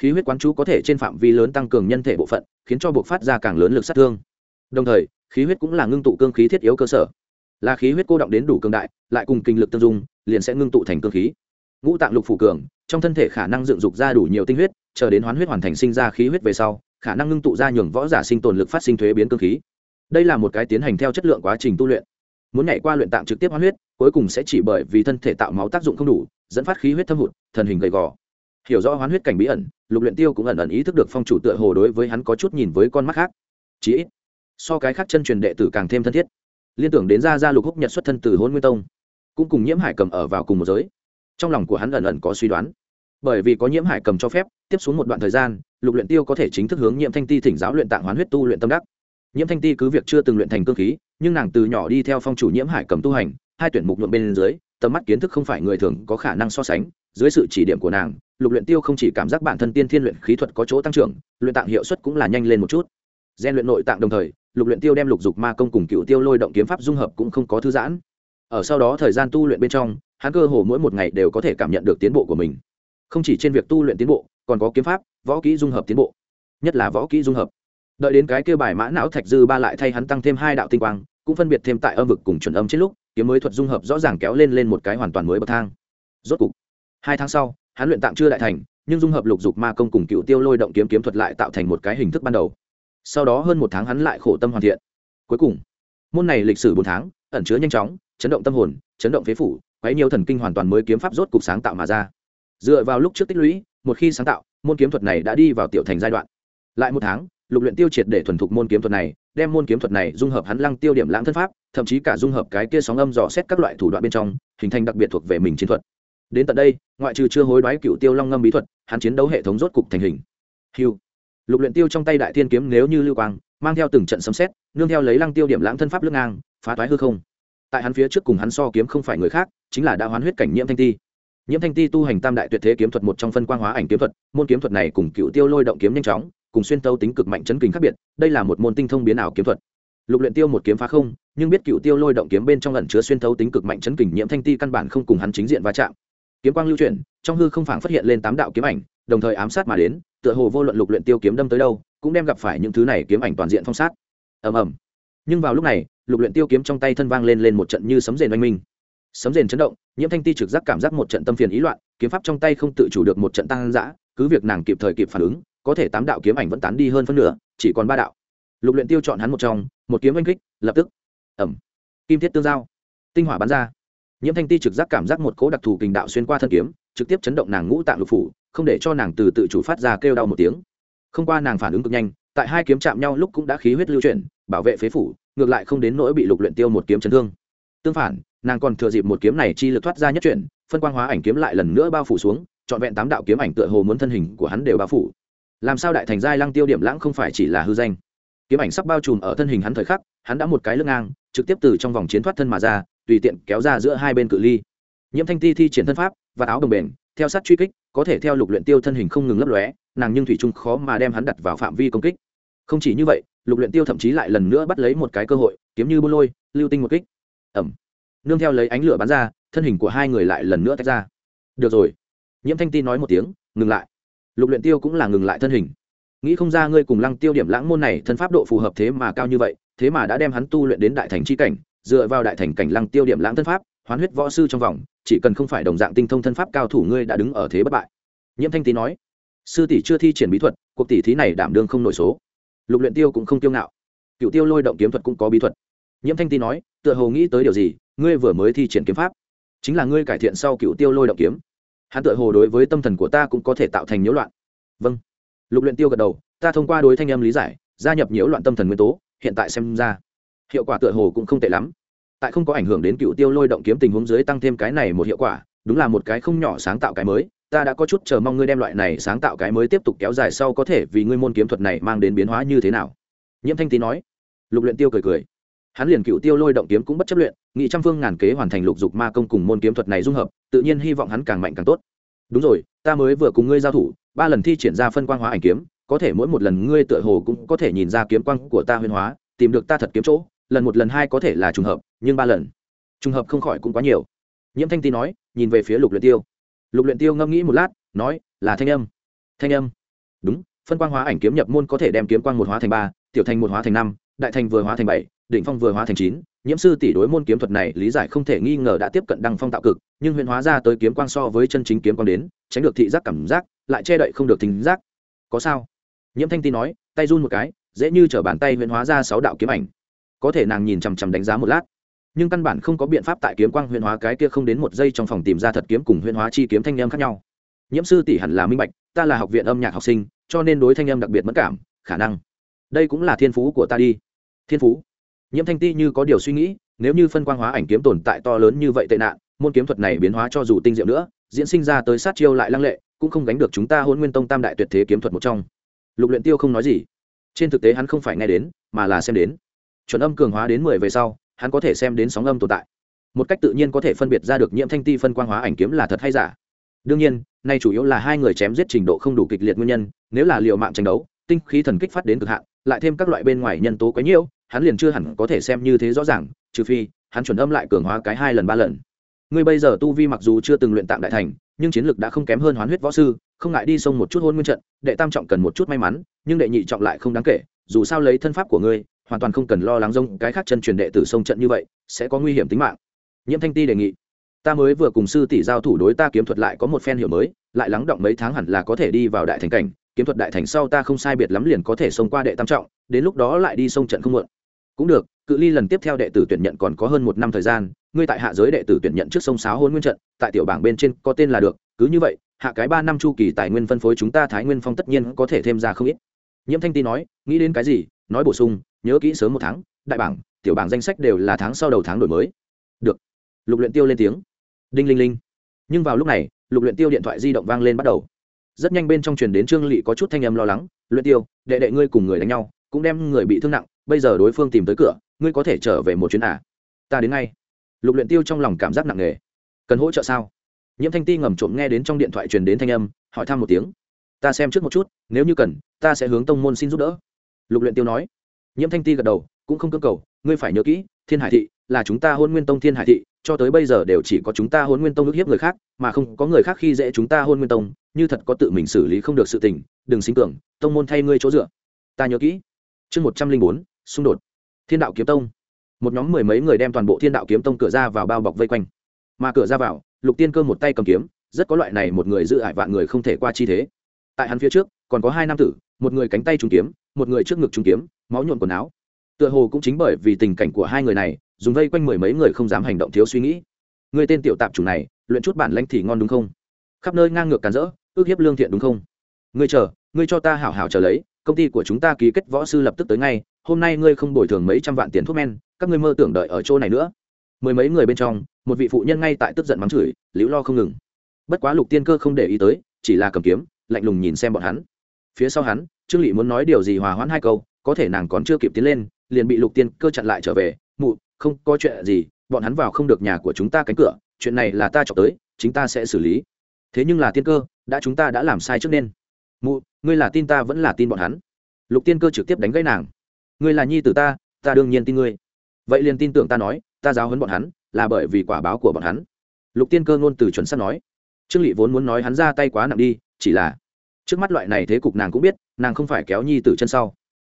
Khí huyết quán chú có thể trên phạm vi lớn tăng cường nhân thể bộ phận, khiến cho buộc phát ra càng lớn lực sát thương. Đồng thời, khí huyết cũng là ngưng tụ cương khí thiết yếu cơ sở. Là khí huyết cô động đến đủ cường đại, lại cùng kinh lực tương dung, liền sẽ ngưng tụ thành cương khí. Ngũ tạng lục phủ cường, trong thân thể khả năng dựng dục ra đủ nhiều tinh huyết, chờ đến hoán huyết hoàn thành sinh ra khí huyết về sau, khả năng ngưng tụ ra nhường võ giả sinh tồn lực phát sinh thuế biến cương khí. Đây là một cái tiến hành theo chất lượng quá trình tu luyện muốn nhảy qua luyện tạng trực tiếp hoán huyết, cuối cùng sẽ chỉ bởi vì thân thể tạo máu tác dụng không đủ, dẫn phát khí huyết thâm hụt, thần hình gầy gò. Hiểu rõ hoán huyết cảnh bí ẩn, lục luyện tiêu cũng ẩn ẩn ý thức được phong chủ tựa hồ đối với hắn có chút nhìn với con mắt khác. Chí ít, so cái khác chân truyền đệ tử càng thêm thân thiết. Liên tưởng đến ra ra lục húc nhật xuất thân từ hôn nguyên tông, cũng cùng nhiễm hải cầm ở vào cùng một giới. Trong lòng của hắn ẩn ẩn có suy đoán. Bởi vì có nhiễm hải cầm cho phép, tiếp xuống một đoạn thời gian, lục luyện tiêu có thể chính thức hướng nhiễm thanh ti thỉnh giáo luyện tạng hoán huyết tu luyện tâm đắc nhiễm thanh ti cứ việc chưa từng luyện thành cương khí, nhưng nàng từ nhỏ đi theo phong chủ nhiễm hải cầm tu hành, hai tuyển mục nhuộm bên dưới, tầm mắt kiến thức không phải người thường có khả năng so sánh. Dưới sự chỉ điểm của nàng, lục luyện tiêu không chỉ cảm giác bản thân tiên thiên luyện khí thuật có chỗ tăng trưởng, luyện tạng hiệu suất cũng là nhanh lên một chút. Gen luyện nội tạng đồng thời, lục luyện tiêu đem lục dục ma công cùng cựu tiêu lôi động kiếm pháp dung hợp cũng không có thư giãn. Ở sau đó thời gian tu luyện bên trong, hắn cơ hồ mỗi một ngày đều có thể cảm nhận được tiến bộ của mình. Không chỉ trên việc tu luyện tiến bộ, còn có kiếm pháp, võ kỹ dung hợp tiến bộ. Nhất là võ kỹ dung hợp đợi đến cái kêu bài mã não thạch dư ba lại thay hắn tăng thêm hai đạo tinh quang, cũng phân biệt thêm tại âm vực cùng chuẩn âm trên lúc, kiếm mới thuật dung hợp rõ ràng kéo lên lên một cái hoàn toàn mới bậc thang. Rốt cục, hai tháng sau, hắn luyện tạm chưa đại thành, nhưng dung hợp lục dục ma công cùng cựu tiêu lôi động kiếm kiếm thuật lại tạo thành một cái hình thức ban đầu. Sau đó hơn một tháng hắn lại khổ tâm hoàn thiện. Cuối cùng, môn này lịch sử bốn tháng, ẩn chứa nhanh chóng, chấn động tâm hồn, chấn động phế phủ, quấy nhiều thần kinh hoàn toàn mới kiếm pháp rốt cục sáng tạo mà ra. Dựa vào lúc trước tích lũy, một khi sáng tạo, môn kiếm thuật này đã đi vào tiểu thành giai đoạn. Lại một tháng lục luyện tiêu triệt để thuần thục môn kiếm thuật này, đem môn kiếm thuật này dung hợp hắn lăng tiêu điểm lãng thân pháp, thậm chí cả dung hợp cái kia sóng âm dò xét các loại thủ đoạn bên trong, hình thành đặc biệt thuộc về mình chiến thuật. Đến tận đây, ngoại trừ chưa hối đoái cựu tiêu long ngâm bí thuật, hắn chiến đấu hệ thống rốt cục thành hình. Hiu lục luyện tiêu trong tay đại thiên kiếm nếu như lưu quang, mang theo từng trận sấm sét, nương theo lấy lăng tiêu điểm lãng thân pháp lướt ngang, phá toái hư không. Tại hắn phía trước cùng hắn so kiếm không phải người khác, chính là đã hoán huyết cảnh nhiễm thanh ti. Nhiễm thanh ti tu hành tam đại tuyệt thế kiếm thuật một trong phân quang hóa ảnh kiếm thuật, môn kiếm thuật này cùng cựu tiêu lôi động kiếm nhanh chóng cùng xuyên tấu tính cực mạnh chấn kình khác biệt, đây là một môn tinh thông biến ảo kiếm thuật. Lục luyện tiêu một kiếm phá không, nhưng biết cựu tiêu lôi động kiếm bên trong ẩn chứa xuyên tấu tính cực mạnh chấn kình nhiễm thanh ti căn bản không cùng hắn chính diện va chạm. Kiếm quang lưu chuyển, trong hư không phảng phát hiện lên tám đạo kiếm ảnh, đồng thời ám sát mà đến, tựa hồ vô luận lục luyện tiêu kiếm đâm tới đâu, cũng đem gặp phải những thứ này kiếm ảnh toàn diện phong sát. Ầm ầm. Nhưng vào lúc này, lục luyện tiêu kiếm trong tay thân vang lên lên một trận như sấm rền oanh minh. Sấm rền chấn động, nhiễm thanh ti trực giác cảm giác một trận tâm phiền ý loạn, kiếm pháp trong tay không tự chủ được một trận tăng dã, cứ việc nàng kịp thời kịp phản ứng có thể tám đạo kiếm ảnh vẫn tán đi hơn phân nửa, chỉ còn ba đạo. Lục luyện tiêu chọn hắn một trong, một kiếm oanh kích, lập tức. Ẩm. Kim thiết tương giao. Tinh hỏa bắn ra. Nhiễm thanh ti trực giác cảm giác một cỗ đặc thù kình đạo xuyên qua thân kiếm, trực tiếp chấn động nàng ngũ tạng lục phủ, không để cho nàng từ tự chủ phát ra kêu đau một tiếng. Không qua nàng phản ứng cực nhanh, tại hai kiếm chạm nhau lúc cũng đã khí huyết lưu chuyển, bảo vệ phế phủ, ngược lại không đến nỗi bị lục luyện tiêu một kiếm chấn thương. Tương phản, nàng còn thừa dịp một kiếm này chi lực thoát ra nhất chuyển, phân quang hóa ảnh kiếm lại lần nữa bao phủ xuống, trọn vẹn tám đạo kiếm ảnh tựa hồ muốn thân hình của hắn đều bao phủ làm sao đại thành giai lăng tiêu điểm lãng không phải chỉ là hư danh? Kiếm ảnh sắp bao trùm ở thân hình hắn thời khắc, hắn đã một cái lưng ngang, trực tiếp từ trong vòng chiến thoát thân mà ra, tùy tiện kéo ra giữa hai bên cự ly. Nhiễm thanh ti thi triển thân pháp và áo đồng bền, theo sát truy kích, có thể theo lục luyện tiêu thân hình không ngừng lấp lóe, nàng nhưng thủy trung khó mà đem hắn đặt vào phạm vi công kích. Không chỉ như vậy, lục luyện tiêu thậm chí lại lần nữa bắt lấy một cái cơ hội, kiếm như bô lôi, lưu tinh một kích. Ẩm. Nương theo lấy ánh lửa bắn ra, thân hình của hai người lại lần nữa tách ra. Được rồi. Nhiễm thanh ti nói một tiếng, ngừng lại lục luyện tiêu cũng là ngừng lại thân hình. Nghĩ không ra ngươi cùng lăng tiêu điểm lãng môn này thân pháp độ phù hợp thế mà cao như vậy, thế mà đã đem hắn tu luyện đến đại thành chi cảnh, dựa vào đại thành cảnh lăng tiêu điểm lãng thân pháp, hoán huyết võ sư trong vòng, chỉ cần không phải đồng dạng tinh thông thân pháp cao thủ ngươi đã đứng ở thế bất bại. Nhiễm thanh tý nói, sư tỷ chưa thi triển bí thuật, cuộc tỷ thí này đảm đương không nổi số. Lục luyện tiêu cũng không tiêu ngạo. Cựu tiêu lôi động kiếm thuật cũng có bí thuật. Nhiễm thanh tý nói, tựa hồ nghĩ tới điều gì, ngươi vừa mới thi triển kiếm pháp, chính là ngươi cải thiện sau cựu tiêu lôi động kiếm hắn tựa hồ đối với tâm thần của ta cũng có thể tạo thành nhiễu loạn. Vâng. Lục luyện tiêu gật đầu, ta thông qua đối thanh âm lý giải, gia nhập nhiễu loạn tâm thần nguyên tố, hiện tại xem ra, hiệu quả tựa hồ cũng không tệ lắm. Tại không có ảnh hưởng đến cựu tiêu lôi động kiếm tình huống dưới tăng thêm cái này một hiệu quả, đúng là một cái không nhỏ sáng tạo cái mới. Ta đã có chút chờ mong ngươi đem loại này sáng tạo cái mới tiếp tục kéo dài sau có thể vì ngươi môn kiếm thuật này mang đến biến hóa như thế nào. Nhiễm thanh tý nói. Lục luyện tiêu cười cười hắn liền cựu tiêu lôi động kiếm cũng bất chấp luyện, nghị trăm phương ngàn kế hoàn thành lục dục ma công cùng môn kiếm thuật này dung hợp, tự nhiên hy vọng hắn càng mạnh càng tốt. Đúng rồi, ta mới vừa cùng ngươi giao thủ, ba lần thi triển ra phân quang hóa ảnh kiếm, có thể mỗi một lần ngươi tựa hồ cũng có thể nhìn ra kiếm quang của ta huyên hóa, tìm được ta thật kiếm chỗ, lần một lần hai có thể là trùng hợp, nhưng ba lần, trùng hợp không khỏi cũng quá nhiều. Nhiễm thanh ti nói, nhìn về phía lục luyện tiêu. Lục luyện tiêu ngâm nghĩ một lát, nói, là thanh âm. Thanh âm. Đúng, phân quang hóa ảnh kiếm nhập môn có thể đem kiếm quang một hóa thành ba, tiểu thành một hóa thành năm đại thành vừa hóa thành bảy định phong vừa hóa thành chín. Nhiễm sư tỷ đối môn kiếm thuật này lý giải không thể nghi ngờ đã tiếp cận đăng phong tạo cực, nhưng huyền hóa ra tới kiếm quang so với chân chính kiếm quang đến, tránh được thị giác cảm giác, lại che đậy không được thính giác. Có sao? Nhiễm thanh ti nói, tay run một cái, dễ như t bàn tay huyền hóa ra sáu đạo kiếm ảnh. Có thể nàng nhìn chằm chằm đánh giá một lát, nhưng căn bản không có biện pháp tại kiếm quang huyền hóa cái kia không đến một giây trong phòng tìm ra thật kiếm cùng huyền hóa chi kiếm thanh em khác nhau. Nhiễm sư tỷ hẳn là minh bạch, ta là học viện âm nhạc học sinh, cho nên đối thanh em đặc biệt mất cảm, khả năng. Đây cũng là thiên phú của ta đi thiên phú. Nhiễm thanh ti như có điều suy nghĩ, nếu như phân quang hóa ảnh kiếm tồn tại to lớn như vậy tệ nạn, môn kiếm thuật này biến hóa cho dù tinh diệu nữa, diễn sinh ra tới sát chiêu lại lăng lệ, cũng không gánh được chúng ta hôn nguyên tông tam đại tuyệt thế kiếm thuật một trong. Lục luyện tiêu không nói gì. Trên thực tế hắn không phải nghe đến, mà là xem đến. Chuẩn âm cường hóa đến mười về sau, hắn có thể xem đến sóng âm tồn tại. Một cách tự nhiên có thể phân biệt ra được nhiễm thanh ti phân quang hóa ảnh kiếm là thật hay giả. Đương nhiên, nay chủ yếu là hai người chém giết trình độ không đủ kịch liệt nguyên nhân, nếu là liều mạng tranh đấu, tinh khí thần kích phát đến cực hạn, lại thêm các loại bên ngoài nhân tố quá nhiều hắn liền chưa hẳn có thể xem như thế rõ ràng, trừ phi, hắn chuẩn âm lại cường hóa cái hai lần ba lần. Ngươi bây giờ tu vi mặc dù chưa từng luyện tạm đại thành, nhưng chiến lực đã không kém hơn hoán huyết võ sư, không ngại đi sông một chút hôn nguyên trận, đệ tam trọng cần một chút may mắn, nhưng đệ nhị trọng lại không đáng kể, dù sao lấy thân pháp của ngươi, hoàn toàn không cần lo lắng rông cái khác chân truyền đệ tử sông trận như vậy, sẽ có nguy hiểm tính mạng. Nhiễm thanh ti đề nghị. Ta mới vừa cùng sư tỷ giao thủ đối ta kiếm thuật lại có một phen hiểu mới, lại lắng động mấy tháng hẳn là có thể đi vào đại thành cảnh, kiếm thuật đại thành sau ta không sai biệt lắm liền có thể xông qua đệ tam trọng, đến lúc đó lại đi sông trận không muộn cũng được, cự ly lần tiếp theo đệ tử tuyển nhận còn có hơn một năm thời gian, ngươi tại hạ giới đệ tử tuyển nhận trước sông sáo hôn nguyên trận, tại tiểu bảng bên trên có tên là được, cứ như vậy, hạ cái ba năm chu kỳ tài nguyên phân phối chúng ta thái nguyên phong tất nhiên có thể thêm ra không ít. Nhiễm thanh ti nói, nghĩ đến cái gì, nói bổ sung, nhớ kỹ sớm một tháng, đại bảng, tiểu bảng danh sách đều là tháng sau đầu tháng đổi mới. Được. Lục luyện tiêu lên tiếng. Đinh linh linh. Nhưng vào lúc này, lục luyện tiêu điện thoại di động vang lên bắt đầu. Rất nhanh bên trong truyền đến trương lỵ có chút thanh âm lo lắng, luyện tiêu, đệ đệ ngươi cùng người đánh nhau, cũng đem người bị thương nặng bây giờ đối phương tìm tới cửa, ngươi có thể trở về một chuyến à? Ta đến ngay. Lục luyện tiêu trong lòng cảm giác nặng nề. Cần hỗ trợ sao? Nhiễm thanh ti ngầm trộm nghe đến trong điện thoại truyền đến thanh âm, hỏi thăm một tiếng. Ta xem trước một chút, nếu như cần, ta sẽ hướng tông môn xin giúp đỡ. Lục luyện tiêu nói. Nhiễm thanh ti gật đầu, cũng không cưỡng cầu, ngươi phải nhớ kỹ, thiên hải thị là chúng ta hôn nguyên tông thiên hải thị, cho tới bây giờ đều chỉ có chúng ta hôn nguyên tông ức hiếp người khác, mà không có người khác khi dễ chúng ta hôn nguyên tông, như thật có tự mình xử lý không được sự tình, đừng sinh tưởng tông môn thay ngươi chỗ dựa. Ta nhớ kỹ. Chương một trăm linh bốn xung đột. Thiên đạo kiếm tông. Một nhóm mười mấy người đem toàn bộ thiên đạo kiếm tông cửa ra vào bao bọc vây quanh. Mà cửa ra vào, lục tiên cơ một tay cầm kiếm, rất có loại này một người giữ ải vạn người không thể qua chi thế. Tại hắn phía trước, còn có hai nam tử, một người cánh tay trúng kiếm, một người trước ngực trúng kiếm, máu nhuộn quần áo. Tựa hồ cũng chính bởi vì tình cảnh của hai người này, dùng vây quanh mười mấy người không dám hành động thiếu suy nghĩ. Người tên tiểu tạp chủ này, luyện chút bản lãnh thì ngon đúng không? Khắp nơi ngang ngược càn rỡ, ước hiếp lương thiện đúng không? Ngươi chờ, ngươi cho ta hảo hảo chờ lấy, công ty của chúng ta ký kết võ sư lập tức tới ngay hôm nay ngươi không bồi thường mấy trăm vạn tiền thuốc men, các ngươi mơ tưởng đợi ở chỗ này nữa. Mười mấy người bên trong, một vị phụ nhân ngay tại tức giận mắng chửi liễu lo không ngừng. Bất quá lục tiên cơ không để ý tới, chỉ là cầm kiếm, lạnh lùng nhìn xem bọn hắn. Phía sau hắn, trương lỵ muốn nói điều gì hòa hoãn hai câu, có thể nàng còn chưa kịp tiến lên, liền bị lục tiên cơ chặn lại trở về, mụ, không có chuyện gì, bọn hắn vào không được nhà của chúng ta cánh cửa, chuyện này là ta chọc tới, chính ta sẽ xử lý. Thế nhưng là tiên cơ, đã chúng ta đã làm sai trước nên. Mụ, ngươi là tin ta vẫn là tin bọn hắn. Lục tiên cơ trực tiếp đánh gãy nàng ngươi là nhi tử ta ta đương nhiên tin ngươi. Vậy liền tin tưởng ta nói, ta giáo hấn bọn hắn, là bởi vì quả báo của bọn hắn. Lục tiên cơ ngôn từ chuẩn sắp nói. Trương lị vốn muốn nói hắn ra tay quá nặng đi, chỉ là trước mắt loại này thế cục nàng cũng biết, nàng không phải kéo nhi tử chân sau.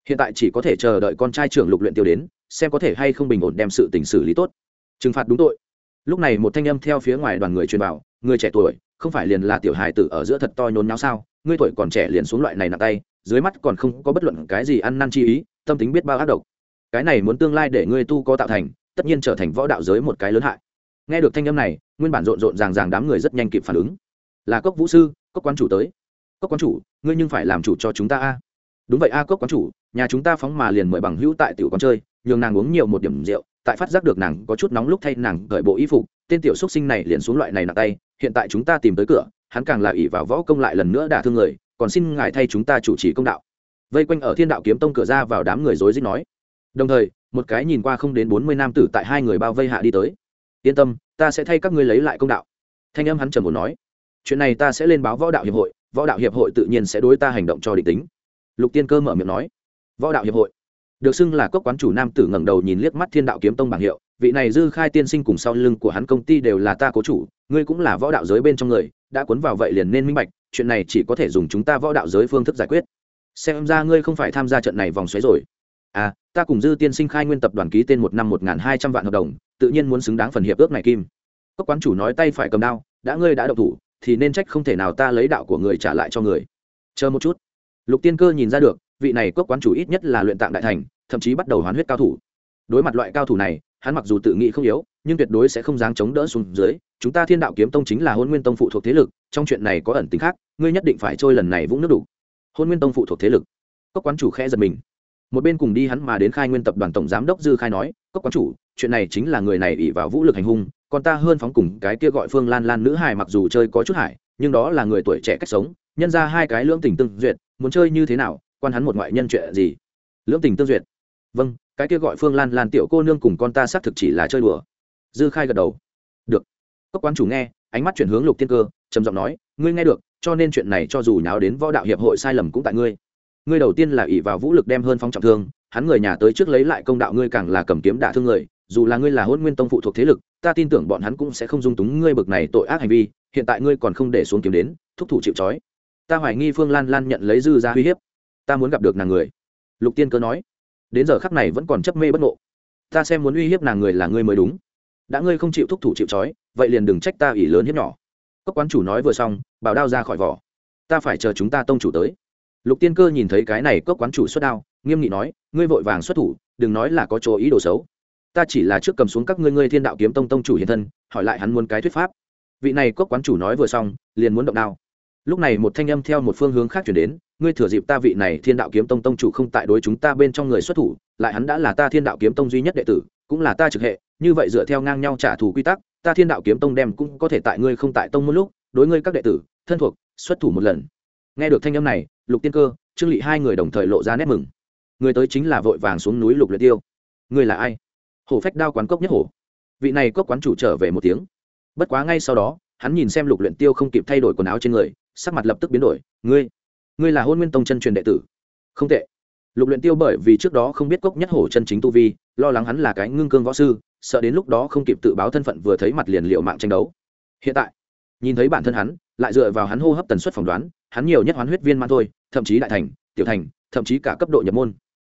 Hiện tại chỉ có thể chờ đợi con trai trưởng lục luyện tiêu đến, xem có thể hay không bình ổn đem sự tình xử lý tốt. Trừng phạt đúng tội. Lúc này một thanh âm theo phía ngoài đoàn người truyền vào, người trẻ tuổi, không phải liền là tiểu hài tử ở giữa thật to nhốn nháo sao? Ngươi tuổi còn trẻ liền xuống loại này nặng tay, dưới mắt còn không có bất luận cái gì ăn năn chi ý tâm tính biết bao ác độc. Cái này muốn tương lai để ngươi tu có tạo thành, tất nhiên trở thành võ đạo giới một cái lớn hại. Nghe được thanh âm này, nguyên bản rộn rộn ràng ràng đám người rất nhanh kịp phản ứng. Là cốc vũ sư, cốc quán chủ tới. Cốc quán chủ, ngươi nhưng phải làm chủ cho chúng ta a. Đúng vậy a, cốc quán chủ, nhà chúng ta phóng mà liền mời bằng hữu tại tiểu quán chơi, nhường nàng uống nhiều một điểm rượu, tại phát giác được nàng có chút nóng lúc thay nàng gợi bộ y phục, tên tiểu xuất sinh này liền xuống loại này nặng tay, hiện tại chúng ta tìm tới cửa, hắn càng là ỷ vào võ công lại lần nữa đả thương người, còn xin ngài thay chúng ta chủ trì công đạo vây quanh ở thiên đạo kiếm tông cửa ra vào đám người rối rít nói. Đồng thời, một cái nhìn qua không đến bốn mươi nam tử tại hai người bao vây hạ đi tới. Yên tâm, ta sẽ thay các ngươi lấy lại công đạo. Thanh âm hắn trầm một nói. Chuyện này ta sẽ lên báo võ đạo hiệp hội, võ đạo hiệp hội tự nhiên sẽ đối ta hành động cho định tính. Lục tiên cơ mở miệng nói. Võ đạo hiệp hội. Được xưng là cốc quán chủ nam tử ngẩng đầu nhìn liếc mắt thiên đạo kiếm tông bảng hiệu, vị này dư khai tiên sinh cùng sau lưng của hắn công ty đều là ta cố chủ, ngươi cũng là võ đạo giới bên trong người, đã cuốn vào vậy liền nên minh bạch, chuyện này chỉ có thể dùng chúng ta võ đạo giới phương thức giải quyết xem ra ngươi không phải tham gia trận này vòng xoáy rồi. À ta cùng dư tiên sinh khai nguyên tập đoàn ký tên một năm một n g h n hai trăm vạn hợp đồng, tự nhiên muốn xứng đáng phần hiệp ước này kim. Cốc quán chủ nói tay phải cầm đao, đã ngươi đã đậu thủ, thì nên trách không thể nào ta lấy đạo của người trả lại cho người. Chờ một chút. Lục tiên cơ nhìn ra được, vị này cốc quán chủ ít nhất là luyện tạng đại thành, thậm chí bắt đầu hoán huyết cao thủ. Đối mặt loại cao thủ này, hắn mặc dù tự nghĩ không yếu, nhưng tuyệt đối sẽ không dáng chống đỡ xuống dưới. Chúng ta thiên đạo kiếm tông chính là hôn nguyên tông phụ thuộc thế lực, trong chuyện này có ẩn tính khác, ngươi nhất định phải trôi lần này vũng nước đủ hôn nguyên tông phụ thuộc thế lực. Cốc quán chủ khẽ giật mình. Một bên cùng đi hắn mà đến khai nguyên tập đoàn tổng giám đốc dư khai nói, cốc quán chủ, chuyện này chính là người này ỉ vào vũ lực hành hung, còn ta hơn phóng cùng cái kia gọi phương lan lan nữ hài mặc dù chơi có chút hải nhưng đó là người tuổi trẻ cách sống, nhân ra hai cái lưỡng tình tương duyệt, muốn chơi như thế nào, quan hắn một ngoại nhân chuyện gì? Lưỡng tình tương duyệt. Vâng cái kia gọi phương lan lan tiểu cô nương cùng con ta xác thực chỉ là chơi đùa. Dư khai gật đầu. Được. Cốc quán chủ nghe, ánh mắt chuyển hướng lục tiên cơ, trầm giọng nói, ngươi nghe được cho nên chuyện này cho dù nháo đến võ đạo hiệp hội sai lầm cũng tại ngươi. Ngươi đầu tiên là ỷ vào vũ lực đem hơn phong trọng thương, hắn người nhà tới trước lấy lại công đạo ngươi càng là cầm kiếm đả thương người, dù là ngươi là hôn nguyên tông phụ thuộc thế lực, ta tin tưởng bọn hắn cũng sẽ không dung túng ngươi bực này tội ác hành vi, hiện tại ngươi còn không để xuống kiếm đến, thúc thủ chịu trói. Ta hoài nghi phương lan lan nhận lấy dư ra uy hiếp. Ta muốn gặp được nàng người. Lục tiên cơ nói. Đến giờ khắc này vẫn còn chấp mê bất ngộ. Ta xem muốn uy hiếp nàng người là ngươi mới đúng. Đã ngươi không chịu thúc thủ chịu trói, vậy liền đừng trách ta ỷ lớn hiếp nhỏ cốc quán chủ nói vừa xong, bảo đao ra khỏi vỏ. Ta phải chờ chúng ta tông chủ tới. Lục tiên cơ nhìn thấy cái này cốc quán chủ xuất đao, nghiêm nghị nói, ngươi vội vàng xuất thủ, đừng nói là có chỗ ý đồ xấu. Ta chỉ là trước cầm xuống các ngươi ngươi thiên đạo kiếm tông tông chủ hiện thân, hỏi lại hắn muốn cái thuyết pháp. Vị này cốc quán chủ nói vừa xong, liền muốn động đao. Lúc này một thanh âm theo một phương hướng khác chuyển đến, ngươi thừa dịp ta vị này thiên đạo kiếm tông tông chủ không tại đối chúng ta bên trong người xuất thủ, lại hắn đã là ta thiên đạo kiếm tông duy nhất đệ tử, cũng là ta trực hệ như vậy dựa theo ngang nhau trả thù quy tắc, ta thiên đạo kiếm tông đem cũng có thể tại ngươi không tại tông một lúc, đối ngươi các đệ tử, thân thuộc, xuất thủ một lần. Nghe được thanh âm này, lục tiên cơ, trương lị hai người đồng thời lộ ra nét mừng. Người tới chính là vội vàng xuống núi lục luyện tiêu. Người là ai? Hổ phách đao quán cốc nhất hổ. Vị này cốc quán chủ trở về một tiếng. Bất quá ngay sau đó, hắn nhìn xem lục luyện tiêu không kịp thay đổi quần áo trên người, sắc mặt lập tức biến đổi. Ngươi ngươi là hôn nguyên tông chân truyền đệ tử? Không tệ. Lục luyện tiêu bởi vì trước đó không biết cốc nhất hổ chân chính tu vi, lo lắng hắn là cái ngưng cương võ sư sợ đến lúc đó không kịp tự báo thân phận vừa thấy mặt liền liệu mạng tranh đấu. Hiện tại, nhìn thấy bản thân hắn, lại dựa vào hắn hô hấp tần suất phỏng đoán, hắn nhiều nhất hoán huyết viên man thôi, thậm chí đại thành, tiểu thành, thậm chí cả cấp độ nhập môn.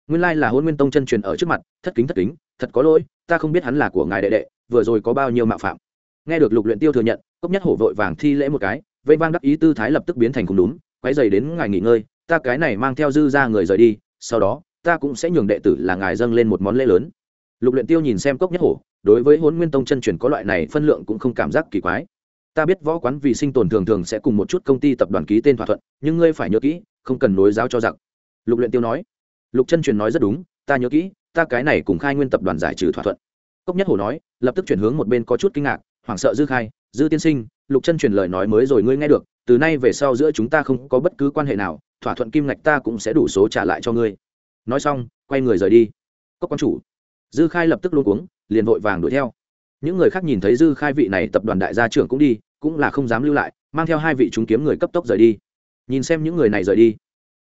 Nguyên lai là hôn nguyên tông chân truyền ở trước mặt, thất kính thất kính, thật có lỗi, ta không biết hắn là của ngài đệ đệ, vừa rồi có bao nhiêu mạo phạm. Nghe được lục luyện tiêu thừa nhận, cốc nhất hổ vội vàng thi lễ một cái, vây vang đắc ý tư thái lập tức biến thành cùng đúng quay dày đến ngài nghỉ ngơi, ta cái này mang theo dư ra người rời đi, sau đó, ta cũng sẽ nhường đệ tử là ngài dâng lên một món lễ lớn lục luyện tiêu nhìn xem cốc nhất hổ, đối với hôn nguyên tông chân truyền có loại này phân lượng cũng không cảm giác kỳ quái. Ta biết võ quán vì sinh tồn thường thường sẽ cùng một chút công ty tập đoàn ký tên thỏa thuận, nhưng ngươi phải nhớ kỹ, không cần nối giáo cho giặc. Lục luyện tiêu nói. Lục chân truyền nói rất đúng, ta nhớ kỹ, ta cái này cùng khai nguyên tập đoàn giải trừ thỏa thuận. Cốc nhất hổ nói, lập tức chuyển hướng một bên có chút kinh ngạc, hoảng sợ dư khai, dư tiên sinh, lục chân truyền lời nói mới rồi ngươi nghe được, từ nay về sau giữa chúng ta không có bất cứ quan hệ nào, thỏa thuận kim ngạch ta cũng sẽ đủ số trả lại cho ngươi. Nói xong, quay người rời đi. Cốc quan chủ dư khai lập tức luôn cuống, liền vội vàng đuổi theo. Những người khác nhìn thấy dư khai vị này tập đoàn đại gia trưởng cũng đi, cũng là không dám lưu lại, mang theo hai vị chúng kiếm người cấp tốc rời đi. Nhìn xem những người này rời đi,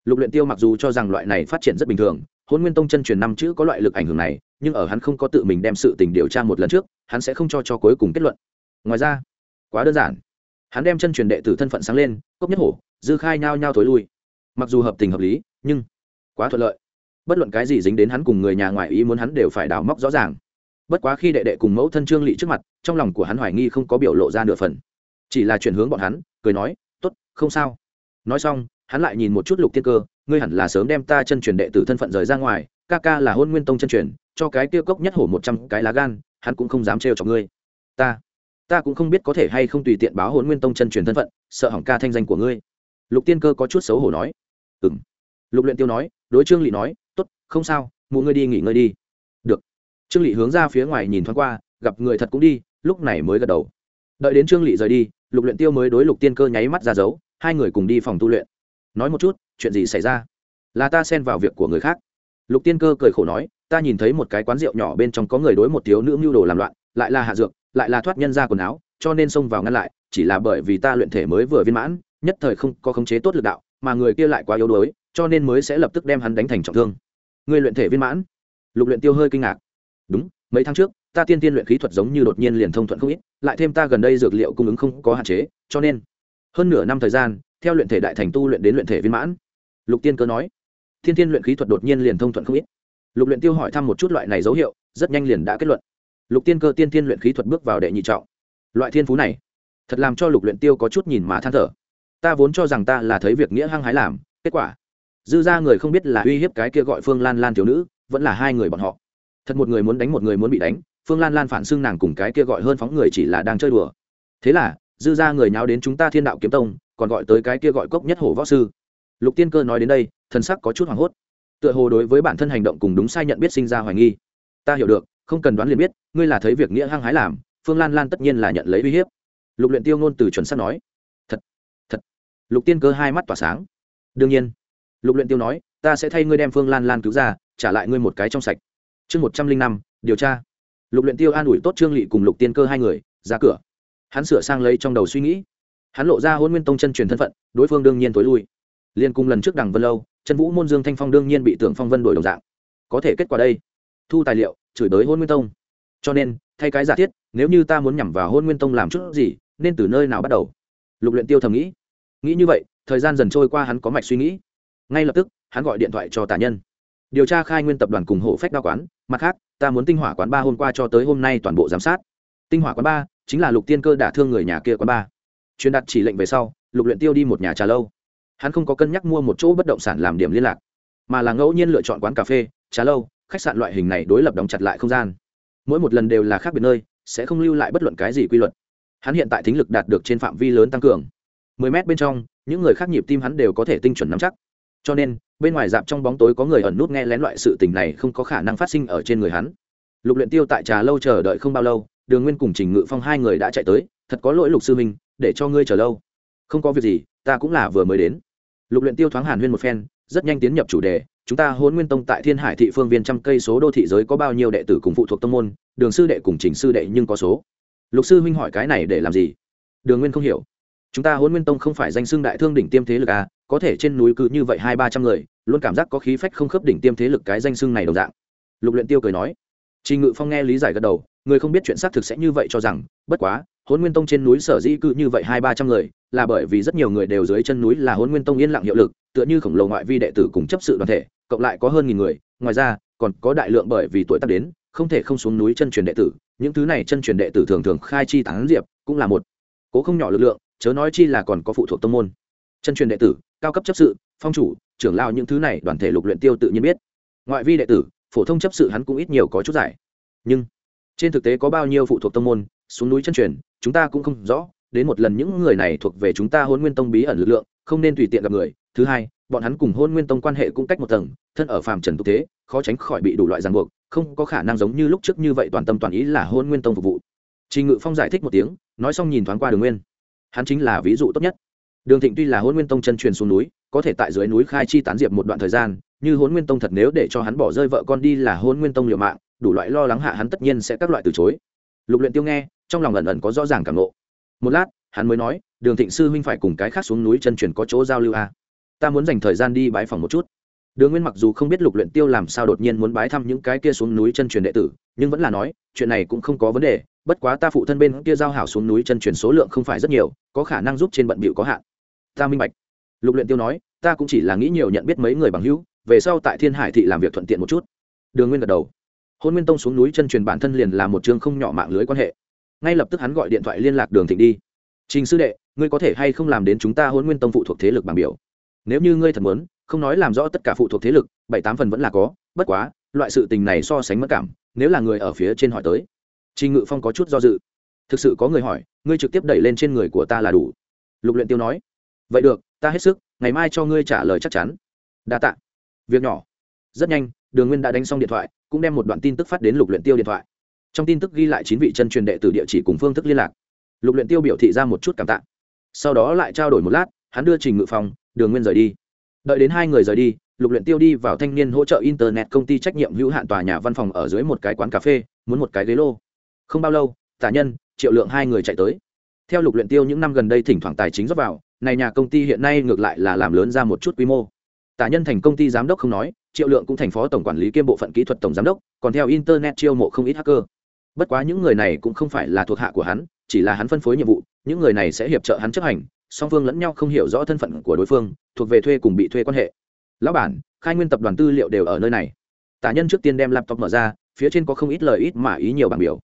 lục luyện tiêu mặc dù cho rằng loại này phát triển rất bình thường hôn nguyên tông chân truyền năm chữ có loại lực ảnh hưởng này, nhưng ở hắn không có tự mình đem sự tình điều tra một lần trước, hắn sẽ không cho cho cuối cùng kết luận. Ngoài ra, quá đơn giản. Hắn đem chân truyền đệ tử thân phận sáng lên, cốc nhất hổ, dư khai nhao nhao thối lui. Mặc dù hợp tình hợp lý, nhưng quá thuận lợi bất luận cái gì dính đến hắn cùng người nhà ngoại ý muốn hắn đều phải đào móc rõ ràng. Bất quá khi đệ đệ cùng mẫu thân trương lị trước mặt, trong lòng của hắn hoài nghi không có biểu lộ ra nửa phần. Chỉ là chuyển hướng bọn hắn, cười nói t ố t không sao. Nói xong, hắn lại nhìn một chút lục tiên cơ, ngươi hẳn là sớm đem ta chân truyền đệ tử thân phận rời ra ngoài, ca ca là hôn nguyên tông chân truyền, cho cái tiêu cốc nhất hổ một trăm cái lá gan, hắn cũng không dám trêu cho ngươi. Ta ta cũng không biết có thể hay không tùy tiện báo hôn nguyên tông chân truyền thân phận, sợ hỏng ca thanh danh của ngươi. Lục tiên cơ có chút xấu hổ nói. Ừ m lục luyện tiêu nói, đối trương lị nói không sao, mụ ngươi đi nghỉ ngơi đi. Được. Trương lị hướng ra phía ngoài nhìn thoáng qua, gặp người thật cũng đi, lúc này mới gật đầu. Đợi đến trương lị rời đi, lục luyện tiêu mới đối lục tiên cơ nháy mắt ra dấu, hai người cùng đi phòng tu luyện. Nói một chút, chuyện gì xảy ra? Là ta xen vào việc của người khác. Lục tiên cơ cười khổ nói, ta nhìn thấy một cái quán rượu nhỏ bên trong có người đối một thiếu nữ mưu đồ làm loạn, lại là hạ dược, lại là thoát nhân ra quần áo, cho nên xông vào ngăn lại, chỉ là bởi vì ta luyện thể mới vừa viên mãn, nhất thời không có khống chế tốt lực đạo, mà người kia lại quá yếu đuối, cho nên mới sẽ lập tức đem hắn đánh thành trọng thương người luyện thể viên mãn. Lục luyện tiêu hơi kinh ngạc. Đúng, mấy tháng trước, ta tiên tiên luyện khí thuật giống như đột nhiên liền thông thuận không ít, lại thêm ta gần đây dược liệu cung ứng không có hạn chế, cho nên hơn nửa năm thời gian, theo luyện thể đại thành tu luyện đến luyện thể viên mãn. Lục tiên cơ nói thiên tiên luyện khí thuật đột nhiên liền thông thuận không ít. Lục luyện tiêu hỏi thăm một chút loại này dấu hiệu, rất nhanh liền đã kết luận. Lục tiên cơ tiên tiên luyện khí thuật bước vào đệ nhị trọng. Loại thiên phú này, thật làm cho lục luyện tiêu có chút nhìn mà than thở. Ta vốn cho rằng ta là thấy việc nghĩa hăng hái làm, kết quả dư ra người không biết là uy hiếp cái kia gọi phương lan lan thiếu nữ, vẫn là hai người bọn họ. Thật một người muốn đánh một người muốn bị đánh, phương lan lan phản xưng nàng cùng cái kia gọi hơn phóng người chỉ là đang chơi đùa. Thế là, dư ra người nháo đến chúng ta thiên đạo kiếm tông, còn gọi tới cái kia gọi cốc nhất hổ võ sư. Lục tiên cơ nói đến đây thân sắc có chút hoảng hốt. Tựa hồ đối với bản thân hành động cùng đúng sai nhận biết sinh ra hoài nghi. Ta hiểu được, không cần đoán liền biết, ngươi là thấy việc nghĩa hăng hái làm, phương lan lan tất nhiên là nhận lấy uy hiếp. Lục luyện tiêu ngôn từ chuẩn xác nói. Thật thật. Lục tiên cơ hai mắt tỏa sáng. Đương nhiên lục luyện tiêu nói, ta sẽ thay ngươi đem phương lan lan cứu ra, trả lại ngươi một cái trong sạch. Chương một trăm linh năm, điều tra. Lục luyện tiêu an ủi tốt trương lị cùng lục tiên cơ hai người, ra cửa. Hắn sửa sang lấy trong đầu suy nghĩ. Hắn lộ ra hôn nguyên tông chân truyền thân phận, đối phương đương nhiên tối lui. Liên cung lần trước đằng vân lâu chân vũ môn dương thanh phong đương nhiên bị tưởng phong vân đổi đồng dạng. Có thể kết quả đây. Thu tài liệu, chửi tới hôn nguyên tông. Cho nên, thay cái giả thiết, nếu như ta muốn nhằm vào hôn nguyên tông làm chút gì, nên từ nơi nào bắt đầu? Lục luyện tiêu thầm nghĩ. Nghĩ như vậy, thời gian dần trôi qua hắn có mạch suy nghĩ ngay lập tức, hắn gọi điện thoại cho tả nhân. Điều tra khai nguyên tập đoàn cùng hộ phách đa quán, mặt khác, ta muốn tinh hỏa quán ba hôm qua cho tới hôm nay toàn bộ giám sát. Tinh hỏa quán ba, chính là lục tiên cơ đả thương người nhà kia quán ba. Truyền đặt chỉ lệnh về sau, lục luyện tiêu đi một nhà trà lâu. Hắn không có cân nhắc mua một chỗ bất động sản làm điểm liên lạc, mà là ngẫu nhiên lựa chọn quán cà phê, trà lâu, khách sạn loại hình này đối lập đóng chặt lại không gian. Mỗi một lần đều là khác biệt nơi, sẽ không lưu lại bất luận cái gì quy luật. Hắn hiện tại thính lực đạt được trên phạm vi lớn tăng cường. Mười mét bên trong, những người khác nhịp tim hắn đều có thể tinh chuẩn nắm chắc cho nên, bên ngoài dạp trong bóng tối có người ẩn nút nghe lén loại sự tình này không có khả năng phát sinh ở trên người hắn. Lục luyện tiêu tại trà lâu chờ đợi không bao lâu, đường nguyên cùng trình ngự phong hai người đã chạy tới, thật có lỗi lục sư minh để cho ngươi chờ lâu. Không có việc gì, ta cũng là vừa mới đến. Lục luyện tiêu thoáng hàn huyên một phen, rất nhanh tiến nhập chủ đề, chúng ta hôn nguyên tông tại thiên hải thị phương viên trăm cây số đô thị giới có bao nhiêu đệ tử cùng phụ thuộc tông môn, đường sư đệ cùng trình sư đệ nhưng có số. Lục sư huynh hỏi cái này để làm gì? Đường nguyên không hiểu. Chúng ta hôn nguyên tông không phải danh xưng đại thương đỉnh tiêm thế lực à có thể trên núi cứ như vậy hai ba trăm người, luôn cảm giác có khí phách không khớp đỉnh tiêm thế lực cái danh xưng này đồng dạng. Lục luyện tiêu cười nói trình ngự phong nghe lý giải gật đầu, người không biết chuyện xác thực sẽ như vậy cho rằng, bất quá hôn nguyên tông trên núi sở dĩ cứ như vậy hai ba trăm người, là bởi vì rất nhiều người đều dưới chân núi là hôn nguyên tông yên lặng hiệu lực, tựa như khổng lồ ngoại vi đệ tử cùng chấp sự đoàn thể, cộng lại có hơn nghìn người, ngoài ra, còn có đại lượng bởi vì tuổi tác đến, không thể không xuống núi chân truyền đệ tử, những thứ này chân truyền đệ tử thường thường khai chi tán diệp, cũng là một cố không nhỏ lực lượng, chớ nói chi là còn có phụ thuộc tông môn. Chân truyền đệ tử cao cấp chấp sự phong chủ trưởng lao những thứ này đoàn thể lục luyện tiêu tự nhiên biết ngoại vi đệ tử phổ thông chấp sự hắn cũng ít nhiều có chút giải nhưng trên thực tế có bao nhiêu phụ thuộc tông môn xuống núi chân truyền chúng ta cũng không rõ đến một lần những người này thuộc về chúng ta hôn nguyên tông bí ẩn lực lượng không nên tùy tiện gặp người thứ hai bọn hắn cùng hôn nguyên tông quan hệ cũng cách một tầng thân ở phàm trần tục thế khó tránh khỏi bị đủ loại ràng buộc không có khả năng giống như lúc trước như vậy toàn tâm toàn ý là hôn nguyên tông phục vụ Trình Ngự Phong giải thích một tiếng, nói xong nhìn thoáng qua Đường Nguyên. Hắn chính là ví dụ tốt nhất. Đường Thịnh tuy là Hỗn Nguyên Tông chân truyền xuống núi, có thể tại dưới núi khai chi tán diệp một đoạn thời gian, như Hỗn Nguyên Tông thật nếu để cho hắn bỏ rơi vợ con đi là Hỗn Nguyên Tông liều mạng, đủ loại lo lắng hạ hắn tất nhiên sẽ các loại từ chối. Lục Luyện Tiêu nghe, trong lòng ẩn ẩn có rõ ràng cảm ngộ. Một lát, hắn mới nói, Đường Thịnh sư huynh phải cùng cái khác xuống núi chân truyền có chỗ giao lưu a. À? Ta muốn dành thời gian đi bái phỏng một chút. Đường Nguyên mặc dù không biết Lục Luyện Tiêu làm sao đột nhiên muốn bái thăm những cái kia xuống núi chân truyền đệ tử, nhưng vẫn là nói, chuyện này cũng không có vấn đề, bất quá ta phụ thân bên kia giao hảo xuống núi chân truyền số lượng không phải rất nhiều, có khả năng giúp trên bận bịu có hạn. Ta minh bạch. Lục Luyện Tiêu nói, ta cũng chỉ là nghĩ nhiều nhận biết mấy người bằng hữu, về sau tại Thiên Hải thị làm việc thuận tiện một chút. Đường Nguyên gật đầu. Hôn Nguyên Tông xuống núi chân truyền bản thân liền là một chương không nhỏ mạng lưới quan hệ. Ngay lập tức hắn gọi điện thoại liên lạc Đường Thịnh đi. Trình sư đệ, ngươi có thể hay không làm đến chúng ta Hôn Nguyên Tông phụ thuộc thế lực bảng biểu? Nếu như ngươi thật muốn, không nói làm rõ tất cả phụ thuộc thế lực bảy tám phần vẫn là có bất quá loại sự tình này so sánh mất cảm nếu là người ở phía trên hỏi tới trình ngự phong có chút do dự thực sự có người hỏi ngươi trực tiếp đẩy lên trên người của ta là đủ lục luyện tiêu nói vậy được, ta hết sức, ngày mai cho ngươi trả lời chắc chắn. Đa tạ. Việc nhỏ. Rất nhanh, đường nguyên đã đánh xong điện thoại, cũng đem một đoạn tin tức phát đến lục luyện tiêu điện thoại. Trong tin tức ghi lại chín vị chân truyền đệ tử địa chỉ cùng phương thức liên lạc. Lục luyện tiêu biểu thị ra một chút cảm tạ. Sau đó lại trao đổi một lát, hắn đưa trình ngự phòng, đường nguyên rời đi. Đợi đến hai người rời đi, lục luyện tiêu đi vào thanh niên hỗ trợ internet công ty trách nhiệm hữu hạn tòa nhà văn phòng ở dưới một cái quán cà phê, muốn một cái ghế lô. Không bao lâu, tả nhân, triệu lượng hai người chạy tới. Theo lục luyện tiêu những năm gần đây thỉnh thoảng tài chính rót vào này nhà công ty hiện nay ngược lại là làm lớn ra một chút quy mô. Tả nhân thành công ty giám đốc không nói, triệu lượng cũng thành phó tổng quản lý kiêm bộ phận kỹ thuật tổng giám đốc, còn theo internet chiêu mộ không ít hacker. Bất quá những người này cũng không phải là thuộc hạ của hắn, chỉ là hắn phân phối nhiệm vụ, những người này sẽ hiệp trợ hắn chấp hành, song phương lẫn nhau không hiểu rõ thân phận của đối phương, thuộc về thuê cùng bị thuê quan hệ. Lão bản, khai nguyên tập đoàn tư liệu đều ở nơi này. Tả nhân trước tiên đem laptop mở ra, phía trên có không ít lời ít mà ý nhiều bảng biểu.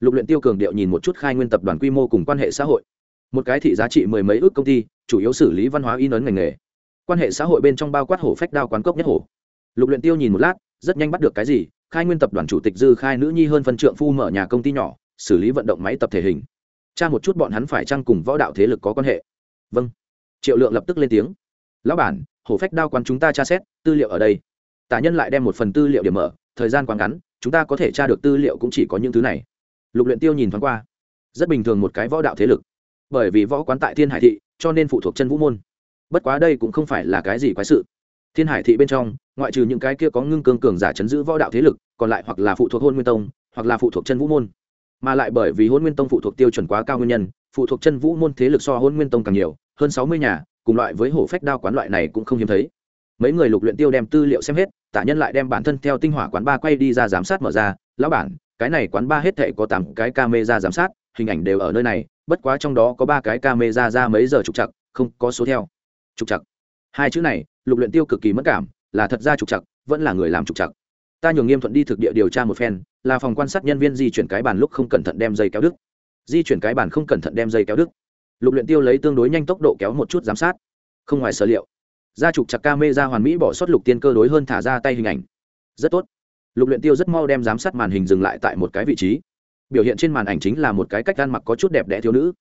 Lục luyện tiêu cường điệu nhìn một chút khai nguyên tập đoàn quy mô cùng quan hệ xã hội một cái thị giá trị mười mấy ước công ty, chủ yếu xử lý văn hóa in ấn ngành nghề. Quan hệ xã hội bên trong bao quát hổ phách đao quán cốc nhất hổ lục luyện tiêu nhìn một lát, rất nhanh bắt được cái gì, khai nguyên tập đoàn chủ tịch dư khai nữ nhi hơn phân trượng phu mở nhà công ty nhỏ, xử lý vận động máy tập thể hình. Tra một chút bọn hắn phải chăng cùng võ đạo thế lực có quan hệ? Vâng. Triệu lượng lập tức lên tiếng. Lão bản hổ phách đao quán chúng ta tra xét, tư liệu ở đây. Tả nhân lại đem một phần tư liệu điểm mở, thời gian quá ngắn, chúng ta có thể tra được tư liệu cũng chỉ có những thứ này. Lục luyện tiêu nhìn thoáng qua. Rất bình thường một cái võ đạo thế lực bởi vì võ quán tại thiên hải thị, cho nên phụ thuộc chân vũ môn. Bất quá đây cũng không phải là cái gì quái sự. Thiên hải thị bên trong, ngoại trừ những cái kia có ngưng cương cường giả chấn giữ võ đạo thế lực, còn lại hoặc là phụ thuộc hôn nguyên tông, hoặc là phụ thuộc chân vũ môn. Mà lại bởi vì hôn nguyên tông phụ thuộc tiêu chuẩn quá cao nguyên nhân, phụ thuộc chân vũ môn thế lực so hôn nguyên tông càng nhiều, hơn sáu mươi nhà, cùng loại với hổ phách đao quán loại này cũng không hiếm thấy. Mấy người lục luyện tiêu đem tư liệu xem hết, tả nhân lại đem bản thân theo tinh hỏa quán ba quay đi ra giám sát mở ra. Lão bản, cái này quán ba hết thệ có tám cái camera giám sát, hình ảnh đều ở nơi này bất quá trong đó có ba cái camera ra mấy giờ trục chặt không có số theo. Trục chặt hai chữ này, lục luyện tiêu cực kỳ mất cảm, là thật ra trục chặt vẫn là người làm trục chặt ta nhường nghiêm thuận đi thực địa điều tra một phen, là phòng quan sát nhân viên di chuyển cái bàn lúc không cẩn thận đem dây kéo đứt. Di chuyển cái bàn không cẩn thận đem dây kéo đứt. Lục luyện tiêu lấy tương đối nhanh tốc độ kéo một chút giám sát. Không ngoài sở liệu. Gia trục chặt ca mê ra hoàn mỹ bỏ sót lục tiên cơ đối hơn thả ra tay hình ảnh. Rất tốt. Lục luyện tiêu rất mau đem giám sát màn hình dừng lại tại một cái vị trí biểu hiện trên màn ảnh chính là một cái cách ăn mặc có chút đẹp đẽ thiếu nữ.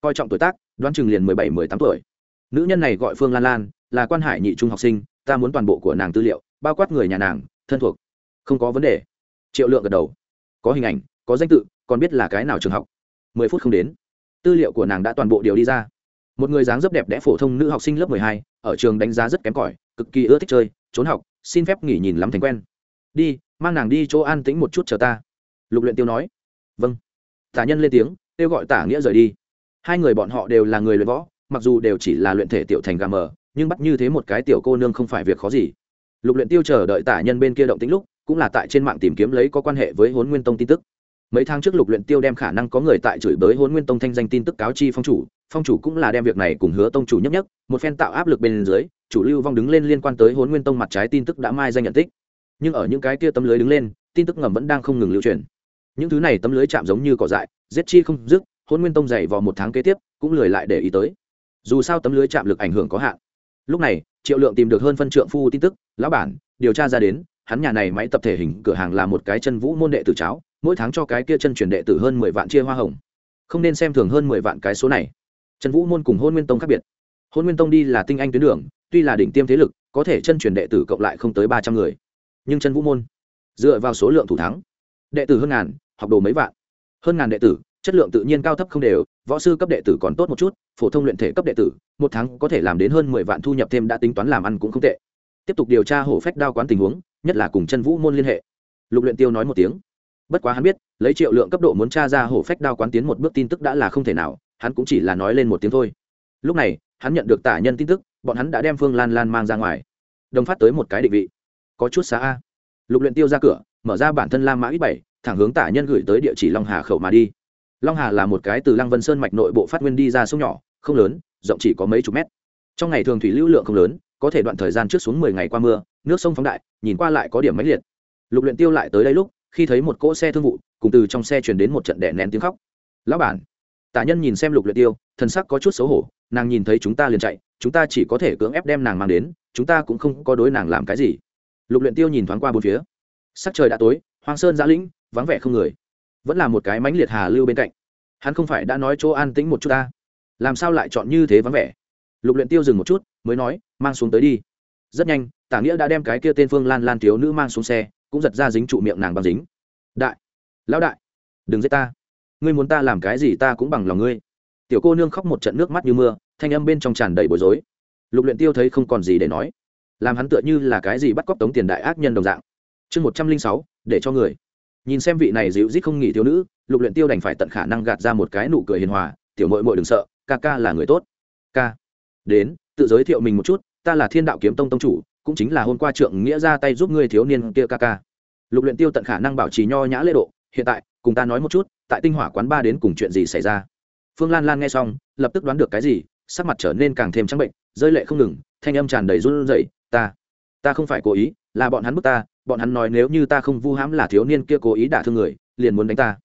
Coi trọng tuổi tác, đoán chừng liền mười bảy, mười tám tuổi. Nữ nhân này gọi phương lan lan, là quan hải nhị trung học sinh, ta muốn toàn bộ của nàng tư liệu, bao quát người nhà nàng, thân thuộc. Không có vấn đề. Triệu lượng gật đầu. Có hình ảnh, có danh tự, còn biết là cái nào trường học. Mười phút không đến. Tư liệu của nàng đã toàn bộ điều đi ra. Một người dáng dấp đẹp đẽ phổ thông nữ học sinh lớp mười hai, ở trường đánh giá rất kém cỏi, cực kỳ ưa thích chơi, trốn học, xin phép nghỉ nhìn lắm thành quen. Đi, mang nàng đi chỗ an tĩnh một chút chờ ta. Lục luyện tiêu nói vâng. Tả nhân lên tiếng, kêu gọi tả nghĩa rời đi. Hai người bọn họ đều là người luyện võ, mặc dù đều chỉ là luyện thể tiểu thành gà mờ, nhưng bắt như thế một cái tiểu cô nương không phải việc khó gì. Lục luyện tiêu chờ đợi tả nhân bên kia động tĩnh lúc, cũng là tại trên mạng tìm kiếm lấy có quan hệ với hốn nguyên tông tin tức. Mấy tháng trước lục luyện tiêu đem khả năng có người tại chửi bới hốn nguyên tông thanh danh tin tức cáo chi phong chủ phong chủ cũng là đem việc này cùng hứa tông chủ nhất nhất một phen tạo áp lực bên dưới, chủ lưu vong đứng lên liên quan tới hốn nguyên tông mặt trái tin tức đã mai danh nhận tích. Nhưng ở những cái kia tấm lưới đứng lên, tin tức ngầm vẫn đang không ngừng lưu truyền những thứ này tấm lưới chạm giống như cỏ dại, giết chi không dứt hôn nguyên tông dày vào một tháng kế tiếp, cũng lười lại để ý tới. Dù sao tấm lưới chạm lực ảnh hưởng có hạn. Lúc này, triệu lượng tìm được hơn phân trượng phu tin tức, lão bản, điều tra ra đến, hắn nhà này máy tập thể hình cửa hàng là một cái chân vũ môn đệ tử cháo, mỗi tháng cho cái kia chân truyền đệ tử hơn mười vạn chia hoa hồng. Không nên xem thường hơn mười vạn cái số này. Chân vũ môn cùng hôn nguyên tông khác biệt. Hôn nguyên tông đi là tinh anh tuyến đường, tuy là đỉnh tiêm thế lực, có thể chân truyền đệ tử cộng lại không tới ba trăm người. Nhưng chân vũ môn, dựa vào số lượng thủ thắng, đệ tử hơn ngàn học đồ mấy vạn. Hơn ngàn đệ tử, chất lượng tự nhiên cao thấp không đều, võ sư cấp đệ tử còn tốt một chút, phổ thông luyện thể cấp đệ tử, một tháng có thể làm đến hơn mười vạn thu nhập thêm đã tính toán làm ăn cũng không tệ. Tiếp tục điều tra hổ phách đao quán tình huống, nhất là cùng chân vũ môn liên hệ. Lục luyện tiêu nói một tiếng. Bất quá hắn biết, lấy triệu lượng cấp độ muốn tra ra hổ phách đao quán tiến một bước tin tức đã là không thể nào, hắn cũng chỉ là nói lên một tiếng thôi. Lúc này, hắn nhận được tả nhân tin tức, bọn hắn đã đem phương lan lan mang ra ngoài. Đồng phát tới một cái định vị. Có chút xa a. Lục luyện tiêu ra cửa, mở ra bản thân lam mã ít bảy thẳng hướng tả nhân gửi tới địa chỉ long hà khẩu mà đi. Long hà là một cái từ lăng vân sơn mạch nội bộ phát nguyên đi ra sông nhỏ, không lớn, rộng chỉ có mấy chục mét. Trong ngày thường thủy lưu lượng không lớn, có thể đoạn thời gian trước xuống mười ngày qua mưa, nước sông phóng đại, nhìn qua lại có điểm máy liệt. Lục luyện tiêu lại tới đây lúc, khi thấy một cỗ xe thương vụ, cùng từ trong xe truyền đến một trận đẻ nén tiếng khóc. Lão bản. Tả nhân nhìn xem lục luyện tiêu, thần sắc có chút xấu hổ, nàng nhìn thấy chúng ta liền chạy, chúng ta chỉ có thể cưỡng ép đem nàng mang đến, chúng ta cũng không có đối nàng làm cái gì. Lục luyện tiêu nhìn thoáng qua bốn phía. Sắc trời đã tối, hoang sơn giã lĩnh vắng vẻ không người. Vẫn là một cái mãnh liệt hà lưu bên cạnh. Hắn không phải đã nói chỗ an tĩnh một chút ta. Làm sao lại chọn như thế vắng vẻ? Lục luyện tiêu dừng một chút, mới nói, mang xuống tới đi. Rất nhanh, tả nghĩa đã đem cái kia tên phương lan lan thiếu nữ mang xuống xe, cũng giật ra dính trụ miệng nàng bằng dính. Đại, lão đại, đừng giết ta. Ngươi muốn ta làm cái gì ta cũng bằng lòng ngươi. Tiểu cô nương khóc một trận nước mắt như mưa, thanh âm bên trong tràn đầy bối rối. Lục luyện tiêu thấy không còn gì để nói. Làm hắn tựa như là cái gì bắt cóc tống tiền đại ác nhân đồng dạng. Chương một trăm linh sáu, để cho người nhìn xem vị này dịu dít không nghỉ thiếu nữ, lục luyện tiêu đành phải tận khả năng gạt ra một cái nụ cười hiền hòa, tiểu mội mội đừng sợ, ca ca là người tốt. Ca? Đến, tự giới thiệu mình một chút, ta là thiên đạo kiếm tông tông chủ, cũng chính là hôm qua trượng nghĩa ra tay giúp ngươi thiếu niên kia ca ca. Lục luyện tiêu tận khả năng bảo trì nho nhã lễ độ, hiện tại, cùng ta nói một chút, tại tinh hỏa quán ba đến cùng chuyện gì xảy ra? Phương lan lan nghe xong, lập tức đoán được cái gì, sắc mặt trở nên càng thêm trắng bệnh, rơi lệ không ngừng, thanh âm tràn đầy run rẩy, ta ta không phải cố ý là bọn hắn bức ta, bọn hắn nói nếu như ta không vu hãm là thiếu niên kia cố ý đả thương người, liền muốn đánh ta.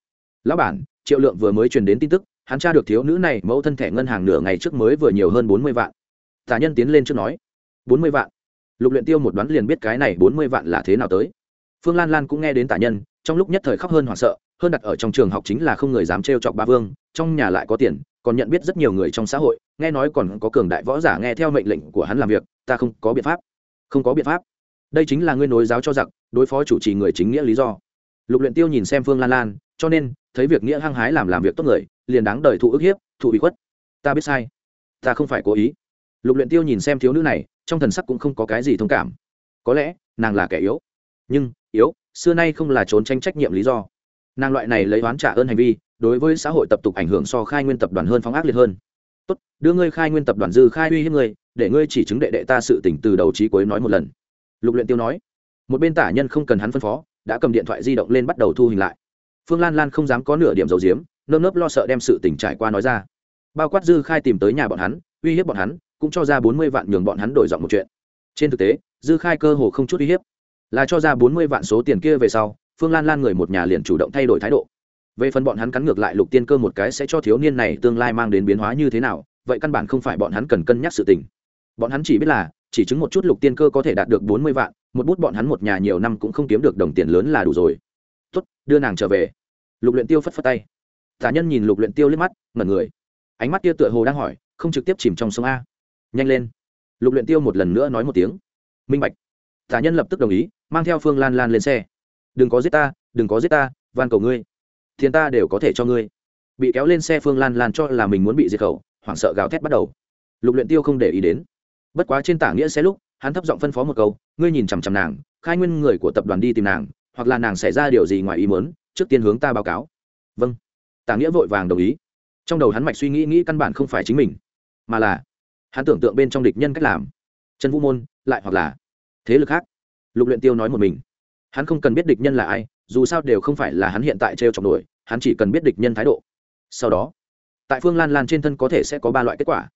Lão bản, triệu lượng vừa mới truyền đến tin tức, hắn tra được thiếu nữ này mẫu thân thẻ ngân hàng nửa ngày trước mới vừa nhiều hơn bốn mươi vạn. Tả nhân tiến lên trước nói, bốn mươi vạn? Lục luyện tiêu một đoán liền biết cái này bốn mươi vạn là thế nào tới. Phương lan lan cũng nghe đến tả nhân, trong lúc nhất thời khóc hơn hoảng sợ, hơn đặt ở trong trường học chính là không người dám trêu chọc ba vương, trong nhà lại có tiền, còn nhận biết rất nhiều người trong xã hội, nghe nói còn có cường đại võ giả nghe theo mệnh lệnh của hắn làm việc, ta không có biện pháp. Không có biện pháp đây chính là ngươi nối giáo cho giặc, đối phó chủ trì người chính nghĩa lý do. Lục luyện tiêu nhìn xem phương lan lan, cho nên, thấy việc nghĩa hăng hái làm làm việc tốt người, liền đáng đời thụ ức hiếp, thụ bị khuất. Ta biết sai. Ta không phải cố ý. Lục luyện tiêu nhìn xem thiếu nữ này, trong thần sắc cũng không có cái gì thông cảm. Có lẽ, nàng là kẻ yếu. Nhưng, yếu, xưa nay không là trốn tranh trách nhiệm lý do. Nàng loại này lấy oán trả ơn hành vi, đối với xã hội tập tục ảnh hưởng so khai nguyên tập đoàn hơn phóng ác liệt hơn. Tốt, đưa ngươi khai nguyên tập đoàn dư khai uy hiếp ngươi, để ngươi chỉ chứng đệ đệ ta sự tỉnh từ đầu trí cuối nói một lần lục luyện tiêu nói, một bên tả nhân không cần hắn phân phó, đã cầm điện thoại di động lên bắt đầu thu hình lại. Phương lan lan không dám có nửa điểm dầu diếm nơm nớp lo sợ đem sự tình trải qua nói ra. Bao quát dư khai tìm tới nhà bọn hắn, uy hiếp bọn hắn, cũng cho ra bốn mươi vạn nhường bọn hắn đổi giọng một chuyện. Trên thực tế, dư khai cơ hồ không chút uy hiếp. Là cho ra bốn mươi vạn số tiền kia về sau, phương lan lan người một nhà liền chủ động thay đổi thái độ. Về phần bọn hắn cắn ngược lại lục tiên cơ một cái sẽ cho thiếu niên này tương lai mang đến biến hóa như thế nào, vậy căn bản không phải bọn hắn cần cân nhắc sự tình. Bọn hắn chỉ biết là chỉ chứng một chút lục tiên cơ có thể đạt được bốn mươi vạn, một bút bọn hắn một nhà nhiều năm cũng không kiếm được đồng tiền lớn là đủ rồi. Tốt, đưa nàng trở về. Lục luyện tiêu phất phất tay. Tả nhân nhìn lục luyện tiêu liếc mắt, ngẩn người. Ánh mắt kia tựa hồ đang hỏi, không trực tiếp chìm trong sông a. Nhanh lên. Lục luyện tiêu một lần nữa nói một tiếng. Minh bạch. Tả nhân lập tức đồng ý, mang theo phương lan lan lên xe. Đừng có giết ta, đừng có giết ta, van cầu ngươi. Thiên ta đều có thể cho ngươi. Bị kéo lên xe phương lan lan cho là mình muốn bị diệt khẩu, hoảng sợ gào thét bắt đầu. Lục luyện tiêu không để ý đến bất quá trên tả nghĩa xe lúc, hắn thấp giọng phân phó một câu, ngươi nhìn chằm chằm nàng, khai nguyên người của tập đoàn đi tìm nàng, hoặc là nàng xảy ra điều gì ngoài ý muốn, trước tiên hướng ta báo cáo. Vâng. Tả nghĩa vội vàng đồng ý. Trong đầu hắn mạch suy nghĩ nghĩ căn bản không phải chính mình, mà là hắn tưởng tượng bên trong địch nhân cách làm. Trần vũ môn, lại hoặc là thế lực khác. Lục luyện tiêu nói một mình. Hắn không cần biết địch nhân là ai, dù sao đều không phải là hắn hiện tại treo trong nổi hắn chỉ cần biết địch nhân thái độ. Sau đó, tại phương lan lan trên thân có thể sẽ có ba loại kết quả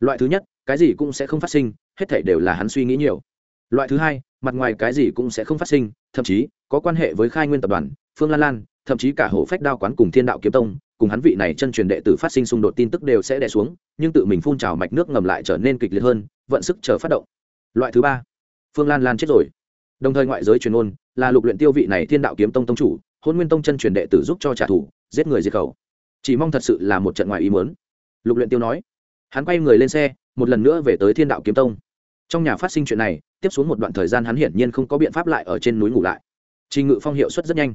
loại thứ nhất, cái gì cũng sẽ không phát sinh, hết thảy đều là hắn suy nghĩ nhiều. Loại thứ hai, mặt ngoài cái gì cũng sẽ không phát sinh, thậm chí, có quan hệ với khai nguyên tập đoàn, phương lan lan, thậm chí cả hổ phách đao quán cùng thiên đạo kiếm tông, cùng hắn vị này chân truyền đệ tử phát sinh xung đột tin tức đều sẽ đè xuống, nhưng tự mình phun trào mạch nước ngầm lại trở nên kịch liệt hơn, vận sức chờ phát động. Loại thứ ba, phương lan lan chết rồi. Đồng thời ngoại giới truyền ôn là lục luyện tiêu vị này thiên đạo kiếm tông tông chủ hôn nguyên tông chân truyền đệ tử giúp cho trả thù, giết người diệt khẩu. Chỉ mong thật sự là một trận ngoại ý muốn. Lục luyện tiêu nói hắn quay người lên xe, một lần nữa về tới thiên đạo kiếm tông. Trong nhà phát sinh chuyện này, tiếp xuống một đoạn thời gian hắn hiển nhiên không có biện pháp lại ở trên núi ngủ lại. Trình ngự phong hiệu suất rất nhanh.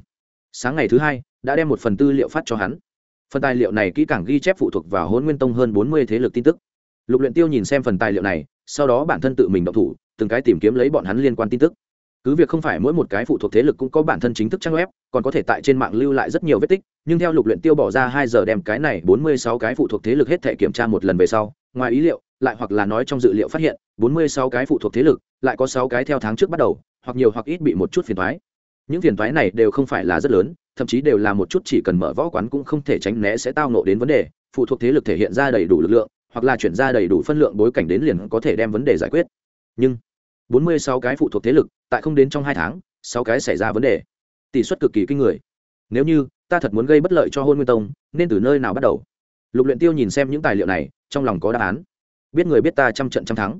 Sáng ngày thứ hai, đã đem một phần tư liệu phát cho hắn. Phần tài liệu này kỹ càng ghi chép phụ thuộc vào hôn nguyên tông hơn bốn mươi thế lực tin tức. Lục luyện tiêu nhìn xem phần tài liệu này, sau đó bản thân tự mình động thủ, từng cái tìm kiếm lấy bọn hắn liên quan tin tức. Cứ việc không phải mỗi một cái phụ thuộc thế lực cũng có bản thân chính thức trang web, còn có thể tại trên mạng lưu lại rất nhiều vết tích nhưng theo lục luyện tiêu bỏ ra hai giờ đem cái này bốn mươi sáu cái phụ thuộc thế lực hết thể kiểm tra một lần về sau, ngoài ý liệu, lại hoặc là nói trong dự liệu phát hiện, bốn mươi sáu cái phụ thuộc thế lực, lại có sáu cái theo tháng trước bắt đầu, hoặc nhiều hoặc ít bị một chút phiền toái. Những phiền toái này đều không phải là rất lớn, thậm chí đều là một chút chỉ cần mở võ quán cũng không thể tránh né sẽ tao nộ đến vấn đề. Phụ thuộc thế lực thể hiện ra đầy đủ lực lượng, hoặc là chuyển ra đầy đủ phân lượng bối cảnh đến liền có thể đem vấn đề giải quyết. Nhưng, bốn mươi sáu cái phụ thuộc thế lực, tại không đến trong hai tháng, sáu cái xảy ra vấn đề. Tỷ suất cực kỳ kinh người. Nếu như ta thật muốn gây bất lợi cho hôn nguyên tông, nên từ nơi nào bắt đầu? Lục luyện tiêu nhìn xem những tài liệu này, trong lòng có đáp án. Biết người biết ta trăm trận trăm thắng.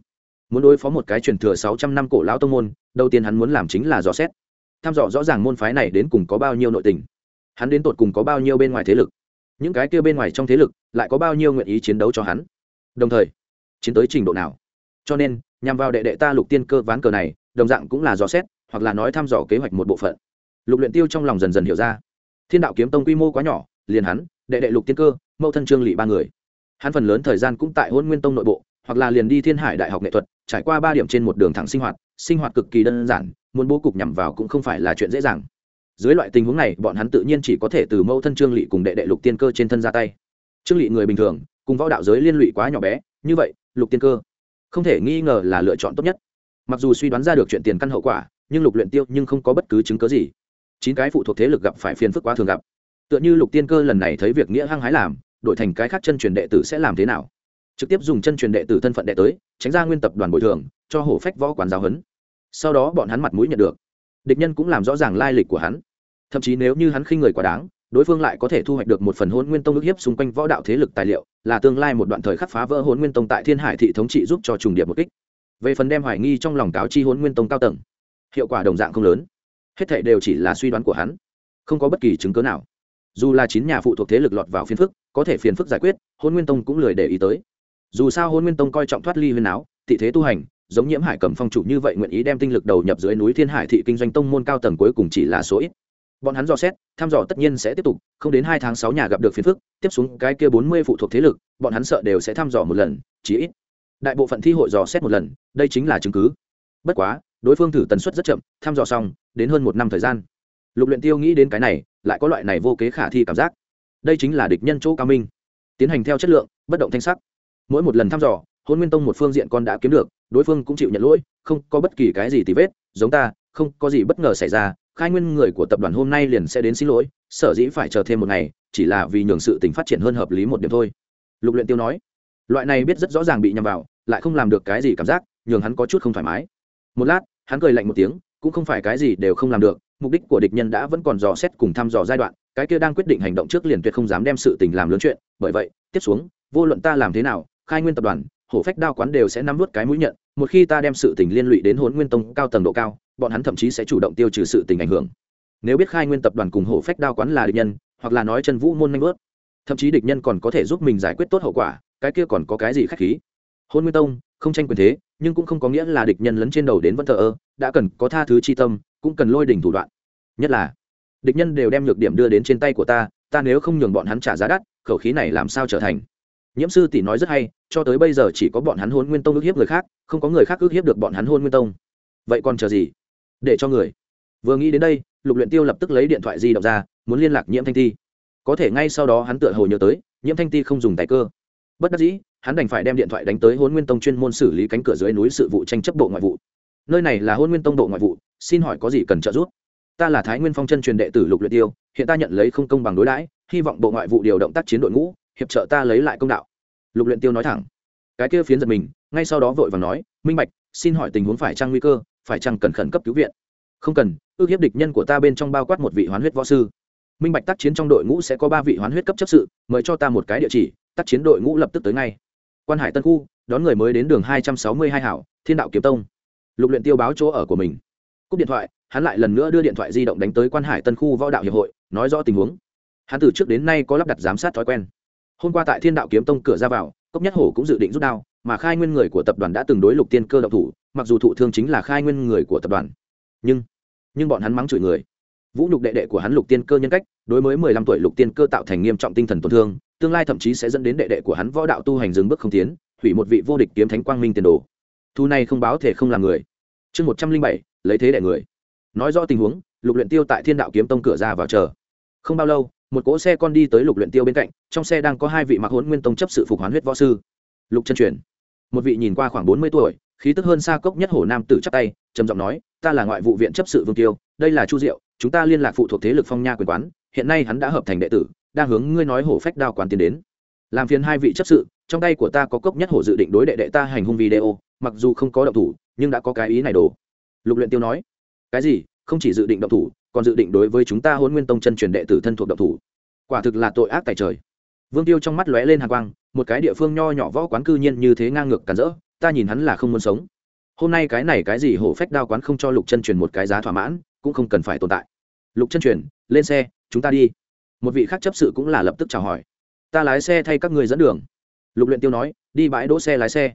Muốn đối phó một cái truyền thừa sáu trăm năm cổ lão tông môn, đầu tiên hắn muốn làm chính là dò xét. Thăm dò rõ ràng môn phái này đến cùng có bao nhiêu nội tình. Hắn đến tột cùng có bao nhiêu bên ngoài thế lực. Những cái kia bên ngoài trong thế lực, lại có bao nhiêu nguyện ý chiến đấu cho hắn. Đồng thời, chiến tới trình độ nào? Cho nên, nhằm vào đệ đệ ta lục tiên cơ ván cờ này, đồng dạng cũng là dò xét, hoặc là nói thăm dò kế hoạch một bộ phận. Lục luyện tiêu trong lòng dần dần hiểu ra thiên đạo kiếm tông quy mô quá nhỏ, liền hắn, đệ đệ lục tiên cơ, mẫu thân trương lị ba người. Hắn phần lớn thời gian cũng tại hôn nguyên tông nội bộ, hoặc là liền đi thiên hải đại học nghệ thuật, trải qua ba điểm trên một đường thẳng sinh hoạt sinh hoạt cực kỳ đơn giản, muốn bố cục nhằm vào cũng không phải là chuyện dễ dàng. Dưới loại tình huống này, bọn hắn tự nhiên chỉ có thể từ mẫu thân trương lị cùng đệ đệ lục tiên cơ trên thân ra tay. Trương lị người bình thường, cùng võ đạo giới liên lụy quá nhỏ bé, như vậy, lục tiên cơ không thể nghi ngờ là lựa chọn tốt nhất. Mặc dù suy đoán ra được chuyện tiền căn hậu quả, nhưng lục luyện tiêu nhưng không có bất cứ chứng cứ gì chín cái phụ thuộc thế lực gặp phải phiền phức quá thường gặp. Tựa như lục tiên cơ lần này thấy việc nghĩa hăng hái làm, đổi thành cái khác chân truyền đệ tử sẽ làm thế nào? Trực tiếp dùng chân truyền đệ tử thân phận đệ tới, tránh ra nguyên tập đoàn bồi thường, cho hổ phách võ quán giáo huấn. Sau đó bọn hắn mặt mũi nhận được. Địch nhân cũng làm rõ ràng lai lịch của hắn. Thậm chí nếu như hắn khinh người quá đáng, đối phương lại có thể thu hoạch được một phần hôn nguyên tông ức hiếp xung quanh võ đạo thế lực tài liệu, là tương lai một đoạn thời khắc phá vỡ hôn nguyên tông tại thiên hải thị thống trị giúp cho trùng điệp một kích. Về phần đem hoài nghi trong lòng cáo chi hôn nguyên tông cao tầng, hiệu quả đồng dạng không lớn hết thảy đều chỉ là suy đoán của hắn. Không có bất kỳ chứng cớ nào. Dù là chín nhà phụ thuộc thế lực lọt vào phiền phức, có thể phiền phức giải quyết, hôn nguyên tông cũng lười để ý tới. Dù sao hôn nguyên tông coi trọng thoát ly huyền áo, thị thế tu hành, giống nhiễm hải cầm phong chủ như vậy nguyện ý đem tinh lực đầu nhập dưới núi thiên hải thị kinh doanh tông môn cao tầng cuối cùng chỉ là số ít. Bọn hắn dò xét, thăm dò tất nhiên sẽ tiếp tục, không đến hai tháng sáu nhà gặp được phiền phức, tiếp xuống cái kia bốn mươi phụ thuộc thế lực, bọn hắn sợ đều sẽ thăm dò một lần chỉ ít. Đại bộ phận thi hội dò xét một lần, đây chính là chứng cứ. Bất quá đối phương thử tần suất rất chậm, thăm dò xong, đến hơn một năm thời gian. Lục luyện tiêu nghĩ đến cái này, lại có loại này vô kế khả thi cảm giác. Đây chính là địch nhân chỗ cao minh. Tiến hành theo chất lượng, bất động thanh sắc. Mỗi một lần thăm dò, hôn nguyên tông một phương diện con đã kiếm được, đối phương cũng chịu nhận lỗi, không có bất kỳ cái gì tì vết, giống ta, không có gì bất ngờ xảy ra, khai nguyên người của tập đoàn hôm nay liền sẽ đến xin lỗi, sở dĩ phải chờ thêm một ngày, chỉ là vì nhường sự tình phát triển hơn hợp lý một điểm thôi. Lục luyện tiêu nói, loại này biết rất rõ ràng bị nhầm vào, lại không làm được cái gì cảm giác, nhường hắn có chút không thoải mái một lát, hắn cười lạnh một tiếng, cũng không phải cái gì đều không làm được, mục đích của địch nhân đã vẫn còn dò xét cùng thăm dò giai đoạn, cái kia đang quyết định hành động trước liền tuyệt không dám đem sự tình làm lớn chuyện, bởi vậy, tiếp xuống, vô luận ta làm thế nào, khai nguyên tập đoàn, hổ phách đao quán đều sẽ nắm vút cái mũi nhận, một khi ta đem sự tình liên lụy đến hốn nguyên tông cao tầng độ cao, bọn hắn thậm chí sẽ chủ động tiêu trừ sự tình ảnh hưởng. Nếu biết khai nguyên tập đoàn cùng hổ phách đao quán là địch nhân, hoặc là nói chân vũ môn nhanh bớt thậm chí địch nhân còn có thể giúp mình giải quyết tốt hậu quả, cái kia còn có cái gì khách khí? Hôn nguyên tông không tranh quyền thế, nhưng cũng không có nghĩa là địch nhân lấn trên đầu đến vẫn thờ ơ, đã cần có tha thứ chi tâm, cũng cần lôi đỉnh thủ đoạn. Nhất là, địch nhân đều đem nhược điểm đưa đến trên tay của ta ta nếu không nhường bọn hắn trả giá đắt, khẩu khí này làm sao trở thành? Nhiễm sư tỷ nói rất hay, cho tới bây giờ chỉ có bọn hắn hôn nguyên tông ước hiếp người khác, không có người khác ước hiếp được bọn hắn hôn nguyên tông. Vậy còn chờ gì? Để cho người. Vừa nghĩ đến đây, lục luyện tiêu lập tức lấy điện thoại di động ra, muốn liên lạc nhiễm thanh ti. Có thể ngay sau đó hắn tựa hồ nhớ tới, nhiễm thanh ti không dùng tài cơ bất đắc dĩ, hắn đành phải đem điện thoại đánh tới hôn nguyên tông chuyên môn xử lý cánh cửa dưới núi sự vụ tranh chấp bộ ngoại vụ. Nơi này là hôn nguyên tông bộ ngoại vụ, xin hỏi có gì cần trợ giúp? Ta là thái nguyên phong chân truyền đệ tử lục luyện tiêu, hiện ta nhận lấy không công bằng đối đãi, hy vọng bộ ngoại vụ điều động tác chiến đội ngũ, hiệp trợ ta lấy lại công đạo. Lục luyện tiêu nói thẳng. Cái kia phiến giật mình, ngay sau đó vội vàng nói, minh bạch, xin hỏi tình huống phải trang nguy cơ, phải trang cần khẩn cấp cứu viện? Không cần, ước hiếp địch nhân của ta bên trong bao quát một vị hoán huyết võ sư. Minh bạch tác chiến trong đội ngũ sẽ có ba vị hoán huyết cấp chấp sự, mời cho ta một cái địa chỉ tác chiến đội ngũ lập tức tới ngay. Quan hải tân khu, đón người mới đến đường hai trăm sáu mươi hai hảo, thiên đạo kiếm tông. Lục luyện tiêu báo chỗ ở của mình. Cúp điện thoại, hắn lại lần nữa đưa điện thoại di động đánh tới quan hải tân khu võ đạo hiệp hội, nói rõ tình huống. Hắn từ trước đến nay có lắp đặt giám sát thói quen. Hôm qua tại thiên đạo kiếm tông cửa ra vào, cốc nhất hổ cũng dự định rút đao, mà khai nguyên người của tập đoàn đã từng đối lục tiên cơ độc thủ, mặc dù thụ thương chính là khai nguyên người của tập đoàn. Nhưng nhưng bọn hắn mắng chửi người. Vũ nhục đệ đệ của hắn lục tiên cơ nhân cách, đối với mười lăm tuổi lục tiên cơ tạo thành nghiêm trọng tinh thần tổn thương tương lai thậm chí sẽ dẫn đến đệ đệ của hắn võ đạo tu hành dừng bước không tiến, hủy một vị vô địch kiếm thánh quang minh tiền đồ. Thu này không báo thể không làm người. Chương một trăm linh bảy, lấy thế đệ người. Nói rõ tình huống, lục luyện tiêu tại thiên đạo kiếm tông cửa ra vào chờ. Không bao lâu, một cỗ xe con đi tới lục luyện tiêu bên cạnh, trong xe đang có hai vị mặc huấn nguyên tông chấp sự phục hoán huyết võ sư. Lục chân truyền. Một vị nhìn qua khoảng bốn mươi tuổi, khí tức hơn xa cốc nhất hổ nam tử chắp tay, trầm giọng nói, ta là ngoại vụ viện chấp sự vương tiêu, đây là chu diệu, chúng ta liên lạc phụ thuộc thế lực phong nha quyền quán, hiện nay hắn đã hợp thành đệ tử đang hướng ngươi nói hổ phách đao quán tiến đến. Làm phiền hai vị chấp sự, trong tay của ta có cốc nhất hổ dự định đối đệ đệ ta hành hung video, mặc dù không có động thủ, nhưng đã có cái ý này đồ. Lục luyện tiêu nói, cái gì? Không chỉ dự định động thủ, còn dự định đối với chúng ta hôn nguyên tông chân truyền đệ tử thân thuộc động thủ. Quả thực là tội ác tại trời. Vương tiêu trong mắt lóe lên hàn quang, một cái địa phương nho nhỏ võ quán cư nhiên như thế ngang ngược cản rỡ, ta nhìn hắn là không muốn sống. Hôm nay cái này cái gì hổ phách đao quán không cho lục chân truyền một cái giá thỏa mãn, cũng không cần phải tồn tại. Lục chân truyền, lên xe, chúng ta đi một vị khác chấp sự cũng là lập tức chào hỏi. Ta lái xe thay các người dẫn đường. Lục luyện tiêu nói, đi bãi đỗ xe lái xe.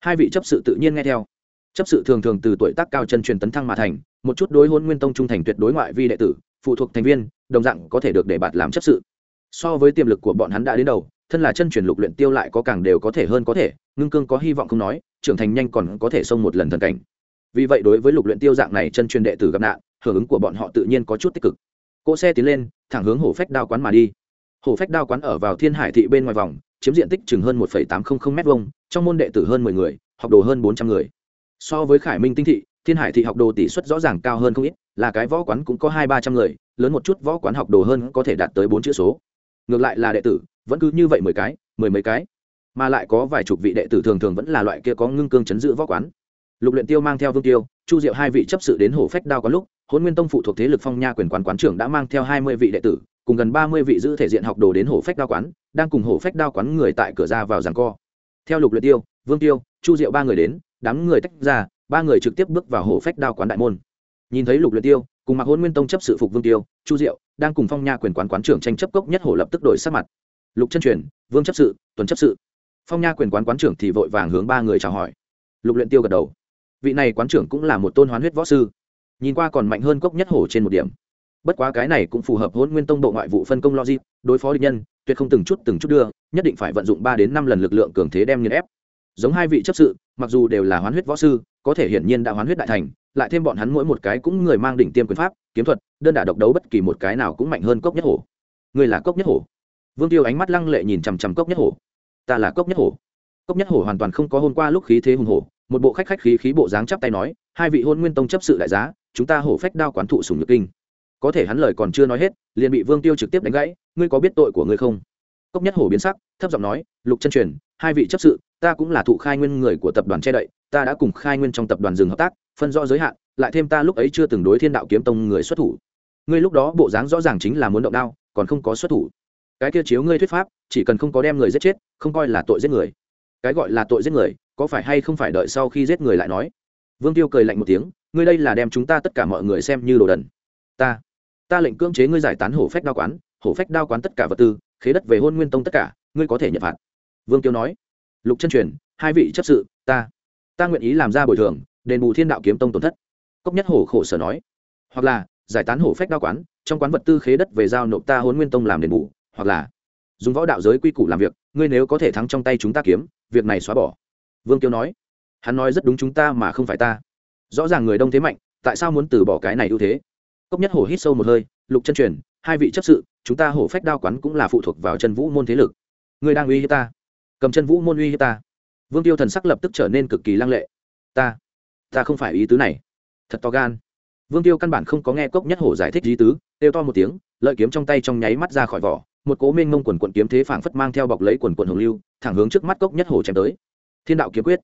Hai vị chấp sự tự nhiên nghe theo. Chấp sự thường thường từ tuổi tác cao chân truyền tấn thăng mà thành, một chút đối hôn nguyên tông trung thành tuyệt đối ngoại vi đệ tử, phụ thuộc thành viên, đồng dạng có thể được để bạt làm chấp sự. So với tiềm lực của bọn hắn đã đến đầu, thân là chân truyền lục luyện tiêu lại có càng đều có thể hơn có thể, ngưng cương có hy vọng không nói, trưởng thành nhanh còn có thể xông một lần thần cảnh. Vì vậy đối với lục luyện tiêu dạng này chân truyền đệ tử gặp nạn, hưởng ứng của bọn họ tự nhiên có chút tích cực cỗ xe tiến lên, thẳng hướng hổ phách đao quán mà đi. Hổ phách đao quán ở vào thiên hải thị bên ngoài vòng, chiếm diện tích chừng hơn một tám trăm linh m hai trong môn đệ tử hơn mười người, học đồ hơn bốn trăm người. So với khải minh tinh thị, thiên hải thị học đồ tỷ suất rõ ràng cao hơn không ít, là cái võ quán cũng có hai ba trăm người, lớn một chút võ quán học đồ hơn có thể đạt tới bốn chữ số. Ngược lại là đệ tử, vẫn cứ như vậy mười cái, mười mấy cái. Mà lại có vài chục vị đệ tử thường thường vẫn là loại kia có ngưng cương chấn giữ võ quán. Lục luyện tiêu mang theo vương tiêu, chu diệu hai vị chấp sự đến hổ phách đao có lúc hôn nguyên tông phụ thuộc thế lực phong nha quyền quán quán trưởng đã mang theo hai mươi vị đệ tử, cùng gần ba mươi vị giữ thể diện học đồ đến hổ phách đao quán, đang cùng hổ phách đao quán người tại cửa ra vào giằng co. Theo lục luyện tiêu, vương tiêu, chu diệu ba người đến, đám người tách ra, ba người trực tiếp bước vào hổ phách đao quán đại môn. Nhìn thấy lục luyện tiêu, cùng mặc hôn nguyên tông chấp sự phục vương tiêu, chu diệu, đang cùng phong nha quyền quán quán trưởng tranh chấp cốc nhất hổ lập tức đổi sắc mặt. Lục chân truyền, vương chấp sự tuần chấp sự. Phong nha quyền quán quán trưởng thì vội vàng hướng ba người chào hỏi. Lục luyện tiêu gật đầu. Vị này quán trưởng cũng là một tôn hoán huyết võ sư nhìn qua còn mạnh hơn cốc nhất hổ trên một điểm. Bất quá cái này cũng phù hợp hôn nguyên tông bộ ngoại vụ phân công logic, đối phó địch nhân, tuyệt không từng chút từng chút đưa, nhất định phải vận dụng ba đến năm lần lực lượng cường thế đem nghiền ép. Giống hai vị chấp sự, mặc dù đều là hoán huyết võ sư, có thể hiển nhiên đã hoán huyết đại thành, lại thêm bọn hắn mỗi một cái cũng người mang đỉnh tiêm quyền pháp, kiếm thuật, đơn đả độc đấu bất kỳ một cái nào cũng mạnh hơn cốc nhất hổ. Người là cốc nhất hổ? Vương tiêu ánh mắt lăng lệ nhìn chằm chằm cốc nhất hổ. Ta là cốc nhất hổ. Cốc nhất hổ hoàn toàn không có hôm qua lúc khí thế hùng hổ, một bộ khách khách khí khí bộ dáng chắp tay nói, hai vị hôn nguyên tông chấp sự đại giá chúng ta hổ phách đao quán thụ sùng nhược kinh. Có thể hắn lời còn chưa nói hết, liền bị vương tiêu trực tiếp đánh gãy, ngươi có biết tội của ngươi không? Cốc nhất hổ biến sắc, thấp giọng nói, lục chân truyền, hai vị chấp sự, ta cũng là thụ khai nguyên người của tập đoàn che đậy, ta đã cùng khai nguyên trong tập đoàn dừng hợp tác, phân rõ giới hạn, lại thêm ta lúc ấy chưa từng đối thiên đạo kiếm tông người xuất thủ. Ngươi lúc đó bộ dáng rõ ràng chính là muốn động đao, còn không có xuất thủ. Cái kia chiếu ngươi thuyết pháp, chỉ cần không có đem người giết chết, không coi là tội giết người. Cái gọi là tội giết người, có phải hay không phải đợi sau khi giết người lại nói? Vương tiêu cười lạnh một tiếng ngươi đây là đem chúng ta tất cả mọi người xem như đồ đần. Ta ta lệnh cưỡng chế ngươi giải tán hổ phách đao quán, hổ phách đao quán tất cả vật tư, khế đất về hôn nguyên tông tất cả, ngươi có thể nhận phạt. Vương tiêu nói. Lục chân truyền, hai vị chấp sự, ta ta nguyện ý làm ra bồi thường, đền bù thiên đạo kiếm tông tổn thất. Cốc nhất hổ khổ sở nói. Hoặc là, giải tán hổ phách đao quán, trong quán vật tư khế đất về giao nộp ta hôn nguyên tông làm đền bù, hoặc là, dùng võ đạo giới quy củ làm việc, ngươi nếu có thể thắng trong tay chúng ta kiếm, việc này xóa bỏ. Vương kiêu nói. Hắn nói rất đúng chúng ta mà không phải ta rõ ràng người đông thế mạnh, tại sao muốn từ bỏ cái này ưu thế? Cốc nhất hổ hít sâu một hơi, lục chân truyền, hai vị chấp sự, chúng ta hổ phách đao quán cũng là phụ thuộc vào chân vũ môn thế lực. Người đang uy hiếp ta. Cầm chân vũ môn uy hiếp ta. Vương tiêu thần sắc lập tức trở nên cực kỳ lăng lệ. Ta ta không phải ý tứ này. Thật to gan. Vương tiêu căn bản không có nghe cốc nhất hổ giải thích ý tứ têu to một tiếng, lợi kiếm trong tay trong nháy mắt ra khỏi vỏ, một cố minh mông quần quận kiếm thế phảng phất mang theo bọc lấy quần quận hồng lưu, thẳng hướng trước mắt cốc nhất hổ chém tới. Thiên đạo kiếm quyết,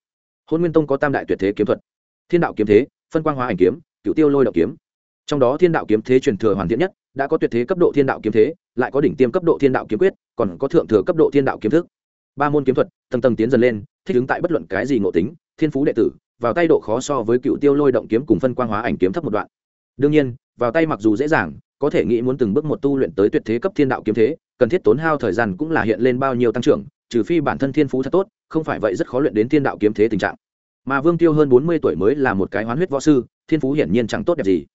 hôn nguyên tông có tam đại tuyệt thế kiếm thuật thiên đạo kiếm thế, phân quang hóa ảnh kiếm cựu tiêu lôi đạo kiếm. Trong đó thiên đạo kiếm thế truyền thừa hoàn thiện nhất, đã có tuyệt thế cấp độ thiên đạo kiếm thế, lại có đỉnh tiêm cấp độ thiên đạo kiếm quyết, còn có thượng thừa cấp độ thiên đạo kiếm thức. Ba môn kiếm thuật, tầng tầng tiến dần lên, thích ứng tại bất luận cái gì ngộ tính, thiên phú đệ tử, vào tay độ khó so với cựu tiêu lôi động kiếm cùng phân quang hóa ảnh kiếm thấp một đoạn. Đương nhiên, vào tay mặc dù dễ dàng, có thể nghĩ muốn từng bước một tu luyện tới tuyệt thế cấp thiên đạo kiếm thế, cần thiết tốn hao thời gian cũng là hiện lên bao nhiêu tăng trưởng, trừ phi bản thân thiên phú thật tốt, không phải vậy rất khó luyện đến thiên đạo kiếm thế tình trạng mà vương tiêu hơn bốn mươi tuổi mới là một cái hoán huyết võ sư, thiên phú hiển nhiên chẳng tốt đẹp gì.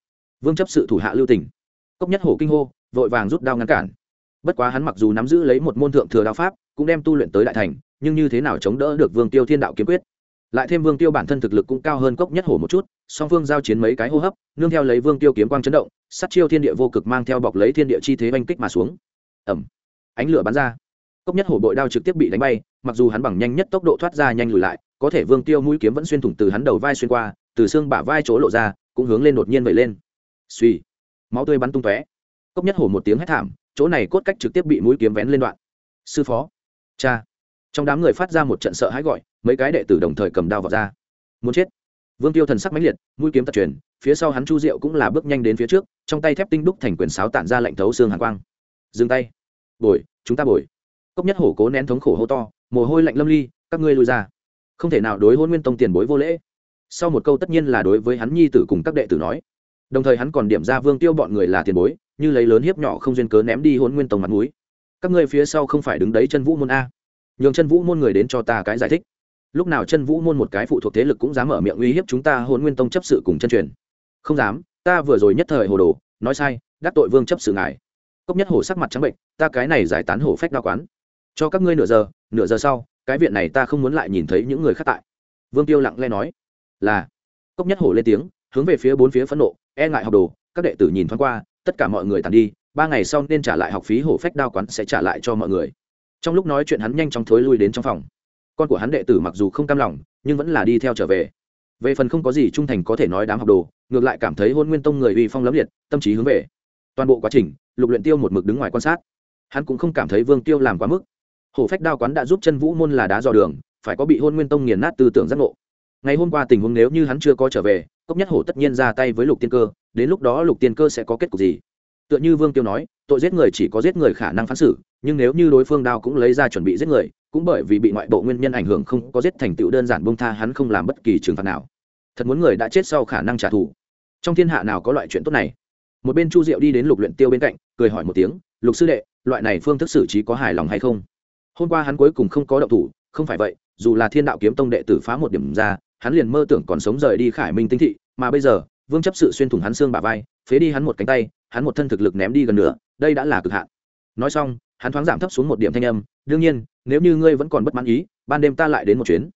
Vương chấp sự thủ hạ lưu tình. Cốc nhất hổ kinh hô, vội vàng rút đao ngăn cản. Bất quá hắn mặc dù nắm giữ lấy một môn thượng thừa đao pháp, cũng đem tu luyện tới đại thành, nhưng như thế nào chống đỡ được vương tiêu thiên đạo kiếm quyết? Lại thêm vương tiêu bản thân thực lực cũng cao hơn cốc nhất hổ một chút, song phương giao chiến mấy cái hô hấp, nương theo lấy vương tiêu kiếm quang chấn động sắt chiêu thiên địa vô cực mang theo bọc lấy thiên địa chi thế oanh kích mà xuống. Ẩm ánh lửa bắn ra. Cốc nhất hổ bội đao trực tiếp bị đánh bay, mặc dù hắn bằng nhanh nhất tốc độ thoát ra nhanh lùi lại có thể vương tiêu mũi kiếm vẫn xuyên thủng từ hắn đầu vai xuyên qua, từ xương bả vai chỗ lộ ra, cũng hướng lên đột nhiên vẩy lên. Suy máu tươi bắn tung tóe. Cốc nhất hổ một tiếng hét thảm, chỗ này cốt cách trực tiếp bị mũi kiếm vén lên đoạn. Sư phó. Cha. Trong đám người phát ra một trận sợ hãi gọi, mấy cái đệ tử đồng thời cầm đao vào ra. Muốn chết. Vương tiêu thần sắc mãnh liệt, mũi kiếm tật truyền, phía sau hắn chu diệu cũng là bước nhanh đến phía trước, trong tay thép tinh đúc thành quyền sáo tản ra lạnh thấu xương hàn quang. Dừng tay. Bồi, chúng ta bồi. Cốc nhất hổ cố nén thống khổ hô to, mồ hôi lạnh lâm ly, các ngươi lui ra không thể nào đối hôn nguyên tông tiền bối vô lễ. Sau một câu tất nhiên là đối với hắn nhi tử cùng các đệ tử nói. Đồng thời hắn còn điểm ra vương tiêu bọn người là tiền bối, như lấy lớn hiếp nhỏ không duyên cớ ném đi hôn nguyên tông mặt núi các ngươi phía sau không phải đứng đấy chân vũ môn a. Nhường chân vũ môn người đến cho ta cái giải thích. Lúc nào chân vũ môn một cái phụ thuộc thế lực cũng dám mở miệng uy hiếp chúng ta, hôn nguyên tông chấp sự cùng chân truyền. Không dám, ta vừa rồi nhất thời hồ đồ, nói sai, đắc tội vương chấp sự ngài. Cốc nhất hổ sắc mặt trắng bệnh, ta cái này giải tán hổ phách đa quán. Cho các ngươi nửa giờ nửa giờ sau cái viện này ta không muốn lại nhìn thấy những người khác tại. Vương tiêu lặng lẽ nói, là. Cốc nhất hổ lên tiếng, hướng về phía bốn phía phẫn nộ e ngại học đồ, các đệ tử nhìn thoáng qua, tất cả mọi người tàn đi, ba ngày sau nên trả lại học phí hổ phách đao quán sẽ trả lại cho mọi người. Trong lúc nói chuyện hắn nhanh chóng thối lui đến trong phòng. Con của hắn đệ tử mặc dù không cam lòng, nhưng vẫn là đi theo trở về. Về phần không có gì trung thành có thể nói đám học đồ, ngược lại cảm thấy hôn nguyên tông người uy phong lấm liệt, tâm trí hướng về. Toàn bộ quá trình, lục luyện tiêu một mực đứng ngoài quan sát. Hắn cũng không cảm thấy vương tiêu làm quá mức hổ phách đao quán đã giúp chân vũ môn là đá dò đường, phải có bị hôn nguyên tông nghiền nát tư tưởng giác ngộ. Ngày hôm qua tình huống nếu như hắn chưa có trở về, cốc nhất hổ tất nhiên ra tay với lục tiên cơ, đến lúc đó lục tiên cơ sẽ có kết cục gì? Tựa như vương tiêu nói, tội giết người chỉ có giết người khả năng phán xử, nhưng nếu như đối phương đao cũng lấy ra chuẩn bị giết người, cũng bởi vì bị ngoại bộ nguyên nhân ảnh hưởng không có giết thành tựu đơn giản bông tha hắn không làm bất kỳ trừng phạt nào. Thật muốn người đã chết sau khả năng trả thù. Trong thiên hạ nào có loại chuyện tốt này? Một bên chu diệu đi đến lục luyện tiêu bên cạnh, cười hỏi một tiếng, lục sư đệ, loại này phương thức xử trí có hài lòng hay không? Hôm qua hắn cuối cùng không có động thủ không phải vậy dù là thiên đạo kiếm tông đệ tử phá một điểm ra hắn liền mơ tưởng còn sống rời đi khải minh tinh thị mà bây giờ vương chấp sự xuyên thủng hắn xương bả vai phế đi hắn một cánh tay hắn một thân thực lực ném đi gần nửa, đây đã là cực hạn. Nói xong hắn thoáng giảm thấp xuống một điểm thanh âm đương nhiên nếu như ngươi vẫn còn bất mãn ý ban đêm ta lại đến một chuyến.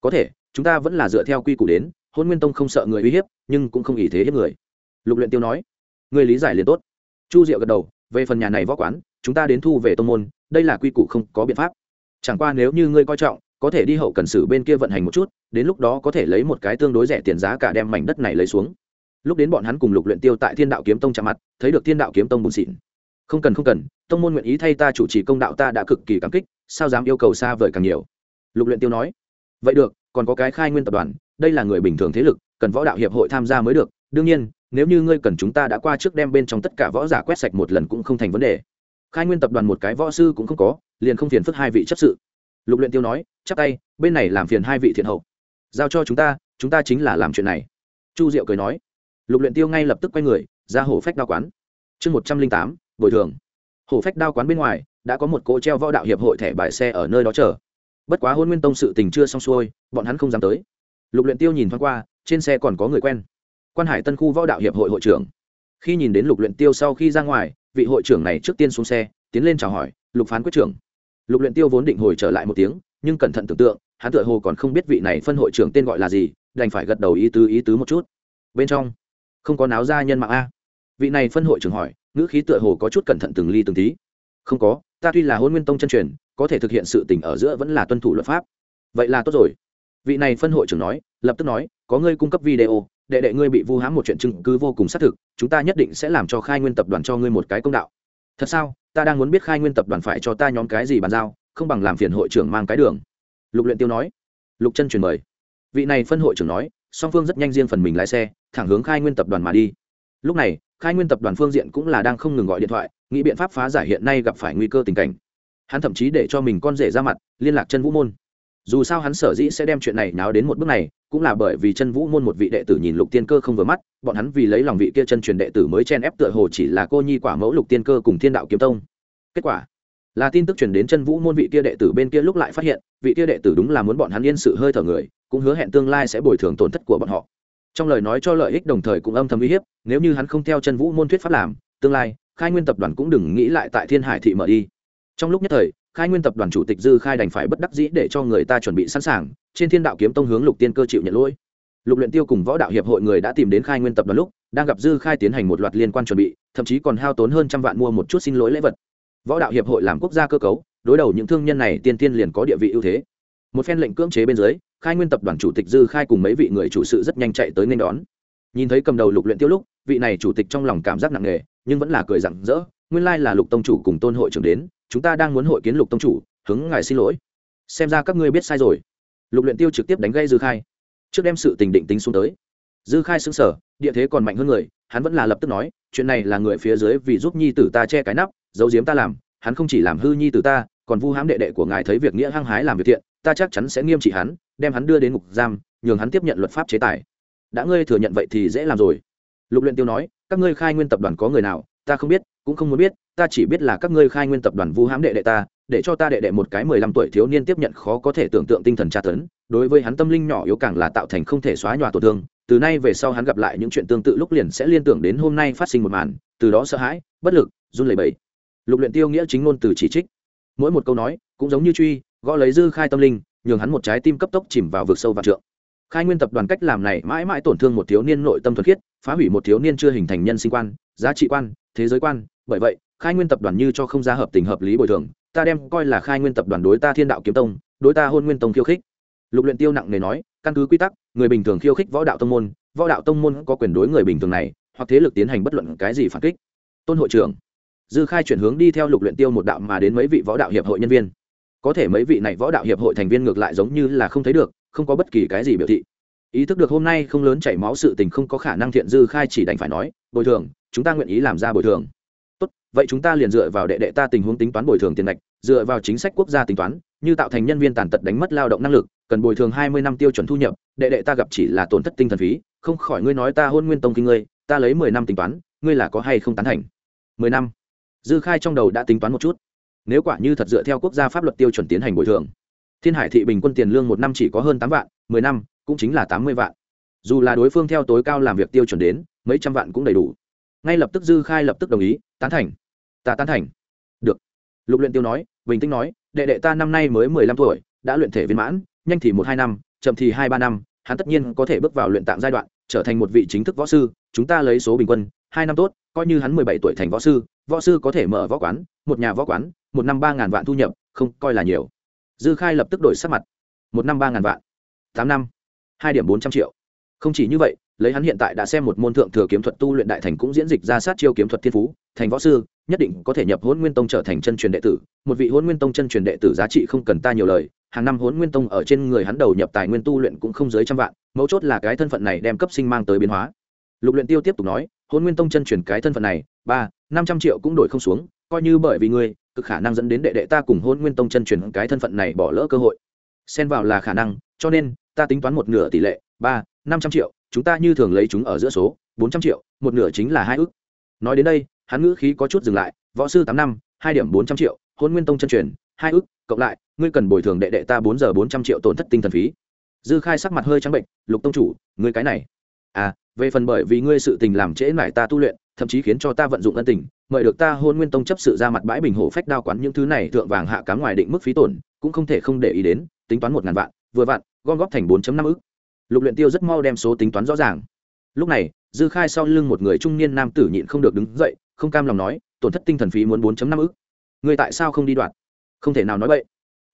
Có thể chúng ta vẫn là dựa theo quy củ đến hôn nguyên tông không sợ người uy hiếp nhưng cũng không ý thế hiếp người. Lục luyện tiêu nói. Người lý giải liền tốt. Chu diệu gật đầu về phần nhà này võ quán chúng ta đến thu về tông môn, đây là quy củ không có biện pháp. Chẳng qua nếu như ngươi coi trọng, có thể đi hậu cần sử bên kia vận hành một chút, đến lúc đó có thể lấy một cái tương đối rẻ tiền giá cả đem mảnh đất này lấy xuống. Lúc đến bọn hắn cùng lục luyện tiêu tại thiên đạo kiếm tông chạm mặt, thấy được thiên đạo kiếm tông bùn xịn. Không cần không cần, tông môn nguyện ý thay ta chủ trì công đạo ta đã cực kỳ cảm kích, sao dám yêu cầu xa vời càng nhiều? Lục luyện tiêu nói. Vậy được, còn có cái khai nguyên tập đoàn, đây là người bình thường thế lực, cần võ đạo hiệp hội tham gia mới được. Đương nhiên, nếu như ngươi cần chúng ta đã qua trước đem bên trong tất cả võ giả quét sạch một lần cũng không thành vấn đề khai nguyên tập đoàn một cái võ sư cũng không có, liền không phiền phức hai vị chấp sự. Lục luyện tiêu nói, chắp tay, bên này làm phiền hai vị thiện hậu. Giao cho chúng ta chúng ta chính là làm chuyện này. Chu diệu cười nói. Lục luyện tiêu ngay lập tức quay người, ra hổ phách đao quán. Chương một trăm linh tám, bồi thường. Hổ phách đao quán bên ngoài, đã có một cỗ treo võ đạo hiệp hội thẻ bài xe ở nơi đó chờ. Bất quá hôn nguyên tông sự tình chưa xong xuôi, bọn hắn không dám tới. Lục luyện tiêu nhìn thoáng qua, trên xe còn có người quen. Quan hải tân khu võ đạo hiệp hội hội trưởng. Khi nhìn đến lục luyện tiêu sau khi ra ngoài vị hội trưởng này trước tiên xuống xe, tiến lên chào hỏi, lục phán quyết trưởng. Lục luyện tiêu vốn định hồi trở lại một tiếng, nhưng cẩn thận tưởng tượng, hắn tựa hồ còn không biết vị này phân hội trưởng tên gọi là gì, đành phải gật đầu ý tứ ý tứ một chút. Bên trong, không có náo ra nhân mạng a. Vị này phân hội trưởng hỏi, ngữ khí tựa hồ có chút cẩn thận từng ly từng tí. Không có, ta tuy là hôn nguyên tông chân truyền, có thể thực hiện sự tình ở giữa vẫn là tuân thủ luật pháp. Vậy là tốt rồi. Vị này phân hội trưởng nói, lập tức nói, có ngươi cung cấp video đệ đệ ngươi bị vu hãm một chuyện chứng cứ vô cùng xác thực, chúng ta nhất định sẽ làm cho khai nguyên tập đoàn cho ngươi một cái công đạo. Thật sao? Ta đang muốn biết khai nguyên tập đoàn phải cho ta nhóm cái gì bàn giao, không bằng làm phiền hội trưởng mang cái đường. Lục luyện tiêu nói. Lục chân truyền mời. Vị này phân hội trưởng nói, song phương rất nhanh riêng phần mình lái xe, thẳng hướng khai nguyên tập đoàn mà đi. Lúc này, khai nguyên tập đoàn phương diện cũng là đang không ngừng gọi điện thoại, nghĩ biện pháp phá giải hiện nay gặp phải nguy cơ tình cảnh. Hắn thậm chí để cho mình con rể ra mặt, liên lạc chân vũ môn dù sao hắn sở dĩ sẽ đem chuyện này náo đến một bước này, cũng là bởi vì chân vũ môn một vị đệ tử nhìn lục tiên cơ không vừa mắt, bọn hắn vì lấy lòng vị kia chân truyền đệ tử mới chen ép tựa hồ chỉ là cô nhi quả mẫu lục tiên cơ cùng thiên đạo kiếm tông. Kết quả là tin tức truyền đến chân vũ môn vị kia đệ tử bên kia lúc lại phát hiện, vị kia đệ tử đúng là muốn bọn hắn yên sự hơi thở người, cũng hứa hẹn tương lai sẽ bồi thường tổn thất của bọn họ. Trong lời nói cho lợi ích đồng thời cũng âm thầm uy hiếp, nếu như hắn không theo chân vũ môn thuyết pháp làm, tương lai, khai nguyên tập đoàn cũng đừng nghĩ lại tại thiên hải thị mở đi. Trong lúc nhất thời khai nguyên tập đoàn chủ tịch dư khai đành phải bất đắc dĩ để cho người ta chuẩn bị sẵn sàng, trên thiên đạo kiếm tông hướng lục tiên cơ chịu nhận lỗi. Lục luyện tiêu cùng võ đạo hiệp hội người đã tìm đến khai nguyên tập đoàn lúc, đang gặp dư khai tiến hành một loạt liên quan chuẩn bị, thậm chí còn hao tốn hơn trăm vạn mua một chút xin lỗi lễ vật. Võ đạo hiệp hội làm quốc gia cơ cấu, đối đầu những thương nhân này tiên tiên liền có địa vị ưu thế. Một phen lệnh cưỡng chế bên dưới, khai nguyên tập đoàn chủ tịch dư khai cùng mấy vị người chủ sự rất nhanh chạy tới nên đón. Nhìn thấy cầm đầu lục luyện tiêu lúc, vị này chủ tịch trong lòng cảm giác nặng nề, nhưng vẫn là cười rạng rỡ, nguyên lai là lục tông chủ cùng tôn hội trưởng đến chúng ta đang muốn hội kiến lục tông chủ, hướng ngài xin lỗi. Xem ra các ngươi biết sai rồi. Lục luyện tiêu trực tiếp đánh gây dư khai. Trước đem sự tình định tính xuống tới. Dư khai xứng sở địa thế còn mạnh hơn người, hắn vẫn là lập tức nói, chuyện này là người phía dưới vì giúp nhi tử ta che cái nắp, giấu giếm ta làm, hắn không chỉ làm hư nhi tử ta, còn vu hãm đệ đệ của ngài thấy việc nghĩa hăng hái làm việc thiện, ta chắc chắn sẽ nghiêm trị hắn, đem hắn đưa đến ngục giam, nhường hắn tiếp nhận luật pháp chế tài. Đã ngươi thừa nhận vậy thì dễ làm rồi. Lục luyện tiêu nói, các ngươi khai nguyên tập đoàn có người nào, ta không biết cũng không muốn biết, ta chỉ biết là các ngươi khai nguyên tập đoàn vu hãm đệ đệ ta, để cho ta đệ đệ một cái mười lăm tuổi thiếu niên tiếp nhận khó có thể tưởng tượng tinh thần tra tấn, đối với hắn tâm linh nhỏ yếu càng là tạo thành không thể xóa nhòa tổn thương, từ nay về sau hắn gặp lại những chuyện tương tự lúc liền sẽ liên tưởng đến hôm nay phát sinh một màn, từ đó sợ hãi, bất lực, run lẩy bẩy. Lục luyện tiêu nghĩa chính ngôn từ chỉ trích. Mỗi một câu nói, cũng giống như truy, gõ lấy dư khai tâm linh, nhường hắn một trái tim cấp tốc chìm vào vực sâu và trượng. Khai nguyên tập đoàn cách làm này mãi mãi tổn thương một thiếu niên nội tâm thuần khiết, phá hủy một thiếu niên chưa hình thành nhân sinh quan giá trị quan, thế giới quan. Bởi vậy, khai nguyên tập đoàn như cho không ra hợp tình hợp lý bồi thường, ta đem coi là khai nguyên tập đoàn đối ta thiên đạo kiếm tông, đối ta hôn nguyên tông khiêu khích. Lục luyện tiêu nặng nề nói, căn cứ quy tắc, người bình thường khiêu khích võ đạo tông môn, võ đạo tông môn có quyền đối người bình thường này, hoặc thế lực tiến hành bất luận cái gì phản kích. Tôn hội trưởng, dư khai chuyển hướng đi theo lục luyện tiêu một đạo mà đến mấy vị võ đạo hiệp hội nhân viên. Có thể mấy vị này võ đạo hiệp hội thành viên ngược lại giống như là không thấy được, không có bất kỳ cái gì biểu thị. Ý thức được hôm nay không lớn chảy máu sự tình không có khả năng thiện dư khai chỉ đành phải nói, bồi thường chúng ta nguyện ý làm ra bồi thường. Tốt, vậy chúng ta liền dựa vào đệ đệ ta tình huống tính toán bồi thường tiền lệch, dựa vào chính sách quốc gia tính toán, như tạo thành nhân viên tàn tật đánh mất lao động năng lực, cần bồi thường hai mươi năm tiêu chuẩn thu nhập, đệ đệ ta gặp chỉ là tổn thất tinh thần phí, không khỏi ngươi nói ta hôn nguyên tông kinh ngươi, ta lấy mười năm tính toán, ngươi là có hay không tán thành? Mười năm. Dư khai trong đầu đã tính toán một chút. Nếu quả như thật dựa theo quốc gia pháp luật tiêu chuẩn tiến hành bồi thường, thiên hải thị bình quân tiền lương một năm chỉ có hơn tám vạn, mười năm cũng chính là tám mươi vạn. Dù là đối phương theo tối cao làm việc tiêu chuẩn đến, mấy trăm vạn cũng đầy đủ ngay lập tức dư khai lập tức đồng ý, tán thành. Ta tán thành. Được. Lục luyện tiêu nói, bình tĩnh nói, đệ đệ ta năm nay mới mười lăm tuổi, đã luyện thể viên mãn, nhanh thì một hai năm, chậm thì hai ba năm, hắn tất nhiên có thể bước vào luyện tạng giai đoạn, trở thành một vị chính thức võ sư, chúng ta lấy số bình quân, hai năm tốt, coi như hắn mười bảy tuổi thành võ sư võ sư có thể mở võ quán, một nhà võ quán, một năm ba ngàn vạn thu nhập, không coi là nhiều. Dư khai lập tức đổi sắc mặt. Một năm ba ngàn vạn. Tám năm. Hai điểm bốn trăm triệu. Không chỉ như vậy lấy hắn hiện tại đã xem một môn thượng thừa kiếm thuật tu luyện đại thành cũng diễn dịch ra sát chiêu kiếm thuật thiên phú, thành võ sư, nhất định có thể nhập hôn nguyên tông trở thành chân truyền đệ tử. Một vị hôn nguyên tông chân truyền đệ tử giá trị không cần ta nhiều lời, hàng năm hôn nguyên tông ở trên người hắn đầu nhập tài nguyên tu luyện cũng không dưới trăm vạn, mấu chốt là cái thân phận này đem cấp sinh mang tới biến hóa. Lục luyện tiêu tiếp tục nói hôn nguyên tông chân truyền cái thân phận này, ba, năm trăm triệu cũng đổi không xuống, coi như bởi vì ngươi, cực khả năng dẫn đến đệ đệ ta cùng hôn nguyên tông chân truyền cái thân phận này bỏ lỡ cơ hội. Xen vào là khả năng, cho nên, ta tính toán một nửa tỷ lệ, ba, năm trăm triệu chúng ta như thường lấy chúng ở giữa số, bốn trăm triệu, một nửa chính là hai ước. Nói đến đây, hắn ngữ khí có chút dừng lại, võ sư tám năm, hai điểm bốn trăm triệu, hôn nguyên tông chân truyền, hai ước, cộng lại, ngươi cần bồi thường đệ đệ ta bốn giờ bốn trăm triệu tổn thất tinh thần phí. Dư khai sắc mặt hơi trắng bệnh, lục tông chủ, ngươi cái này. À về phần bởi vì ngươi sự tình làm trễ mải ta tu luyện, thậm chí khiến cho ta vận dụng ân tình, mời được ta hôn nguyên tông chấp sự ra mặt bãi bình hổ phách đao quán những thứ này thượng vàng hạ cá ngoài định mức phí tổn, cũng không thể không để ý đến, tính toán một ngàn vạn, vừa vạn gom góp thành bốn năm ức lục luyện tiêu rất mau đem số tính toán rõ ràng. Lúc này, dư khai sau lưng một người trung niên nam tử nhịn không được đứng dậy, không cam lòng nói, tổn thất tinh thần phí muốn bốn năm ức. Người tại sao không đi đoạt? Không thể nào nói vậy.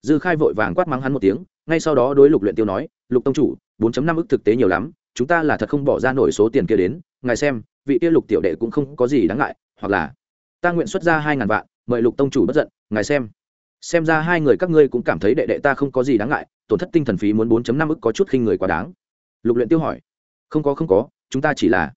Dư khai vội vàng quát mắng hắn một tiếng, ngay sau đó đối lục luyện tiêu nói, lục tông chủ 4 năm ức thực tế nhiều lắm, chúng ta là thật không bỏ ra nổi số tiền kia đến, ngài xem, vị kia lục tiểu đệ cũng không có gì đáng ngại, hoặc là ta nguyện xuất ra hai ngàn vạn, mời lục tông chủ bất giận, ngài xem. Xem ra hai người các ngươi cũng cảm thấy đệ đệ ta không có gì đáng ngại, tổn thất tinh thần phí muốn 4 năm ức có chút khinh người quá đáng lục luyện tiêu hỏi. Không có không có, chúng ta chỉ là,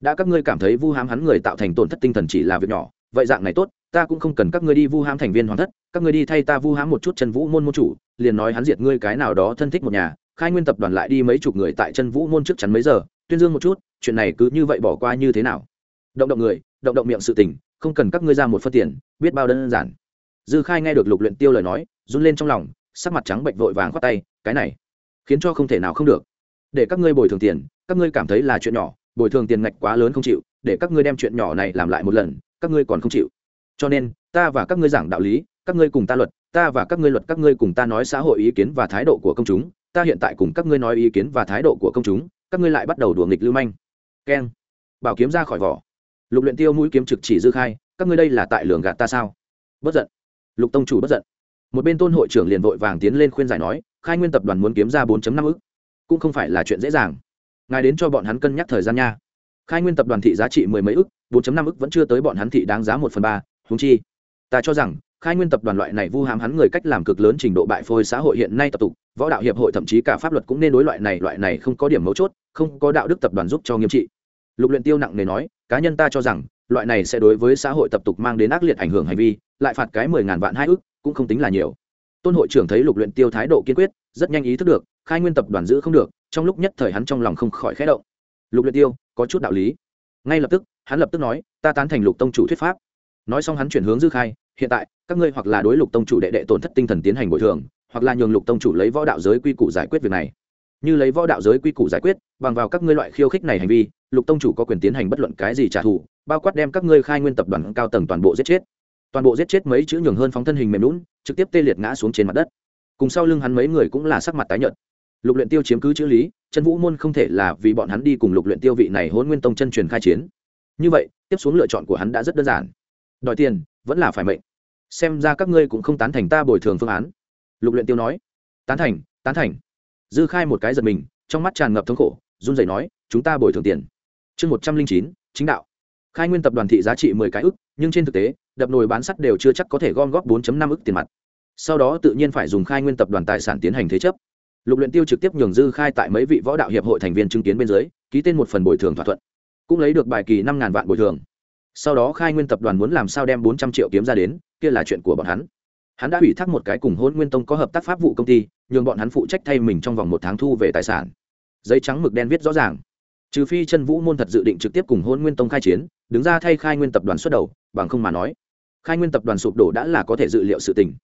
đã các ngươi cảm thấy vu hám hắn người tạo thành tổn thất tinh thần chỉ là việc nhỏ, vậy dạng này tốt, ta cũng không cần các ngươi đi vu hám thành viên hoàn thất, các ngươi đi thay ta vu hám một chút chân vũ môn môn chủ, liền nói hắn diệt ngươi cái nào đó thân thích một nhà, khai nguyên tập đoàn lại đi mấy chục người tại chân vũ môn trước chắn mấy giờ, tuyên dương một chút, chuyện này cứ như vậy bỏ qua như thế nào? Động động người, động động miệng sự tình, không cần các ngươi ra một phân tiền, biết bao đơn giản. Dư khai nghe được lục luyện tiêu lời nói, run lên trong lòng, sắc mặt trắng bệnh vội vàng khoát tay, cái này, khiến cho không thể nào không được để các ngươi bồi thường tiền các ngươi cảm thấy là chuyện nhỏ bồi thường tiền ngạch quá lớn không chịu để các ngươi đem chuyện nhỏ này làm lại một lần các ngươi còn không chịu cho nên ta và các ngươi giảng đạo lý các ngươi cùng ta luật ta và các ngươi luật các ngươi cùng ta nói xã hội ý kiến và thái độ của công chúng ta hiện tại cùng các ngươi nói ý kiến và thái độ của công chúng các ngươi lại bắt đầu đùa nghịch lưu manh keng bảo kiếm ra khỏi vỏ lục luyện tiêu mũi kiếm trực chỉ dư khai các ngươi đây là tại lường gạt ta sao bất giận lục tông chủ bất giận một bên tôn hội trưởng liền vội vàng tiến lên khuyên giải nói khai nguyên tập đoàn muốn kiếm ra 4 năm ức cũng không phải là chuyện dễ dàng. Ngài đến cho bọn hắn cân nhắc thời gian nha. Khai nguyên tập đoàn thị giá trị mười mấy ức 4 năm ức vẫn chưa tới bọn hắn thị đáng giá một phần ba húng chi. Ta cho rằng, khai nguyên tập đoàn loại này vu hãm hắn người cách làm cực lớn trình độ bại phôi xã hội hiện nay tập tục, võ đạo hiệp hội thậm chí cả pháp luật cũng nên đối loại này loại này không có điểm mấu chốt, không có đạo đức tập đoàn giúp cho nghiêm trị. Lục luyện tiêu nặng nề nói, cá nhân ta cho rằng, loại này sẽ đối với xã hội tập tục mang đến ác liệt ảnh hưởng hành vi, lại phạt cái mười ngàn vạn hai ức, cũng không tính là nhiều. Tôn hội trưởng thấy lục luyện tiêu thái độ kiên quyết rất nhanh ý thức được, khai nguyên tập đoàn giữ không được, trong lúc nhất thời hắn trong lòng không khỏi khẽ động. Lục luyện tiêu, có chút đạo lý. Ngay lập tức, hắn lập tức nói, ta tán thành lục tông chủ thuyết pháp. Nói xong hắn chuyển hướng dư khai, hiện tại, các ngươi hoặc là đối lục tông chủ đệ đệ tổn thất tinh thần tiến hành bồi thường, hoặc là nhường lục tông chủ lấy võ đạo giới quy củ giải quyết việc này. Như lấy võ đạo giới quy củ giải quyết, bằng vào các ngươi loại khiêu khích này hành vi, lục tông chủ có quyền tiến hành bất luận cái gì trả thù, bao quát đem các ngươi khai nguyên tập đoàn cao tầng toàn bộ giết chết. Toàn bộ giết chết mấy chữ nhường hơn phóng thân hình mềm lún trực tiếp tê liệt ngã xuống trên mặt đất cùng sau lưng hắn mấy người cũng là sắc mặt tái nhợt. Lục luyện tiêu chiếm cứ chữ lý chân vũ môn không thể là vì bọn hắn đi cùng lục luyện tiêu vị này hôn nguyên tông chân truyền khai chiến. Như vậy, tiếp xuống lựa chọn của hắn đã rất đơn giản. Đòi tiền, vẫn là phải mệnh. Xem ra các ngươi cũng không tán thành ta bồi thường phương án. Lục luyện tiêu nói. Tán thành tán thành. Dư khai một cái giật mình, trong mắt tràn ngập thống khổ, run rẩy nói, chúng ta bồi thường tiền. Chương một trăm linh chín, chính đạo. Khai nguyên tập đoàn thị giá trị mười cái ức, nhưng trên thực tế, đập nồi bán sắt đều chưa chắc có thể gom góp 4 năm ức tiền mặt sau đó tự nhiên phải dùng khai nguyên tập đoàn tài sản tiến hành thế chấp. Lục luyện tiêu trực tiếp nhường dư khai tại mấy vị võ đạo hiệp hội thành viên chứng kiến bên dưới, ký tên một phần bồi thường thỏa thuận. Cũng lấy được bài kỳ năm ngàn vạn bồi thường. Sau đó khai nguyên tập đoàn muốn làm sao đem bốn trăm triệu kiếm ra đến, kia là chuyện của bọn hắn. Hắn đã ủy thác một cái cùng hôn nguyên tông có hợp tác pháp vụ công ty, nhường bọn hắn phụ trách thay mình trong vòng một tháng thu về tài sản. Giấy trắng mực đen viết rõ ràng. Trừ phi chân vũ môn thật dự định trực tiếp cùng hôn nguyên tông khai chiến, đứng ra thay khai nguyên tập đoàn xuất đầu, bằng không mà nói, khai nguyên tập đoàn sụp đổ đã là có thể dự liệu sự tình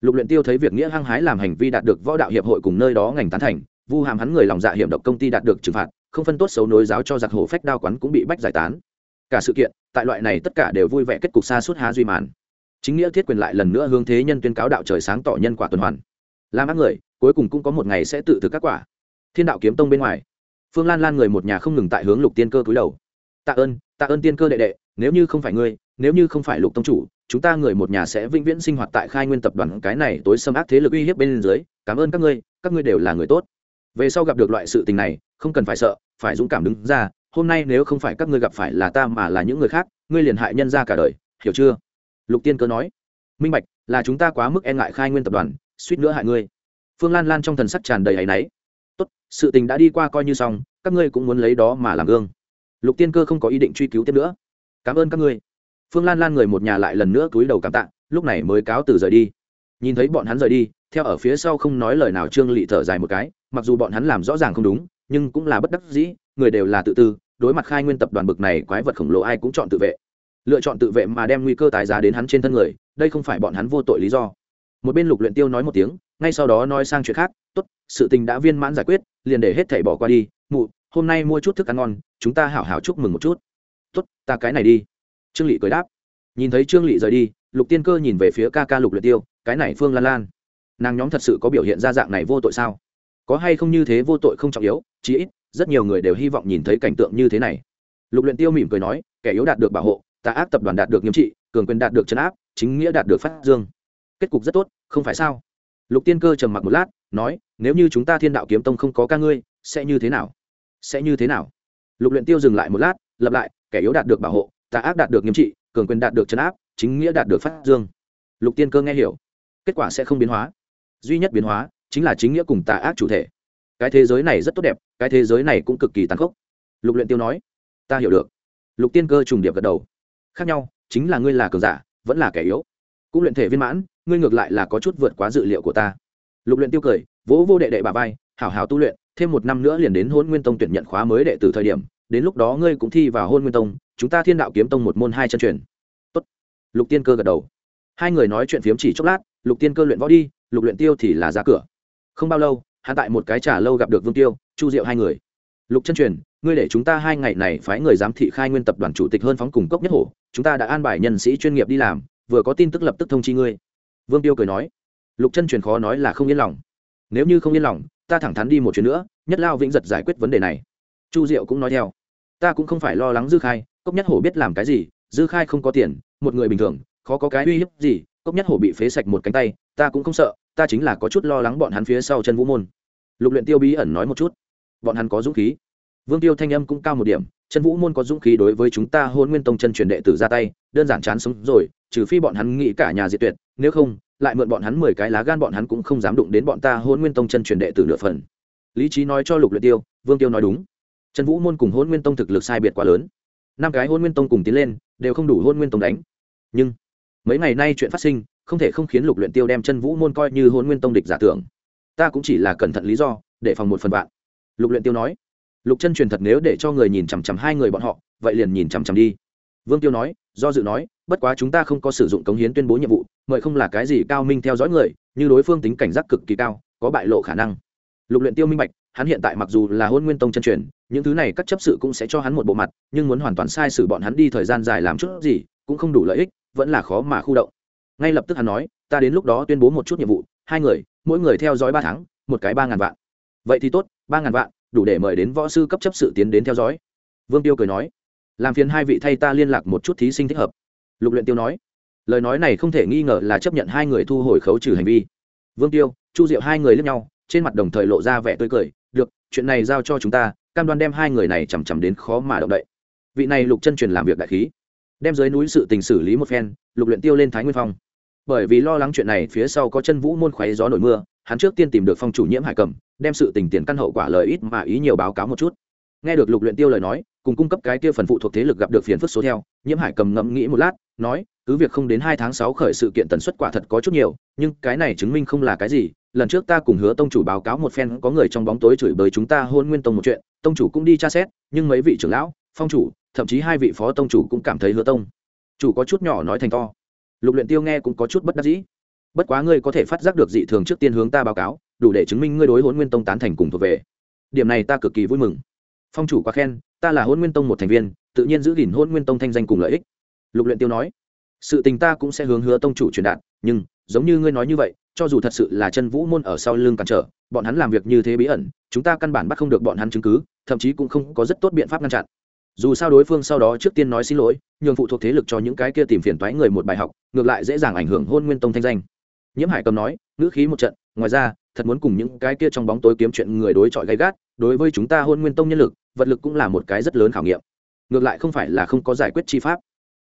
lục luyện tiêu thấy việc nghĩa hăng hái làm hành vi đạt được võ đạo hiệp hội cùng nơi đó ngành tán thành, vu hàm hắn người lòng dạ hiểm độc công ty đạt được trừng phạt, không phân tốt xấu nối giáo cho giặc hổ phách đao quán cũng bị bách giải tán. Cả sự kiện, tại loại này tất cả đều vui vẻ kết cục xa suốt há duy màn. Chính nghĩa thiết quyền lại lần nữa hướng thế nhân tuyên cáo đạo trời sáng tỏ nhân quả tuần hoàn. Làm ác người, cuối cùng cũng có một ngày sẽ tự thực các quả. Thiên đạo kiếm tông bên ngoài. Phương lan lan người một nhà không ngừng tại hướng lục tiên cơ cúi đầu. Tạ ơn tạ ơn tiên cơ đệ đệ nếu như không phải ngươi, nếu như không phải lục tông chủ, chúng ta người một nhà sẽ vĩnh viễn sinh hoạt tại khai nguyên tập đoàn cái này tối xâm ác thế lực uy hiếp bên dưới. Cảm ơn các ngươi các ngươi đều là người tốt. Về sau gặp được loại sự tình này, không cần phải sợ, phải dũng cảm đứng ra. Hôm nay nếu không phải các ngươi gặp phải là ta mà là những người khác, ngươi liền hại nhân ra cả đời, hiểu chưa? Lục tiên cơ nói. Minh bạch, là chúng ta quá mức e ngại khai nguyên tập đoàn, suýt nữa hại ngươi. Phương lan lan trong thần sắc tràn đầy áy náy. Tốt, sự tình đã đi qua coi như xong, các ngươi cũng muốn lấy đó mà làm gương. Lục tiên cơ không có ý định truy cứu tiếp nữa cảm ơn các ngươi. Phương lan lan người một nhà lại lần nữa cúi đầu cảm tạ, lúc này mới cáo từ rời đi. Nhìn thấy bọn hắn rời đi, theo ở phía sau không nói lời nào trương lị thở dài một cái, mặc dù bọn hắn làm rõ ràng không đúng, nhưng cũng là bất đắc dĩ, người đều là tự tư, đối mặt khai nguyên tập đoàn bực này quái vật khổng lồ ai cũng chọn tự vệ. Lựa chọn tự vệ mà đem nguy cơ tái giá đến hắn trên thân người, đây không phải bọn hắn vô tội lý do. Một bên lục luyện tiêu nói một tiếng, ngay sau đó nói sang chuyện khác, tốt, sự tình đã viên mãn giải quyết, liền để hết thảy bỏ qua đi, mụ, hôm nay mua chút thức ăn ngon, chúng ta hảo hảo chúc mừng một chút tốt, ta cái này đi. Trương lị cười đáp. Nhìn thấy trương lị rời đi, lục tiên cơ nhìn về phía ca ca lục luyện tiêu, cái này phương lan lan, nàng nhóm thật sự có biểu hiện ra dạng này vô tội sao? Có hay không như thế vô tội không trọng yếu, chí ít, rất nhiều người đều hy vọng nhìn thấy cảnh tượng như thế này. Lục luyện tiêu mỉm cười nói, kẻ yếu đạt được bảo hộ tà ác tập đoàn đạt được nghiêm trị, cường quyền đạt được chấn áp, chính nghĩa đạt được phát dương. Kết cục rất tốt, không phải sao? Lục tiên cơ trầm mặc một lát, nói, nếu như chúng ta thiên đạo kiếm tông không có ca ngươi, sẽ như thế nào? Sẽ như thế nào? Lục luyện tiêu dừng lại một lát, lặp lại kẻ yếu đạt được bảo hộ, tà ác đạt được nghiêm trị, cường quyền đạt được chấn áp, chính nghĩa đạt được phát dương. Lục tiên cơ nghe hiểu, kết quả sẽ không biến hóa. Duy nhất biến hóa chính là chính nghĩa cùng tà ác chủ thể. Cái thế giới này rất tốt đẹp, cái thế giới này cũng cực kỳ tàn khốc. Lục luyện tiêu nói, ta hiểu được. Lục tiên cơ trùng điệp gật đầu. Khác nhau, chính là ngươi là cường giả, vẫn là kẻ yếu. Cũng luyện thể viên mãn, ngươi ngược lại là có chút vượt quá dự liệu của ta. Lục luyện tiêu cười, vỗ vô đệ đệ bà vai, hảo hảo tu luyện, thêm một năm nữa liền đến hôn nguyên tông tuyển nhận khóa mới đệ tử thời điểm đến lúc đó ngươi cũng thi vào hôn nguyên tông, chúng ta thiên đạo kiếm tông một môn hai chân truyền. Tốt. Lục tiên cơ gật đầu. Hai người nói chuyện phiếm chỉ chốc lát, lục tiên cơ luyện võ đi, lục luyện tiêu thì là ra cửa. Không bao lâu, hắn tại một cái trà lâu gặp được vương tiêu, chu diệu hai người. Lục chân truyền, ngươi để chúng ta hai ngày này phái người giám thị khai nguyên tập đoàn chủ tịch hơn phóng cùng cốc nhất hổ, chúng ta đã an bài nhân sĩ chuyên nghiệp đi làm, vừa có tin tức lập tức thông chi ngươi. Vương tiêu cười nói. Lục chân truyền khó nói là không yên lòng. Nếu như không yên lòng, ta thẳng thắn đi một chuyến nữa, nhất lao vĩnh giật giải quyết vấn đề này. Chu diệu cũng nói theo ta cũng không phải lo lắng dư khai, cốc nhất hổ biết làm cái gì, dư khai không có tiền, một người bình thường, khó có cái uy hiếp gì, cốc nhất hổ bị phế sạch một cánh tay, ta cũng không sợ, ta chính là có chút lo lắng bọn hắn phía sau chân vũ môn. Lục luyện tiêu bí ẩn nói một chút. Bọn hắn có dũng khí. Vương tiêu thanh âm cũng cao một điểm, chân vũ môn có dũng khí đối với chúng ta hôn nguyên tông chân truyền đệ tử ra tay, đơn giản chán sống rồi, trừ phi bọn hắn nghĩ cả nhà diệt tuyệt, nếu không, lại mượn bọn hắn mười cái lá gan bọn hắn cũng không dám đụng đến bọn ta hôn nguyên tông chân truyền đệ tử nửa phần. Lý trí nói cho lục luyện tiêu, vương tiêu nói đúng chân vũ môn cùng hôn nguyên tông thực lực sai biệt quá lớn. Năm cái hôn nguyên tông cùng tiến lên, đều không đủ hôn nguyên tông đánh. Nhưng, mấy ngày nay chuyện phát sinh, không thể không khiến lục luyện tiêu đem chân vũ môn coi như hôn nguyên tông địch giả tưởng. Ta cũng chỉ là cẩn thận lý do, để phòng một phần bạn. Lục luyện tiêu nói. Lục chân truyền thật nếu để cho người nhìn chằm chằm hai người bọn họ, vậy liền nhìn chằm chằm đi. Vương tiêu nói, do dự nói, bất quá chúng ta không có sử dụng cống hiến tuyên bố nhiệm vụ, mời không là cái gì cao minh theo dõi người, như đối phương tính cảnh giác cực kỳ cao, có bại lộ khả năng. Lục luyện tiêu minh bạch hắn hiện tại mặc dù là hôn nguyên tông chân truyền, những thứ này các chấp sự cũng sẽ cho hắn một bộ mặt, nhưng muốn hoàn toàn sai sử bọn hắn đi thời gian dài làm chút gì, cũng không đủ lợi ích, vẫn là khó mà khu động. Ngay lập tức hắn nói, ta đến lúc đó tuyên bố một chút nhiệm vụ, hai người, mỗi người theo dõi ba tháng, một cái ba ngàn vạn. Vậy thì tốt, ba ngàn vạn, đủ để mời đến võ sư cấp chấp sự tiến đến theo dõi. Vương tiêu cười nói. Làm phiền hai vị thay ta liên lạc một chút thí sinh thích hợp. Lục luyện tiêu nói. Lời nói này không thể nghi ngờ là chấp nhận hai người thu hồi khấu trừ hành vi. Vương tiêu, chu diệu hai người lướt nhau, trên mặt đồng thời lộ ra vẻ tươi cười chuyện này giao cho chúng ta, cam đoan đem hai người này chằm chằm đến khó mà động đậy. Vị này lục chân truyền làm việc đại khí. Đem dưới núi sự tình xử lý một phen, lục luyện tiêu lên thái nguyên phong. Bởi vì lo lắng chuyện này, phía sau có chân vũ môn khoái gió nổi mưa, hắn trước tiên tìm được phong chủ nhiễm hải cầm đem sự tình tiền căn hậu quả lời ít mà ý nhiều báo cáo một chút. Nghe được lục luyện tiêu lời nói, cùng cung cấp cái kia phần phụ thuộc thế lực gặp được phiền phức số theo, nhiễm hải cầm ngẫm nghĩ một lát, nói, cứ việc không đến hai tháng sáu khởi sự kiện tần suất quả thật có chút nhiều, nhưng cái này chứng minh không là cái gì lần trước ta cùng hứa tông chủ báo cáo một phen, có người trong bóng tối chửi bới chúng ta hôn nguyên tông một chuyện, tông chủ cũng đi tra xét, nhưng mấy vị trưởng lão, phong chủ, thậm chí hai vị phó tông chủ cũng cảm thấy hứa tông chủ có chút nhỏ nói thành to. Lục luyện tiêu nghe cũng có chút bất đắc dĩ. Bất quá ngươi có thể phát giác được dị thường trước tiên hướng ta báo cáo, đủ để chứng minh ngươi đối hôn nguyên tông tán thành cùng thuộc về. Điểm này ta cực kỳ vui mừng. Phong chủ quá khen, ta là hôn nguyên tông một thành viên, tự nhiên giữ gìn hôn nguyên tông thanh danh cùng lợi ích. Lục luyện tiêu nói, sự tình ta cũng sẽ hướng hứa tông chủ truyền đạt, nhưng, giống như ngươi nói như vậy cho dù thật sự là chân vũ môn ở sau lưng cản trở, bọn hắn làm việc như thế bí ẩn, chúng ta căn bản bắt không được bọn hắn chứng cứ, thậm chí cũng không có rất tốt biện pháp ngăn chặn. Dù sao đối phương sau đó trước tiên nói xin lỗi, nhường phụ thuộc thế lực cho những cái kia tìm phiền toái người một bài học, ngược lại dễ dàng ảnh hưởng hôn nguyên tông thanh danh. Nhiễm hải cầm nói, ngữ khí một trận, ngoài ra, thật muốn cùng những cái kia trong bóng tối kiếm chuyện người đối chọi gay gắt, đối với chúng ta hôn nguyên tông nhân lực, vật lực cũng là một cái rất lớn khảo nghiệm. Ngược lại không phải là không có giải quyết chi pháp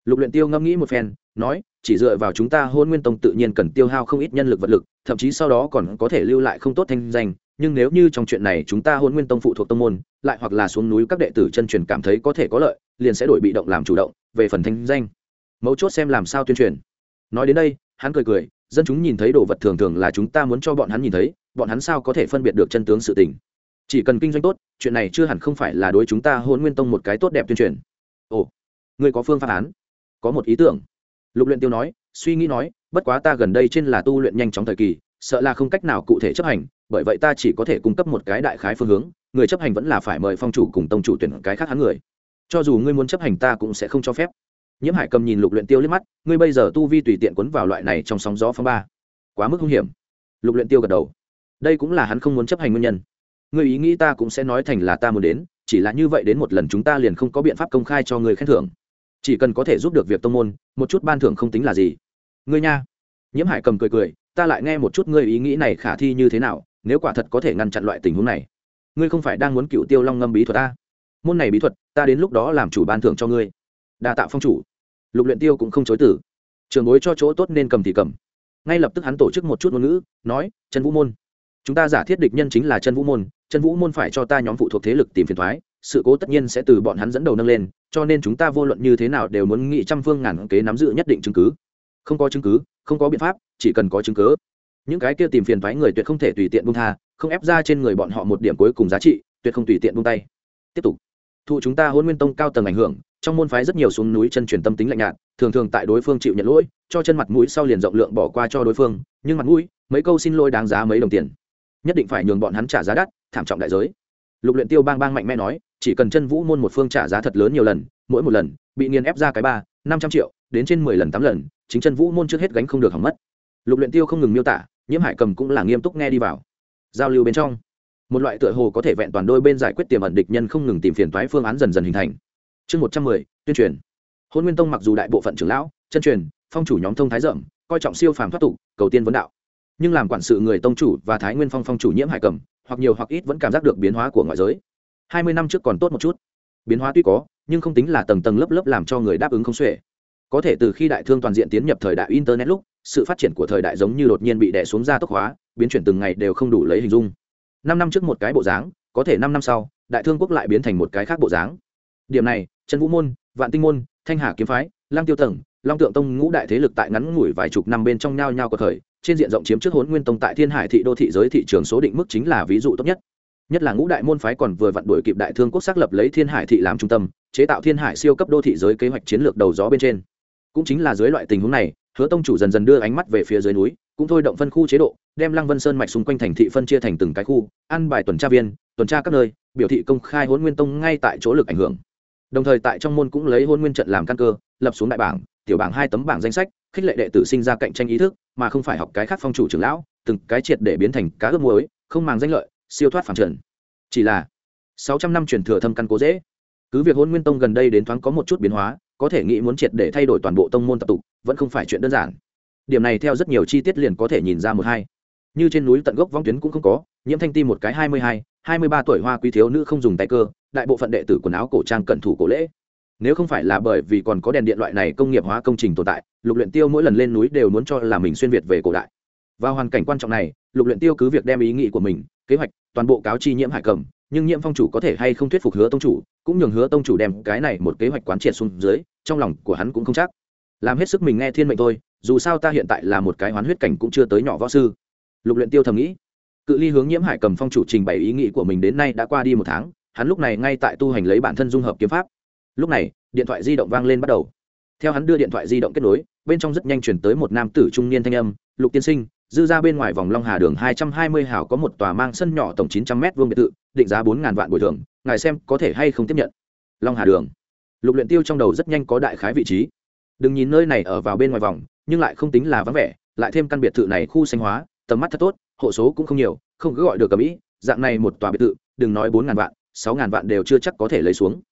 lục luyện tiêu ngẫm nghĩ một phen, nói, chỉ dựa vào chúng ta hôn nguyên tông tự nhiên cần tiêu hao không ít nhân lực vật lực, thậm chí sau đó còn có thể lưu lại không tốt thanh danh, nhưng nếu như trong chuyện này chúng ta hôn nguyên tông phụ thuộc tông môn, lại hoặc là xuống núi các đệ tử chân truyền cảm thấy có thể có lợi, liền sẽ đổi bị động làm chủ động, về phần thanh danh. Mấu chốt xem làm sao tuyên truyền. Nói đến đây, hắn cười cười, dân chúng nhìn thấy đồ vật thường thường là chúng ta muốn cho bọn hắn nhìn thấy, bọn hắn sao có thể phân biệt được chân tướng sự tình? Chỉ cần kinh doanh tốt, chuyện này chưa hẳn không phải là đối chúng ta hôn nguyên tông một cái tốt đẹp tuyên truyền. Ồ người có phương pháp án? Có một ý tưởng. Lục luyện tiêu nói, suy nghĩ nói, bất quá ta gần đây trên là tu luyện nhanh chóng thời kỳ, sợ là không cách nào cụ thể chấp hành, bởi vậy ta chỉ có thể cung cấp một cái đại khái phương hướng, người chấp hành vẫn là phải mời phong chủ cùng tông chủ tuyển cái khác hắn người. Cho dù ngươi muốn chấp hành ta cũng sẽ không cho phép. Nhiễm hải cầm nhìn lục luyện tiêu liếc mắt, ngươi bây giờ tu vi tùy tiện cuốn vào loại này trong sóng gió phong ba. Quá mức hung hiểm. Lục luyện tiêu gật đầu. Đây cũng là hắn không muốn chấp hành nguyên nhân. Ngươi ý nghĩ ta cũng sẽ nói thành là ta muốn đến, chỉ là như vậy đến một lần chúng ta liền không có biện pháp công khai cho người khen thưởng chỉ cần có thể giúp được việc tông môn, một chút ban thưởng không tính là gì. Ngươi nha. Nhiễm hải cầm cười cười, ta lại nghe một chút ngươi ý nghĩ này khả thi như thế nào, nếu quả thật có thể ngăn chặn loại tình huống này. Ngươi không phải đang muốn cựu tiêu long ngâm bí thuật ta? Môn này bí thuật, ta đến lúc đó làm chủ ban thưởng cho ngươi. Đa tạo phong chủ. Lục luyện tiêu cũng không chối từ. Trường bối cho chỗ tốt nên cầm thì cầm. Ngay lập tức hắn tổ chức một chút ngôn ngữ, nói, chân vũ môn. Chúng ta giả thiết địch nhân chính là chân vũ môn, chân vũ môn phải cho ta nhóm phụ thuộc thế lực tìm phiền thoái sự cố tất nhiên sẽ từ bọn hắn dẫn đầu nâng lên, cho nên chúng ta vô luận như thế nào đều muốn nghị trăm phương ngàn kế nắm giữ nhất định chứng cứ. Không có chứng cứ, không có biện pháp, chỉ cần có chứng cứ. Những cái kia tìm phiền thoái người tuyệt không thể tùy tiện buông tha, không ép ra trên người bọn họ một điểm cuối cùng giá trị, tuyệt không tùy tiện buông tay. Tiếp tục. Thụ chúng ta hôn nguyên tông cao tầng ảnh hưởng, trong môn phái rất nhiều xuống núi chân truyền tâm tính lạnh nhạt, thường thường tại đối phương chịu nhận lỗi, cho chân mặt mũi sau liền rộng lượng bỏ qua cho đối phương, nhưng mặt mũi, mấy câu xin lỗi đáng giá mấy đồng tiền. Nhất định phải nhường bọn hắn trả giá đắt, thảm trọng đại giới. Lục luyện tiêu bang bang mạnh mẽ nói chỉ cần chân vũ môn một phương trả giá thật lớn nhiều lần, mỗi một lần, bị nghiền ép ra cái ba, năm trăm triệu, đến trên mười lần, tám lần, chính chân vũ môn trước hết gánh không được hỏng mất. Lục luyện tiêu không ngừng miêu tả, nhiễm hải cầm cũng là nghiêm túc nghe đi vào. Giao lưu bên trong, một loại tựa hồ có thể vẹn toàn đôi bên giải quyết tiềm ẩn địch nhân không ngừng tìm phiền toái phương án dần dần hình thành. Chương một trăm mười, tuyên truyền. Hôn nguyên tông mặc dù đại bộ phận trưởng lão, chân truyền, phong chủ nhóm thông thái dởm coi trọng siêu phàm thoát tục, cầu tiên vấn đạo. Nhưng làm quản sự người tông chủ và thái nguyên phong phong chủ nhiễm hải cầm, hoặc nhiều hoặc ít vẫn cảm giác được biến hóa của ngoại giới hai mươi năm trước còn tốt một chút. Biến hóa tuy có, nhưng không tính là tầng tầng lớp lớp làm cho người đáp ứng không xuể. Có thể từ khi đại thương toàn diện tiến nhập thời đại internet lúc, sự phát triển của thời đại giống như đột nhiên bị đè xuống ra tốc hóa, biến chuyển từng ngày đều không đủ lấy hình dung. Năm năm trước một cái bộ dáng, có thể năm năm sau, đại thương quốc lại biến thành một cái khác bộ dáng. Điểm này, trần vũ môn, vạn tinh môn, thanh hà kiếm phái lang tiêu tầng, long tượng tông ngũ đại thế lực tại ngắn ngủi vài chục năm bên trong nhau nhau có thời, trên diện rộng chiếm trước hốn nguyên tông tại thiên hải thị đô thị giới thị trường số định mức chính là ví dụ tốt nhất nhất là ngũ đại môn phái còn vừa vặn đuổi kịp đại thương quốc xác lập lấy thiên hải thị làm trung tâm, chế tạo thiên hải siêu cấp đô thị giới kế hoạch chiến lược đầu gió bên trên. Cũng chính là dưới loại tình huống này, hứa tông chủ dần dần đưa ánh mắt về phía dưới núi, cũng thôi động phân khu chế độ, đem lăng vân sơn mạch xung quanh thành thị phân chia thành từng cái khu ăn bài tuần tra viên, tuần tra các nơi, biểu thị công khai hôn nguyên tông ngay tại chỗ lực ảnh hưởng. Đồng thời tại trong môn cũng lấy hôn nguyên trận làm căn cơ, lập xuống đại bảng, tiểu bảng hai tấm bảng danh sách, khích lệ đệ tử sinh ra cạnh tranh ý thức, mà không phải học cái khác phong chủ trưởng lão, từng cái triệt để biến thành cá ướp muối, không màng danh lợi siêu thoát phản trần. Chỉ là sáu trăm năm truyền thừa thâm căn cố dễ. Cứ việc hôn nguyên tông gần đây đến thoáng có một chút biến hóa, có thể nghĩ muốn triệt để thay đổi toàn bộ tông môn tập tục, vẫn không phải chuyện đơn giản. Điểm này theo rất nhiều chi tiết liền có thể nhìn ra một hai. Như trên núi tận gốc vong tuyến cũng không có, nhiễm thanh ti một cái hai mươi hai hai mươi ba tuổi hoa quý thiếu nữ không dùng tay cơ, đại bộ phận đệ tử quần áo cổ trang cận thủ cổ lễ. Nếu không phải là bởi vì còn có đèn điện loại này công nghiệp hóa công trình tồn tại, lục luyện tiêu mỗi lần lên núi đều muốn cho là mình xuyên việt về cổ đại. Vào hoàn cảnh quan trọng này, lục luyện tiêu cứ việc đem ý nghĩ của mình kế hoạch, toàn bộ cáo chi nhiễm hải cầm, nhưng nhiễm phong chủ có thể hay không thuyết phục hứa tông chủ, cũng nhường hứa tông chủ đem cái này một kế hoạch quán triệt xuống dưới, trong lòng của hắn cũng không chắc. Làm hết sức mình nghe thiên mệnh thôi, dù sao ta hiện tại là một cái hoán huyết cảnh cũng chưa tới nhỏ võ sư. Lục luyện tiêu thầm nghĩ. Cự ly hướng nhiễm hải cầm phong chủ trình bày ý nghĩ của mình đến nay đã qua đi một tháng, hắn lúc này ngay tại tu hành lấy bản thân dung hợp kiếm pháp. Lúc này, điện thoại di động vang lên bắt đầu. Theo hắn đưa điện thoại di động kết nối, bên trong rất nhanh chuyển tới một nam tử trung niên thanh âm, lục tiên sinh dư ra bên ngoài vòng long hà đường hai trăm hai mươi hảo có một tòa mang sân nhỏ tổng chín trăm m vuông biệt thự, định giá bốn ngàn vạn bồi thường, ngài xem có thể hay không tiếp nhận. Long hà đường. Lục luyện tiêu trong đầu rất nhanh có đại khái vị trí. Đừng nhìn nơi này ở vào bên ngoài vòng, nhưng lại không tính là vắng vẻ, lại thêm căn biệt thự này khu xanh hóa, tầm mắt thật tốt, hộ số cũng không nhiều, không cứ gọi được cầm ý, dạng này một tòa biệt thự, đừng nói bốn ngàn vạn, sáu ngàn vạn đều chưa chắc có thể lấy xuống.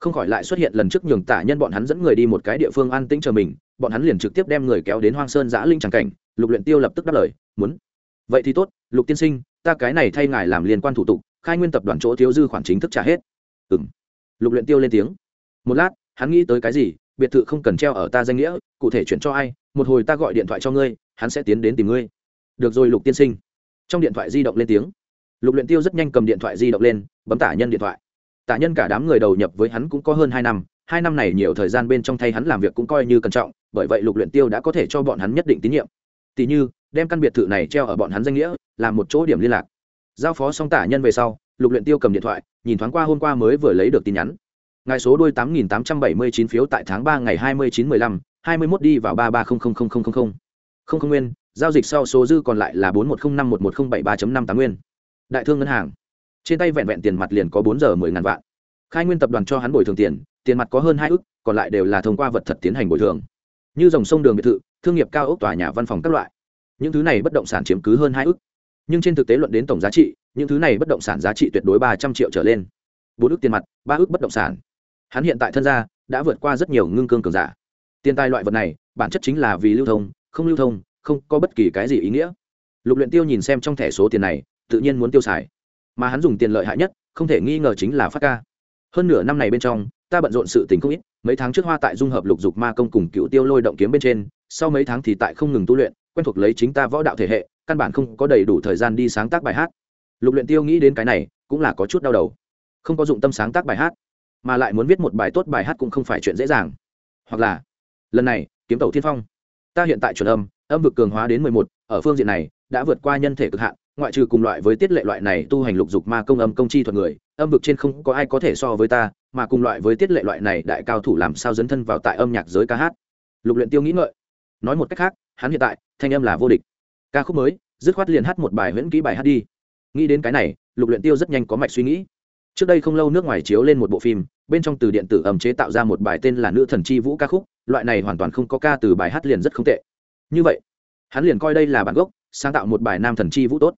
Không khỏi lại xuất hiện lần trước nhường tả nhân bọn hắn dẫn người đi một cái địa phương an tĩnh chờ mình, bọn hắn liền trực tiếp đem người kéo đến hoang sơn giã linh tràng cảnh lục luyện tiêu lập tức đáp lời, muốn. Vậy thì tốt, lục tiên sinh, ta cái này thay ngài làm liên quan thủ tục, khai nguyên tập đoàn chỗ thiếu dư khoản chính thức trả hết. Ừm. Lục luyện tiêu lên tiếng. Một lát, hắn nghĩ tới cái gì? Biệt thự không cần treo ở ta danh nghĩa, cụ thể chuyển cho ai? Một hồi ta gọi điện thoại cho ngươi, hắn sẽ tiến đến tìm ngươi. Được rồi, lục tiên sinh. Trong điện thoại di động lên tiếng. Lục luyện tiêu rất nhanh cầm điện thoại di động lên, bấm tả nhân điện thoại. Tả nhân cả đám người đầu nhập với hắn cũng có hơn hai năm hai năm này nhiều thời gian bên trong thay hắn làm việc cũng coi như cẩn trọng, bởi vậy lục luyện tiêu đã có thể cho bọn hắn nhất định tín nhiệm. Tỉ như, đem căn biệt thự này treo ở bọn hắn danh nghĩa làm một chỗ điểm liên lạc. Giao phó xong tả nhân về sau, lục luyện tiêu cầm điện thoại, nhìn thoáng qua hôm qua mới vừa lấy được tin nhắn. Ngài số đuôi 8.879 phiếu tại tháng 3 ngày 29/15 21 đi vào 33000000 không không nguyên, giao dịch sau số dư còn lại là 41051107.58 nguyên. Đại thương ngân hàng. Trên tay vẹn vẹn tiền mặt liền có 4 giờ 10 ngàn vạn. Khai nguyên tập đoàn cho hắn bồi thường tiền tiền mặt có hơn hai ức, còn lại đều là thông qua vật thật tiến hành bồi thường. Như dòng sông đường biệt thự thương nghiệp cao ốc tòa nhà văn phòng các loại. Những thứ này bất động sản chiếm cứ hơn hai ước nhưng trên thực tế luận đến tổng giá trị, những thứ này bất động sản giá trị tuyệt đối ba trăm triệu trở lên. Bốn ước tiền mặt, ba ước bất động sản. Hắn hiện tại thân gia đã vượt qua rất nhiều ngưng cương cường giả. Tiền tài loại vật này, bản chất chính là vì lưu thông, không lưu thông, không có bất kỳ cái gì ý nghĩa. Lục luyện tiêu nhìn xem trong thẻ số tiền này, tự nhiên muốn tiêu xài. Mà hắn dùng tiền lợi hại nhất, không thể nghi ngờ chính là phát ca. Hơn nửa năm này bên trong, ta bận rộn sự tình không ít, mấy tháng trước hoa tại dung hợp lục dục ma công cùng cựu tiêu lôi động kiếm bên trên sau mấy tháng thì tại không ngừng tu luyện, quen thuộc lấy chính ta võ đạo thể hệ, căn bản không có đầy đủ thời gian đi sáng tác bài hát. Lục luyện tiêu nghĩ đến cái này, cũng là có chút đau đầu. Không có dụng tâm sáng tác bài hát, mà lại muốn viết một bài tốt bài hát cũng không phải chuyện dễ dàng. Hoặc là, lần này, kiếm tàu thiên phong. Ta hiện tại chuẩn âm âm vực cường hóa đến mười một, ở phương diện này, đã vượt qua nhân thể cực hạn, ngoại trừ cùng loại với tiết lệ loại này tu hành lục dục ma công âm công chi thuật người, âm vực trên không có ai có thể so với ta, mà cùng loại với tiết lệ loại này đại cao thủ làm sao dấn thân vào tại âm nhạc giới ca hát. Lục luyện tiêu nghĩ ngợi nói một cách khác, hắn hiện tại, thanh âm là vô địch. Ca khúc mới, dứt khoát liền hát một bài huyễn kỹ bài hát đi. Nghĩ đến cái này, lục luyện tiêu rất nhanh có mạch suy nghĩ. Trước đây không lâu nước ngoài chiếu lên một bộ phim, bên trong từ điện tử ẩm chế tạo ra một bài tên là nữ thần chi vũ ca khúc, loại này hoàn toàn không có ca từ bài hát liền rất không tệ. Như vậy, hắn liền coi đây là bản gốc, sáng tạo một bài nam thần chi vũ tốt.